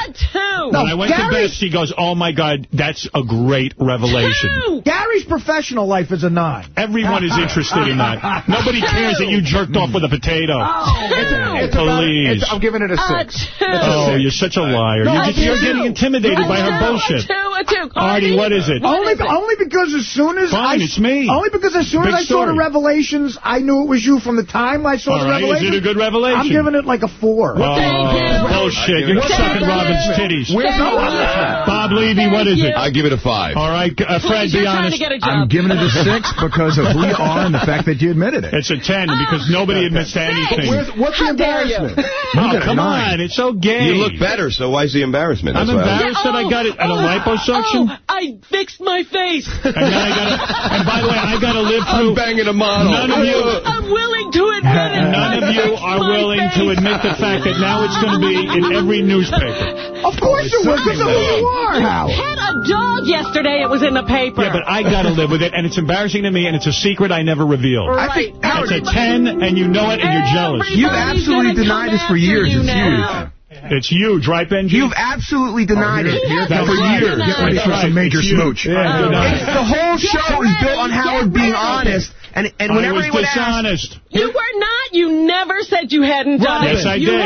when I went to Gary- Beth, she goes, "Oh my God, that's a great revelation." Gary's professional life is a nine. Everyone is interested in that. Nobody cares that you jerked off with a potato. It's Please. I'm giving it a A six. Oh, you're such a liar. You're, a just, you're two. getting intimidated by her bullshit. A two, a two. Artie, what is it? Only, only because as soon as Fine, I, it's me. Only because as soon Big as I saw the revelations, I knew it was you from the time I saw All the right, is it a good revelation? I'm giving it like a four. Oh, bullshit. You're Thank sucking you. Robin's titties. Where's the Bob Levy, what is Thank it? I give it a five. All right, uh, Fred, be honest. to get a job. I'm giving it a six because of who you are and the fact that you admitted it. It's a 10 because nobody admits to anything. What's the How dare embarrassment? Oh, come on. It's so gay. You look better, so why's the embarrassment? I'm That's why I- embarrassed that I got it at a liposuction. Oh, I fixed my face. And then I got to, and by the way, I got to live through. I'm banging a model. None of you, I'm willing to admit it. none of you are my willing to admit the fact that now it's going to be in every newspaper. Of course you would, because of who you are, Howard. Had a dog yesterday. It was in the paper. Yeah, but I got to live with it, and it's embarrassing to me, and it's a secret I never revealed. Right. I think, It's a 10, and you know it, and you're jealous. you've absolutely denied this for years. It's now. huge. It's huge, right, Benji? You've absolutely denied oh, it. That's for right. years. Get ready for some major It's smooch. Yeah, Oh, It's the whole Get show is built on Howard being honest. And and I whenever was anyone asks, dishonest. You were not. You never said you hadn't done Yes, it. I you did.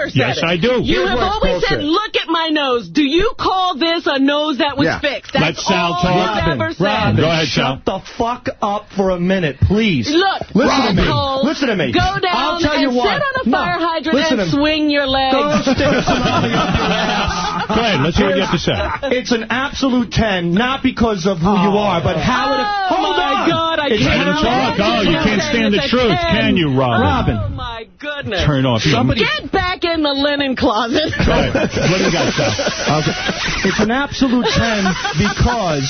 Have never said Yes, it. I do. You Here's have always bullshit. said, look at my nose. Do you call this a nose that was Yeah. fixed? Let That's Sal all talk. you've ever said. Robin, Go ahead, Sal. shut the fuck up for a minute, please. Look, listen to me. Cole, Listen to me. Go down I'll tell and you what. sit on a No, fire hydrant listen and swing your Go legs. stick somebody up your ass. Go ahead, let's hear what you have to say. It's an absolute 10, not because of who you are, but how it... Oh, oh Hold my on. God, I It's can't Let him talk. stand Oh, you can't stand the truth, 10. can you, Robin? Robin. Oh, my goodness. Turn off. Somebody- Get back in the linen closet. Go ahead. What do you got, Sal? Okay. It's an absolute 10 because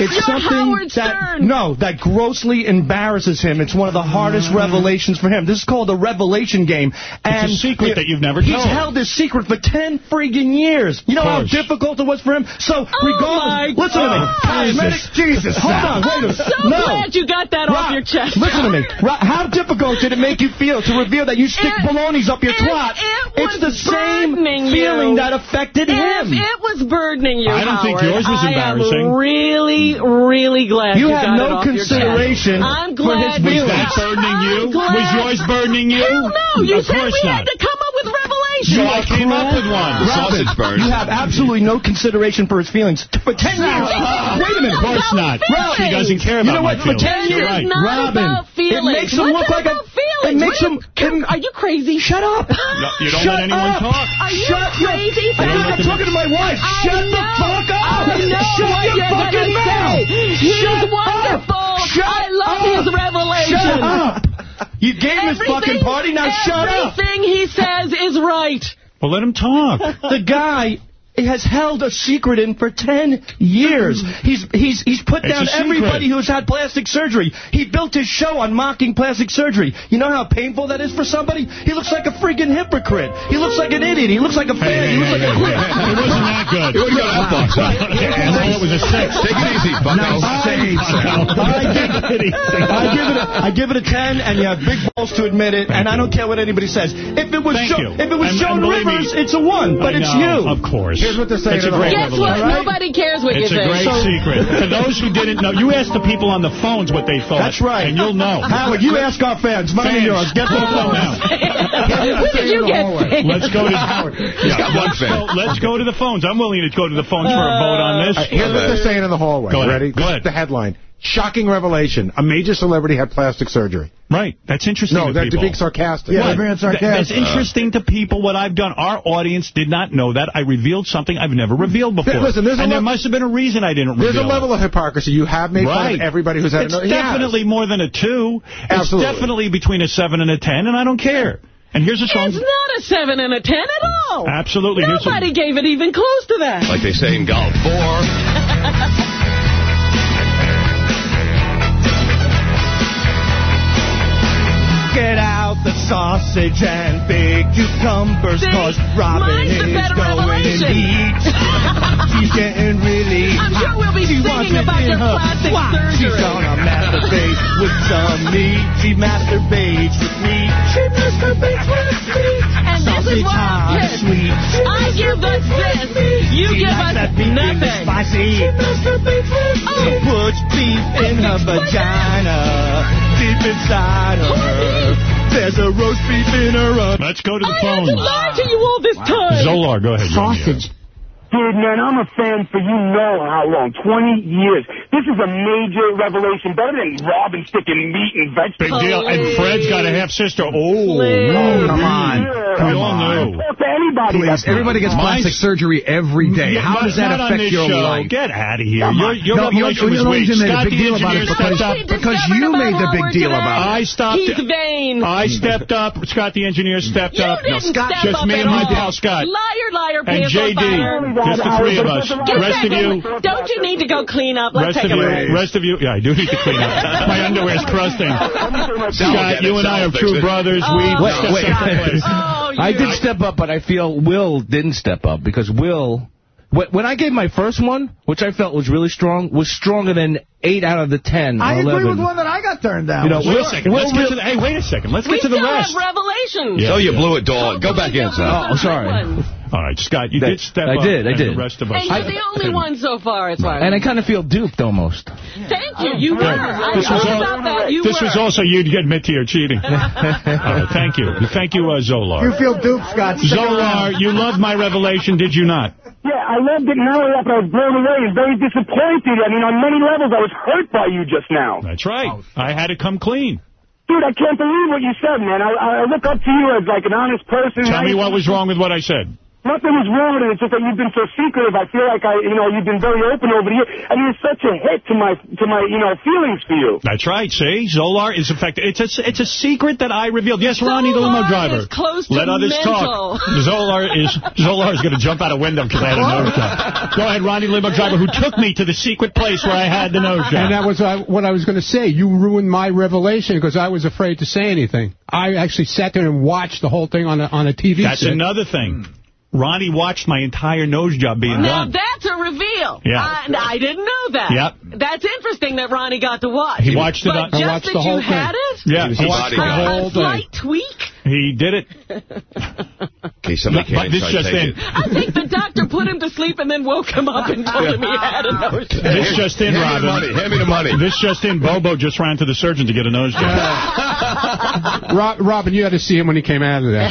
it's You're something Howard that no, that grossly embarrasses him. It's one of the hardest mm. revelations for him. This is called the revelation game. And a secret that you've never he's told. held this secret for 10 friggin' years. You know how difficult it was for him? So, Oh, regardless, listen to me. God. Cosmetic- Jesus, Hold on, wait a I'm minute. so no. glad you got that off your chest. Listen to me. Rob, how difficult did it make you feel to reveal that you stick It- balonies up your it- twat? it it's the was same burdening feeling you. that affected If him. it was burdening you, I don't think yours was I embarrassing. am really, really glad you, You have got no it off your chest. consideration I'm for glad his you Was feelings. that burdening you? I'm glad- Was yours burdening you? Hell no. You of said course we not. had to come up with revelations. So I came up with one. The sausage. You have absolutely no consideration for his feelings. For 10 years. Wait a minute. Of course not. Feelings. She doesn't care about You know what? For 10 years. right. Robin, it makes him What's look like a... feelings? It makes What him... are you- Are you crazy? Shut up. No, you don't Shut let anyone up. talk. Are you Shut crazy? Your, I feel like I'm talking to my wife. I Shut the fuck up. Shut your fucking mouth. He's Shut wonderful. Up. Shut I love up. his revelation. Shut up. You gave him his fucking party. Now shut up. Everything he says is right. Well, let him talk. The guy has held a secret in for 10 years. Mm-hmm. He's he's he's put It's down everybody who's had plastic surgery. He built his show on mocking plastic surgery. You know how painful that is for somebody? He looks like a freaking hypocrite. He looks like an idiot. He looks like a fan. he looks like a queer. It wasn't that good. You already got an F-box, it was a six. Take it easy, bucko. I give, I give it a, I give it a 10, and you have big balls to admit it, and I don't care what anybody says. If it was Thank jo- you. if it was And- Joan and believe me, Rivers, it's a 1, but I it's know, you. Of course. Here's what they're saying It's a in the great Guess what? revelation. Nobody cares what It's you a think. great secret. For those who didn't know, you asked the people on the phones what they thought. That's right. And you'll know. Howard, you ask our fans. Mine Fans. and yours. Get the Call phone. now. When did you get fans? Let's go to He's got one let's, go, let's go to the phones. I'm willing to go to the phones for a vote on this. Uh, here's what they're saying in the hallway. Go ahead. Ready? Go ahead. The headline. Shocking revelation. A major celebrity had plastic surgery. Right. That's interesting No, to they're people. being sarcastic. Yeah, What? they're being Th- That's sarcastic. Uh, interesting to people what I've done. Our audience did not know that. I revealed something I've never revealed before. Listen, there's a and there must have been a reason I didn't There's a level it. of hypocrisy. You have made fun of everybody who's had It's a... He has. definitely more than a two. Absolutely. It's definitely between a seven and a ten, and I don't care. And here's a song. It's not a 7 and a 10 at all. Absolutely. Here's a- Nobody gave it even close to that. Like they say in golf. Four. Get out the sausage and big cucumbers, See? cause Robin is going to eat. She's getting really I'm sure we'll be She singing about your her plastic twat. She's gonna masturbate with some meat. She masturbates with meat. She masturbates with meat. And this is Sausage what I'm hot, pissed. sweet. I give us masturbates this. You She give likes us that beef nothing. Spicy. She masturbates with Oh. She puts beef in her vagina. Deep inside her. There's a roast beef in her. Let's go to the I had phones. to lie to you all this time. Zolar, go ahead. you're on the air. Dude, man, I'm a fan for you know how long. 20 years. This is a major revelation. Better than Robin sticking meat and vegetables. Big deal. And Fred's got a half-sister. Oh, Please. no. Come on. Yeah. Come all on. knew. Talk to anybody. Please, everybody gets Mine's- plastic surgery every day. How Not- does that affect your show. life? Get out of here. Your, your No, you're- revelation you're was weak. reason they a Scott big the deal about it engineer because- stepped up. Because you made the big deal about it. I stopped. He's vain. I stepped up. Scott the engineer stepped you up. didn't Scott- step just me and my pal Scott. Liar, liar, And pants on JD. Fire. Just the three of us. Get Rest of you. Don't you need to go clean up? Let's Rest take of a you, break. rest of you, yeah, I do need to clean up. My underwear's crusting. Scott, you and I are true brothers. We Oh, wait, wait. Oh, I did step up, but I feel Will didn't step up because Will, when I gave my first one, which I felt was really strong, was stronger than 8 out of the 10 I or agree 11. with one that I got turned down. You know, Wait a second. Will Let's get to the, hey, wait a second. Let's We get to the still rest. have revelations. Yeah. So you blew it, dog. Go back in, son. Oh, sorry. All right, Scott, you That- did step I up. did, I did. The rest of us. And you're the only one so far, as far as And I kind of feel duped almost. Thank you. You were. I This was all- about that. You This were. was also you to admit to your cheating. All right, thank you. Thank you, uh, Zolar. You feel duped, Scott. Stick Zolar, you loved my revelation, did you not? Yeah, I loved it. Not only that, but I was blown away. I was very disappointed. I mean, on many levels, I was hurt by you just now. That's right. I had to come clean. Dude, I can't believe what you said, man. I, I look up to you as, like, an honest person. Tell me what was wrong with what I said. Nothing was wrong with it. It's just that you've been so secretive. I feel like I, you know, you've been very open over the years. I mean, it's such a hit to my, to my, you know, feelings for you. That's right. See, Zolar is effective. It's a, it's a secret that I revealed. Yes, Ronnie, the limo driver. is close to Let others mental. talk. Zolar is Zolar is going to jump out a window because I had a nose job. Go ahead, Ronnie, limo driver, who took me to the secret place where I had the nose job. And that was uh, what I was going to say. You ruined my revelation because I was afraid to say anything. I actually sat there and watched the whole thing on a, on a TV That's set. another thing. Ronnie watched my entire nose job being Now done. that's a reveal. Yeah. I, I didn't know that. Yep. That's interesting that Ronnie got to watch. He watched it But on- just watched that the whole you had thing. it? Yeah, He was he a watched bodyguard. the A whole thing. slight tweak? He did it. Okay, somebody But can't this just in. I think the doctor put him to sleep and then woke him up and told him he had a nose job. This just in, Hand me the Robin. money. Hand me the money. This just in. Bobo just ran to the surgeon to get a nose job. Rob, Robin, you had to see him when he came out of there.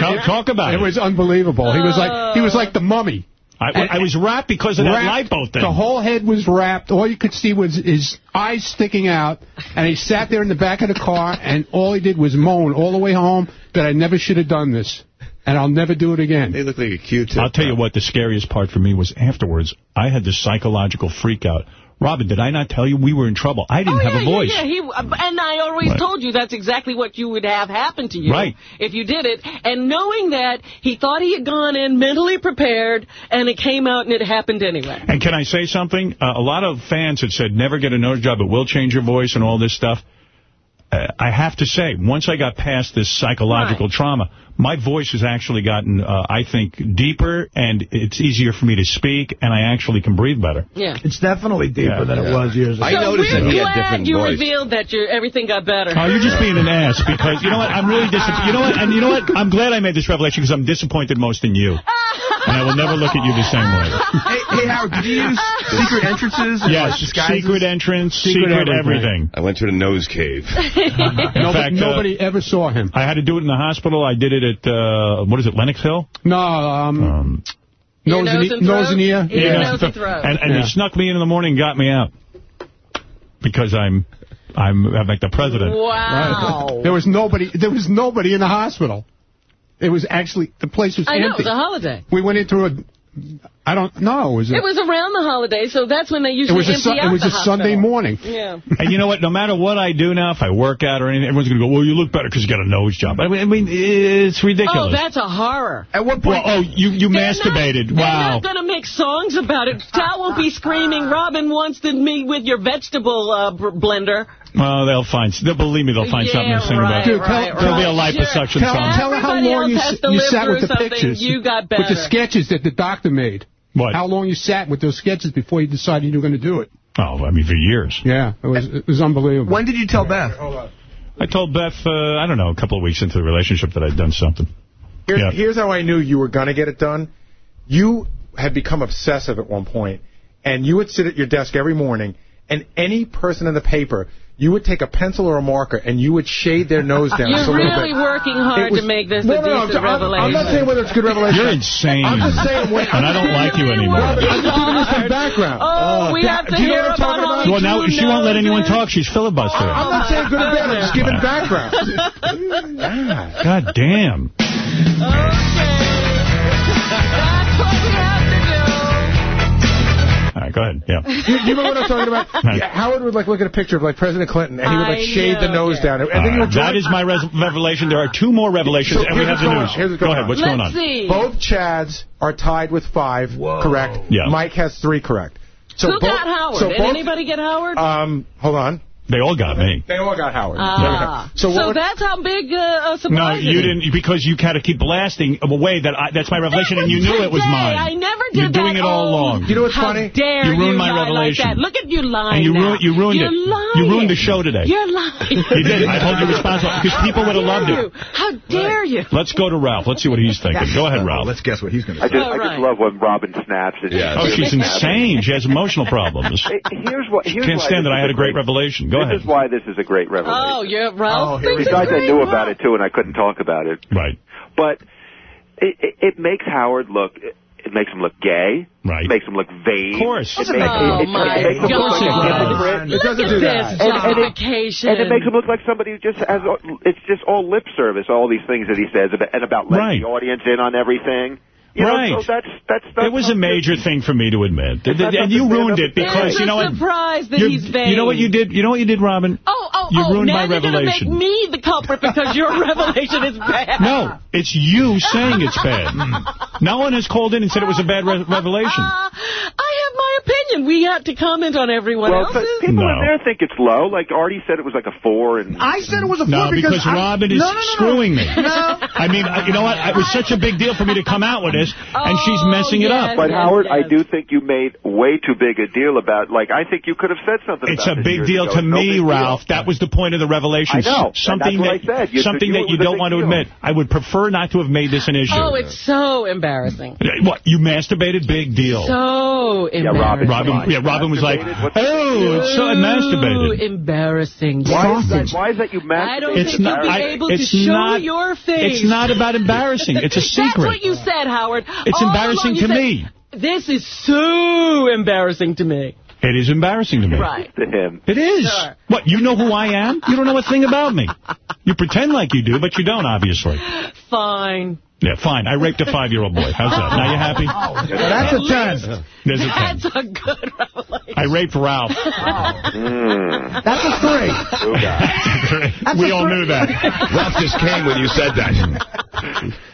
talk, talk about it. It was unbelievable. He was like he was like the mummy. I, I was wrapped because of that Wrapped. lipo thing. The whole head was wrapped. All you could see was his eyes sticking out. And he sat there in the back of the car, and all he did was moan all the way home that I never should have done this. And I'll never do it again. They look like a Q-tip. I'll tell you what the scariest part for me was afterwards, I had this psychological freak out. Robin, did I not tell you we were in trouble? I didn't oh, have yeah, a voice. Yeah, yeah. He, and I always Right. told you that's exactly what you would have happen to you Right. if you did it. And knowing that, he thought he had gone in mentally prepared, and it came out and it happened anyway. And can I say something? Uh, a lot of fans had said, never get a nose job, it will change your voice and all this stuff. Uh, I have to say, once I got past this psychological trauma, my voice has actually gotten, uh, I think, deeper, and it's easier for me to speak, and I actually can breathe better. Yeah. It's definitely deeper than it was years ago. I so we're glad you revealed that your everything got better. Oh, you're just being an ass because, you know what, I'm really disappointed. You know what, and you know what, I'm glad I made this revelation because I'm disappointed most in you. And I will never look at you the same way. hey, hey, Howard, did you use secret entrances? and, like, Yes, disguises? secret entrance, secret, Secret everything. I went to the nose cave. In Nobody, fact, uh, nobody ever saw him. I had to do it in the hospital. I did it at, uh, what is it, Lenox Hill? No, um, Ear, nose, and, e- nose and ear. Yeah, Yeah. nose and throat. And, and Yeah. they snuck me in in the morning and got me out. Because I'm, I'm, I'm like the president. Wow. There was nobody. There was nobody in the hospital. It was actually the place was I know, it was a holiday. we went into a. I don't know. It was. A, It was around the holiday, so that's when they it usually was a, empty Sun- out it was the a Sunday morning. Yeah. And you know what? No matter what I do now, if I work out or anything, everyone's going to go, well, you look better because you got a nose job. I mean, I mean it's ridiculous. Oh, that's a horror. At what Well, oh, you, you masturbated. Wow. They're not going to make songs about it. Sal won't be screaming, Robin wants to meet with your vegetable uh, blender. Well, they'll find, they'll believe me, they'll find Yeah, something to sing right, about. Dude, right, There'll be a right. liposuction Tell, song. tell her how long you, else has s- to you sat with the pictures. You got better. With the sketches that the doctor made. What? How long you sat with those sketches before you decided you were going to do it. Oh, I mean, for years. Yeah, it was it was unbelievable. When did you tell Beth? I told Beth, uh, I don't know, a couple of weeks into the relationship that I'd done something. Here's, Yeah. here's how I knew you were going to get it done. You had become obsessive at one point, and you would sit at your desk every morning, and any person in the paper, you would take a pencil or a marker, and you would shade their nose down just a You're really working hard was- to make this No, a no, no, decent I'm, I'm- revelation. I'm not saying whether it's good revelation. You're insane. I'm just saying when... And I don't like you anymore. I'm just giving you some background. Oh, uh, we have to do hear what I'm talking about about? Well, now she won't let anyone talk. She's filibustering. I'm not saying good or bad. I'm just giving background. Ah, God damn. All go ahead. Yeah. You, you remember what I'm talking about? Yeah, Howard would like look at a picture of like President Clinton, and he would like I shade the nose yeah. down, and then right, would that is my res- revelation. There are two more revelations, So and we here's have the what's news. Here's what's Go ahead. What's Let's going on? see. Both Chads are tied with five correct. Yeah. Mike has three correct. So Who both, got Howard? So Did both, anybody get Howard? Um, hold on. They all got me. They all got Howard. Ah. So So, that's how big uh, a No, you it is. didn't, because you had to keep blasting away that I, that's my revelation, and you knew it was mine. I never did You're doing that. it all Oh, along. You know what's How funny? dare You ruined my lie revelation. Like. Look at you lying And you, now. ruined you ruined You're it. Lying. You ruined the show today. You're lying. You did. I hold you responsible because people would have loved you? it. How dare you? Let's go to Ralph. Let's see what he's thinking. Go ahead, Ralph. Let's guess what he's going to say. just, Oh, I just love when Robin snaps. It's Oh, she's insane. She has emotional problems. Here's what. Here's Can't stand that I had a great revelation. Go this ahead. is why this is a great revelation. Oh, you're Ralph. Oh, thinks it's Besides, I knew about it too, and I couldn't talk about it. Right. But it, it, it makes Howard look. It makes him look gay. Right. It makes him look vain. Of course. It Oh, makes, it, it, my it makes him look like a God. hypocrite. Look doesn't do that. And- and it- And it makes him look like somebody who just has. all- It's just all lip service. All these things that he says about, and about letting Right. the audience in on everything. You Right. Know, so that's that's. that's It was a major thing for me to admit. It's And you ruined it because, It's you know what? surprise that You're- he's vain. You know what you did? You know what you did, Robin? Oh, oh, You oh, ruined now my you're revelation. going to make me the culprit because your revelation is bad. No, it's you saying it's bad. no one has called in and said it was a bad re- revelation. Uh, I have my opinion. We have to comment on everyone Well, so else's. people No. in there think it's low. Like Artie said, it was like a four, and I said it was a four No, because, because I- Robin is no, no, no, no. screwing me. No. I mean, uh, you know what? It was such a big deal for me to come out with this, and she's Oh, messing it up. But Yes, Howard, yes. I do think you made way too big a deal about. Like, I think you could have said something. It's about a big deal ago. to no me, big deal. Ralph. That was the point of the revelation. I know, Something that's what that, I said. You- something that you don't want to deal. admit. I would prefer not to have made this an issue. Oh, it's so embarrassing. What, you masturbated? Big deal. So Yeah, embarrassing. Robin. Robin, yeah, Robin was like, Masturbated? What's the big oh, it's so I So masturbated. embarrassing. Why is, that, why is that you masturbated? I don't It's think not- you'll be I- able to show not- your face. It's not about embarrassing. It's a secret. That's what you said, Howard. It's All embarrassing along you to said, me. This is so embarrassing to me. It is embarrassing to me. Right. To him. It is. Sure. What, you know who I am? You don't know a thing about me. You pretend like you do, but you don't, obviously. Fine. Yeah, fine. I raped a five-year-old boy. How's that? Now you happy? That's a 10. There's a 10. That's a good revelation. I raped Ralph. Hmm. That's a 3. we all knew that. Ralph just came when you said that.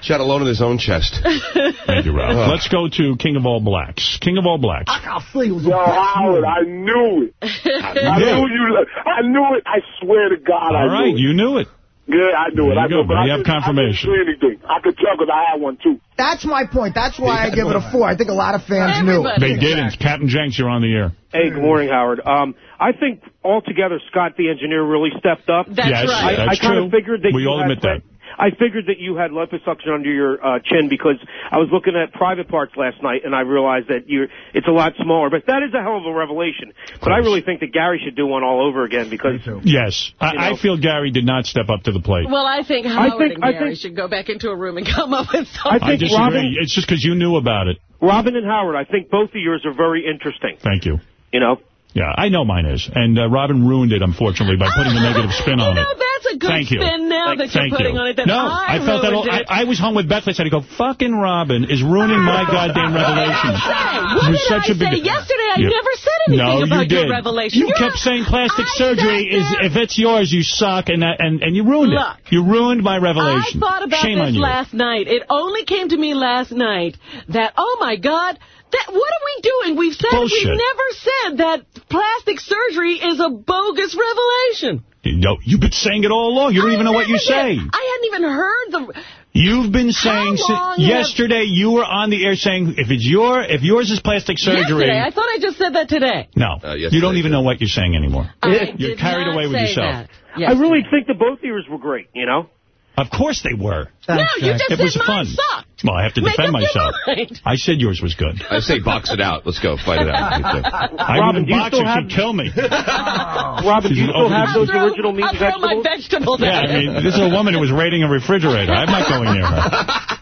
Shot alone in his own chest. Thank you, Ralph. Let's go to King of All Blacks. King of All Blacks. Yo, Howard, I knew it. I knew knew you. I knew it. I swear to God, I All right, knew it. you knew it. Yeah, I knew it. There I you knew go, but but I have confirmation. I didn't see anything. I could tell because I had one, too. That's my point. That's why I give it a 4. I think a lot of fans knew. They didn't. Captain Jenks, you're on the air. Hey, good morning, Howard. Um, I think altogether Scott the engineer really stepped up. That's Yes, right. I, that's I kind true. of figured that We you all admit that. I figured that you had liposuction under your uh, chin because I was looking at private parts last night and I realized that you're it's a lot smaller. But that is a hell of a revelation. But I really think that Gary should do one all over again because Yes. I, You know. I feel Gary did not step up to the plate. Well, I think I Howard think- and I Gary think- should go back into a room and come up with I something. I disagree. Robin- it's just because you knew about it. Robin and Howard, I think both of yours are very interesting. Thank you. You know. Yeah, I know mine is. And uh, Robin ruined it, unfortunately, by putting a negative spin on it. No, that's a good Thank you. spin now that you're putting you. on it. That no, I, felt that all, I. I was home with Beth last night. I go, fucking Robin is ruining my goddamn revelation. What You're did such I a big... say yesterday? I Yeah. never said anything no, about you your revelation. You You're kept saying plastic I surgery is if it's yours, you suck, and that, and and you ruined Look. it. You ruined my I revelation. thought about Shame this you. last night. It only came to me last night that, oh, my God, that what are we doing? We've said Bullshit. we've never said that plastic surgery is a bogus revelation. No, you've been saying it all along. You don't even know what you say. I hadn't even heard the... You've been saying si- long have- yesterday you were on the air saying if it's your if yours is plastic surgery. Yesterday. I thought I just said that today. No, uh, you don't even know what you're saying anymore. I You're did carried not away with yourself. that. I really think that both of yours were great, you know? Of course they were. No, you just it was said mine fun. sucked. Well, I have to Make defend up your myself. I said yours was good. I say box it out. Let's go. Fight it out. I Robin, wouldn't do you box still her. have- She'd kill me. Oh. Robin, do you still have those original meat I'll and throw my vegetables? vegetables Yeah, I mean, this is a woman who was raiding a refrigerator. I'm not going near her.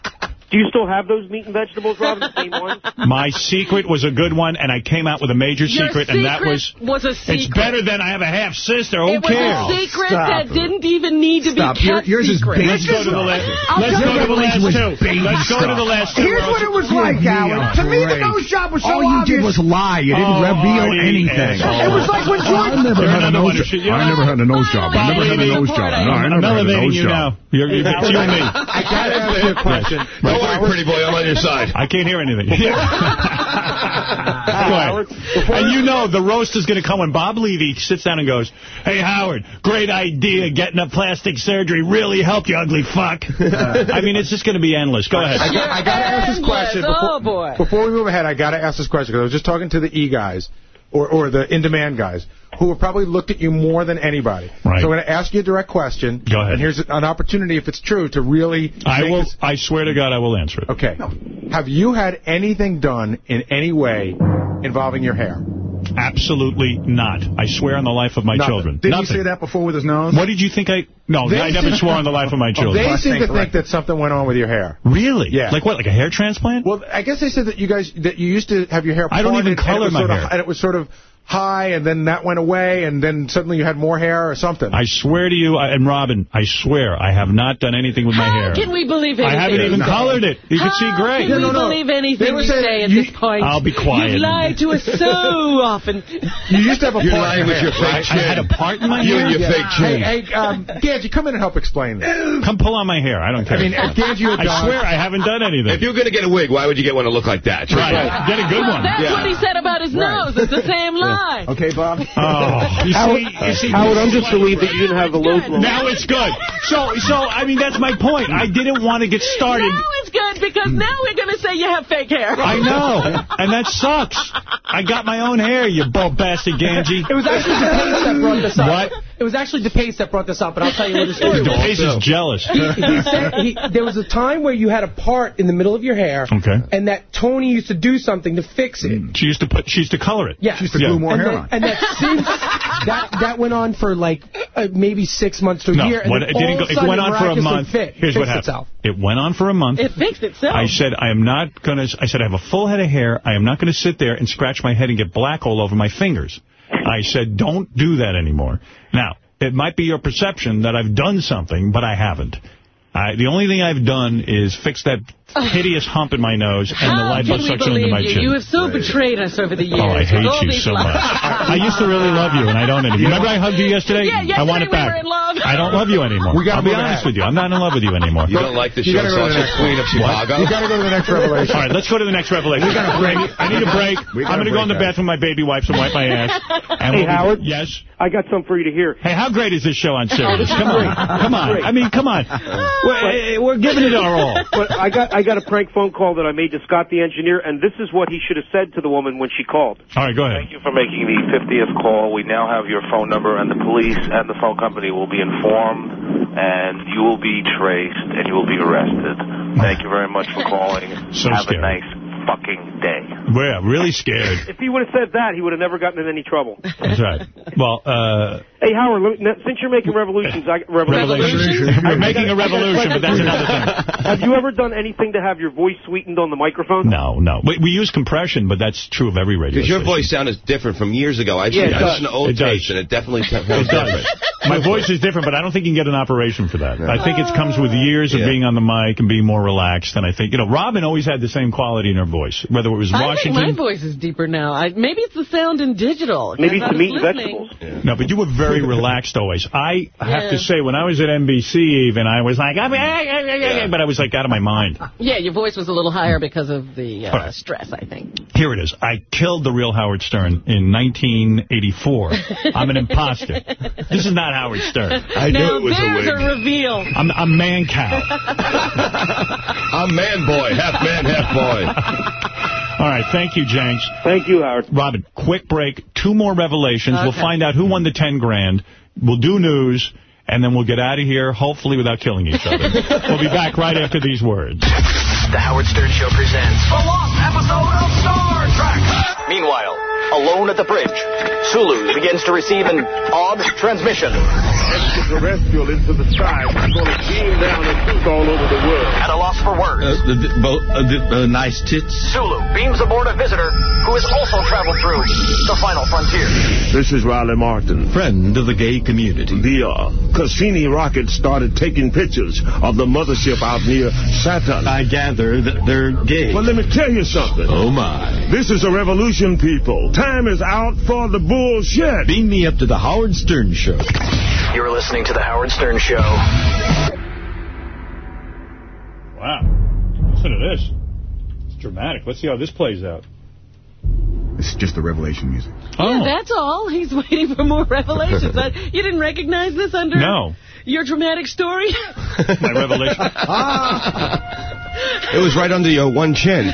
Do you still have those meat and vegetables, Robin? The same one? My secret was a good one, and I came out with a major Your secret, and that was... was a secret. It's better than I have a half-sister. Who it was cares? a secret that didn't even need to Stop. be Your- kept yours is secret. baby Let's go to the last- let's go to the last two. Let's go to the last two. Here's what it was like, Howard. To me, the nose job was so All you obvious. did was lie. You didn't Oh, reveal anything. asshole. It was like when George... I never had a nose job. I never had a nose job. I never had a nose job. No, I I'm never had a elevating nose you job. now. You're, you're, it's you and me. I got to ask you a question. Don't worry, pretty boy. I'm on your side. I can't hear anything. Go ahead. And you know the roast is going to come when Bob Levy sits down and goes, Hey, Howard, great idea. Getting a plastic surgery really helped you, ugly fuck. Uh, I mean, it's just going to be endless. Go ahead. I got, I got to ask this question. Before, Oh, boy. Before we move ahead, I got to ask this question because I was just talking to the E guys, or, or the in-demand guys, who have probably looked at you more than anybody. Right. So I'm going to ask you a direct question. Go ahead. And here's an opportunity, if it's true, to really... I will. this- I swear to God, I will answer it. Okay. Have you had anything done in any way involving your hair? Absolutely not. I swear on the life of my Nothing. children. Did Nothing. he say that before with his nose? What did you think I... No, They I never swore on the life of my children. They seem to think that something went on with your hair. Really? Yeah. Like what, like a hair transplant? Well, I guess they said that you guys that you used to have your hair. I don't even parted, and color my sort of- hair. and it was sort of high, and then that went away, and then suddenly you had more hair or something. I swear to you, I- and Robin, I swear, I have not done anything with my hair. How hair. can we believe I haven't even you colored it. You can see gray. can No, we no, no. believe anything you saying say at you- this point? I'll be quiet. You lied to us so often. you used to have a You're part in lying with hair, your fake chin. I had a part in my You hair? and your fake chin. Hey, hey um, Gadge, come in and help explain this. Come pull on my hair. I don't care. I mean, uh, Gadge, you a I dog. swear I haven't done anything. If you're going to get a wig, why would you get one to look like that? Right. Get a good well, one. that's Yeah. what he said about his nose. It's the same lie. Okay, Bob? Oh, you see, you see, Howard, I'm just relieved that you didn't have the low blow. now it's good. So, so I mean, that's my point. I didn't want to get started. Now it's good because now we're going to say you have fake hair. I know, and that sucks. I got my own hair, you bald bastard, Ganji. It was actually the police that brought this up. What? It was actually DePace that brought this up, but I'll tell you what the story was. DePace is jealous. He, he said he, there was a time where you had a part in the middle of your hair, Okay. and that Tony used to do something to fix it. She used to put. She used to color it. Yeah. She used to glue more and hair that, on. And that since that that went on for like uh, maybe six months to a no, year. And what, it didn't all go. of a It sudden went on for a month. Fit, Here's what fixed happened. Itself. It went on for a month. It fixed itself. I said, I am not going to, I said, I have a full head of hair. I am not going to sit there and scratch my head and get black all over my fingers. I said, don't do that anymore. Now, it might be your perception that I've done something, but I haven't. I, the only thing I've done is fix that hideous hump in my nose and the How can we liposuction into believe my you? chin. You have so betrayed us over the years. Oh, I hate you so much. I used to really love you, and I don't anymore. Remember I hugged you yesterday? Yeah, I want it yesterday we back. were in love. I don't love you anymore. We gotta I'll be honest ahead. with you. I'm not in love with you anymore. You don't like the show gotta go to the Sausage next- Queen of Chicago? You got to go to the next revelation. All right, let's go to the next revelation. We got a break. I need, a break. I'm going to go in the bathroom with my baby wipes and wipe my ass. And Hey, Howard? Yes? I got something for you to hear. Hey, how great is this show on Sirius? Oh, come on. Come on. I mean, come on. We're, eh, eh, we're giving it our all. But I got I got a prank phone call that I made to Scott the engineer, and this is what he should have said to the woman when she called. All right, go ahead. Thank you for making the 50th call. We now have your phone number, and the police and the phone company will be informed, and you will be traced, and you will be arrested. Thank you very much for calling. So have scary. a nice fucking day. We're really scared. If he would have said that, he would have never gotten in any trouble. That's right. Well, uh... Hey, Howard, let me, now, since you're making revolutions, I, revolutions. You're making a revolution, but that's another thing. Have you ever done anything to have your voice sweetened on the microphone? No, no. We, we use compression, but that's true of every radio Because your station. voice sounded different from years ago. I Yeah, it I does. listened to old It tapes, and it definitely sounds does. different. My voice is different, but I don't think you can get an operation for that. I think it oh. comes with years of Yeah. being on the mic and being more relaxed. And I think, you know, Robin always had the same quality in her voice, whether it was I think Washington. my voice is deeper now. I, maybe it's the sound in digital. Maybe As I some was meat and listening- vegetables. No, but you were very relaxed always. I have to say, when I was at NBC even, I was like, but I was like out of my mind. Yeah, your voice was a little higher because of the uh, All right. stress, I think. Here it is. I killed the real Howard Stern in 1984. I'm an imposter. This is not Howard Stern. I now, there's a reveal. I'm a man cow. I'm man boy, half man, half boy. All right, thank you, Jenks. Thank you, Howard. Robin, quick break. Two more revelations. We'll find out who won the 10 grand. We'll do news, and then we'll get out of here, hopefully without killing each other. we'll be back right after these words. The Howard Stern Show presents the lost episode of Star Trek. Meanwhile, alone at the bridge, Sulu begins to receive an odd transmission. Extraterrestrial into the sky. It's going to beam down and shoot all over the world. At a loss for words, the, the, uh, nice tits. Sulu beams aboard a visitor who has also traveled through the final frontier. This is Riley Martin. Friend of the gay community. The uh, Cassini rocket started taking pictures of the mothership out near Saturn. I gather that they're gay. Well, let me tell you something. Oh, my. This is a revolution, people. Time is out for the bullshit. Beam me up to the Howard Stern Show. You're listening to the Howard Stern Show. Wow. Listen to this. It's dramatic. Let's see how this plays out. This is just the revelation music. Yeah, oh. that's all. He's waiting for more revelations. I, you didn't recognize this under No. Your dramatic story? My revelation. ah. It was right under your one chin. See,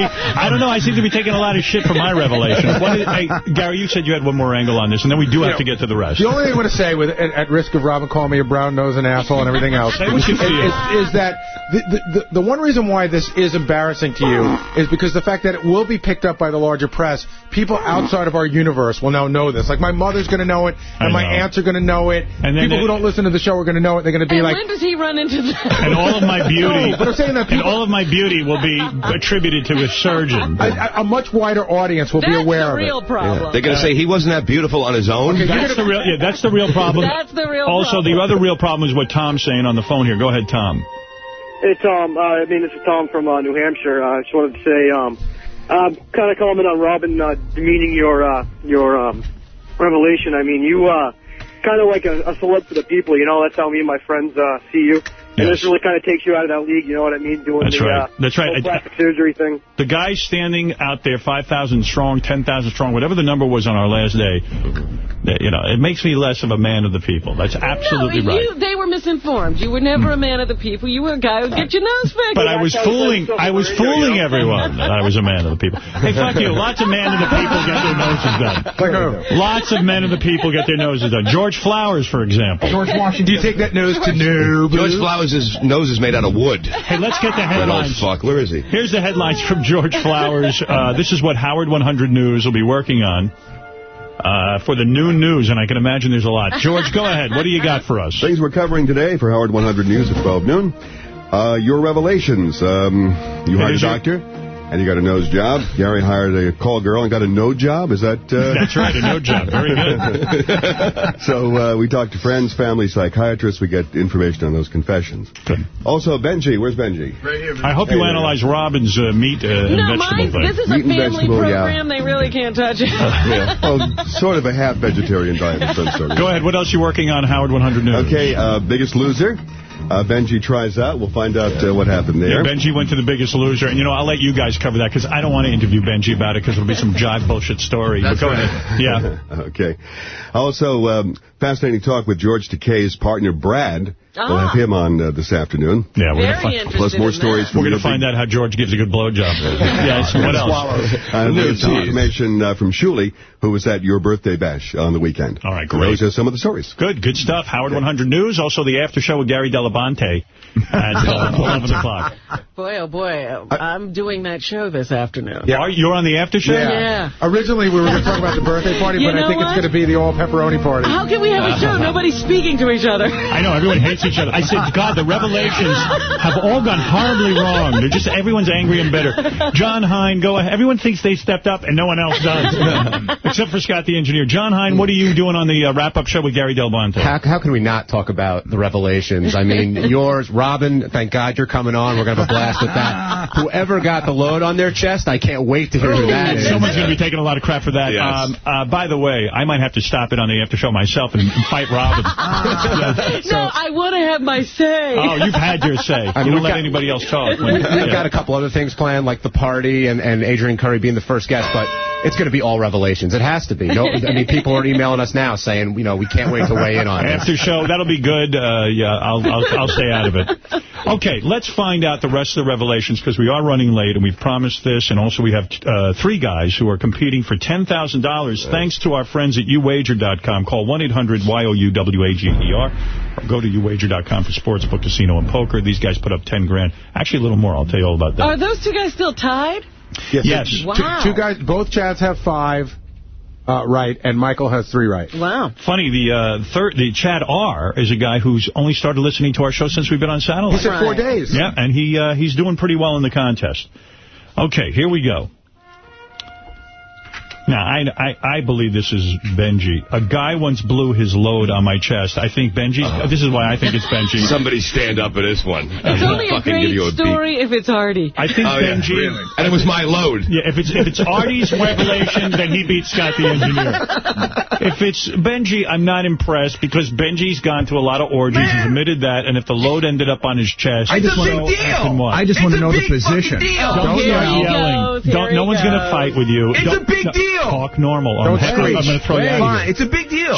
I don't know. I seem to be taking a lot of shit for my revelation. What is, hey, Gary, you said you had one more angle on this, and then we do have to get to the rest. The only thing I want to say, with at, at risk of Robin calling me a brown nose and asshole and everything else, Say what you is, feel. is, is that the, the, the, the one reason why this is embarrassing to you is because the fact that it will be picked up by the larger press. People outside of our universe will now know this. Like my mother's going to know it, and my aunts are going to know it. And then People the- who don't listen to the show are going to know it. They're going to be and like, when does he run into that? And all of my beauty, No, but I'm saying that and all of my beauty will be attributed to a surgeon. a, a much wider audience will That's be aware of it. That's the real problem. They're going to say he wasn't that beautiful on his own. That's the real, yeah, that's the real problem. That's the real also, problem. the other real problem is what Tom's saying on the phone here. Go ahead, Tom. Hey, Tom. Uh, I mean, this is Tom from uh, New Hampshire. Uh, I just wanted to say, um, uh, kind of comment on Robin uh, demeaning your uh, your um, revelation. I mean, you uh, kind of like a, a celeb for the people. You know, that's how me and my friends uh, see you. And Yes. this really kind of takes you out of that league, you know what I mean? Doing That's the, right. Uh, That's right. whole plastic surgery thing. The guy standing out there, 5,000 strong, 10,000 strong, whatever the number was on our last day, you know, it makes me less of a man of the people. That's absolutely no, right. you, they were misinformed. You were never a man of the people. You were a guy who'd get your nose fixed. But I was fooling, I was fooling everyone that I was a man of the people. Hey, fuck you. Lots of men of the people get their noses done. Lots of men of the people get their noses done. George Flowers, for example. George Washington. Do you take that nose to noob? George Flowers' nose is made out of wood. Hey, let's get the headlines. That old headlines. fuck. Where is he? Here's the headlines from George Flowers. Uh, this is what Howard 100 News will be working on uh, for the noon news, and I can imagine there's a lot. George, go ahead. What do you got for us? Things we're covering today for Howard 100 News at 12 noon. Uh, your revelations. Um, you hired a Is your- doctor, and you got a nose job. Gary hired a call girl and got a no job. Is that... Uh... That's right, a no job. Very good. so uh, we talked to friends, family, psychiatrists. We get information on those confessions. Good. Also, Benji. Where's Benji? Right here. I hope you analyze Robin's uh, meat uh, and No, vegetable mine, thing. this is a Meat and family vegetable, yeah. program. They really can't touch it. yeah. Well, sort of a half vegetarian diet. of some sort. Go ahead. What else are you working on, Howard 100 News? Okay, uh, Biggest Loser. Uh, Benji tries out. We'll find out uh, what happened Yeah, there. Benji went to the biggest loser. And, you know, I'll let you guys cover that because I don't want to interview Benji about it because it'll be some jive bullshit story. That's but go right. ahead. Yeah. okay. Also, um, fascinating talk with George Takei's partner, Brad. We'll Ah. have him on uh, this afternoon. Yeah, we're Very gonna Plus more stories that. from We're going to find out how George gives a good blowjob. yes. What else? And No, some information uh, from Shuli, who was at your birthday bash on the weekend. All right, great. Those are some of the stories. Good, good stuff. Howard 100 News. Also, the after show with Gary Dell'Abate at uh, 11 o'clock. Boy, oh boy, I'm doing that show this afternoon. Yeah. Are You're on the after show? Yeah. Originally, we were going to talk about the birthday party, You but I think what? it's going to be the all pepperoni party. How can we have a show? Nobody's speaking to each other. I know, everyone hates each other. I said, God, the revelations have all gone horribly wrong. They're just, everyone's angry and bitter. John Hein, go ahead. Everyone thinks they stepped up and no one else does. Except for Scott the engineer. John Hein, what are you doing on the uh, wrap-up show with Gary Dell'Abate? How, how can we not talk about the revelations? I mean, yours, Robin, thank God you're coming on. We're going to have a blast with that. Whoever got the load on their chest, I can't wait to hear who that is. Someone's going to be taking a lot of crap for that. Yes. Um, uh, by the way, I might have to stop it on the after show myself and, and fight Robin. no, I want to have my say. Oh, you've had your say. I you don't we've let got- anybody else talk. We- We've got a couple other things planned, like the party and, and Adrianne Curry being the first guest, but it's going to be all revelations. It has to be. No, I mean, people are emailing us now saying, you know, we can't wait to weigh in on it. After show, that'll be good. Uh, yeah, I'll, I'll I'll stay out of it. Okay, let's find out the rest of the revelations because we are running late and we've promised this, and also we have uh, three guys who are competing for ten thousand dollars thanks to our friends at uwager.com. Call one eight hundred y o u w a g e r or go to uwager.com for sportsbook, casino, and poker. These guys put up ten grand, actually a little more. I'll tell you all about that. Are those two guys still tied? Yes. Wow. Two, two guys, both Chads have five uh, right, and Michael has three right. Wow. Funny, the uh, third, the Chad R is a guy who's only started listening to our show since we've been on satellite. He said four days. Yeah, and he uh, he's doing pretty well in the contest. Okay, here we go. Now, I, I, I believe this is Benji. A guy once blew his load on my chest. I think Benji, uh-huh. this is why I think it's Benji. Somebody stand up for this one. It's only a fucking give great you a beat. story if it's Artie. I think Oh, yeah, Benji... really? And it was my load. Yeah, if it's if it's Artie's revelation, then he beats Scott the engineer. If it's Benji, I'm not impressed because Benji's gone to a lot of orgies. He's admitted that, and if the load ended up on his chest, I just wanna- effing what? I just want to know the position. Don't Here start he yelling. goes, Don't, no one's going to fight with you. It's Don't- a big no, deal. Talk normal. Don't I'm, I'm, I'm going to throw you out Fine, it's a big deal.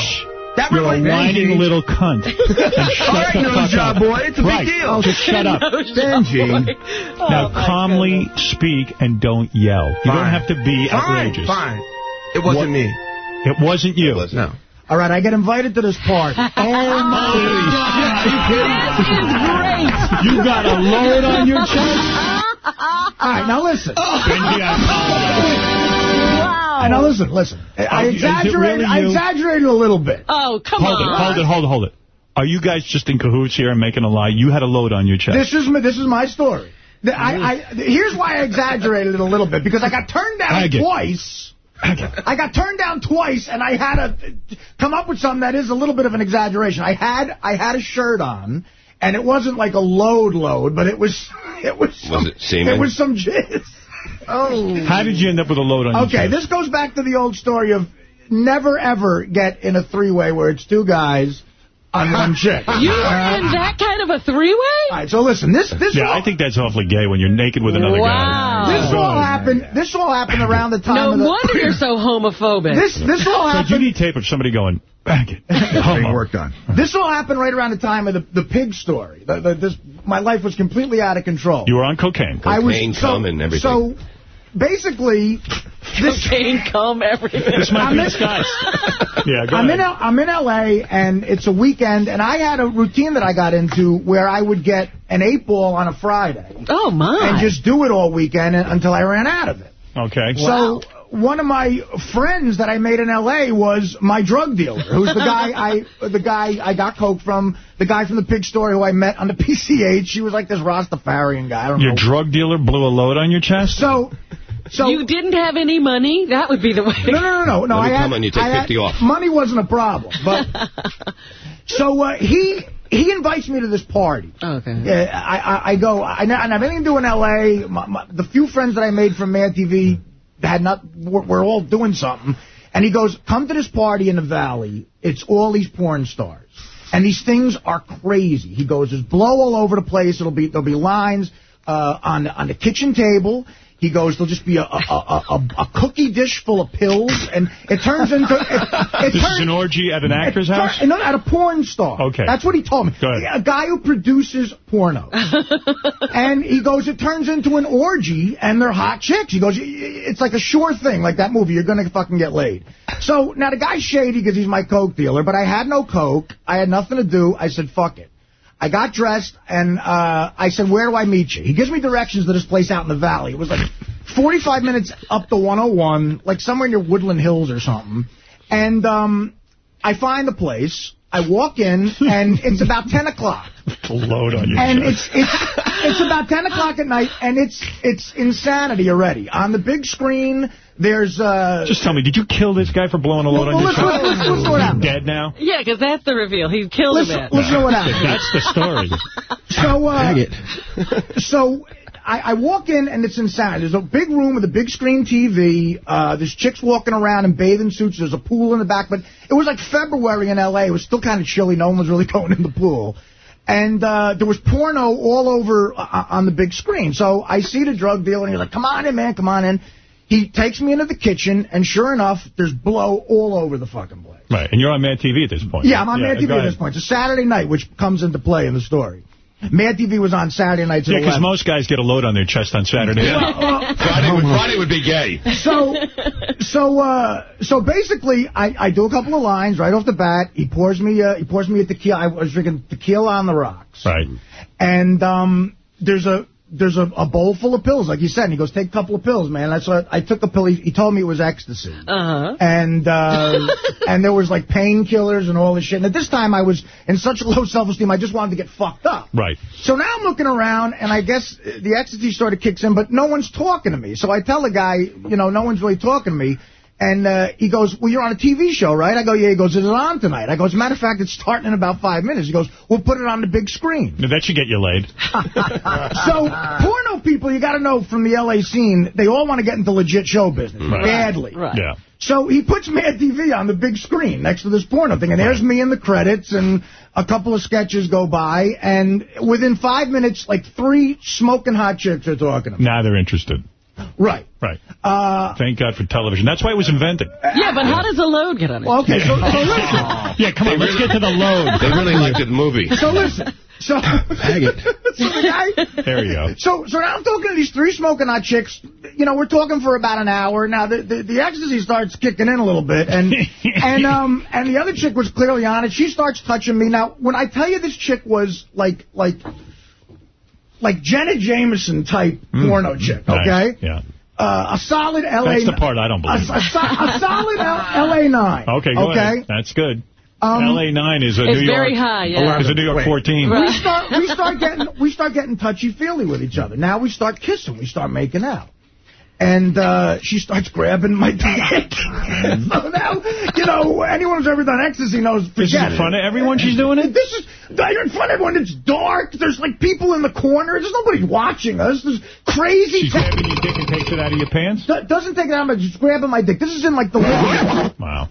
That You're a revelation- whining little cunt. Shut All right, the nose job up. boy, it's a big right. deal. Oh, just shut up. Nose Benji. Oh, now, my calmly speak and don't yell. You don't have to be Fine, outrageous. fine. It wasn't me. It wasn't you. No. All right, I get invited to this party. Oh, my God. you kidding? That is great. You got a load on your chest? All right, now listen. Benji, I All right, now listen, listen. I Is exaggerated. really I exaggerated a little bit. Oh, come Hold it, on. hold it, hold it, hold it. Are you guys just in cahoots here and making a lie? You had a load on your chest. This is my, this is my story. The- I, I, here's why I exaggerated it a little bit because I got turned down I get- twice. I got turned down twice, and I had to come up with something that is a little bit of an exaggeration. I had I had a shirt on, and it wasn't like a load load, but it was it was some, it semen? it was some jizz. Oh. How did you end up with a load on your Okay, this goes back to the old story of never ever get in a three-way where it's two guys on one chick. You were uh-huh. in that kind of a three-way? All right, so listen, this this Yeah, all, I think that's awfully gay when you're naked with another Wow. guy. this all happened. This all happened around the time. No of the, wonder you're so homophobic. This this all So you happened. need tape of somebody going, back it. Being worked on. This all happened right around the time of the the pig story. The, the, this my life was completely out of control. You were on cocaine. I was Cocaine, so, and everything. So basically, this Cocaine, cum, everything. This might I'm be in- disguised. yeah, go I'm ahead. in L- I'm in L.A. and it's a weekend, and I had a routine that I got into where I would get an eight ball on a Friday Oh, my. and just do it all weekend until I ran out of it. Okay. So one of my friends that I made in L.A. was my drug dealer, who's the guy I the guy I got coke from, the guy from the pig store who I met on the PCH. He was like this Rastafarian guy. I don't Your know. drug dealer blew a load on your chest? So, so you didn't have any money? That would be the way. no, no, no, no, no. I me had, come and you take I had- 50 off. Money wasn't a problem, but so uh, he he invites me to this party. Okay. Yeah, I, I, I go, I, and I have anything to do in L.A. My, my, the few friends that I made from Mad TV had not, were, were all doing something. And he goes, come to this party in the Valley. It's all these porn stars. And these things are crazy. He goes, there's blow all over the place. It'll be, there'll be lines uh, on, on the kitchen table. He goes, there'll just be a, a, a, a, a cookie dish full of pills, and it turns into... It, it This turns, is an orgy at an actor's it tur- house? No, at a porn star. Okay. That's what he told me. Go ahead. A guy who produces porno. and he goes, it turns into an orgy, and they're hot chicks. He goes, it's like a sure thing, like that movie. You're going to fucking get laid. So, now the guy's shady because he's my coke dealer, but I had no coke. I had nothing to do. I said, fuck it. I got dressed, and uh, I said, where do I meet you? He gives me directions to this place out in the valley. It was like 45 minutes up the 101, like somewhere near Woodland Hills or something. And um, I find the place. I walk in, and it's about 10 o'clock. A load on your And chest. it's it's it's about 10 o'clock at night, and it's it's insanity already. On the big screen, there's... Uh, Just tell me, did you kill this guy for blowing a load Well, on your let's- chest? let's- let's- let's go Is he down. dead now? Yeah, because that's the reveal. He killed Listen- him. listen to what happened. That's the story. So, uh, so I, I walk in and it's insanity. There's a big room with a big screen TV. Uh, there's chicks walking around in bathing suits. There's a pool in the back, but it was like February in L.A. It was still kind of chilly. No one was really going in the pool. And uh, there was porno all over uh, on the big screen. So I see the drug dealer, and he's like, come on in, man, come on in. He takes me into the kitchen, and sure enough, there's blow all over the fucking place. Right, and you're on Mad TV at this point. Yeah, I'm on Mad TV at this point. It's a Saturday night, which comes into play in the story. Mad TV was on Saturday nights Yeah, because most guys get a load on their chest on Saturday night. Friday, would, Friday would be gay. So, so, uh, so basically, I, I do a couple of lines right off the bat. He pours me, uh, he pours me a tequila. I was drinking tequila on the rocks. Right. And um, there's a there's a, a bowl full of pills, like you said. And he goes, take a couple of pills, man. That's what I took a pill. He, he told me it was ecstasy. Uh-huh. And uh, and there was like painkillers and all this shit. And at this time, I was in such low self-esteem, I just wanted to get fucked up. Right. So now I'm looking around, and I guess the ecstasy sort of kicks in, but no one's talking to me. So I tell the guy, you know, no one's really talking to me. And uh, he goes, well, you're on a TV show, right? I go, yeah. He goes, is it on tonight? I go, as a matter of fact, it's starting in about five minutes. He goes, we'll put it on the big screen. Now, That should get you laid. So porno people, you got to know from the L.A. scene, they all want to get into legit show business, Right. badly. Right. Yeah. So he puts Mad TV on the big screen next to this porno thing, and there's me in the credits, and a couple of sketches go by, and within five minutes, like three smoking hot chicks are talking to me. Now they're interested. Right. Right. Uh, Thank God for television. That's why it was invented. Yeah, but how does a load get on it? well, okay, so, so listen. Yeah, come on, let's get to the load. They really liked the movie. So listen. So, so the guy, There you go. So, so now I'm talking to these three smoking hot chicks. You know, we're talking for about an hour. Now, the, the, the ecstasy starts kicking in a little bit, and and um and the other chick was clearly on it. She starts touching me. Now, when I tell you this chick was like like like Jenna Jameson type porno chick, Nice. okay? Yeah. Uh, a solid L.A. That's the part I don't a, believe. a, so- a solid L- L.A. nine. Okay, go okay? ahead. That's good. Um, LA9 is a New York. very high, yeah. Is a New York Wait. 14. we start we start getting we start getting touchy feely with each other. Now we start kissing. We start making out. And uh, she starts grabbing my dick. so now, you know, anyone who's ever done ecstasy knows. This is in front of everyone she's doing it? This is in front of everyone. It's dark. There's like people in the corner. There's nobody watching us. There's crazy. She's grabbing your dick and takes it out of your pants? Do- doesn't take it out, but just grabbing my dick. This is in like the. Wow.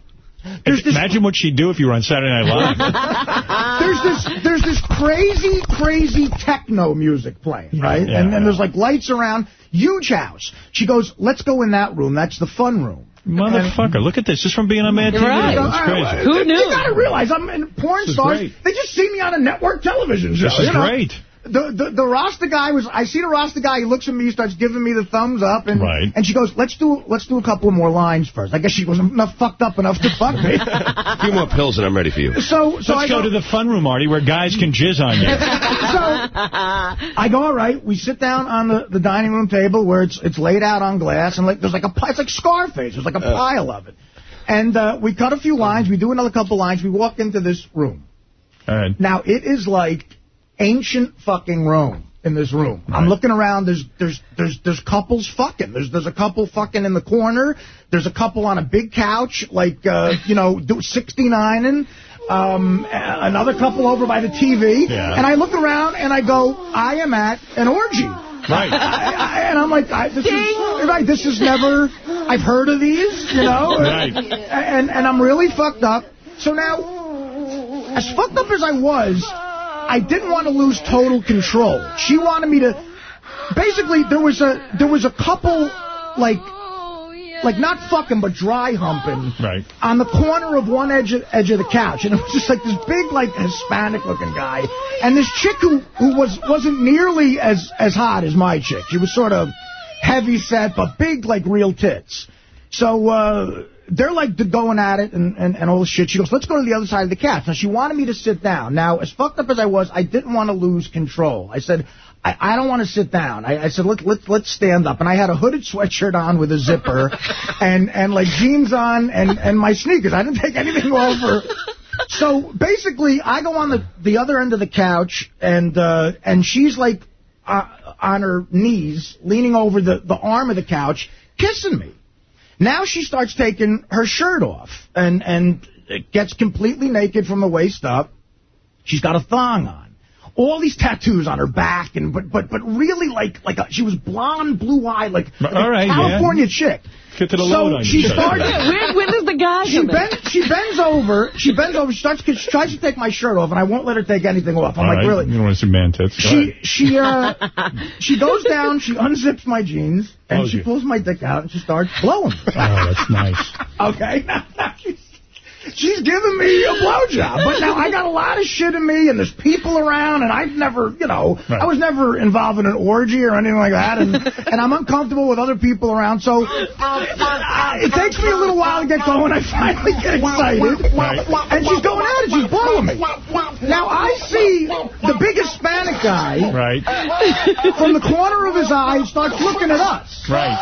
There's this- Imagine what she'd do if you were on Saturday Night Live. There's this there's this crazy, crazy techno music playing, right? Yeah, and then there's like lights around. Huge house. She goes, let's go in that room. That's the fun room. Motherfucker, look at this. Just from being on Mad TV. Right. It's crazy. right, well, You gotta realize, I'm in porn stars. great. They just see me on a network television show. This is you know? great. The, the the Rasta guy was. I see the Rasta guy. He looks at me. He starts giving me the thumbs up, and Right. and she goes, "Let's do let's do a couple of more lines first. I guess she wasn't enough fucked up enough to fuck me. A few more pills and I'm ready for you. So so Let's I go, to the fun room, Artie, where guys can jizz on you. so, I go, all right, we sit down on the, the dining room table where it's it's laid out on glass, and like there's like a it's like Scarface. There's like a pile of it. And uh, we cut a few lines. We do another couple lines. We walk into this room. Now, it is like ancient fucking Rome in this room. I'm looking around. There's there's there's there's couples fucking. There's there's a couple fucking in the corner. There's a couple on a big couch, like uh, you know, do 69 and Um, another couple over by the TV. Yeah. And I look around and I go, I am at an orgy. Right. I, I, and I'm like, I, this is right. This is never. I've heard of these, you know. Right. And and I'm really fucked up. So now, as fucked up as I was, I didn't want to lose total control. She wanted me to. Basically, there was a there was a couple like. Like not fucking, but dry humping Right. on the corner of one edge of, edge of the couch, and it was just like this big, like Hispanic looking guy, and this chick who who was wasn't nearly as as hot as my chick. She was sort of heavy set, but big, like real tits. So uh, they're like going at it and, and, and all this shit. She goes, let's go to the other side of the couch. Now, she wanted me to sit down. Now, as fucked up as I was, I didn't want to lose control. I said, I, I don't want to sit down. I, I said, let, let, let's stand up. And I had a hooded sweatshirt on with a zipper and, and like jeans on and, and my sneakers. I didn't take anything over. So basically, I go on the, the other end of the couch, and uh, and she's like uh, on her knees, leaning over the, the arm of the couch, kissing me. Now she starts taking her shirt off, and and gets completely naked from the waist up. She's got a thong on. All these tattoos on her back, and but but but really like like a, she was blonde, blue eyed, like, like All right, a yeah. California chick. Get to the so load on she starts. When, when does the guy She bends, she bends over. She bends over. She starts. She tries to take my shirt off, and I won't let her take anything off. I'm All like, right. really? You don't want to see man tits. She she uh she goes down. She unzips my jeans, and Blows she you. pulls my dick out, and she starts blowing. Oh, that's nice. okay. She's giving me a blowjob, but now I got a lot of shit in me, and there's people around, and I've never, you know, I was never involved in an orgy or anything like that, and and I'm uncomfortable with other people around, so uh, it takes me a little while to get going. I finally get excited, and she's going at it, she's blowing me. Now I see the big Hispanic guy Right. from the corner of his eye starts looking at us. Right.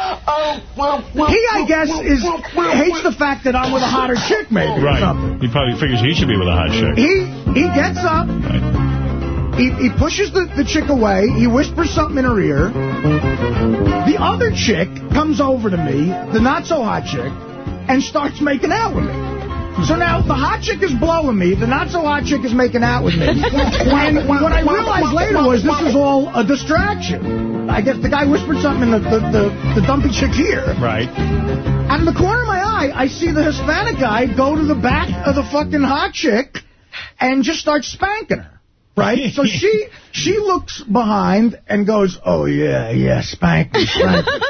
He, I guess, is hates the fact that I'm with a hotter chick, maybe. or Right. something. He probably figures he should be with a hot chick. He he gets up. He, he pushes the, the chick away. He whispers something in her ear. The other chick comes over to me, the not-so-hot chick, and starts making out with me. So now the hot chick is blowing me, the not-so-hot chick is making out with me. And what I realized later was this was all a distraction. I guess the guy whispered something in the, the, the, the dumpy chick's ear. Right. Out of the corner of my eye, I see the Hispanic guy go to the back of the fucking hot chick and just start spanking her. Right? So she she looks behind and goes, oh, yeah, yeah, spank me, spank me.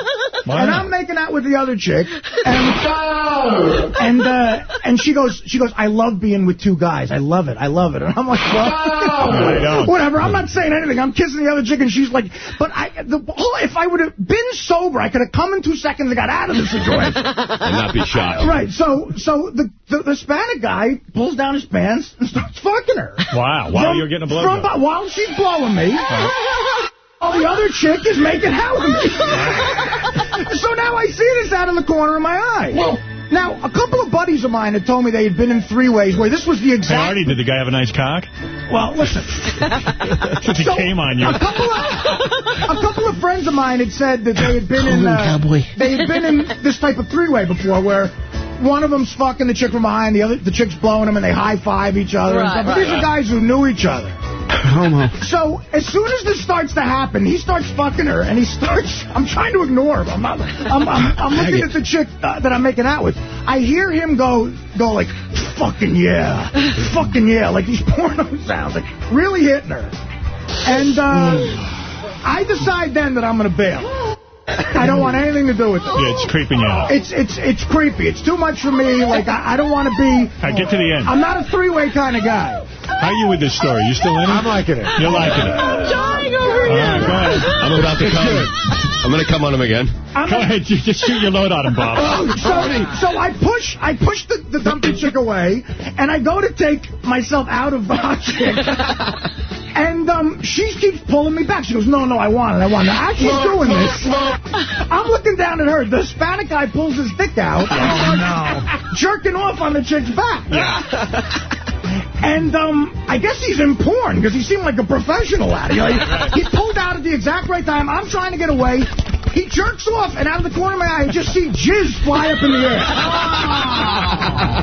And I'm making out with the other chick, and and uh, and she goes, she goes, I love being with two guys. I love it. I love it. And I'm like, well, whatever. I'm not saying anything. I'm kissing the other chick, and she's like, but I, the whole, if I would have been sober, I could have come in two seconds and got out of the situation. And not be shot. Right. So so the, the the Hispanic guy pulls down his pants and starts fucking her. Wow. While From- you're getting a from- blowjob. While she's blowing me. Oh, the other chick is making out with me. so now I see this out of the corner of my eye. Well, now, a couple of buddies of mine had told me they had been in three ways where this was the Hey, exact... Artie, did the guy have a nice cock? Well, listen. Since he came on you. A couple of a couple of friends of mine had said that they had been in uh, they had been in this type of three-way before where one of them's fucking the chick from behind, the other the chick's blowing them, and they high-five each other. and Right, stuff. But right, these are guys who knew each other. So as soon as this starts to happen, he starts fucking her, and he starts. I'm trying to ignore him. I'm not. I'm, I'm, I'm looking at the chick uh, that I'm making out with. I hear him go go like, fucking yeah. fucking yeah. Like these porno sounds. Like really hitting her. And uh, I decide then that I'm going to bail. I don't want anything to do with it. Yeah, it's creeping you out. It's it's it's creepy. It's too much for me. Like I, I don't want to be. Right, get to the end. I'm not a three-way kind of guy. How are you with this story? You still in it? I'm liking it. You're liking it. I'm dying over All right, go ahead. I'm about to come. I'm going to come on him again. Go ahead. You just shoot your load on him, Bob. Oh, so, so I push, I push the, the dumpy chick away, and I go to take myself out of the hot chick. And um, she keeps pulling me back. She goes, no, no, I want it, I want it. As she's doing this, I'm looking down at her. The Hispanic guy pulls his dick out and starts jerking off on the chick's back. And um, I guess he's in porn because he seemed like a professional at it. You know, he, he pulled out at the exact right time. I'm trying to get away. He jerks off, and out of the corner of my eye, I just see jizz fly up in the air.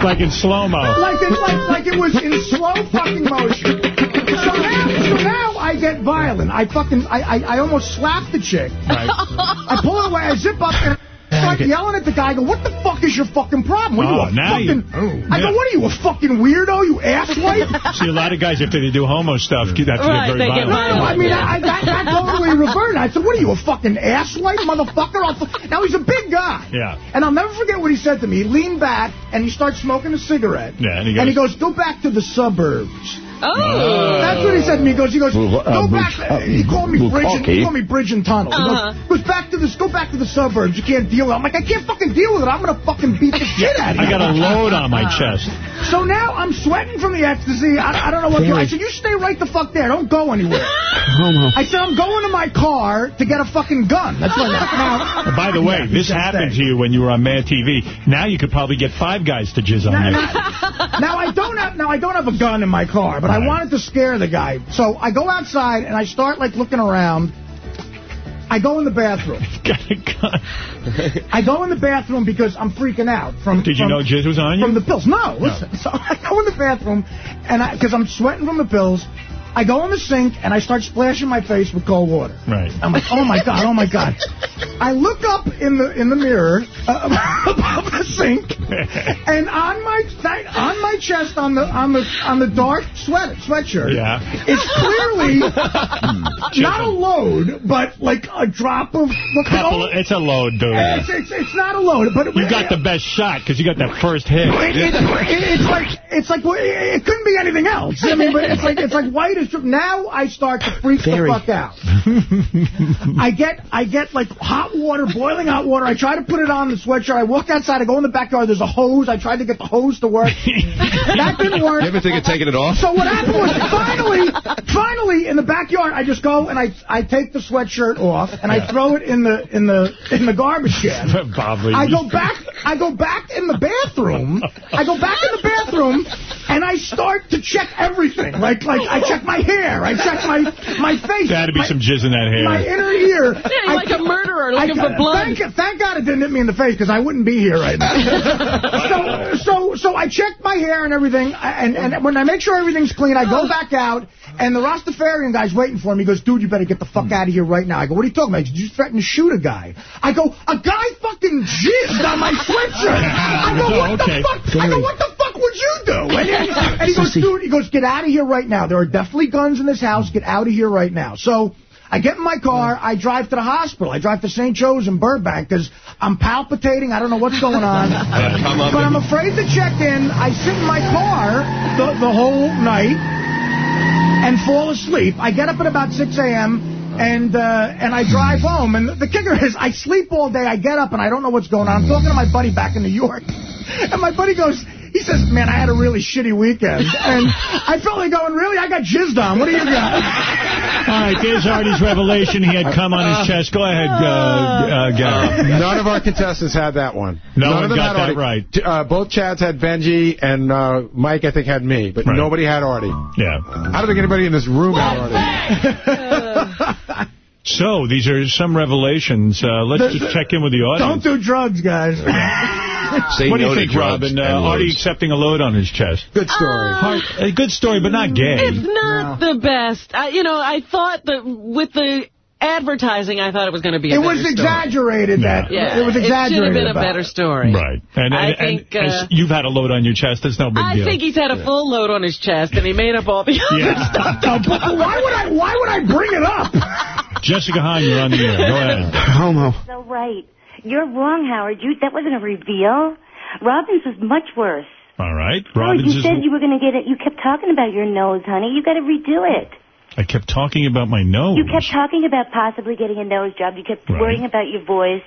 like in slow-mo. Like it, like, like it was in slow fucking motion. So now, so now I get violent. I fucking, I, I, I almost slap the chick. I pull it away, I zip up, and I start yelling at the guy. I go, what the fuck is your fucking problem? What are you, Oh, a now you- fucking... Oh, I go, what are you, a fucking weirdo, you asswipe? See, a lot of guys, after they do homo stuff, that's Right, get very they violent. No, I mean, I, I, that, that totally reverted. I said, what are you, a fucking asswipe, motherfucker? I'll Now, he's a big guy. Yeah. And I'll never forget what he said to me. He leaned back, and he starts smoking a cigarette. Yeah, and he And he goes- goes, go back to the suburbs. Oh. That's what he said to me. He goes, he goes, uh, go back. uh, He called me bridge and, he called me bridge and tunnel. He Uh-huh. goes, goes back to this, go back to the suburbs. You can't deal with it. I'm like, I can't fucking deal with it. I'm gonna fucking beat the shit out of you. I got a load on my chest. So now I'm sweating from the ecstasy. I, I don't know what to do. I said, you stay right the fuck there. Don't go anywhere. I said, I'm going to my car to get a fucking gun. That's what now. By the way, Yeah, this happened stay. to you when you were on Mad TV. Now you could probably get five guys to jizz on you. now I don't have now I don't have a gun in my car, but I wanted to scare the guy. So I go outside and I start like looking around. I go in the bathroom. I go in the bathroom because I'm freaking out from. Did you from- know jizz was on you? From the pills. No, listen. So I go in the bathroom and because I'm sweating from the pills. I go in the sink and I start splashing my face with cold water. Right. I'm like, oh my god, oh my god. I look up in the in the mirror uh, above the sink, and on my on my chest on the on the on the dark sweat sweatshirt, Yeah. is clearly not a load, but like a drop of. Look, Couple of- it's a load, dude. It's, it's, it's not a load, but You got the best shot because you got that first hit. it, it, it, it's like it's like it couldn't be anything else. I mean, but it's like it's like white as now. I start to freak Very. the fuck out. I get I get like hot water, boiling hot water. I try to put it on the sweatshirt. I walk outside. I go in the backyard. There's a hose. I tried to get the hose to work. that didn't work. You ever think of taking it off? So what happened was finally, finally in the backyard, I just go and I I take the sweatshirt off and I throw it in the in the in the garbage can. Bob, I go back. I go back in the bathroom. I go back in the bathroom, and I start to check everything. Like like I check my hair. I checked my my face. There had to be my, some jizz in that hair. my inner ear. Yeah, you're like a murderer looking I- for blood. Thank, thank God it didn't hit me in the face because I wouldn't be here right now. so, so, so I checked my hair and everything, and, and when I make sure everything's clean, I go back out, and the Rastafarian guy's waiting for me. He goes, dude, you better get the fuck hmm. out of here right now. I go, what are you talking about? Did you threaten to shoot a guy? I go, a guy fucking jizzed on my sweatshirt. I go, oh, what Okay. the fuck? I go, what the fuck would you do? And, and, and he goes, dude, he goes, get out of here right now. There are definitely guns in this house. Get out of here right now. So I get in my car. I drive to the hospital. I drive to St. Joe's in Burbank because I'm palpitating. I don't know what's going on. on, but I'm afraid to check in. I sit in my car the, the whole night and fall asleep. I get up at about 6 a.m. And uh, and I drive home. And the kicker is I sleep all day. I get up and I don't know what's going on. I'm talking to my buddy back in New York. And my buddy goes, he says, man, I had a really shitty weekend. And I felt like going, really? I got jizzed on. What do you got? All right, there's Artie's revelation. He had cum on his chest. Go ahead, uh, uh, Gary. None of our contestants had that one. No None one of them got had that Artie. right. Uh, both Chads had Benji, and uh, Mike, I think, had me, but Right. nobody had Artie. Yeah. I don't think anybody in this room had Artie. So, these are some revelations. Uh, let's just check in with the audience. Don't do drugs, guys. Say what do you think, drugs Robin? Uh, and Artie accepting a load on his chest. Good story. Heart, a good story, but not gay. It's not the best. I, you know, I thought that with the advertising, I thought it was going to be a It better was story. exaggerated that. Yeah, It was exaggerated. It should have exaggerated. been a better story. Right. And, I and, think, and uh, you've had a load on your chest. That's no big I deal. think he's had a full load on his chest, and he made up all the other Yeah. stuff. why would I? Why would I bring it up? Jessica Hahn, you're on the air. Go ahead. Homo. So right. You're wrong, Howard. You That wasn't a reveal. Robin's was much worse. All right. Howard, Robbins you is... said you were going to get it. You kept talking about your nose, honey. You got to redo it. I kept talking about my nose. You kept talking about possibly getting a nose job. You kept Right. worrying about your voice.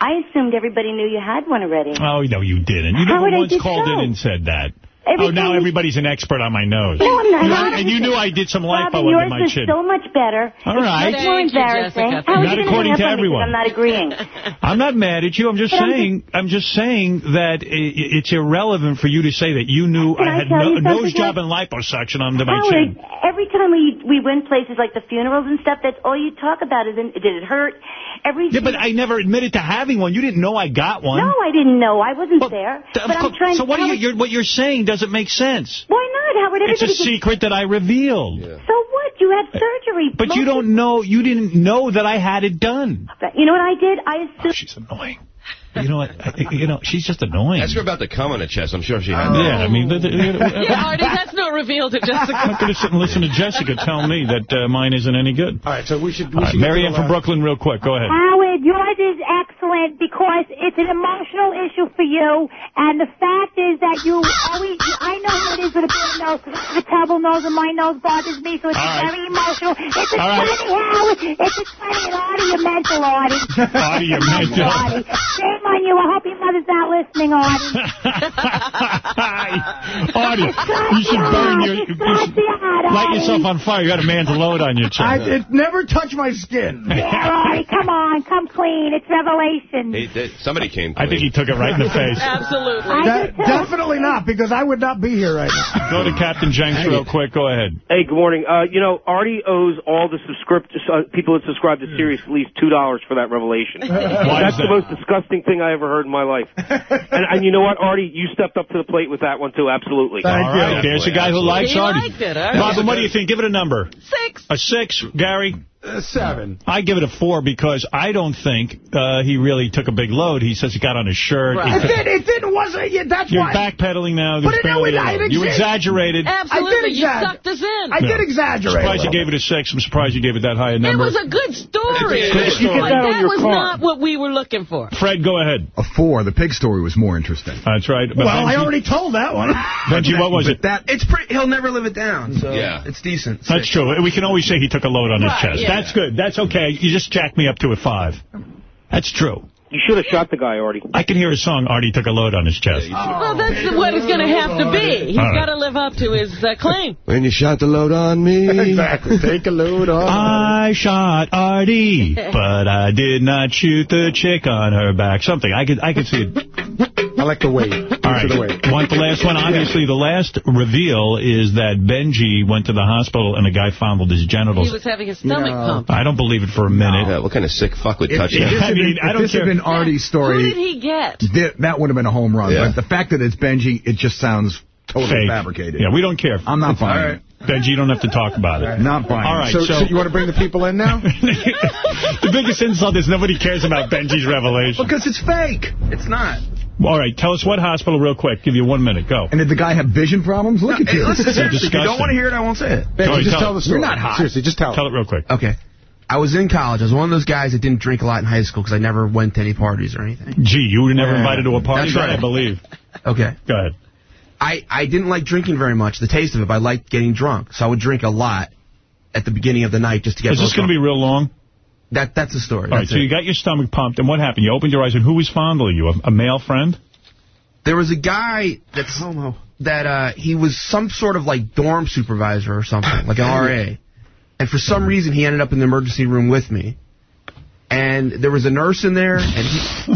I assumed everybody knew you had one already. Oh, no, you didn't. You How never once called so? in and said that. Every oh, now everybody's an expert on my nose. No, I'm not. You know, and you knew I did some lipo Robin, under yours my was chin. so much better. All It's more embarrassing. Jessica. Howard, Not you didn't according hang to up on everyone. I'm not agreeing. I'm not mad at you. I'm just But I'm saying. I'm just saying that i- it's irrelevant for you to say that you knew Can I I had no, you nose job Howard? and liposuction under my Howard, chin. every time we we went places like the funerals and stuff, that's all you talk about is did it hurt? Every Yeah, but I never admitted to having one. You didn't know I got one. no, I didn't know. I wasn't there. But I'm trying. so what are you? You're, what you're saying doesn't make sense. Why not, Howard? It's a Everybody gets- secret that I revealed. So what? You had uh, surgery. But you don't know. You didn't know that I had it done. You know what I did? I oh, assumed. she's annoying. You know what? I, you know, she's just annoying. Ask her about the cum on the chest. I'm sure she had Yeah, I mean, the, the, you know, Yeah, Artie, that's no reveal to Jessica. I'm not going to sit and listen to Jessica tell me that uh, mine isn't any good. All right, so we should... We All right, should Marianne from Brooklyn, real quick. Go ahead. Howard, yours is excellent because it's an emotional issue for you, and the fact is that you always, I know how it is with a bad nose, a terrible nose, and my nose bothers me, so it's All right. very emotional. It's a All right. funny, Howard. It's a funny, and Artie, you're mental, Artie. Artie, you're mental. Artie. Shame on you. I hope your mother's not listening, Artie. Artie, you should burn your... You should light yourself on fire. You got a man's load on your I, chest. it never touched my skin. Yeah, Artie, come on, come clean. It's revelation. He did. Somebody came. I think he took it right in the face. Absolutely. De- definitely not, because I would not be here right now. Go to Captain Jenks real quick. Go ahead. Hey, good morning. Uh, you know, Artie owes all the subscript uh, people that subscribe to Sirius at least two dollars for that revelation. Why That's is the most disgusting thing I ever heard in my life. and, and you know what, Artie, you stepped up to the plate with that one too. Absolutely. All right, there's a guy who likes He Artie. liked it, all right. Robin, what do you think? Give it a number. Six. A six, Gary? Seven. I give it a four because I don't think uh, he really took a big load. He says he got on his shirt. He It, took- did, it didn't, wasn't yeah, That's You're why. backpedaling now. But it- no, barely it- a it load. You exists. exaggerated. Absolutely. You exag- sucked us in. I Yeah. did exaggerate. surprised you gave it a six. I'm surprised you gave it that high a number. It was a good story. It's a good You get Like, that on that your was car. not what we were looking for. Fred, go ahead. A four. The pig story was more interesting. That's right. But Well, I already told that one. Benji, what was it? That It's pretty. He'll never live it down. So Yeah. it's decent. That's Six. true. We can always say he took a load on his chest. yeah. That's good. That's okay. You just jacked me up to a five. That's true. You should have shot the guy, Artie. I can hear his song, Artie took a load on his chest. Well, that's what it's going to have to be. He's All right. got to live up to his uh, claim. When you shot the load on me. Exactly. Take a load off. I shot Artie, but I did not shoot the chick on her back. Something. I could I could see it. I like the weight. All right. The weight. Want the last one? Obviously, the last reveal is that Benji went to the hospital and a guy fondled his genitals. He was having his stomach No. pumped. I don't believe it for a minute. Yeah, what kind of sick fuck would touch if that? I mean, I don't this had care. been Artie's Who did he get? th- that would have been a home run. Yeah. But the fact that it's Benji, it just sounds totally Fake. fabricated. Yeah, we don't care. I'm not buying it. Benji, you don't have to talk about it. Not buying All it. So, so, so you want to bring the people in now? the biggest insult is nobody cares about Benji's revelation. Because it's fake. It's not. All right, tell us what hospital real quick. Give you one minute. Go. And did the guy have vision problems? Look at Hey, you. listen, seriously, if you don't want to hear it, I won't say it. Go Benji, ahead, just tell tell the story. You're not hot. Seriously, just tell, it. Tell it real quick. Okay. I was in college. I was one of those guys that didn't drink a lot in high school because I never went to any parties or anything. Gee, you were never Yeah. invited to a party? That's right. I believe. Okay. Go ahead. I, I didn't like drinking very much, the taste of it, but I liked getting drunk. So I would drink a lot at the beginning of the night just to get Is this going to be real long? That That's the story. All right, That's so it. you got your stomach pumped, and what happened? You opened your eyes, and who was fondling you? A, a male friend? There was a guy that's homo that uh, he was some sort of like dorm supervisor or something, like an RA. And for some reason, he ended up in the emergency room with me. And there was a nurse in there, and he,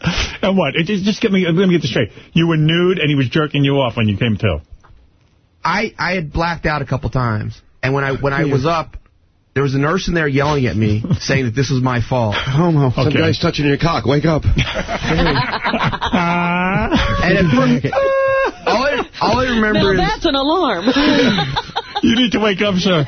And what? It, just just get me, let me get this straight. You were nude, and he was jerking you off when you came to. I I had blacked out a couple times, and when I when I was up, there was a nurse in there yelling at me, saying that this was my fault. Homo. Some Okay. guy's touching your cock. Wake up. And at first, all I, all I remember Now is that's an alarm. You need to wake up, sir.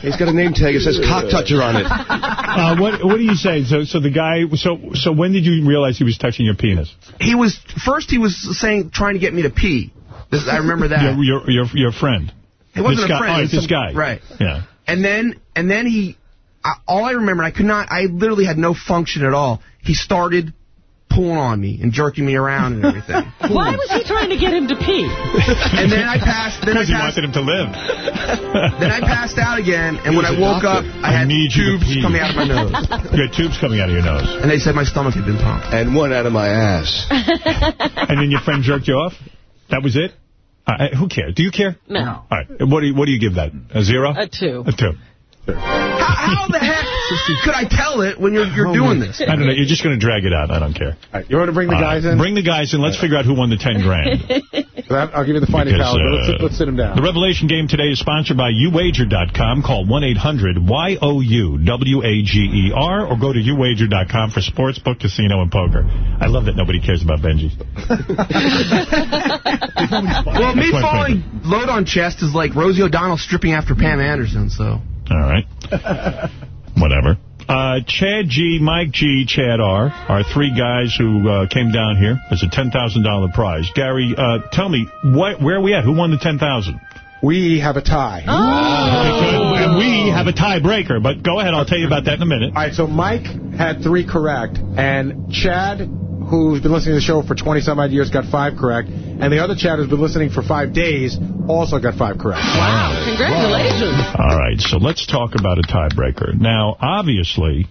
He's got a name tag. It says cock toucher on it. Uh, what What are you saying? So, so the guy. So, so when did you realize he was touching your penis? He was first. He was saying trying to get me to pee. This, I remember that. Your your your, your friend. It wasn't this a guy, friend. Oh, it's was this some- guy. Right. Yeah. And then and then he, I, all I remember, I could not, I literally had no function at all. He started pulling on me and jerking me around and everything. Why was he trying to get him to pee? and then I passed. Then I Because he wanted him to live. Then I passed out again, and when I He was woke up, adopted. I had need tubes pee. coming out of my nose. You had tubes coming out of your nose. And they said my stomach had been pumped. And one out of my ass. And then your friend jerked you off? That was it? Uh, who cares? Do you care? No. All right. What do you, what do you give that? A zero? A two. A two. How, how the heck could I tell it when you're you're doing this? I don't know. You're just going to drag it out. I don't care. you want to bring the All guys right. in? Bring the guys in. Let's figure out who won the 10 grand. I'll give you the fighting Because, power. but let's, uh, let's sit him down. The Revelation game today is sponsored by uwager.com. Call 1-800-Y-O-U-W-A-G-E-R or go to uwager.com for sports, book, casino, and poker. I love that nobody cares about Benji. Well, me Quite falling load on chest is like Rosie O'Donnell stripping after Pam Anderson. So All right. Whatever. Uh, Chad G, Mike G, Chad R are three guys who uh, came down here. There's a $10,000 prize. Gary, uh, tell me, what, where are we at? Who won the 10,000? We have a tie. Okay. And we have a tiebreaker, but go ahead. I'll tell you about that in a minute. All right, so Mike had three correct, and Chad, who's been listening to the show for 20-some-odd years, got five correct, and the other Chad who's been listening for five days also got five correct. Wow. Congratulations. All right, so let's talk about a tiebreaker. Now, obviously,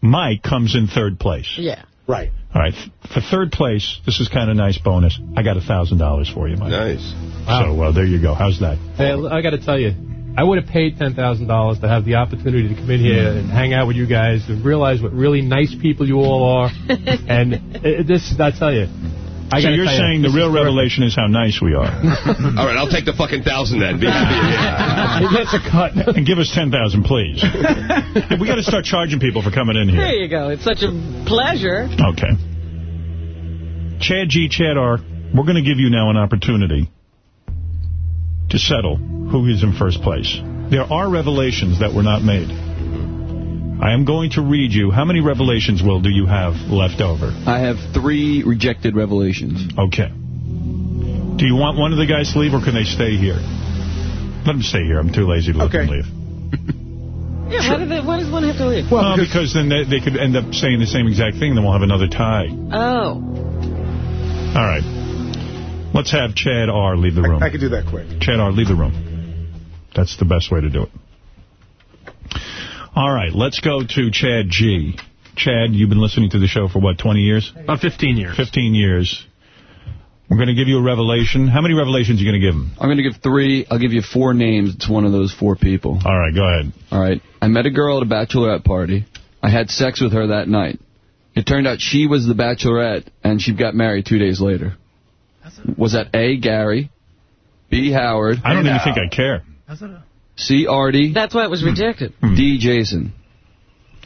Mike comes in third place. Yeah. Right. All right, for third place, this is kind of nice bonus. I got a $1,000 for you, Mike. Nice. So well, there you go. How's that? Hey, I got to tell you, I would have paid $10,000 to have the opportunity to come in here and hang out with you guys and realize what really nice people you all are. and uh, this, I tell you. I so gotta you're tell you, saying the real is terrific. revelation is how nice we are. All right, I'll take the fucking thousand then. Be happy. He gets a cut. and give us 10000 please. Hey, we got to start charging people for coming in here. There you go. It's such a pleasure. Okay. Chad G, Chad R, we're going to give you now an opportunity to settle who is in first place. There are revelations that were not made. I am going to read you. How many revelations, Will, do you have left over? I have three rejected revelations. Okay. Do you want one of the guys to leave, or can they stay here? Let them stay here. I'm too lazy to let them leave. Yeah, why, did they, why does one have to leave? Well, because, then they, they could end up saying the same exact thing, then we'll have another tie. Oh. All right. Let's have Chad R. leave the room. I could do that quick. Chad R., leave the room. That's the best way to do it. All right, let's go to Chad G. Chad, you've been listening to the show for, what, 20 years? About 15 years. 15 years. We're going to give you a revelation. How many revelations are you going to give him? I'm going to give three. I'll give you four names. It's one of those four people. All right, go ahead. All right. I met a girl at a bachelorette party. I had sex with her that night. It turned out she was the bachelorette, and she got married two days later. Was that A, Gary, B, Howard, I don't even think I care. C, Artie, That's why it was rejected. D, hmm. Jason.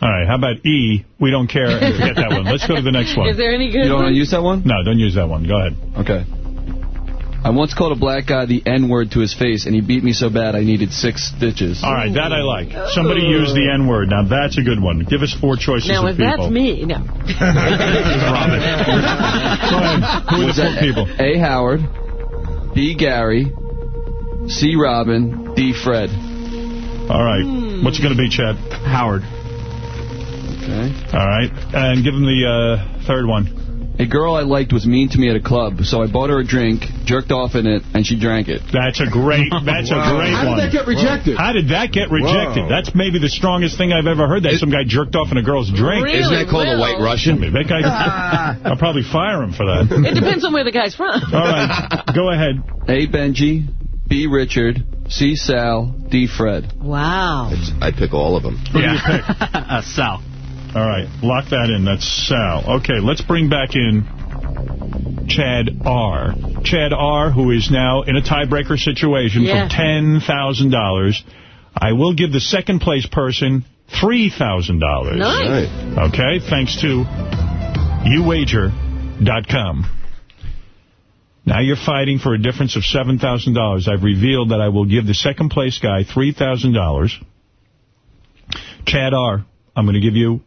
All right, how about E, we don't care, and forget that one. Let's go to the next one. Is there any good You don't want to use that one? No, don't use that one. Go ahead. Okay. I once called a black guy the N-word to his face, and he beat me so bad I needed six stitches. All right, that I like. Somebody used the N-word. Now, that's a good one. Give us four choices Now, of if that's me, no. Robin. Go ahead. Who are the four that people? A, Howard, B, Gary, C, Robin, D, Fred. All right. What's it going to be, Chad? Howard. Okay. All right. And give him the uh, third one. A girl I liked was mean to me at a club, so I bought her a drink, jerked off in it, and she drank it. That's a great, that's a great How did that get rejected? How did that get rejected? Whoa. That's maybe the strongest thing I've ever heard. That some guy jerked off in a girl's drink. Really? Isn't that called a white Russian? That guy, I'll probably fire him for that. It depends on where the guy's from. All right, go ahead. A, Benji, B, Richard, C, Sal, D, Fred. Wow. I'd pick all of them. Who do you pick? uh, Sal. All right, lock that in. That's Sal. Okay, let's bring back in Chad R. Chad R., who is now in a tiebreaker situation Yeah. for $10,000. I will give the second place person $3,000. Nice. Okay, thanks to uwager.com. Now you're fighting for a difference of $7,000. I've revealed that I will give the second place guy $3,000. Chad R., I'm going to give you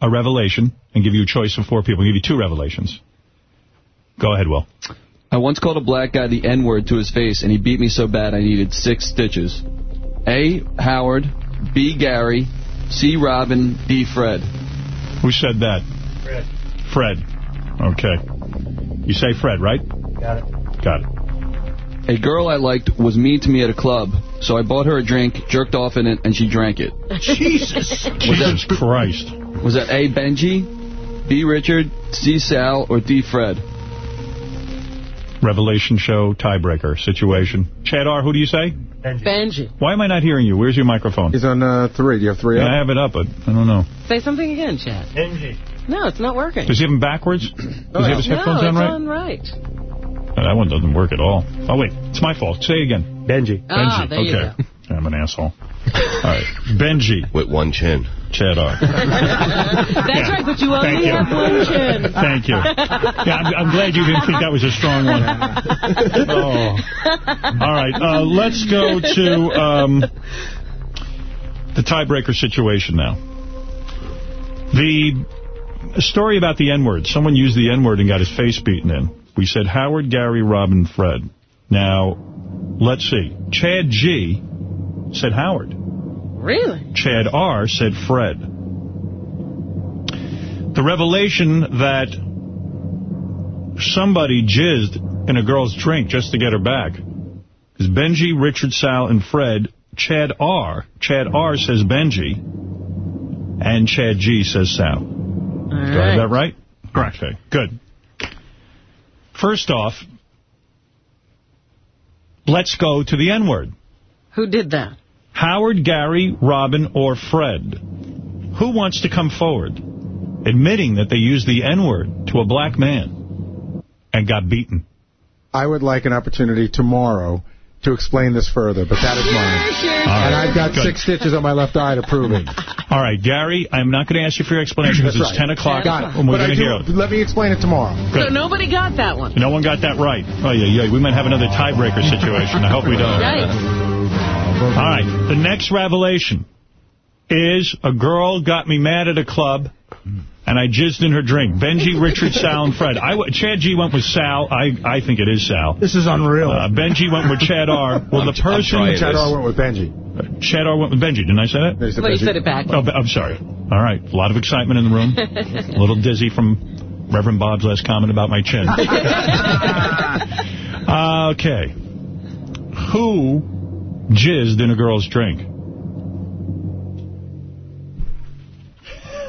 a revelation and give you a choice of four people. I'll give you two revelations. Go ahead, Will. I once called a black guy the N-word to his face, and he beat me so bad I needed six stitches. A. Howard. B. Gary. C. Robin. D. Fred. Who said that? Fred. Fred. Okay. You say Fred, right? Got it. Got it. A girl I liked was mean to me at a club, so I bought her a drink, jerked off in it, and she drank it. Jesus. Jesus Christ. Was that A. Benji, B. Richard, C. Sal, or D. Fred? Revelation show tiebreaker situation. Chad R., who do you say? Benji. Why am I not hearing you? Where's your microphone? He's on uh, three. Do you have three Yeah. I have it up, but I don't know. Say something again, Chad. Benji. No, it's not working. Does he have them backwards? Does he have his headphones no, on it's right? on right. That one doesn't work at all. Oh, wait. It's my fault. Say it again. Benji. Ah, Benji. there you okay. I'm an asshole. All right. Benji. With one chin. Chad R. That's right, but you Thank only you. have one chin. Thank you. Yeah, I'm, I'm glad you didn't think that was a strong one. Oh. All right. Uh, let's go to um, the tiebreaker situation now. The story about the N-word. Someone used the N-word and got his face beaten in. We said Howard, Gary, Robin, Fred. Now, let's see. Chad G said Howard. Really? Chad R. said Fred. The revelation that somebody jizzed in a girl's drink just to get her back is Benji, Richard, Sal, and Fred. Chad R. Chad R. says Benji, and Chad G. says Sal. Do I have that right? Correct. Okay, good. First off, let's go to the N-word. Who did that? Howard, Gary, Robin, or Fred. Who wants to come forward admitting that they used the N-word to a black man and got beaten? I would like an opportunity tomorrow to explain this further, but that is mine. All and I've got good. six stitches on my left eye to prove it. All right, Gary, I'm not going to ask you for your explanation because That's it's right. 10 o'clock Got it. and we're But I going to do- hear it. Let me explain it tomorrow. So nobody got that one. No one got that right. Oh, yeah, yeah. We might have another tiebreaker situation. I hope we don't. Yikes. All right. The next revelation is a girl got me mad at a club, and I jizzed in her drink. Benji, Richard, Sal, and Fred. I w Chad G went with Sal. I, I think it is Sal. This is unreal. Uh, Benji went with Chad R. Well, the person... Chad R went with Benji. Chad R went with Benji. Didn't I say that? Well, you said it back. Oh, I'm sorry. All right. A lot of excitement in the room. a little dizzy from Reverend Bob's last comment about my chin. Uh, okay. Who jizzed in a girl's drink?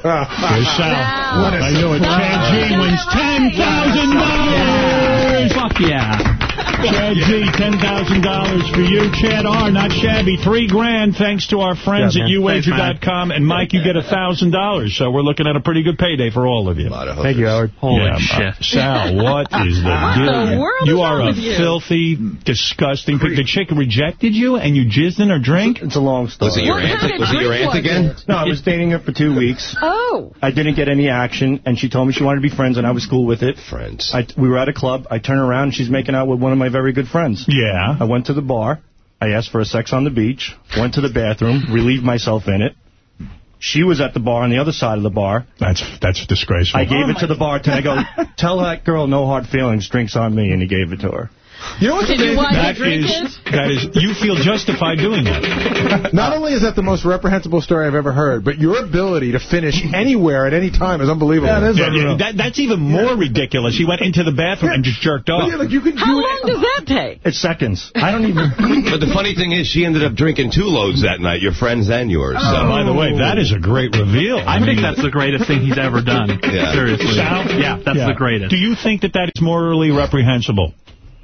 There's Sal. I knew it. Chad G wins $10,000. Fuck yeah. Chad G, $10,000 for you. Chad R, not shabby. Three grand thanks to our friends Yeah, at man. Thanks, uwager.com. And Mike, you get $1,000. So we're looking at a pretty good payday for all of you. Thank you, Howard. Holy Yeah, shit. uh, Sal, what is the What deal? the world you is are a with you? filthy, disgusting pig. The chick rejected you and you jizzed in her drink? It's a long story. Was it your What aunt? kind Was it your aunt was again? No, I was dating her for two weeks. Oh. I didn't get any action, and she told me she wanted to be friends, and I was cool with it. Friends. I, we were at a club. I turn around, and she's making out with one of my very good friends. Yeah. I went to the bar. I asked for a sex on the beach. Went to the bathroom, relieved myself in it. She was at the bar on the other side of the bar. That's that's disgraceful. I gave it to the bartender. I go, tell that girl no hard feelings, drinks on me, and he gave it to her. You know what's Did you amazing? want to That drink is, it? that is, you feel justified doing that. Not only is that the most reprehensible story I've ever heard, but your ability to finish anywhere at any time is unbelievable. Yeah, it is Yeah, yeah, unreal. that, that's even more ridiculous. He went into the bathroom and just jerked off. Yeah, like you can How do long does that take? It's seconds. I don't even... But the funny thing is, she ended up drinking two loads that night, your friends and yours. So. Oh, by the way, that is a great reveal. I think that's the greatest thing he's ever done. Yeah. Seriously. Sal? Yeah, that's Yeah. the greatest. Do you think that that is morally reprehensible?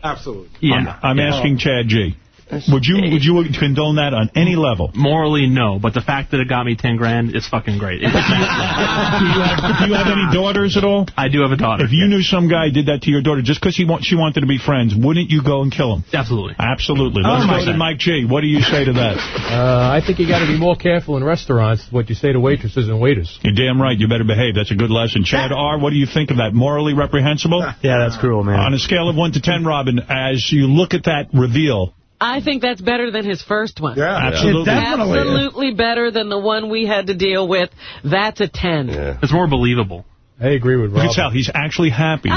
Absolutely. Yeah. I'm Yeah. asking Chad G. Would you would you condone that on any level? Morally, no, but the fact that it got me 10 grand is fucking great. Do, you have, do you have any daughters at all? I do have a daughter. If you knew some guy did that to your daughter just because he want, she wanted to be friends, wouldn't you go and kill him? Absolutely. Absolutely. Oh, Let's my go to Mike G. What do you say to that? Uh, I think you got to be more careful in restaurants what you say to waitresses and waiters. You're damn right. You better behave. That's a good lesson. Chad R., what do you think of that? Morally reprehensible? Yeah, that's cruel, man. On a scale of 1 to 10, Robin, as you look at that reveal, I think that's better than his first one. Yeah, absolutely. Absolutely better than the one we had to deal with. That's a 10. It's more believable. I agree with you can tell he's actually happy.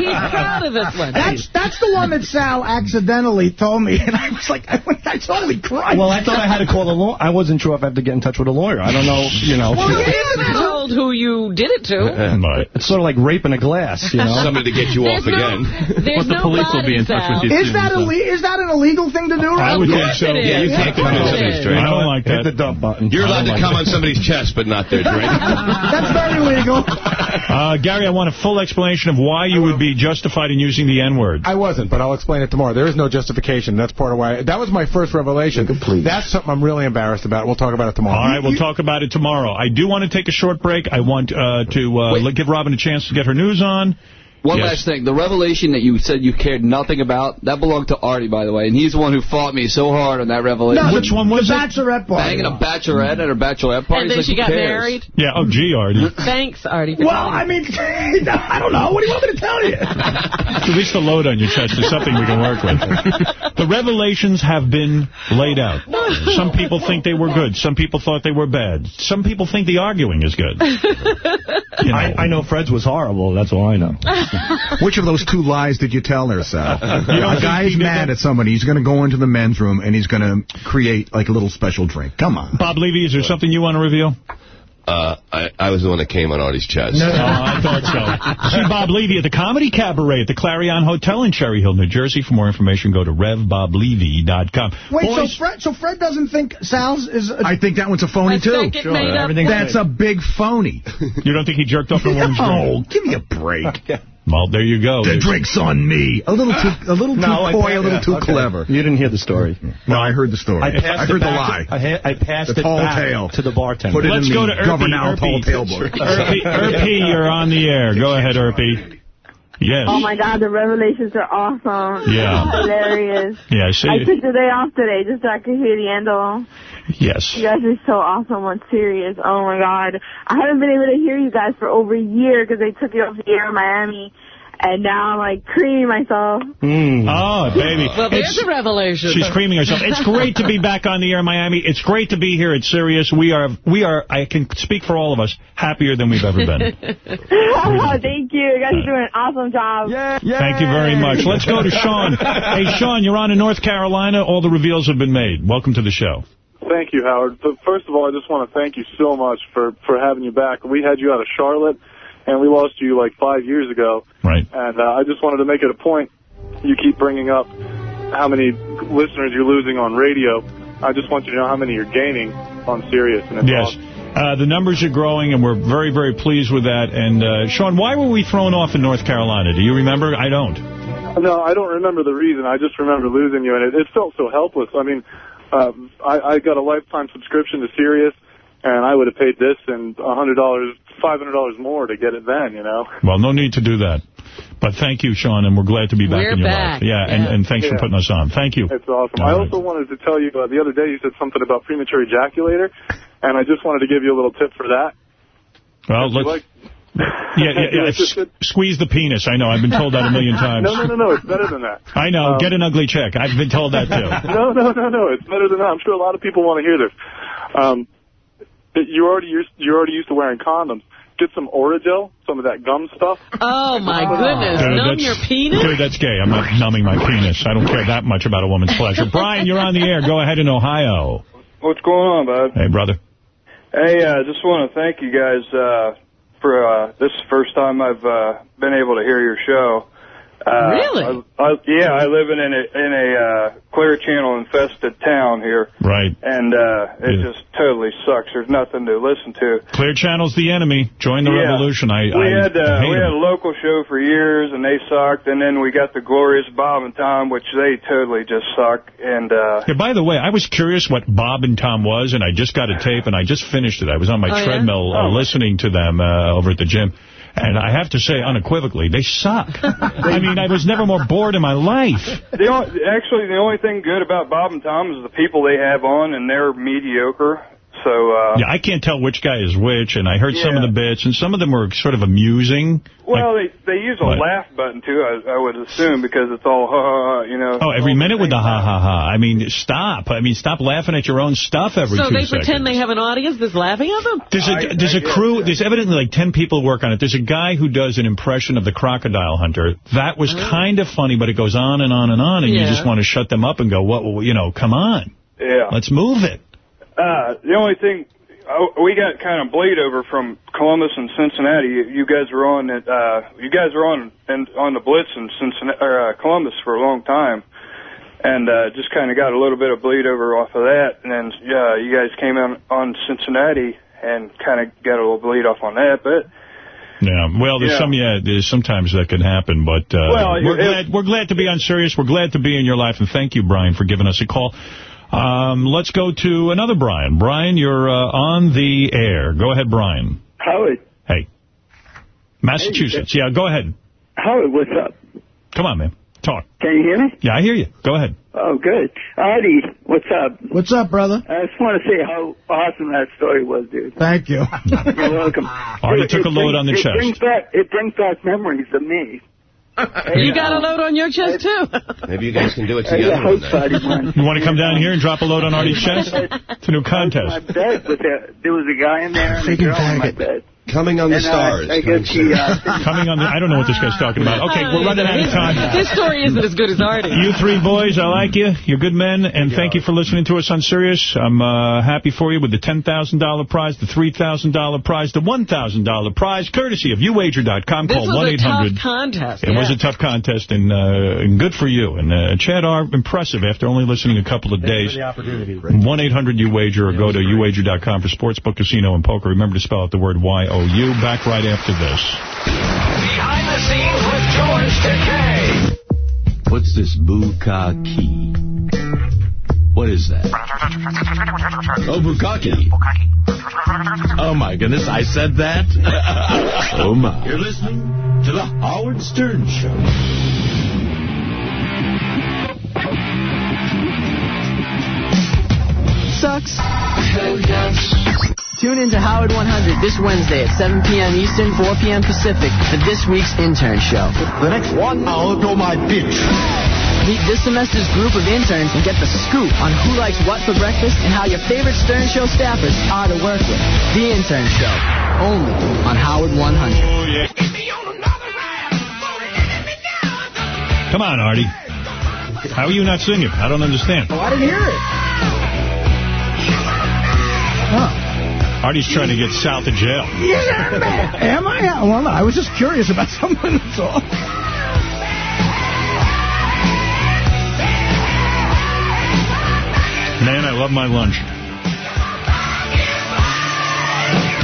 He's proud of this one. That's that's the one that Sal accidentally told me, and I was like, I, I totally cried. Well, I thought I had to call the law. I wasn't sure if I had to get in touch with a lawyer. I don't know, you know. Well, you haven't told who you did it to. Uh, uh, it's sort of like raping a glass, you know. Somebody to get you There's off no- again. there's But the no police will be in bodies touch with you Is that, ille- is that an illegal thing to do, I would think Yes, so. Yeah, you can't come on somebody's drink. I don't like Hit that. the dump button. You're allowed to come like on somebody's chest, but not their drink. That's very legal. Uh, Gary, I want a full explanation of why you would be justified in using the N-word. I wasn't, but I'll explain it tomorrow. There is no justification. That's part of why. That was my first revelation. That's something I'm really embarrassed about. We'll talk about it tomorrow. All right, we'll talk about it tomorrow. I do want to take a short break. I want uh, to uh, give Robin a chance to get her news on. One Yes. last thing. The revelation that you said you cared nothing about, that belonged to Artie, by the way. And he's the one who fought me so hard on that revelation. No, Which one was the it? bachorette party. Banging a bachelorette at her bachelorette party. And then It's she got cares? married. Yeah, oh, gee, Artie. Thanks, Artie. Well, I mean, I don't know. What do you want me to tell you? At least the load on your chest is something we can work with. The revelations have been laid out. Some people think they were good. Some people thought they were bad. Some people think the arguing is good. You know. I, I know Fred's was horrible. That's all I know. Which of those two lies did you tell there, Sal? You don't a guy's think he did mad that? at somebody. He's going to go into the men's room and he's going to create like a little special drink. Come on. Bob Levy, is there something you want to reveal? Uh, I, I was the one that came on Artie's chest. Oh, I thought so. See Bob Levy at the Comedy Cabaret at the Clarion Hotel in Cherry Hill, New Jersey. For more information, go to revboblevy.com. Wait, Boys, so Fred, so Fred doesn't think Sal's is... A, I think that one's a phony, A too. second made up That's a big phony. you don't think he jerked off a woman's No, drink? give me a break. Well, there you go. The drink's on me. A little too, a little too No, coy, a little yeah, too okay. clever. You didn't hear the story. No, I heard the story. I passed heard the lie. I, ha- I passed The it tall back tale. to the bartender. Put it Let's in go the to Irpy, governor tall Irpy. tale book. Irpy, Irpy, you're on the air. Go ahead, Irpy. Yes. Oh my God, the revelations are awesome. Yeah. Hilarious. Yeah, see, I took the day off today just so I could hear the end of them. yes. You guys are so awesome on Sirius. Oh my God. I haven't been able to hear you guys for over a year because they took you off the air in Miami. And now I'm like creaming myself. Hmm. Oh, baby. Well, there's It's- a revelation. She's creaming herself. It's great to be back on the air in Miami. It's great to be here at Sirius. We are, we are. I can speak for all of us, happier than we've ever been. Oh, thank you. You guys are doing an awesome job. Yeah. Thank you very much. Let's go to Sean. Hey, Sean, you're on in North Carolina. All the reveals have been made. Welcome to the show. Thank you, Howard. But first of all, I just want to thank you so much for, for having you back. We had you out of Charlotte, and we lost you like five years ago. Right. And uh, I just wanted to make it a point. You keep bringing up how many listeners you're losing on radio. I just want you to know how many you're gaining on Sirius. And Yes. Uh, the numbers are growing, and we're very, very pleased with that. And, uh, Sean, why were we thrown off in North Carolina? Do you remember? I don't. No, I don't remember the reason. I just remember losing you, and it, it felt so helpless. I mean, uh, I, I got a lifetime subscription to Sirius, and I would have paid this and a hundred dollars, five hundred dollars more to get it then. You know. Well, no need to do that. But thank you, Sean, and we're glad to be back We're in your back. life. Yeah, And, Yeah. and thanks for putting us on. Thank you. It's awesome. All I right. also wanted to tell you uh, the other day you said something about premature ejaculator, and I just wanted to give you a little tip for that. Well, let's... like- yeah, yeah, yeah. Squeeze the penis. I know. I've been told that a million times. No, no, no, no. It's better than that. I know. Um, Get an ugly check. I've been told that, too. no, no, no, no. It's better than that. I'm sure a lot of people want to hear this. Um, that you already used, you're already used to wearing condoms. Get some Orajel, some of that gum stuff. Oh, my goodness. Dude, Numb your penis? Dude, that's gay. I'm not numbing my penis. I don't care that much about a woman's pleasure. Brian, you're on the air. Go ahead in Ohio. What's going on, bud? Hey, brother. Hey, I uh, just want to thank you guys uh, for uh, this is the first time I've uh, been able to hear your show. Uh, Really? I, I, yeah, I live in a in a uh, clear channel infested town here, Right. and uh, it Yeah. just totally sucks. There's nothing to listen to. Clear Channel's the enemy. Join the Yeah. revolution. I, we I had uh, hate we had a local show for years, and they sucked. And then we got the glorious Bob and Tom, which they totally just suck. And uh, Yeah, by the way, I was curious what Bob and Tom was, and I just got a tape, and I just finished it. I was on my Oh, yeah? treadmill uh, Oh. listening to them uh, over at the gym. And I have to say, unequivocally, they suck. I mean, I was never more bored in my life. the only, actually the only thing good about Bob and Tom is the people they have on, and they're mediocre. So uh, Yeah, I can't tell which guy is which, and I heard some of the bits, and some of them were sort of amusing. well, they they use a What? laugh button too. I, I would assume because it's all ha ha ha. You know. Oh, every minute with the ha ha ha. I mean, stop. I mean, stop laughing at your own stuff every So two they seconds. pretend they have an audience that's laughing at them? There's a there's a crew. There's evidently like ten people work on it. There's a guy who does an impression of the crocodile hunter. That was kind of funny, but it goes on and on and on, and you just want to shut them up and go, "What? You know, come on, Yeah. let's move it." Uh, the only thing oh, we got kind of bleed over from Columbus and Cincinnati. You, you guys were on it. Uh, you guys were on and on the Blitz in Cincinnati or uh, Columbus for a long time, and uh, just kind of got a little bit of bleed over off of that. And then yeah, you guys came on on Cincinnati and kind of got a little bleed off on that, but. Yeah. Well, there's Yeah. some. Yeah, there's sometimes that can happen, but uh, Well, we're it- glad we're glad to be on Sirius. We're glad to be in your life, and thank you, Brian, for giving us a call. Um, let's go to another Brian. Brian, you're uh, on the air. Go ahead, Brian. Howard, Hey. Massachusetts. Yeah, go ahead. Howard, what's up? Come on, man. Talk. Can you hear me? Yeah, I hear you. Go ahead. Oh, good. Artie, what's up? What's up, brother? I just want to say how awesome that story was, dude. Thank you. You're welcome. Artie took a load brings- on the it chest. Brings back, it brings back memories of me. You got a load on your chest, too. Maybe you guys can do it Hey, together. I one hope day. so, I didn't want- You want to come down here and drop a load on Artie's chest? It's a new contest. My contest. bed with a, there was a guy in there and a girl in my bed. Coming on the And, uh, stars. I guess she, uh, Coming on the... I don't know what this guy's talking about. Okay, we're running out of time. This story isn't as good as Artie. You three boys, I like you. You're good men, and thank you for listening to us on Sirius. I'm uh, happy for you with the $10,000 prize, the $3,000 prize, the $1,000 prize, courtesy of uwager.com. This Call was a 1-800. tough contest. It was a tough contest, and, uh, and good for you. And uh, Chad are impressive after only listening a couple of days. the opportunity. 1-800-UWager or go to uwager.com for sportsbook, casino, and poker. Remember to spell out the word Y-O-U. Back right after this. Behind the scenes with George Takei. What's this bukkake? What is that? Oh, bukkake. Oh, my goodness, I said that? oh, my. You're listening to The Howard Stern Show. Sucks. Tune in to Howard 100 this Wednesday at 7 p.m. Eastern, 4 p.m. Pacific for this week's intern show. The next one hour to my bitch. Meet this semester's group of interns and get the scoop on who likes what for breakfast and how your favorite Stern Show staffers are to work with. The Intern Show, only on Howard 100. Come on, Artie. How are you not singing? I don't understand. Oh, I didn't hear it. Artie's trying to get south of jail. Yeah, man. Am I? Well, no, I was just curious about something, that's all. Man, I love my lunch.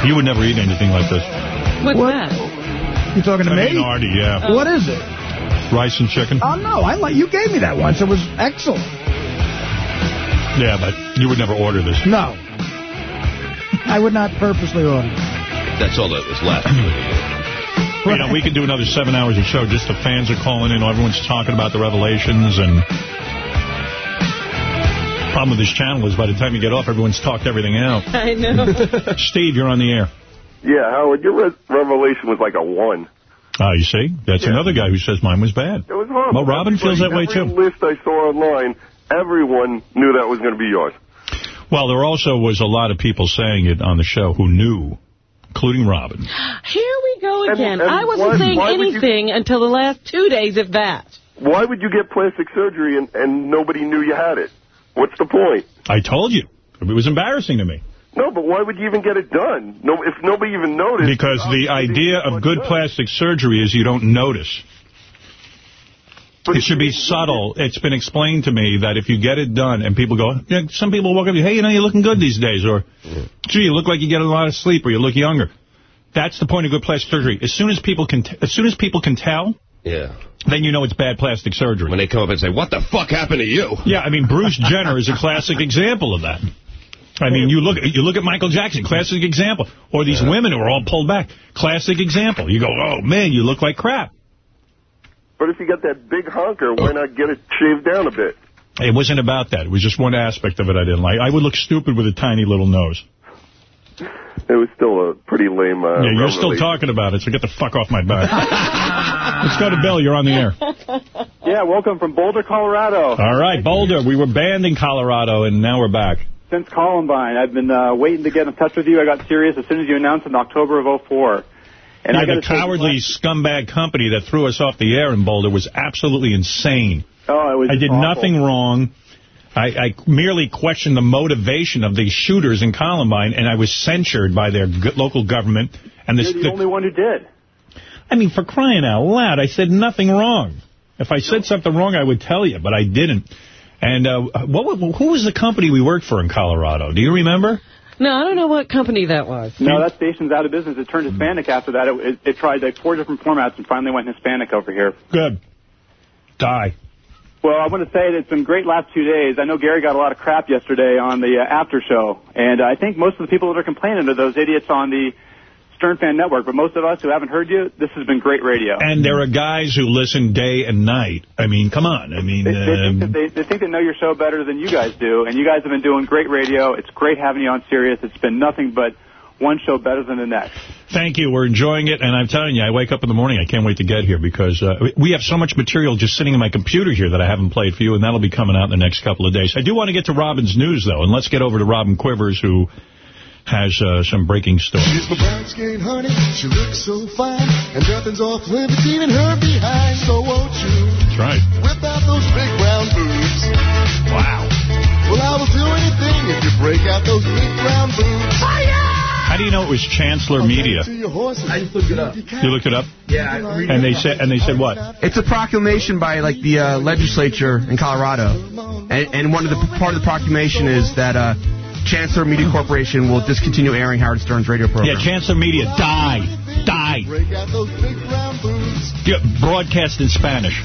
You would never eat anything like this. What's that? You talking to I me? mean, Artie, yeah. What is it? Rice and chicken. Oh, no, I like. You gave me that once. It was excellent. Yeah, but you would never order this. No. I would not purposely order. That's all that was left. You know, we could do another seven hours of show. Just the fans are calling in. Everyone's talking about the revelations. And problem with this channel is by the time you get off, everyone's talked everything out. I know. Steve, you're on the air. Yeah, Howard, your re- revelation was like a one. Oh, you see? That's another guy who says mine was bad. It was horrible. Well, Robin feels that way, too. Every too. list I saw online, everyone knew that was going to be yours. Well, there also was a lot of people saying it on the show who knew, including Robin. Here we go again. and I wasn't why- saying why would you- anything until the last two days, if that. Why would you get plastic surgery and, and nobody knew you had it? What's the point? I told you. It was embarrassing to me. No, but why would you even get it done? No, if nobody even noticed. Because oh, the idea of good plastic surgery is you don't notice. It should be subtle. It's been explained to me that if you get it done and people go, you know, some people walk up to you, hey, you know, you're looking good these days, or, gee, you look like you get a lot of sleep, or you look younger. That's the point of good plastic surgery. As soon as people can, as soon as people can tell, Yeah. then you know it's bad plastic surgery. When they come up and say, what the fuck happened to you? Yeah, I mean, Bruce Jenner is a classic example of that. I mean, you look you look at Michael Jackson, classic example. Or these women who are all pulled back, classic example. You go, oh, man, you look like crap. But if you got that big honker, why not get it shaved down a bit? It wasn't about that. It was just one aspect of it I didn't like. I would look stupid with a tiny little nose. It was still a pretty lame. Uh, yeah, you're still revelation. talking about it, so get the fuck off my back. Let's go to Bill. You're on the air. Yeah, welcome from Boulder, Colorado. All right, Boulder. We were banned in Colorado, and now we're back. Since Columbine, I've been uh, waiting to get in touch with you. I got Sirius as soon as you announced in October of '04. And yeah, the cowardly scumbag company that threw us off the air in Boulder was absolutely insane. Oh, it was I did awful. nothing wrong. I, I merely questioned the motivation of the shooters in Columbine, and I was censured by their local government. And this, You're the only one who did. I mean, for crying out loud, I said nothing wrong. If I said something wrong, I would tell you, but I didn't. And uh, what, who was the company we worked for in Colorado? Do you remember? No, I don't know what company that was. No, that station's out of business. It turned Hispanic after that. It, it, it tried like four different formats and finally went Hispanic over here. Good. Die. Well, I want to say that it's been great last two days. I know Gary got a lot of crap yesterday on the uh, after show, and I think most of the people that are complaining are those idiots on the Stern Fan Network. But most of us who haven't heard you, this has been great radio. And there are guys who listen day and night. I mean, come on. I mean, They, they, think um, they, they think they know your show better than you guys do, and you guys have been doing great radio. It's great having you on Sirius. It's been nothing but one show better than the next. thank you. We're enjoying it. And I'm telling you, I wake up in the morning, I can't wait to get here because uh, we have so much material just sitting in my computer here that I haven't played for you, and that'll be coming out in the next couple of days. I do want to get to Robin's news, though, and let's get over to Robin Quivers, who has uh, some breaking stories. She's my brown skin honey, she looks so fine, and nothing's off limits, even her behind. So won't you That's right. whip out those big brown boobs? Wow. Well, I will do anything if you break out those big brown boobs. How do you know it was Chancellor Media? To your. I just looked it up. You looked it up? Yeah. And they said, and they said what? It's a proclamation by like the uh, legislature in Colorado, and, and one of the part of the proclamation is that uh, Chancellor Media Corporation will discontinue airing Howard Stern's radio program. Yeah, Chancellor Media, die, die. Break out those big brown boobs. Yeah, broadcast in Spanish.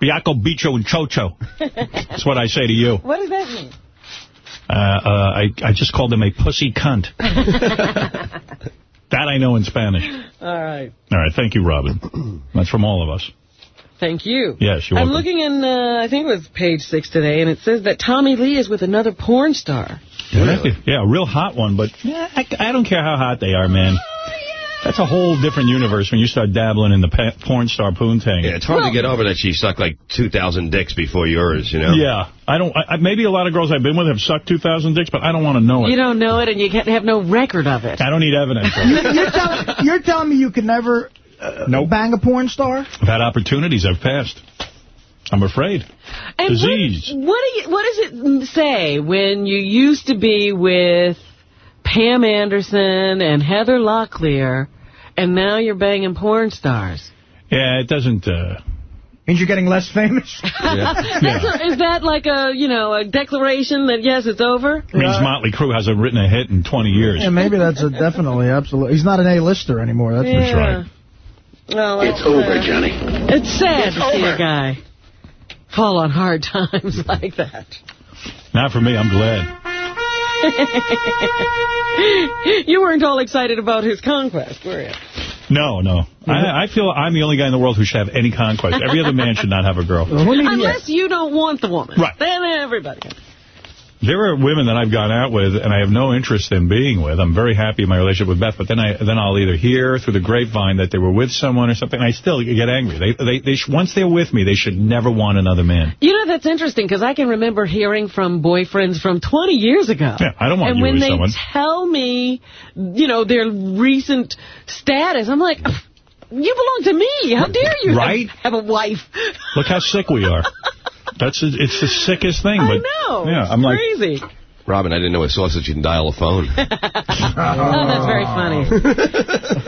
Biaco, bicho, and chocho. That's what I say to you. What does that mean? Uh, uh, I, I just called him a pussy cunt. that I know in Spanish. All right. All right, thank you, Robin. That's from all of us. Thank you. Yes, you're I'm welcome. looking in, uh, I think it was page six today, and it says that Tommy Lee is with another porn star. Really? Yeah, a real hot one, but yeah, I, I don't care how hot they are, man. That's a whole different universe when you start dabbling in the porn star poontang. Yeah, it's hard to get over that she sucked like 2,000 dicks before yours, you know? Yeah, I don't. I, I- maybe a lot of girls I've been with have sucked 2,000 dicks, but I don't want to know it. You don't know it, and you can't have no record of it. I don't need evidence. You're, you're, tell, you're telling me you could never uh, bang a porn star? I've had opportunities. I've passed. I'm afraid. And Disease. What, what, do you, what does it say when you used to be with Pam Anderson and Heather Locklear, and now you're banging porn stars? Yeah, it doesn't. Uh, Means you're getting less famous? That's a, is that like a, you know, a declaration that, yes, it's over? means Motley Crue hasn't written a hit in 20 years. Yeah, maybe that's a definitely, absolutely. He's not an A-lister anymore, that's for Yeah. sure. Well, It's that's, over, uh, Johnny. It's sad It's to see a guy fall on hard times like that. Not for me. I'm glad. you weren't all excited about his conquest, were you? No, no. I, I feel I'm the only guy in the world who should have any conquest. Every other man should not have a girl. Unless you don't want the woman. Right. Then everybody. There are women that I've gone out with and I have no interest in being with. I'm very happy in my relationship with Beth, but then I then I'll either hear through the grapevine that they were with someone or something, and I still get angry. They they they sh once they're with me, they should never want another man. You know, that's interesting, because I can remember hearing from boyfriends from 20 years ago. Yeah, I don't want and when they someone. tell me, you know, their recent status, I'm like, you belong to me. How dare you Right? have, have a wife? Look how sick we are. That's it's the sickest thing. I But know. Yeah, I'm like crazy. Robin, I didn't know a sausage you can dial a phone. oh, that's very funny.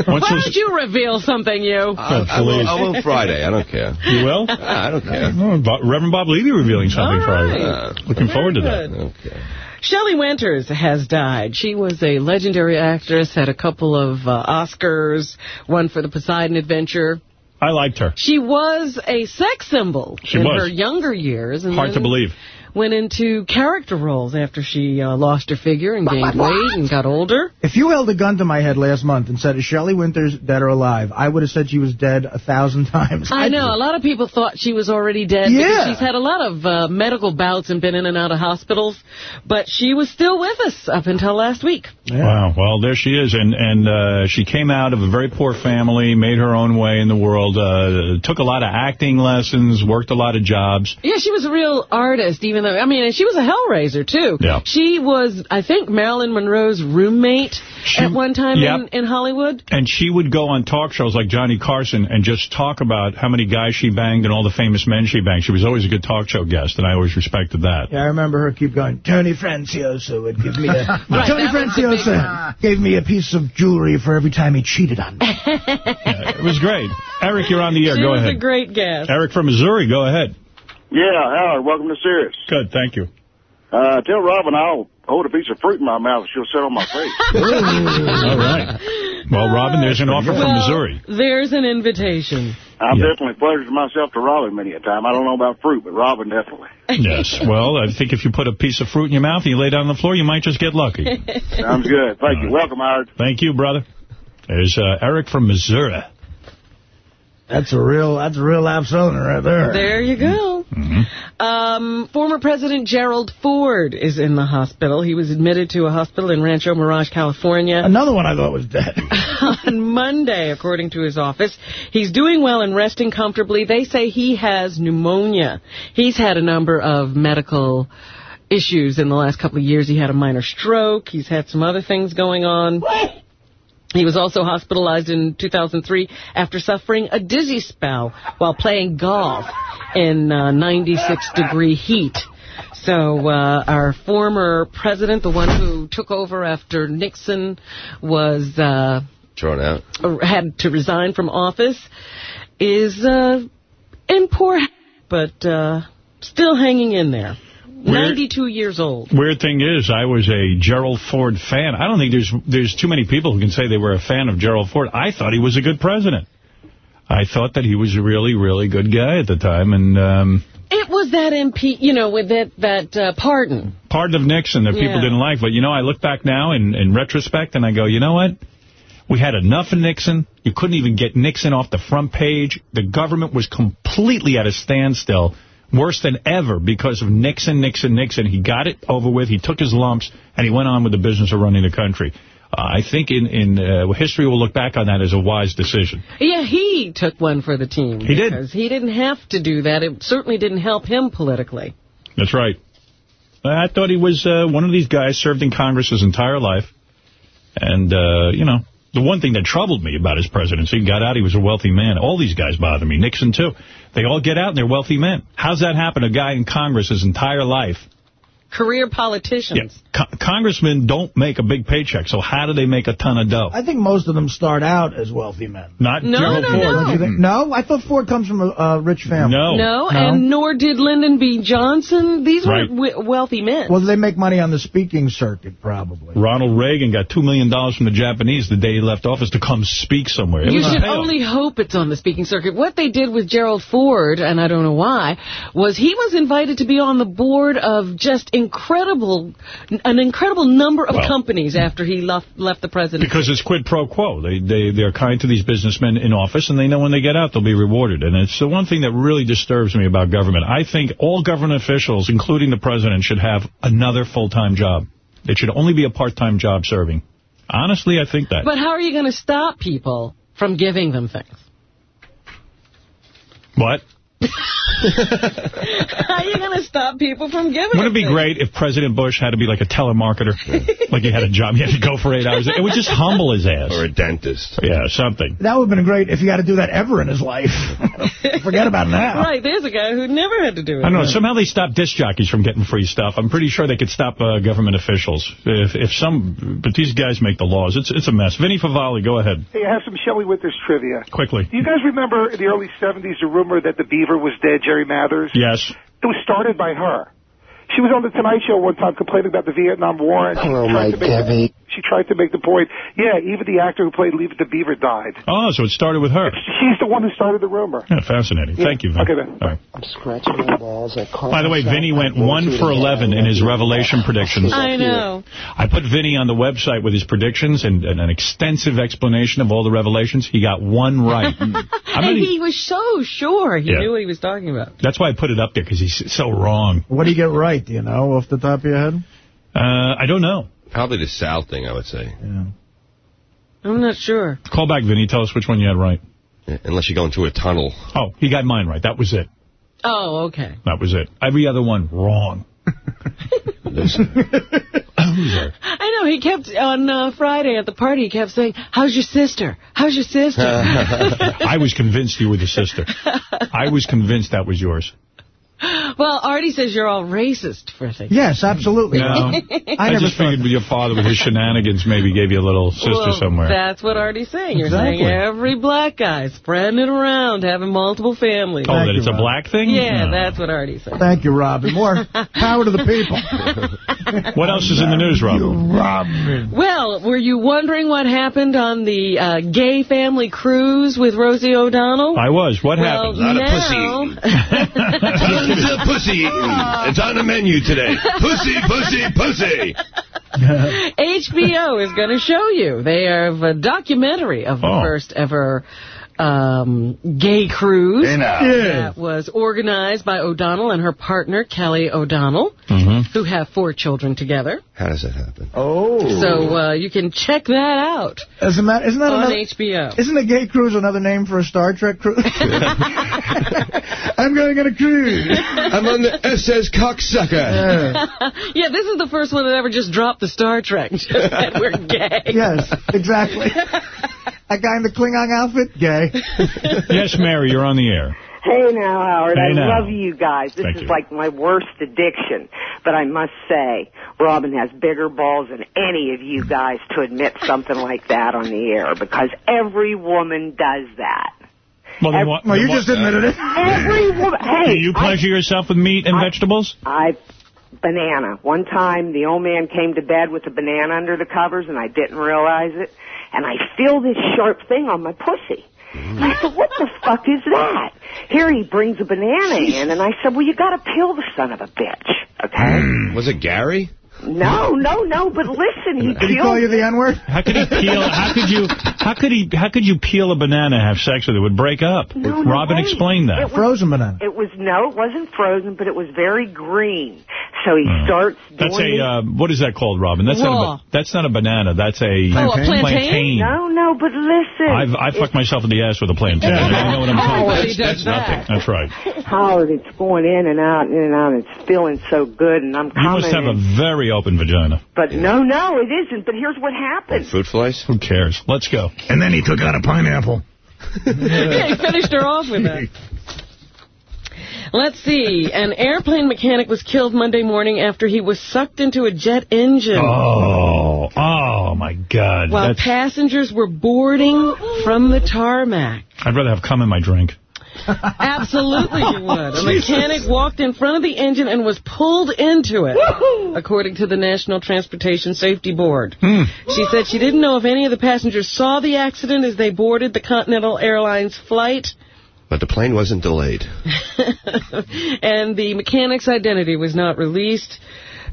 Why don't you reveal something, you? I, I, will, I will Friday. I don't care. You will? I don't care. Oh, Reverend Bob Levy revealing something All Friday. right. Looking forward to good. that. Okay. Shelley Winters has died. She was a legendary actress, had a couple of uh, Oscars, one for the Poseidon Adventure. I liked her. She was a sex symbol She in was. her younger years. And Hard to believe. Went into character roles after she uh, lost her figure and gained weight and got older. If you held a gun to my head last month and said, is Shelley Winters dead or alive, I would have said she was dead a thousand times. I know. A lot of people thought she was already dead Yeah. because she's had a lot of uh, medical bouts and been in and out of hospitals. But she was still with us up until last week. Wow. Well, there she is. And and uh, she came out of a very poor family, made her own way in the world, uh, took a lot of acting lessons, worked a lot of jobs. Yeah, she was a real artist, even though, I mean, and she was a hellraiser, too. Yeah. She was, I think, Marilyn Monroe's roommate at one time Yep. in, in Hollywood. And she would go on talk shows like Johnny Carson and just talk about how many guys she banged and all the famous men she banged. She was always a good talk show guest, and I always respected that. Yeah, I remember her keep going, Tony Franciosa would give me a... Right, Tony that was the big Franciosa gave me a piece of jewelry for every time he cheated on me. It was great. Eric, you're on the air. She go was ahead. a great guest. Eric from Missouri, go ahead. Yeah, Howard, welcome to Sirius. Good, thank you. Uh, tell Robin I'll hold a piece of fruit in my mouth. and She'll sit on my face. All right. Well, Robin, there's an offer from Missouri. There's an invitation. I've definitely pleasured myself to Robin many a time. I don't know about fruit, but Robin definitely. Yes. Well, I think if you put a piece of fruit in your mouth and you lay down on the floor, you might just get lucky. Sounds good. Thank you. Welcome, Howard. Thank you, brother. There's uh, Eric from Missouri. That's a real, that's a real absolute right there. There you go. Um, former President Gerald Ford is in the hospital. He was admitted to a hospital in Rancho Mirage, California. Another one I thought was dead. on Monday, according to his office. He's doing well and resting comfortably. They say he has pneumonia. He's had a number of medical issues in the last couple of years. He had a minor stroke. He's had some other things going on. He was also hospitalized in 2003 after suffering a dizzy spell while playing golf in 96-degree heat. So uh, our former president, the one who took over after Nixon, was uh, Thrown out. had to resign from office, is uh, in poor, health, but uh, still hanging in there. 92 years old. Weird thing is, I was a Gerald Ford fan. I don't think there's there's too many people who can say they were a fan of Gerald Ford. I thought he was a good president. I thought that he was a really, really good guy at the time. And um, It was that MP, you know, with that that uh, pardon. part of Nixon that people Yeah. didn't like. But, you know, I look back now in, in retrospect and I go, you know what? We had enough of Nixon. You couldn't even get Nixon off the front page. The government was completely at a standstill, worse than ever, because of Nixon, Nixon, Nixon. He got it over with. He took his lumps, and he went on with the business of running the country. Uh, I think in, in uh, history will look back on that as a wise decision. Yeah, he took one for the team. He did. Because he didn't have to do that. It certainly didn't help him politically. That's right. I thought he was uh, one of these guys served in Congress his entire life. And, uh, you know, the one thing that troubled me about his presidency, he got out, he was a wealthy man. All these guys bother me. Nixon, too. They all get out and they're wealthy men. How's that happen? A guy in Congress his entire life. Career politicians. Co congressmen don't make a big paycheck, so how do they make a ton of dough? I think most of them start out as wealthy men. Not No, Gerald no, Ford. no. Don't you think? No, I thought Ford comes from a, a rich family. No. No, and nor did Lyndon B. Johnson. These Right. were w wealthy men. Well, they make money on the speaking circuit, probably. Ronald Reagan got $2 million from the Japanese the day he left office to come speak somewhere. It You should only hope it's on the speaking circuit. What they did with Gerald Ford, and I don't know why, was he was invited to be on the board of just incredible, an incredible number of Well- companies after he left left the presidency. Because it's quid pro quo. They, they, they're kind to these businessmen in office, and they know when they get out, they'll be rewarded. And it's the one thing that really disturbs me about government. I think all government officials, including the president, should have another full-time job. It should only be a part-time job serving. Honestly, I think that. But how are you going to stop people from giving them things? what? How are you going to stop people from giving Wouldn't it be things? great if President Bush had to be like a telemarketer? like he had a job, he had to go for eight hours. It would just humble his ass. Or a dentist. Yeah, something. That would have been great if he had to do that ever in his life. Forget about now. Right, there's a guy who never had to do it. I don't know. Somehow they stopped disc jockeys from getting free stuff. I'm pretty sure they could stop uh, government officials. If if some, but these guys make the laws. It's it's a mess. Vinny Favale, go ahead Hey, I have some Shelley Winters trivia. quickly. Do you guys remember in the early 70s the rumor that the beaver was dead, Jerry Mathers? Yes. It was started by her. She was on the Tonight Show one time complaining about the Vietnam War. And she Hello, my to Debbie. She tried to make the point, yeah, even the actor who played Leave It the Beaver died. Oh, so it started with her. She's the one who started the rumor. Yeah, fascinating. Thank you, Vin. Okay, then. All right. I'm scratching my balls. I call By the way, myself Vinny went one for 11 in his revelation predictions. I know. I put Vinny on the website with his predictions and, and an extensive explanation of all the revelations. He got one right. And gonna- he was so sure he Yeah. knew what he was talking about. That's why I put it up there, because he's so wrong. What do you get right, do you know, off the top of your head? Uh, I don't know. Probably the South thing, I would say. Yeah. I'm not sure. Call back, Vinny. Tell us which one you had right. Yeah, unless you go into a tunnel. Oh, he got mine right. That was it. Oh, okay. That was it. Every other one, wrong. I know. He kept, on uh, Friday at the party, he kept saying, how's your sister? How's your sister? I was convinced you were the sister. I was convinced that was yours. well, Artie says you're all racist for thinking. Yes, absolutely. No. I, just figured your father with his shenanigans maybe gave you a little sister well, somewhere. That's what Artie's saying. You're Exactly. saying every black guy spreading it around, having multiple families. Oh, that it's a black thing? Yeah, No. that's what Artie said. Thank you, Robin. More power to the people. What else is in the news, Robin? Robin. Well, were you wondering what happened on the uh, gay family cruise with Rosie O'Donnell? I was. What well, happened? now, Tons of pussy eating. It's on the menu today. Pussy, pussy, pussy. HBO is going to show you. They have a documentary of the Oh. first ever um, gay cruise Hey, now. that was organized by O'Donnell and her partner, Kelli O'Donnell, who have four children together. How does that happen? Oh. So uh, you can check that out Isn't that, isn't that on another... HBO. Isn't a gay cruise another name for a Star Trek cruise? I'm going on a cruise. I'm on the SS cocksucker. yeah, this is the first one that ever just dropped the Star Trek. Just that we're gay. Yes, exactly. A guy in the Klingon outfit? Gay. yes, Mary, you're on the air. Hey now, Howard. Hey I now. love you guys. This Thank is you. like my worst addiction. But I must say, Robin has bigger balls than any of you guys to admit something like that on the air because every woman does that. Well, then what, Well, you then just what- admitted it. Every woman. Hey, Do you pleasure yourself with meat and vegetables? I banana. One time, the old man came to bed with a banana under the covers, and I didn't realize it. And I feel this sharp thing on my pussy. And I said, what the fuck is that? Here he brings a banana in, and I said, well, you got to peel the son of a bitch, okay? Was it Gary? No, no, no, but listen, he Did he peeled call you the N-word? How could he peel? How could you? How could he? How could you peel a banana and have sex with it? It would break up. No, no, Robin wait. explained that. It was- Frozen banana. It was, no, it wasn't frozen, but it was very green. So he starts doing That's a uh, what is that called, Robin? That's not a that's not a banana. That's a Oh, a plantain? plantain. No, no, but listen. I've I fucked myself in the ass with a plantain. I know what I'm talking about. That's, that's that. nothing. That's right. Howard, it's going in and out, in and out. It's feeling so good, and I'm You must have a very open vagina. but no, no, it isn't. But here's what happened. Fruit flies? Who cares? Let's go. And then he took out a pineapple. yeah, he finished her off with that. Let's see. An airplane mechanic was killed Monday morning after he was sucked into a jet engine. Oh, oh my God. While That's, passengers were boarding from the tarmac. I'd rather have cum in my drink. Absolutely you would. A mechanic walked in front of the engine and was pulled into it, according to the National Transportation Safety Board. Hmm. She said she didn't know if any of the passengers saw the accident as they boarded the Continental Airlines flight, But the plane wasn't delayed. and the mechanic's identity was not released.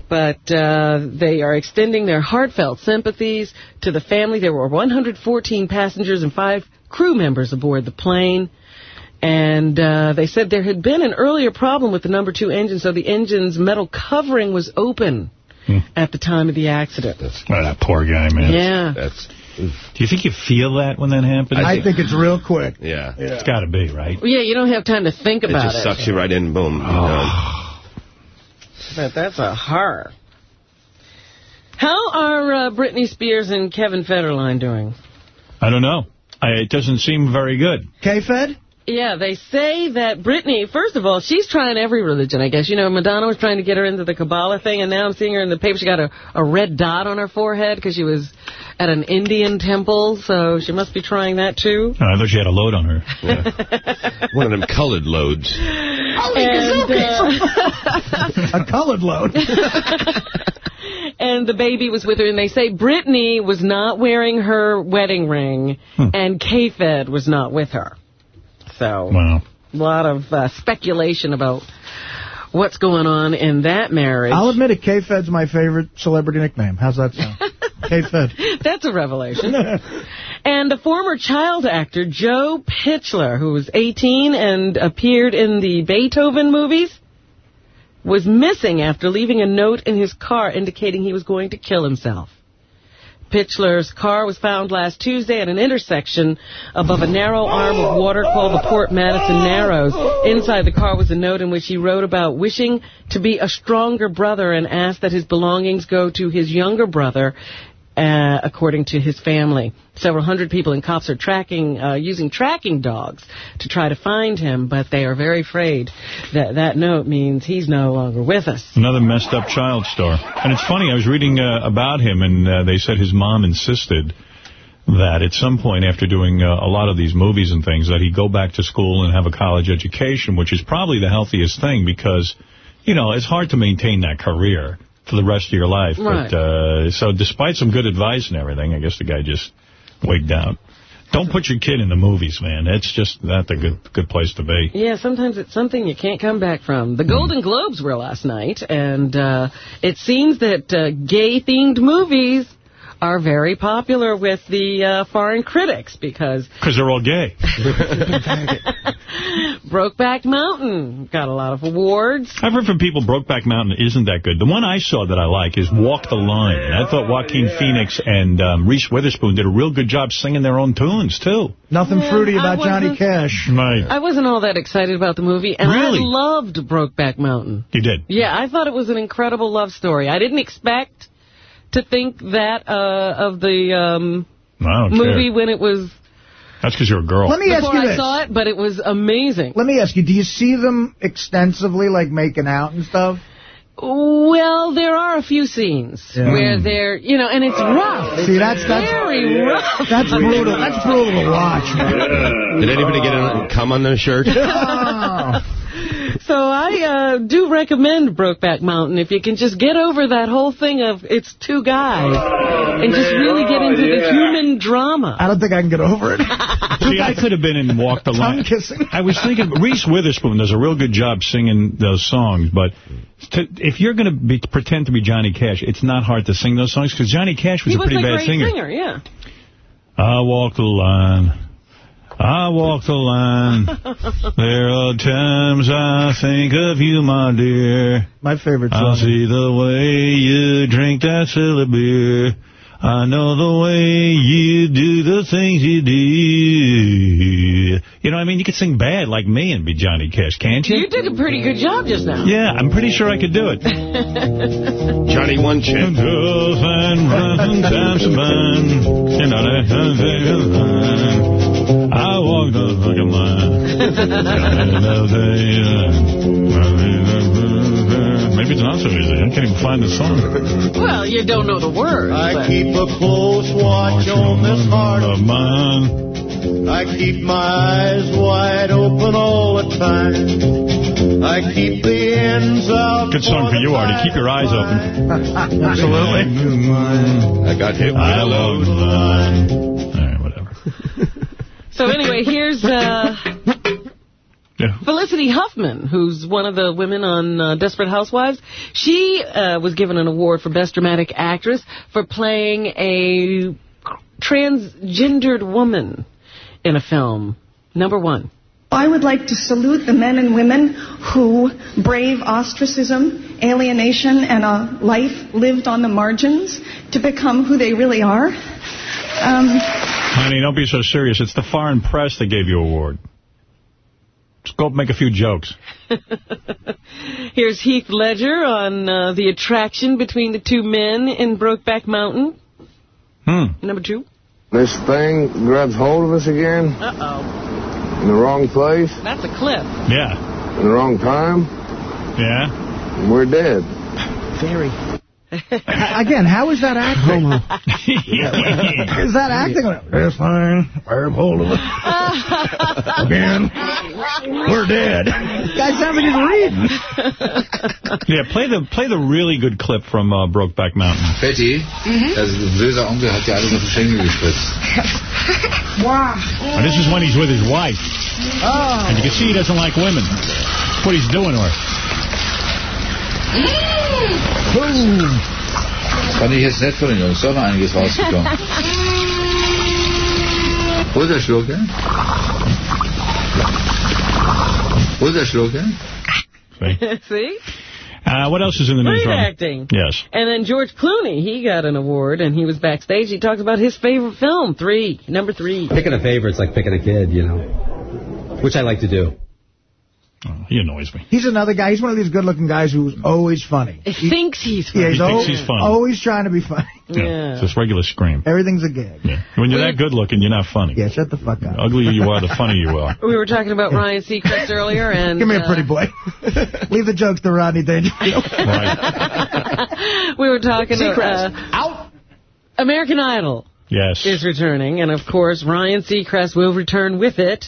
But uh, they are extending their heartfelt sympathies to the family. There were 114 passengers and five crew members aboard the plane. And uh, they said there had been an earlier problem with the number two engine, so the engine's metal covering was open. at the time of the accident. Oh, that poor guy, man. Yeah. That's. Do you think you feel that when that happens? I think it's real quick. Yeah. It's got to be, right? Yeah, you don't have time to think about It about just it. sucks you right in, boom. you know. But that's a horror. How are uh, Britney Spears and Kevin Federline doing? I don't know. I, it doesn't seem very good. K-Fed? Yeah, they say that Britney, first of all, she's trying every religion, I guess. You know, Madonna was trying to get her into the Kabbalah thing, and now I'm seeing her in the paper. She got a, a red dot on her forehead because she was at an Indian temple, so she must be trying that, too. Oh, I thought she had a load on her. One of them colored loads. And, uh, a colored load. and the baby was with her, and they say Britney was not wearing her wedding ring, and K-Fed was not with her. So, wow. a lot of uh, speculation about what's going on in that marriage. I'll admit it, K-Fed's my favorite celebrity nickname. How's that sound? K-Fed. That's a revelation. and the former child actor Joe Pichler, who was 18 and appeared in the Beethoven movies, was missing after leaving a note in his car indicating he was going to kill himself. Pichler's car was found last Tuesday at an intersection above a narrow arm of water called the Port Madison Narrows. Inside the car was a note in which he wrote about wishing to be a stronger brother and asked that his belongings go to his younger brother, uh, according to his family. Several hundred people and cops are tracking, uh, using tracking dogs to try to find him, but they are very afraid that that note means he's no longer with us. Another messed up child star. And it's funny, I was reading uh, about him, and uh, they said his mom insisted that at some point after doing uh, a lot of these movies and things, that he go back to school and have a college education, which is probably the healthiest thing because, you know, it's hard to maintain that career for the rest of your life. Right. But uh, So despite some good advice and everything, I guess the guy just wigged out. Don't put your kid in the movies, man. It's just not a good good place to be. Yeah, sometimes it's something you can't come back from. The Golden Globes were last night, and uh, it seems that uh, gay-themed movies are very popular with the uh, foreign critics because Because they're all gay. Brokeback Mountain got a lot of awards. I've heard from people Brokeback Mountain isn't that good. The one I saw that I like is Walk the Line. And I thought Joaquin Phoenix and um, Reese Witherspoon did a real good job singing their own tunes, too. Nothing Yeah, fruity about Johnny Cash. Right. I wasn't all that excited about the movie, and Really? I loved Brokeback Mountain. You did. Yeah, I thought it was an incredible love story. I didn't expect to think that uh, of the um, movie care. when it was That's because you're a girl. Let me ask before you I this. saw it, but it was amazing. Let me ask you, do you see them extensively, like making out and stuff? Well, there are a few scenes Yeah. where they're, you know, and it's rough. See, that's that's very rough. That's brutal. That's brutal to watch, man. Did anybody get in come on their shirt? So I uh, do recommend Brokeback Mountain if you can just get over that whole thing of it's two guys and just really get into the human drama. I don't think I can get over it. See, I could have been in Walk the Line. Tongue kissing. I was thinking, Reese Witherspoon does a real good job singing those songs, but to, if you're going to be, pretend to be Johnny Cash, it's not hard to sing those songs, because Johnny Cash was he a was pretty a bad great singer. yeah. I walk the line. I walk the line. there are times I think of you, my dear. My favorite song. I see the way you drink that silly beer. I know the way you do the things you do. You know, I mean, you could sing bad like me and be Johnny Cash, can't you? You did a pretty good job just now. Yeah, I'm pretty sure I could do it. Johnny One Chip. Girls and running times of. You know that. I walk the fucking line. Maybe it's not so easy. I can't even find the song. Well, you don't know the words. I but- keep a close watch on this heart of of mine. I keep my eyes wide open all the time. I keep the ends out. Good song for you, Artie. Keep your eyes open. Absolutely. I got hit with I a love load. line. All right, whatever. So anyway, here's uh, Yeah. Felicity Huffman, who's one of the women on uh, Desperate Housewives. She uh, was given an award for Best Dramatic Actress for playing a transgendered woman in a film. Number one. I would like to salute the men and women who brave ostracism, alienation, and a life lived on the margins to become who they really are. Um, Honey, don't be so serious. It's the foreign press that gave you a award. Just go make a few jokes. Here's Heath Ledger on uh, the attraction between the two men in Brokeback Mountain. Hmm. Number two. This thing grabs hold of us again Uh-oh. in the wrong place, That's a clip. Yeah. in the wrong time. Yeah. We're dead. Very. Again, how is that acting? is that acting? This thing, grab hold of it. Again, we're dead. Guy sounds like he's reading. Yeah, play the play the really good clip from uh, Brokeback Mountain. Betty, also böser Onkel hat dir alles auf die Schenkel gespritzt. Wow. And this is when he's with his wife. Oh. And you can see he doesn't like women. What he's doing to her. Fand ich jetzt nett von den Jungs, doch noch einiges rausgekommen. Wo ist der Schluck, ja? Wo ist der Schluck. See? Uh, what else is in the Great acting. Yes. And then George Clooney, he got an award, and he was backstage. He talks about his favorite film, three, number three. Picking a favorite's like picking a kid, you know, which I like to do. Oh, he annoys me. He's another guy. He's one of these good-looking guys who's always funny. He thinks he's funny. Yeah, he's, He thinks always, he's funny. always trying to be funny. Yeah. It's just regular scream. Everything's a gag. Yeah. When you're that good looking, you're not funny. Yeah, shut the fuck up. The uglier you are, the funnier you are. We were talking about Ryan Seacrest earlier, and Give me a uh, pretty boy. Leave the jokes to Rodney Dangerfield. we were talking Seacrest, uh, out. American Idol Yes. is returning, and of course Ryan Seacrest will return with it.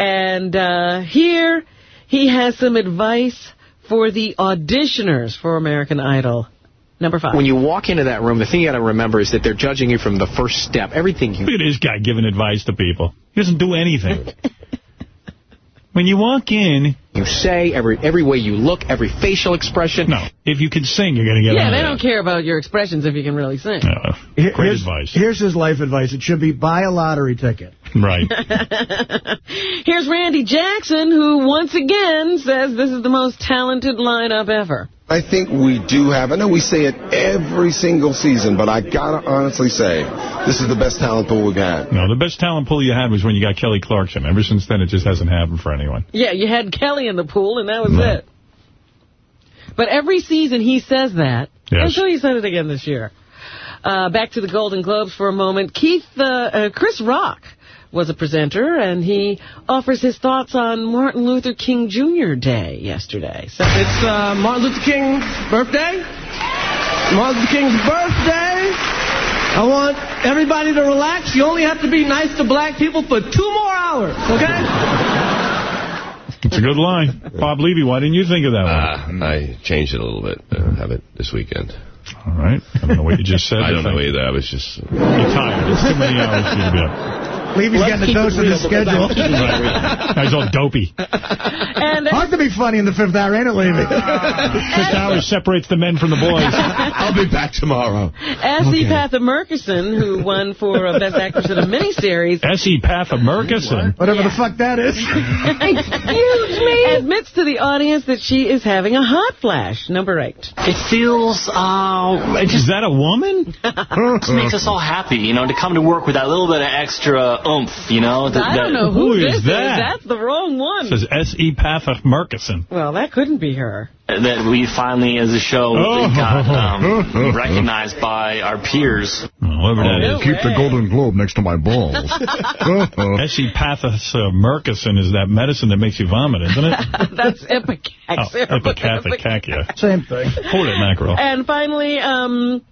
And uh, here he has some advice for the auditioners for American Idol. Number five. When you walk into that room, the thing you got to remember is that they're judging you from the first step. Everything you Look at this guy giving advice to people. He doesn't do anything. when you walk in... you say, every every way you look, every facial expression. No. If you can sing, you're going to get yeah, on they don't care about your expressions if you can really sing. Here- Great here's, advice. Here's his life advice. It should be buy a lottery ticket. Right. Here's Randy Jackson, who once again says this is the most talented lineup ever. I think we do have, I know we say it every single season, but I gotta honestly say, this is the best talent pool we've had. No, the best talent pool you had was when you got Kelly Clarkson. Ever since then, it just hasn't happened for anyone. Yeah, you had Kelly in the pool, and that was it. But every season he says that. Yes. I'm sure he said it again this year. Uh, back to the Golden Globes for a moment. Keith, uh, uh, Chris Rock was a presenter, and he offers his thoughts on Martin Luther King Jr. Day yesterday. So It's uh, Martin Luther King's birthday. Martin Luther King's birthday. I want everybody to relax. You only have to be nice to black people for two more hours, okay? It's a good line. Bob Levy, why didn't you think of that one? Uh, I changed it a little bit. Uh, have it this weekend. All right. I don't know what you just said. I don't know either. I was just... You're tired. It's too many hours for you to be up. Levy's Let's getting a keep dose of real, his but go schedule. back. He's all dopey. And Hard to be funny in the fifth hour, ain't it, Levy? Fifth hour separates the men from the boys. I'll be back tomorrow. S. Epatha Merkerson, who won for uh, Best Actress in a Miniseries, S. Epatha Merkerson. Whatever the fuck that is. Excuse me. Admits to the audience that she is having a hot flash. Number eight. It feels, uh, it Is just, that a woman? just makes us all happy, you know, to come to work with that little bit of extra oomph, you know. that- I don't that- know who, Who this is that? That's the wrong one. says S. Epatha Merkerson. Well, that couldn't be her. that we finally, as a show, Oh. got um, recognized by our peers. Whoever that is. Keep the Golden Globe next to my balls. S.E. Pathos uh, Murkison is that medicine that makes you vomit, isn't it? That's Ipecac. Oh, Epicathic. Same thing. Hold it, mackerel. And finally, um,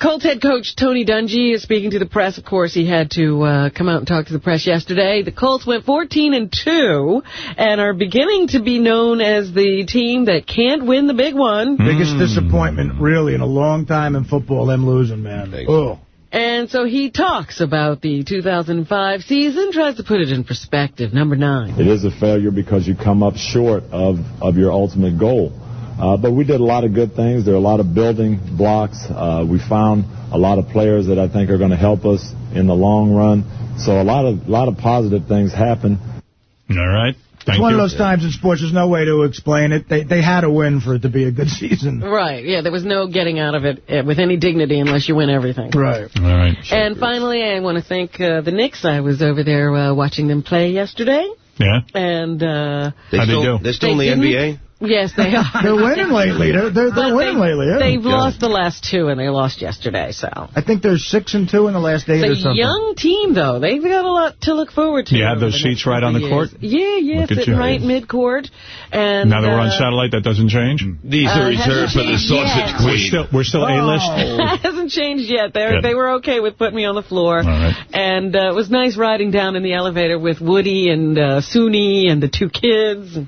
Colts head coach Tony Dungy is speaking to the press. Of course, he had to uh, come out and talk to the press yesterday. The Colts went 14 and 2 and are beginning to be known as the team that can't win the big one. Biggest disappointment, really, in a long time in football, them losing, man. Oh. And so he talks about the 2005 season, tries to put it in perspective. Number nine. It is a failure because you come up short of, of your ultimate goal. Uh, but we did a lot of good things. There are a lot of building blocks. Uh, we found a lot of players that I think are going to help us in the long run. So a lot of lot of positive things happen. All right. Thank It's one you. of those times in sports, there's no way to explain it. They they had to win for it to be a good season. Right, yeah, there was no getting out of it uh, with any dignity unless you win everything. Right. All right. And finally, I want to thank uh, the Knicks. I was over there uh, watching them play yesterday. Yeah. And uh, They How'd they do? They're still They in the NBA? Yes, they are. They're winning lately. They're, they're, they're winning they, lately. Yeah. They've lost the last two, and they lost yesterday. So I think they're six and two in the last eight or it's a something. young team, though. They've got a lot to look forward to. You have those seats right on the couple court? Yeah, yeah, Look sitting right mid-court. And now that we're on uh, satellite, that doesn't change? These Uh, are reserved for the sausage changed yet. We're still, we're still A-list? hasn't changed yet. They they were okay with putting me on the floor, right. and uh, it was nice riding down in the elevator with Woody and uh, Soon Yi and the two kids.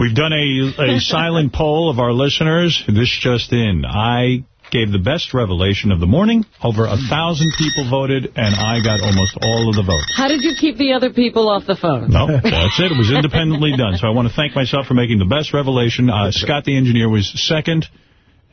We've done a, a silent poll of our listeners. This just in. I gave the best revelation of the morning. Over a thousand people voted, and I got almost all of the votes. How did you keep the other people off the phone? No, that's it. It was independently done. So I want to thank myself for making the best revelation. Uh, Scott, the engineer, was second,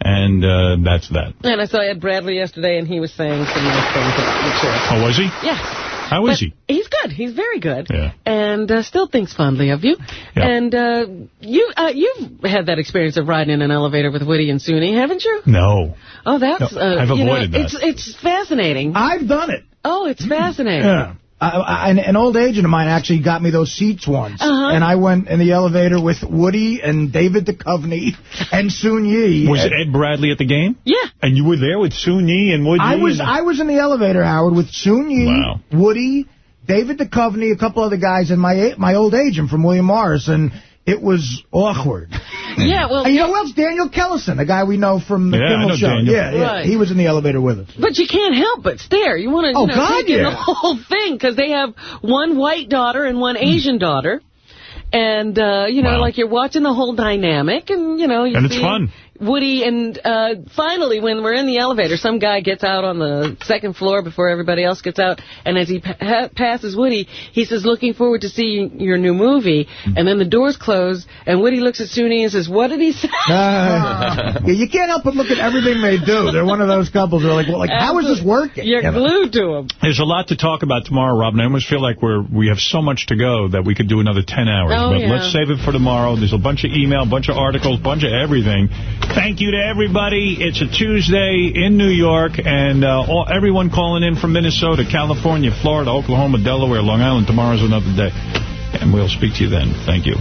and uh, that's that. And I saw Ed Bradley yesterday, and he was saying some nice things about too. Oh, was he? Yeah. How is But he? He's good. He's very good. Yeah. And uh, still thinks fondly of you. Yeah. And uh, you, uh, you've had that experience of riding in an elevator with Woody and Soon Yi, haven't you? No. Oh, that's... No, uh, I've you know, avoided that. It's, it's fascinating. I've done it. Oh, it's fascinating. Yeah. I, I, an, an old agent of mine actually got me those seats once. Uh-huh. And I went in the elevator with Woody and David Duchovny and Soon Yi. Was And Ed Bradley at the game? Yeah. And you were there with Soon Yi and Woody? I was I was in the elevator, Howard, with Soon Yi, Wow. Woody, David Duchovny, a couple other guys, and my my old agent from William Morris, and it was awkward. Yeah, well... And you know who else? Daniel Kellison, the guy we know from the Yeah, I Kimmel know Show. Daniel. Yeah, yeah. Right. He was in the elevator with us. But you can't help but stare. You want to Oh, you know, God, take in the whole thing because they have one white daughter and one Asian daughter. And, uh, you know, Wow. like you're watching the whole dynamic and, you know, you And it's fun. Woody and uh, finally when we're in the elevator, some guy gets out on the second floor before everybody else gets out. And as he pa passes Woody, he says, looking forward to seeing your new movie. And then the doors close and Woody looks at Soon Yi and says, what did he say? Uh, yeah, you can't help but look at everything they do. They're one of those couples who are like, well, like, how is this working? You're You know? glued to him. There's a lot to talk about tomorrow, Robin. I almost feel like we're we have so much to go that we could do another 10 hours. Oh, but yeah. let's save it for tomorrow. There's a bunch of email, bunch of articles, bunch of everything. Thank you to everybody. It's a Tuesday in New York, and uh, all, everyone calling in from Minnesota, California, Florida, Oklahoma, Delaware, Long Island. Tomorrow's another day. And we'll speak to you then. Thank you.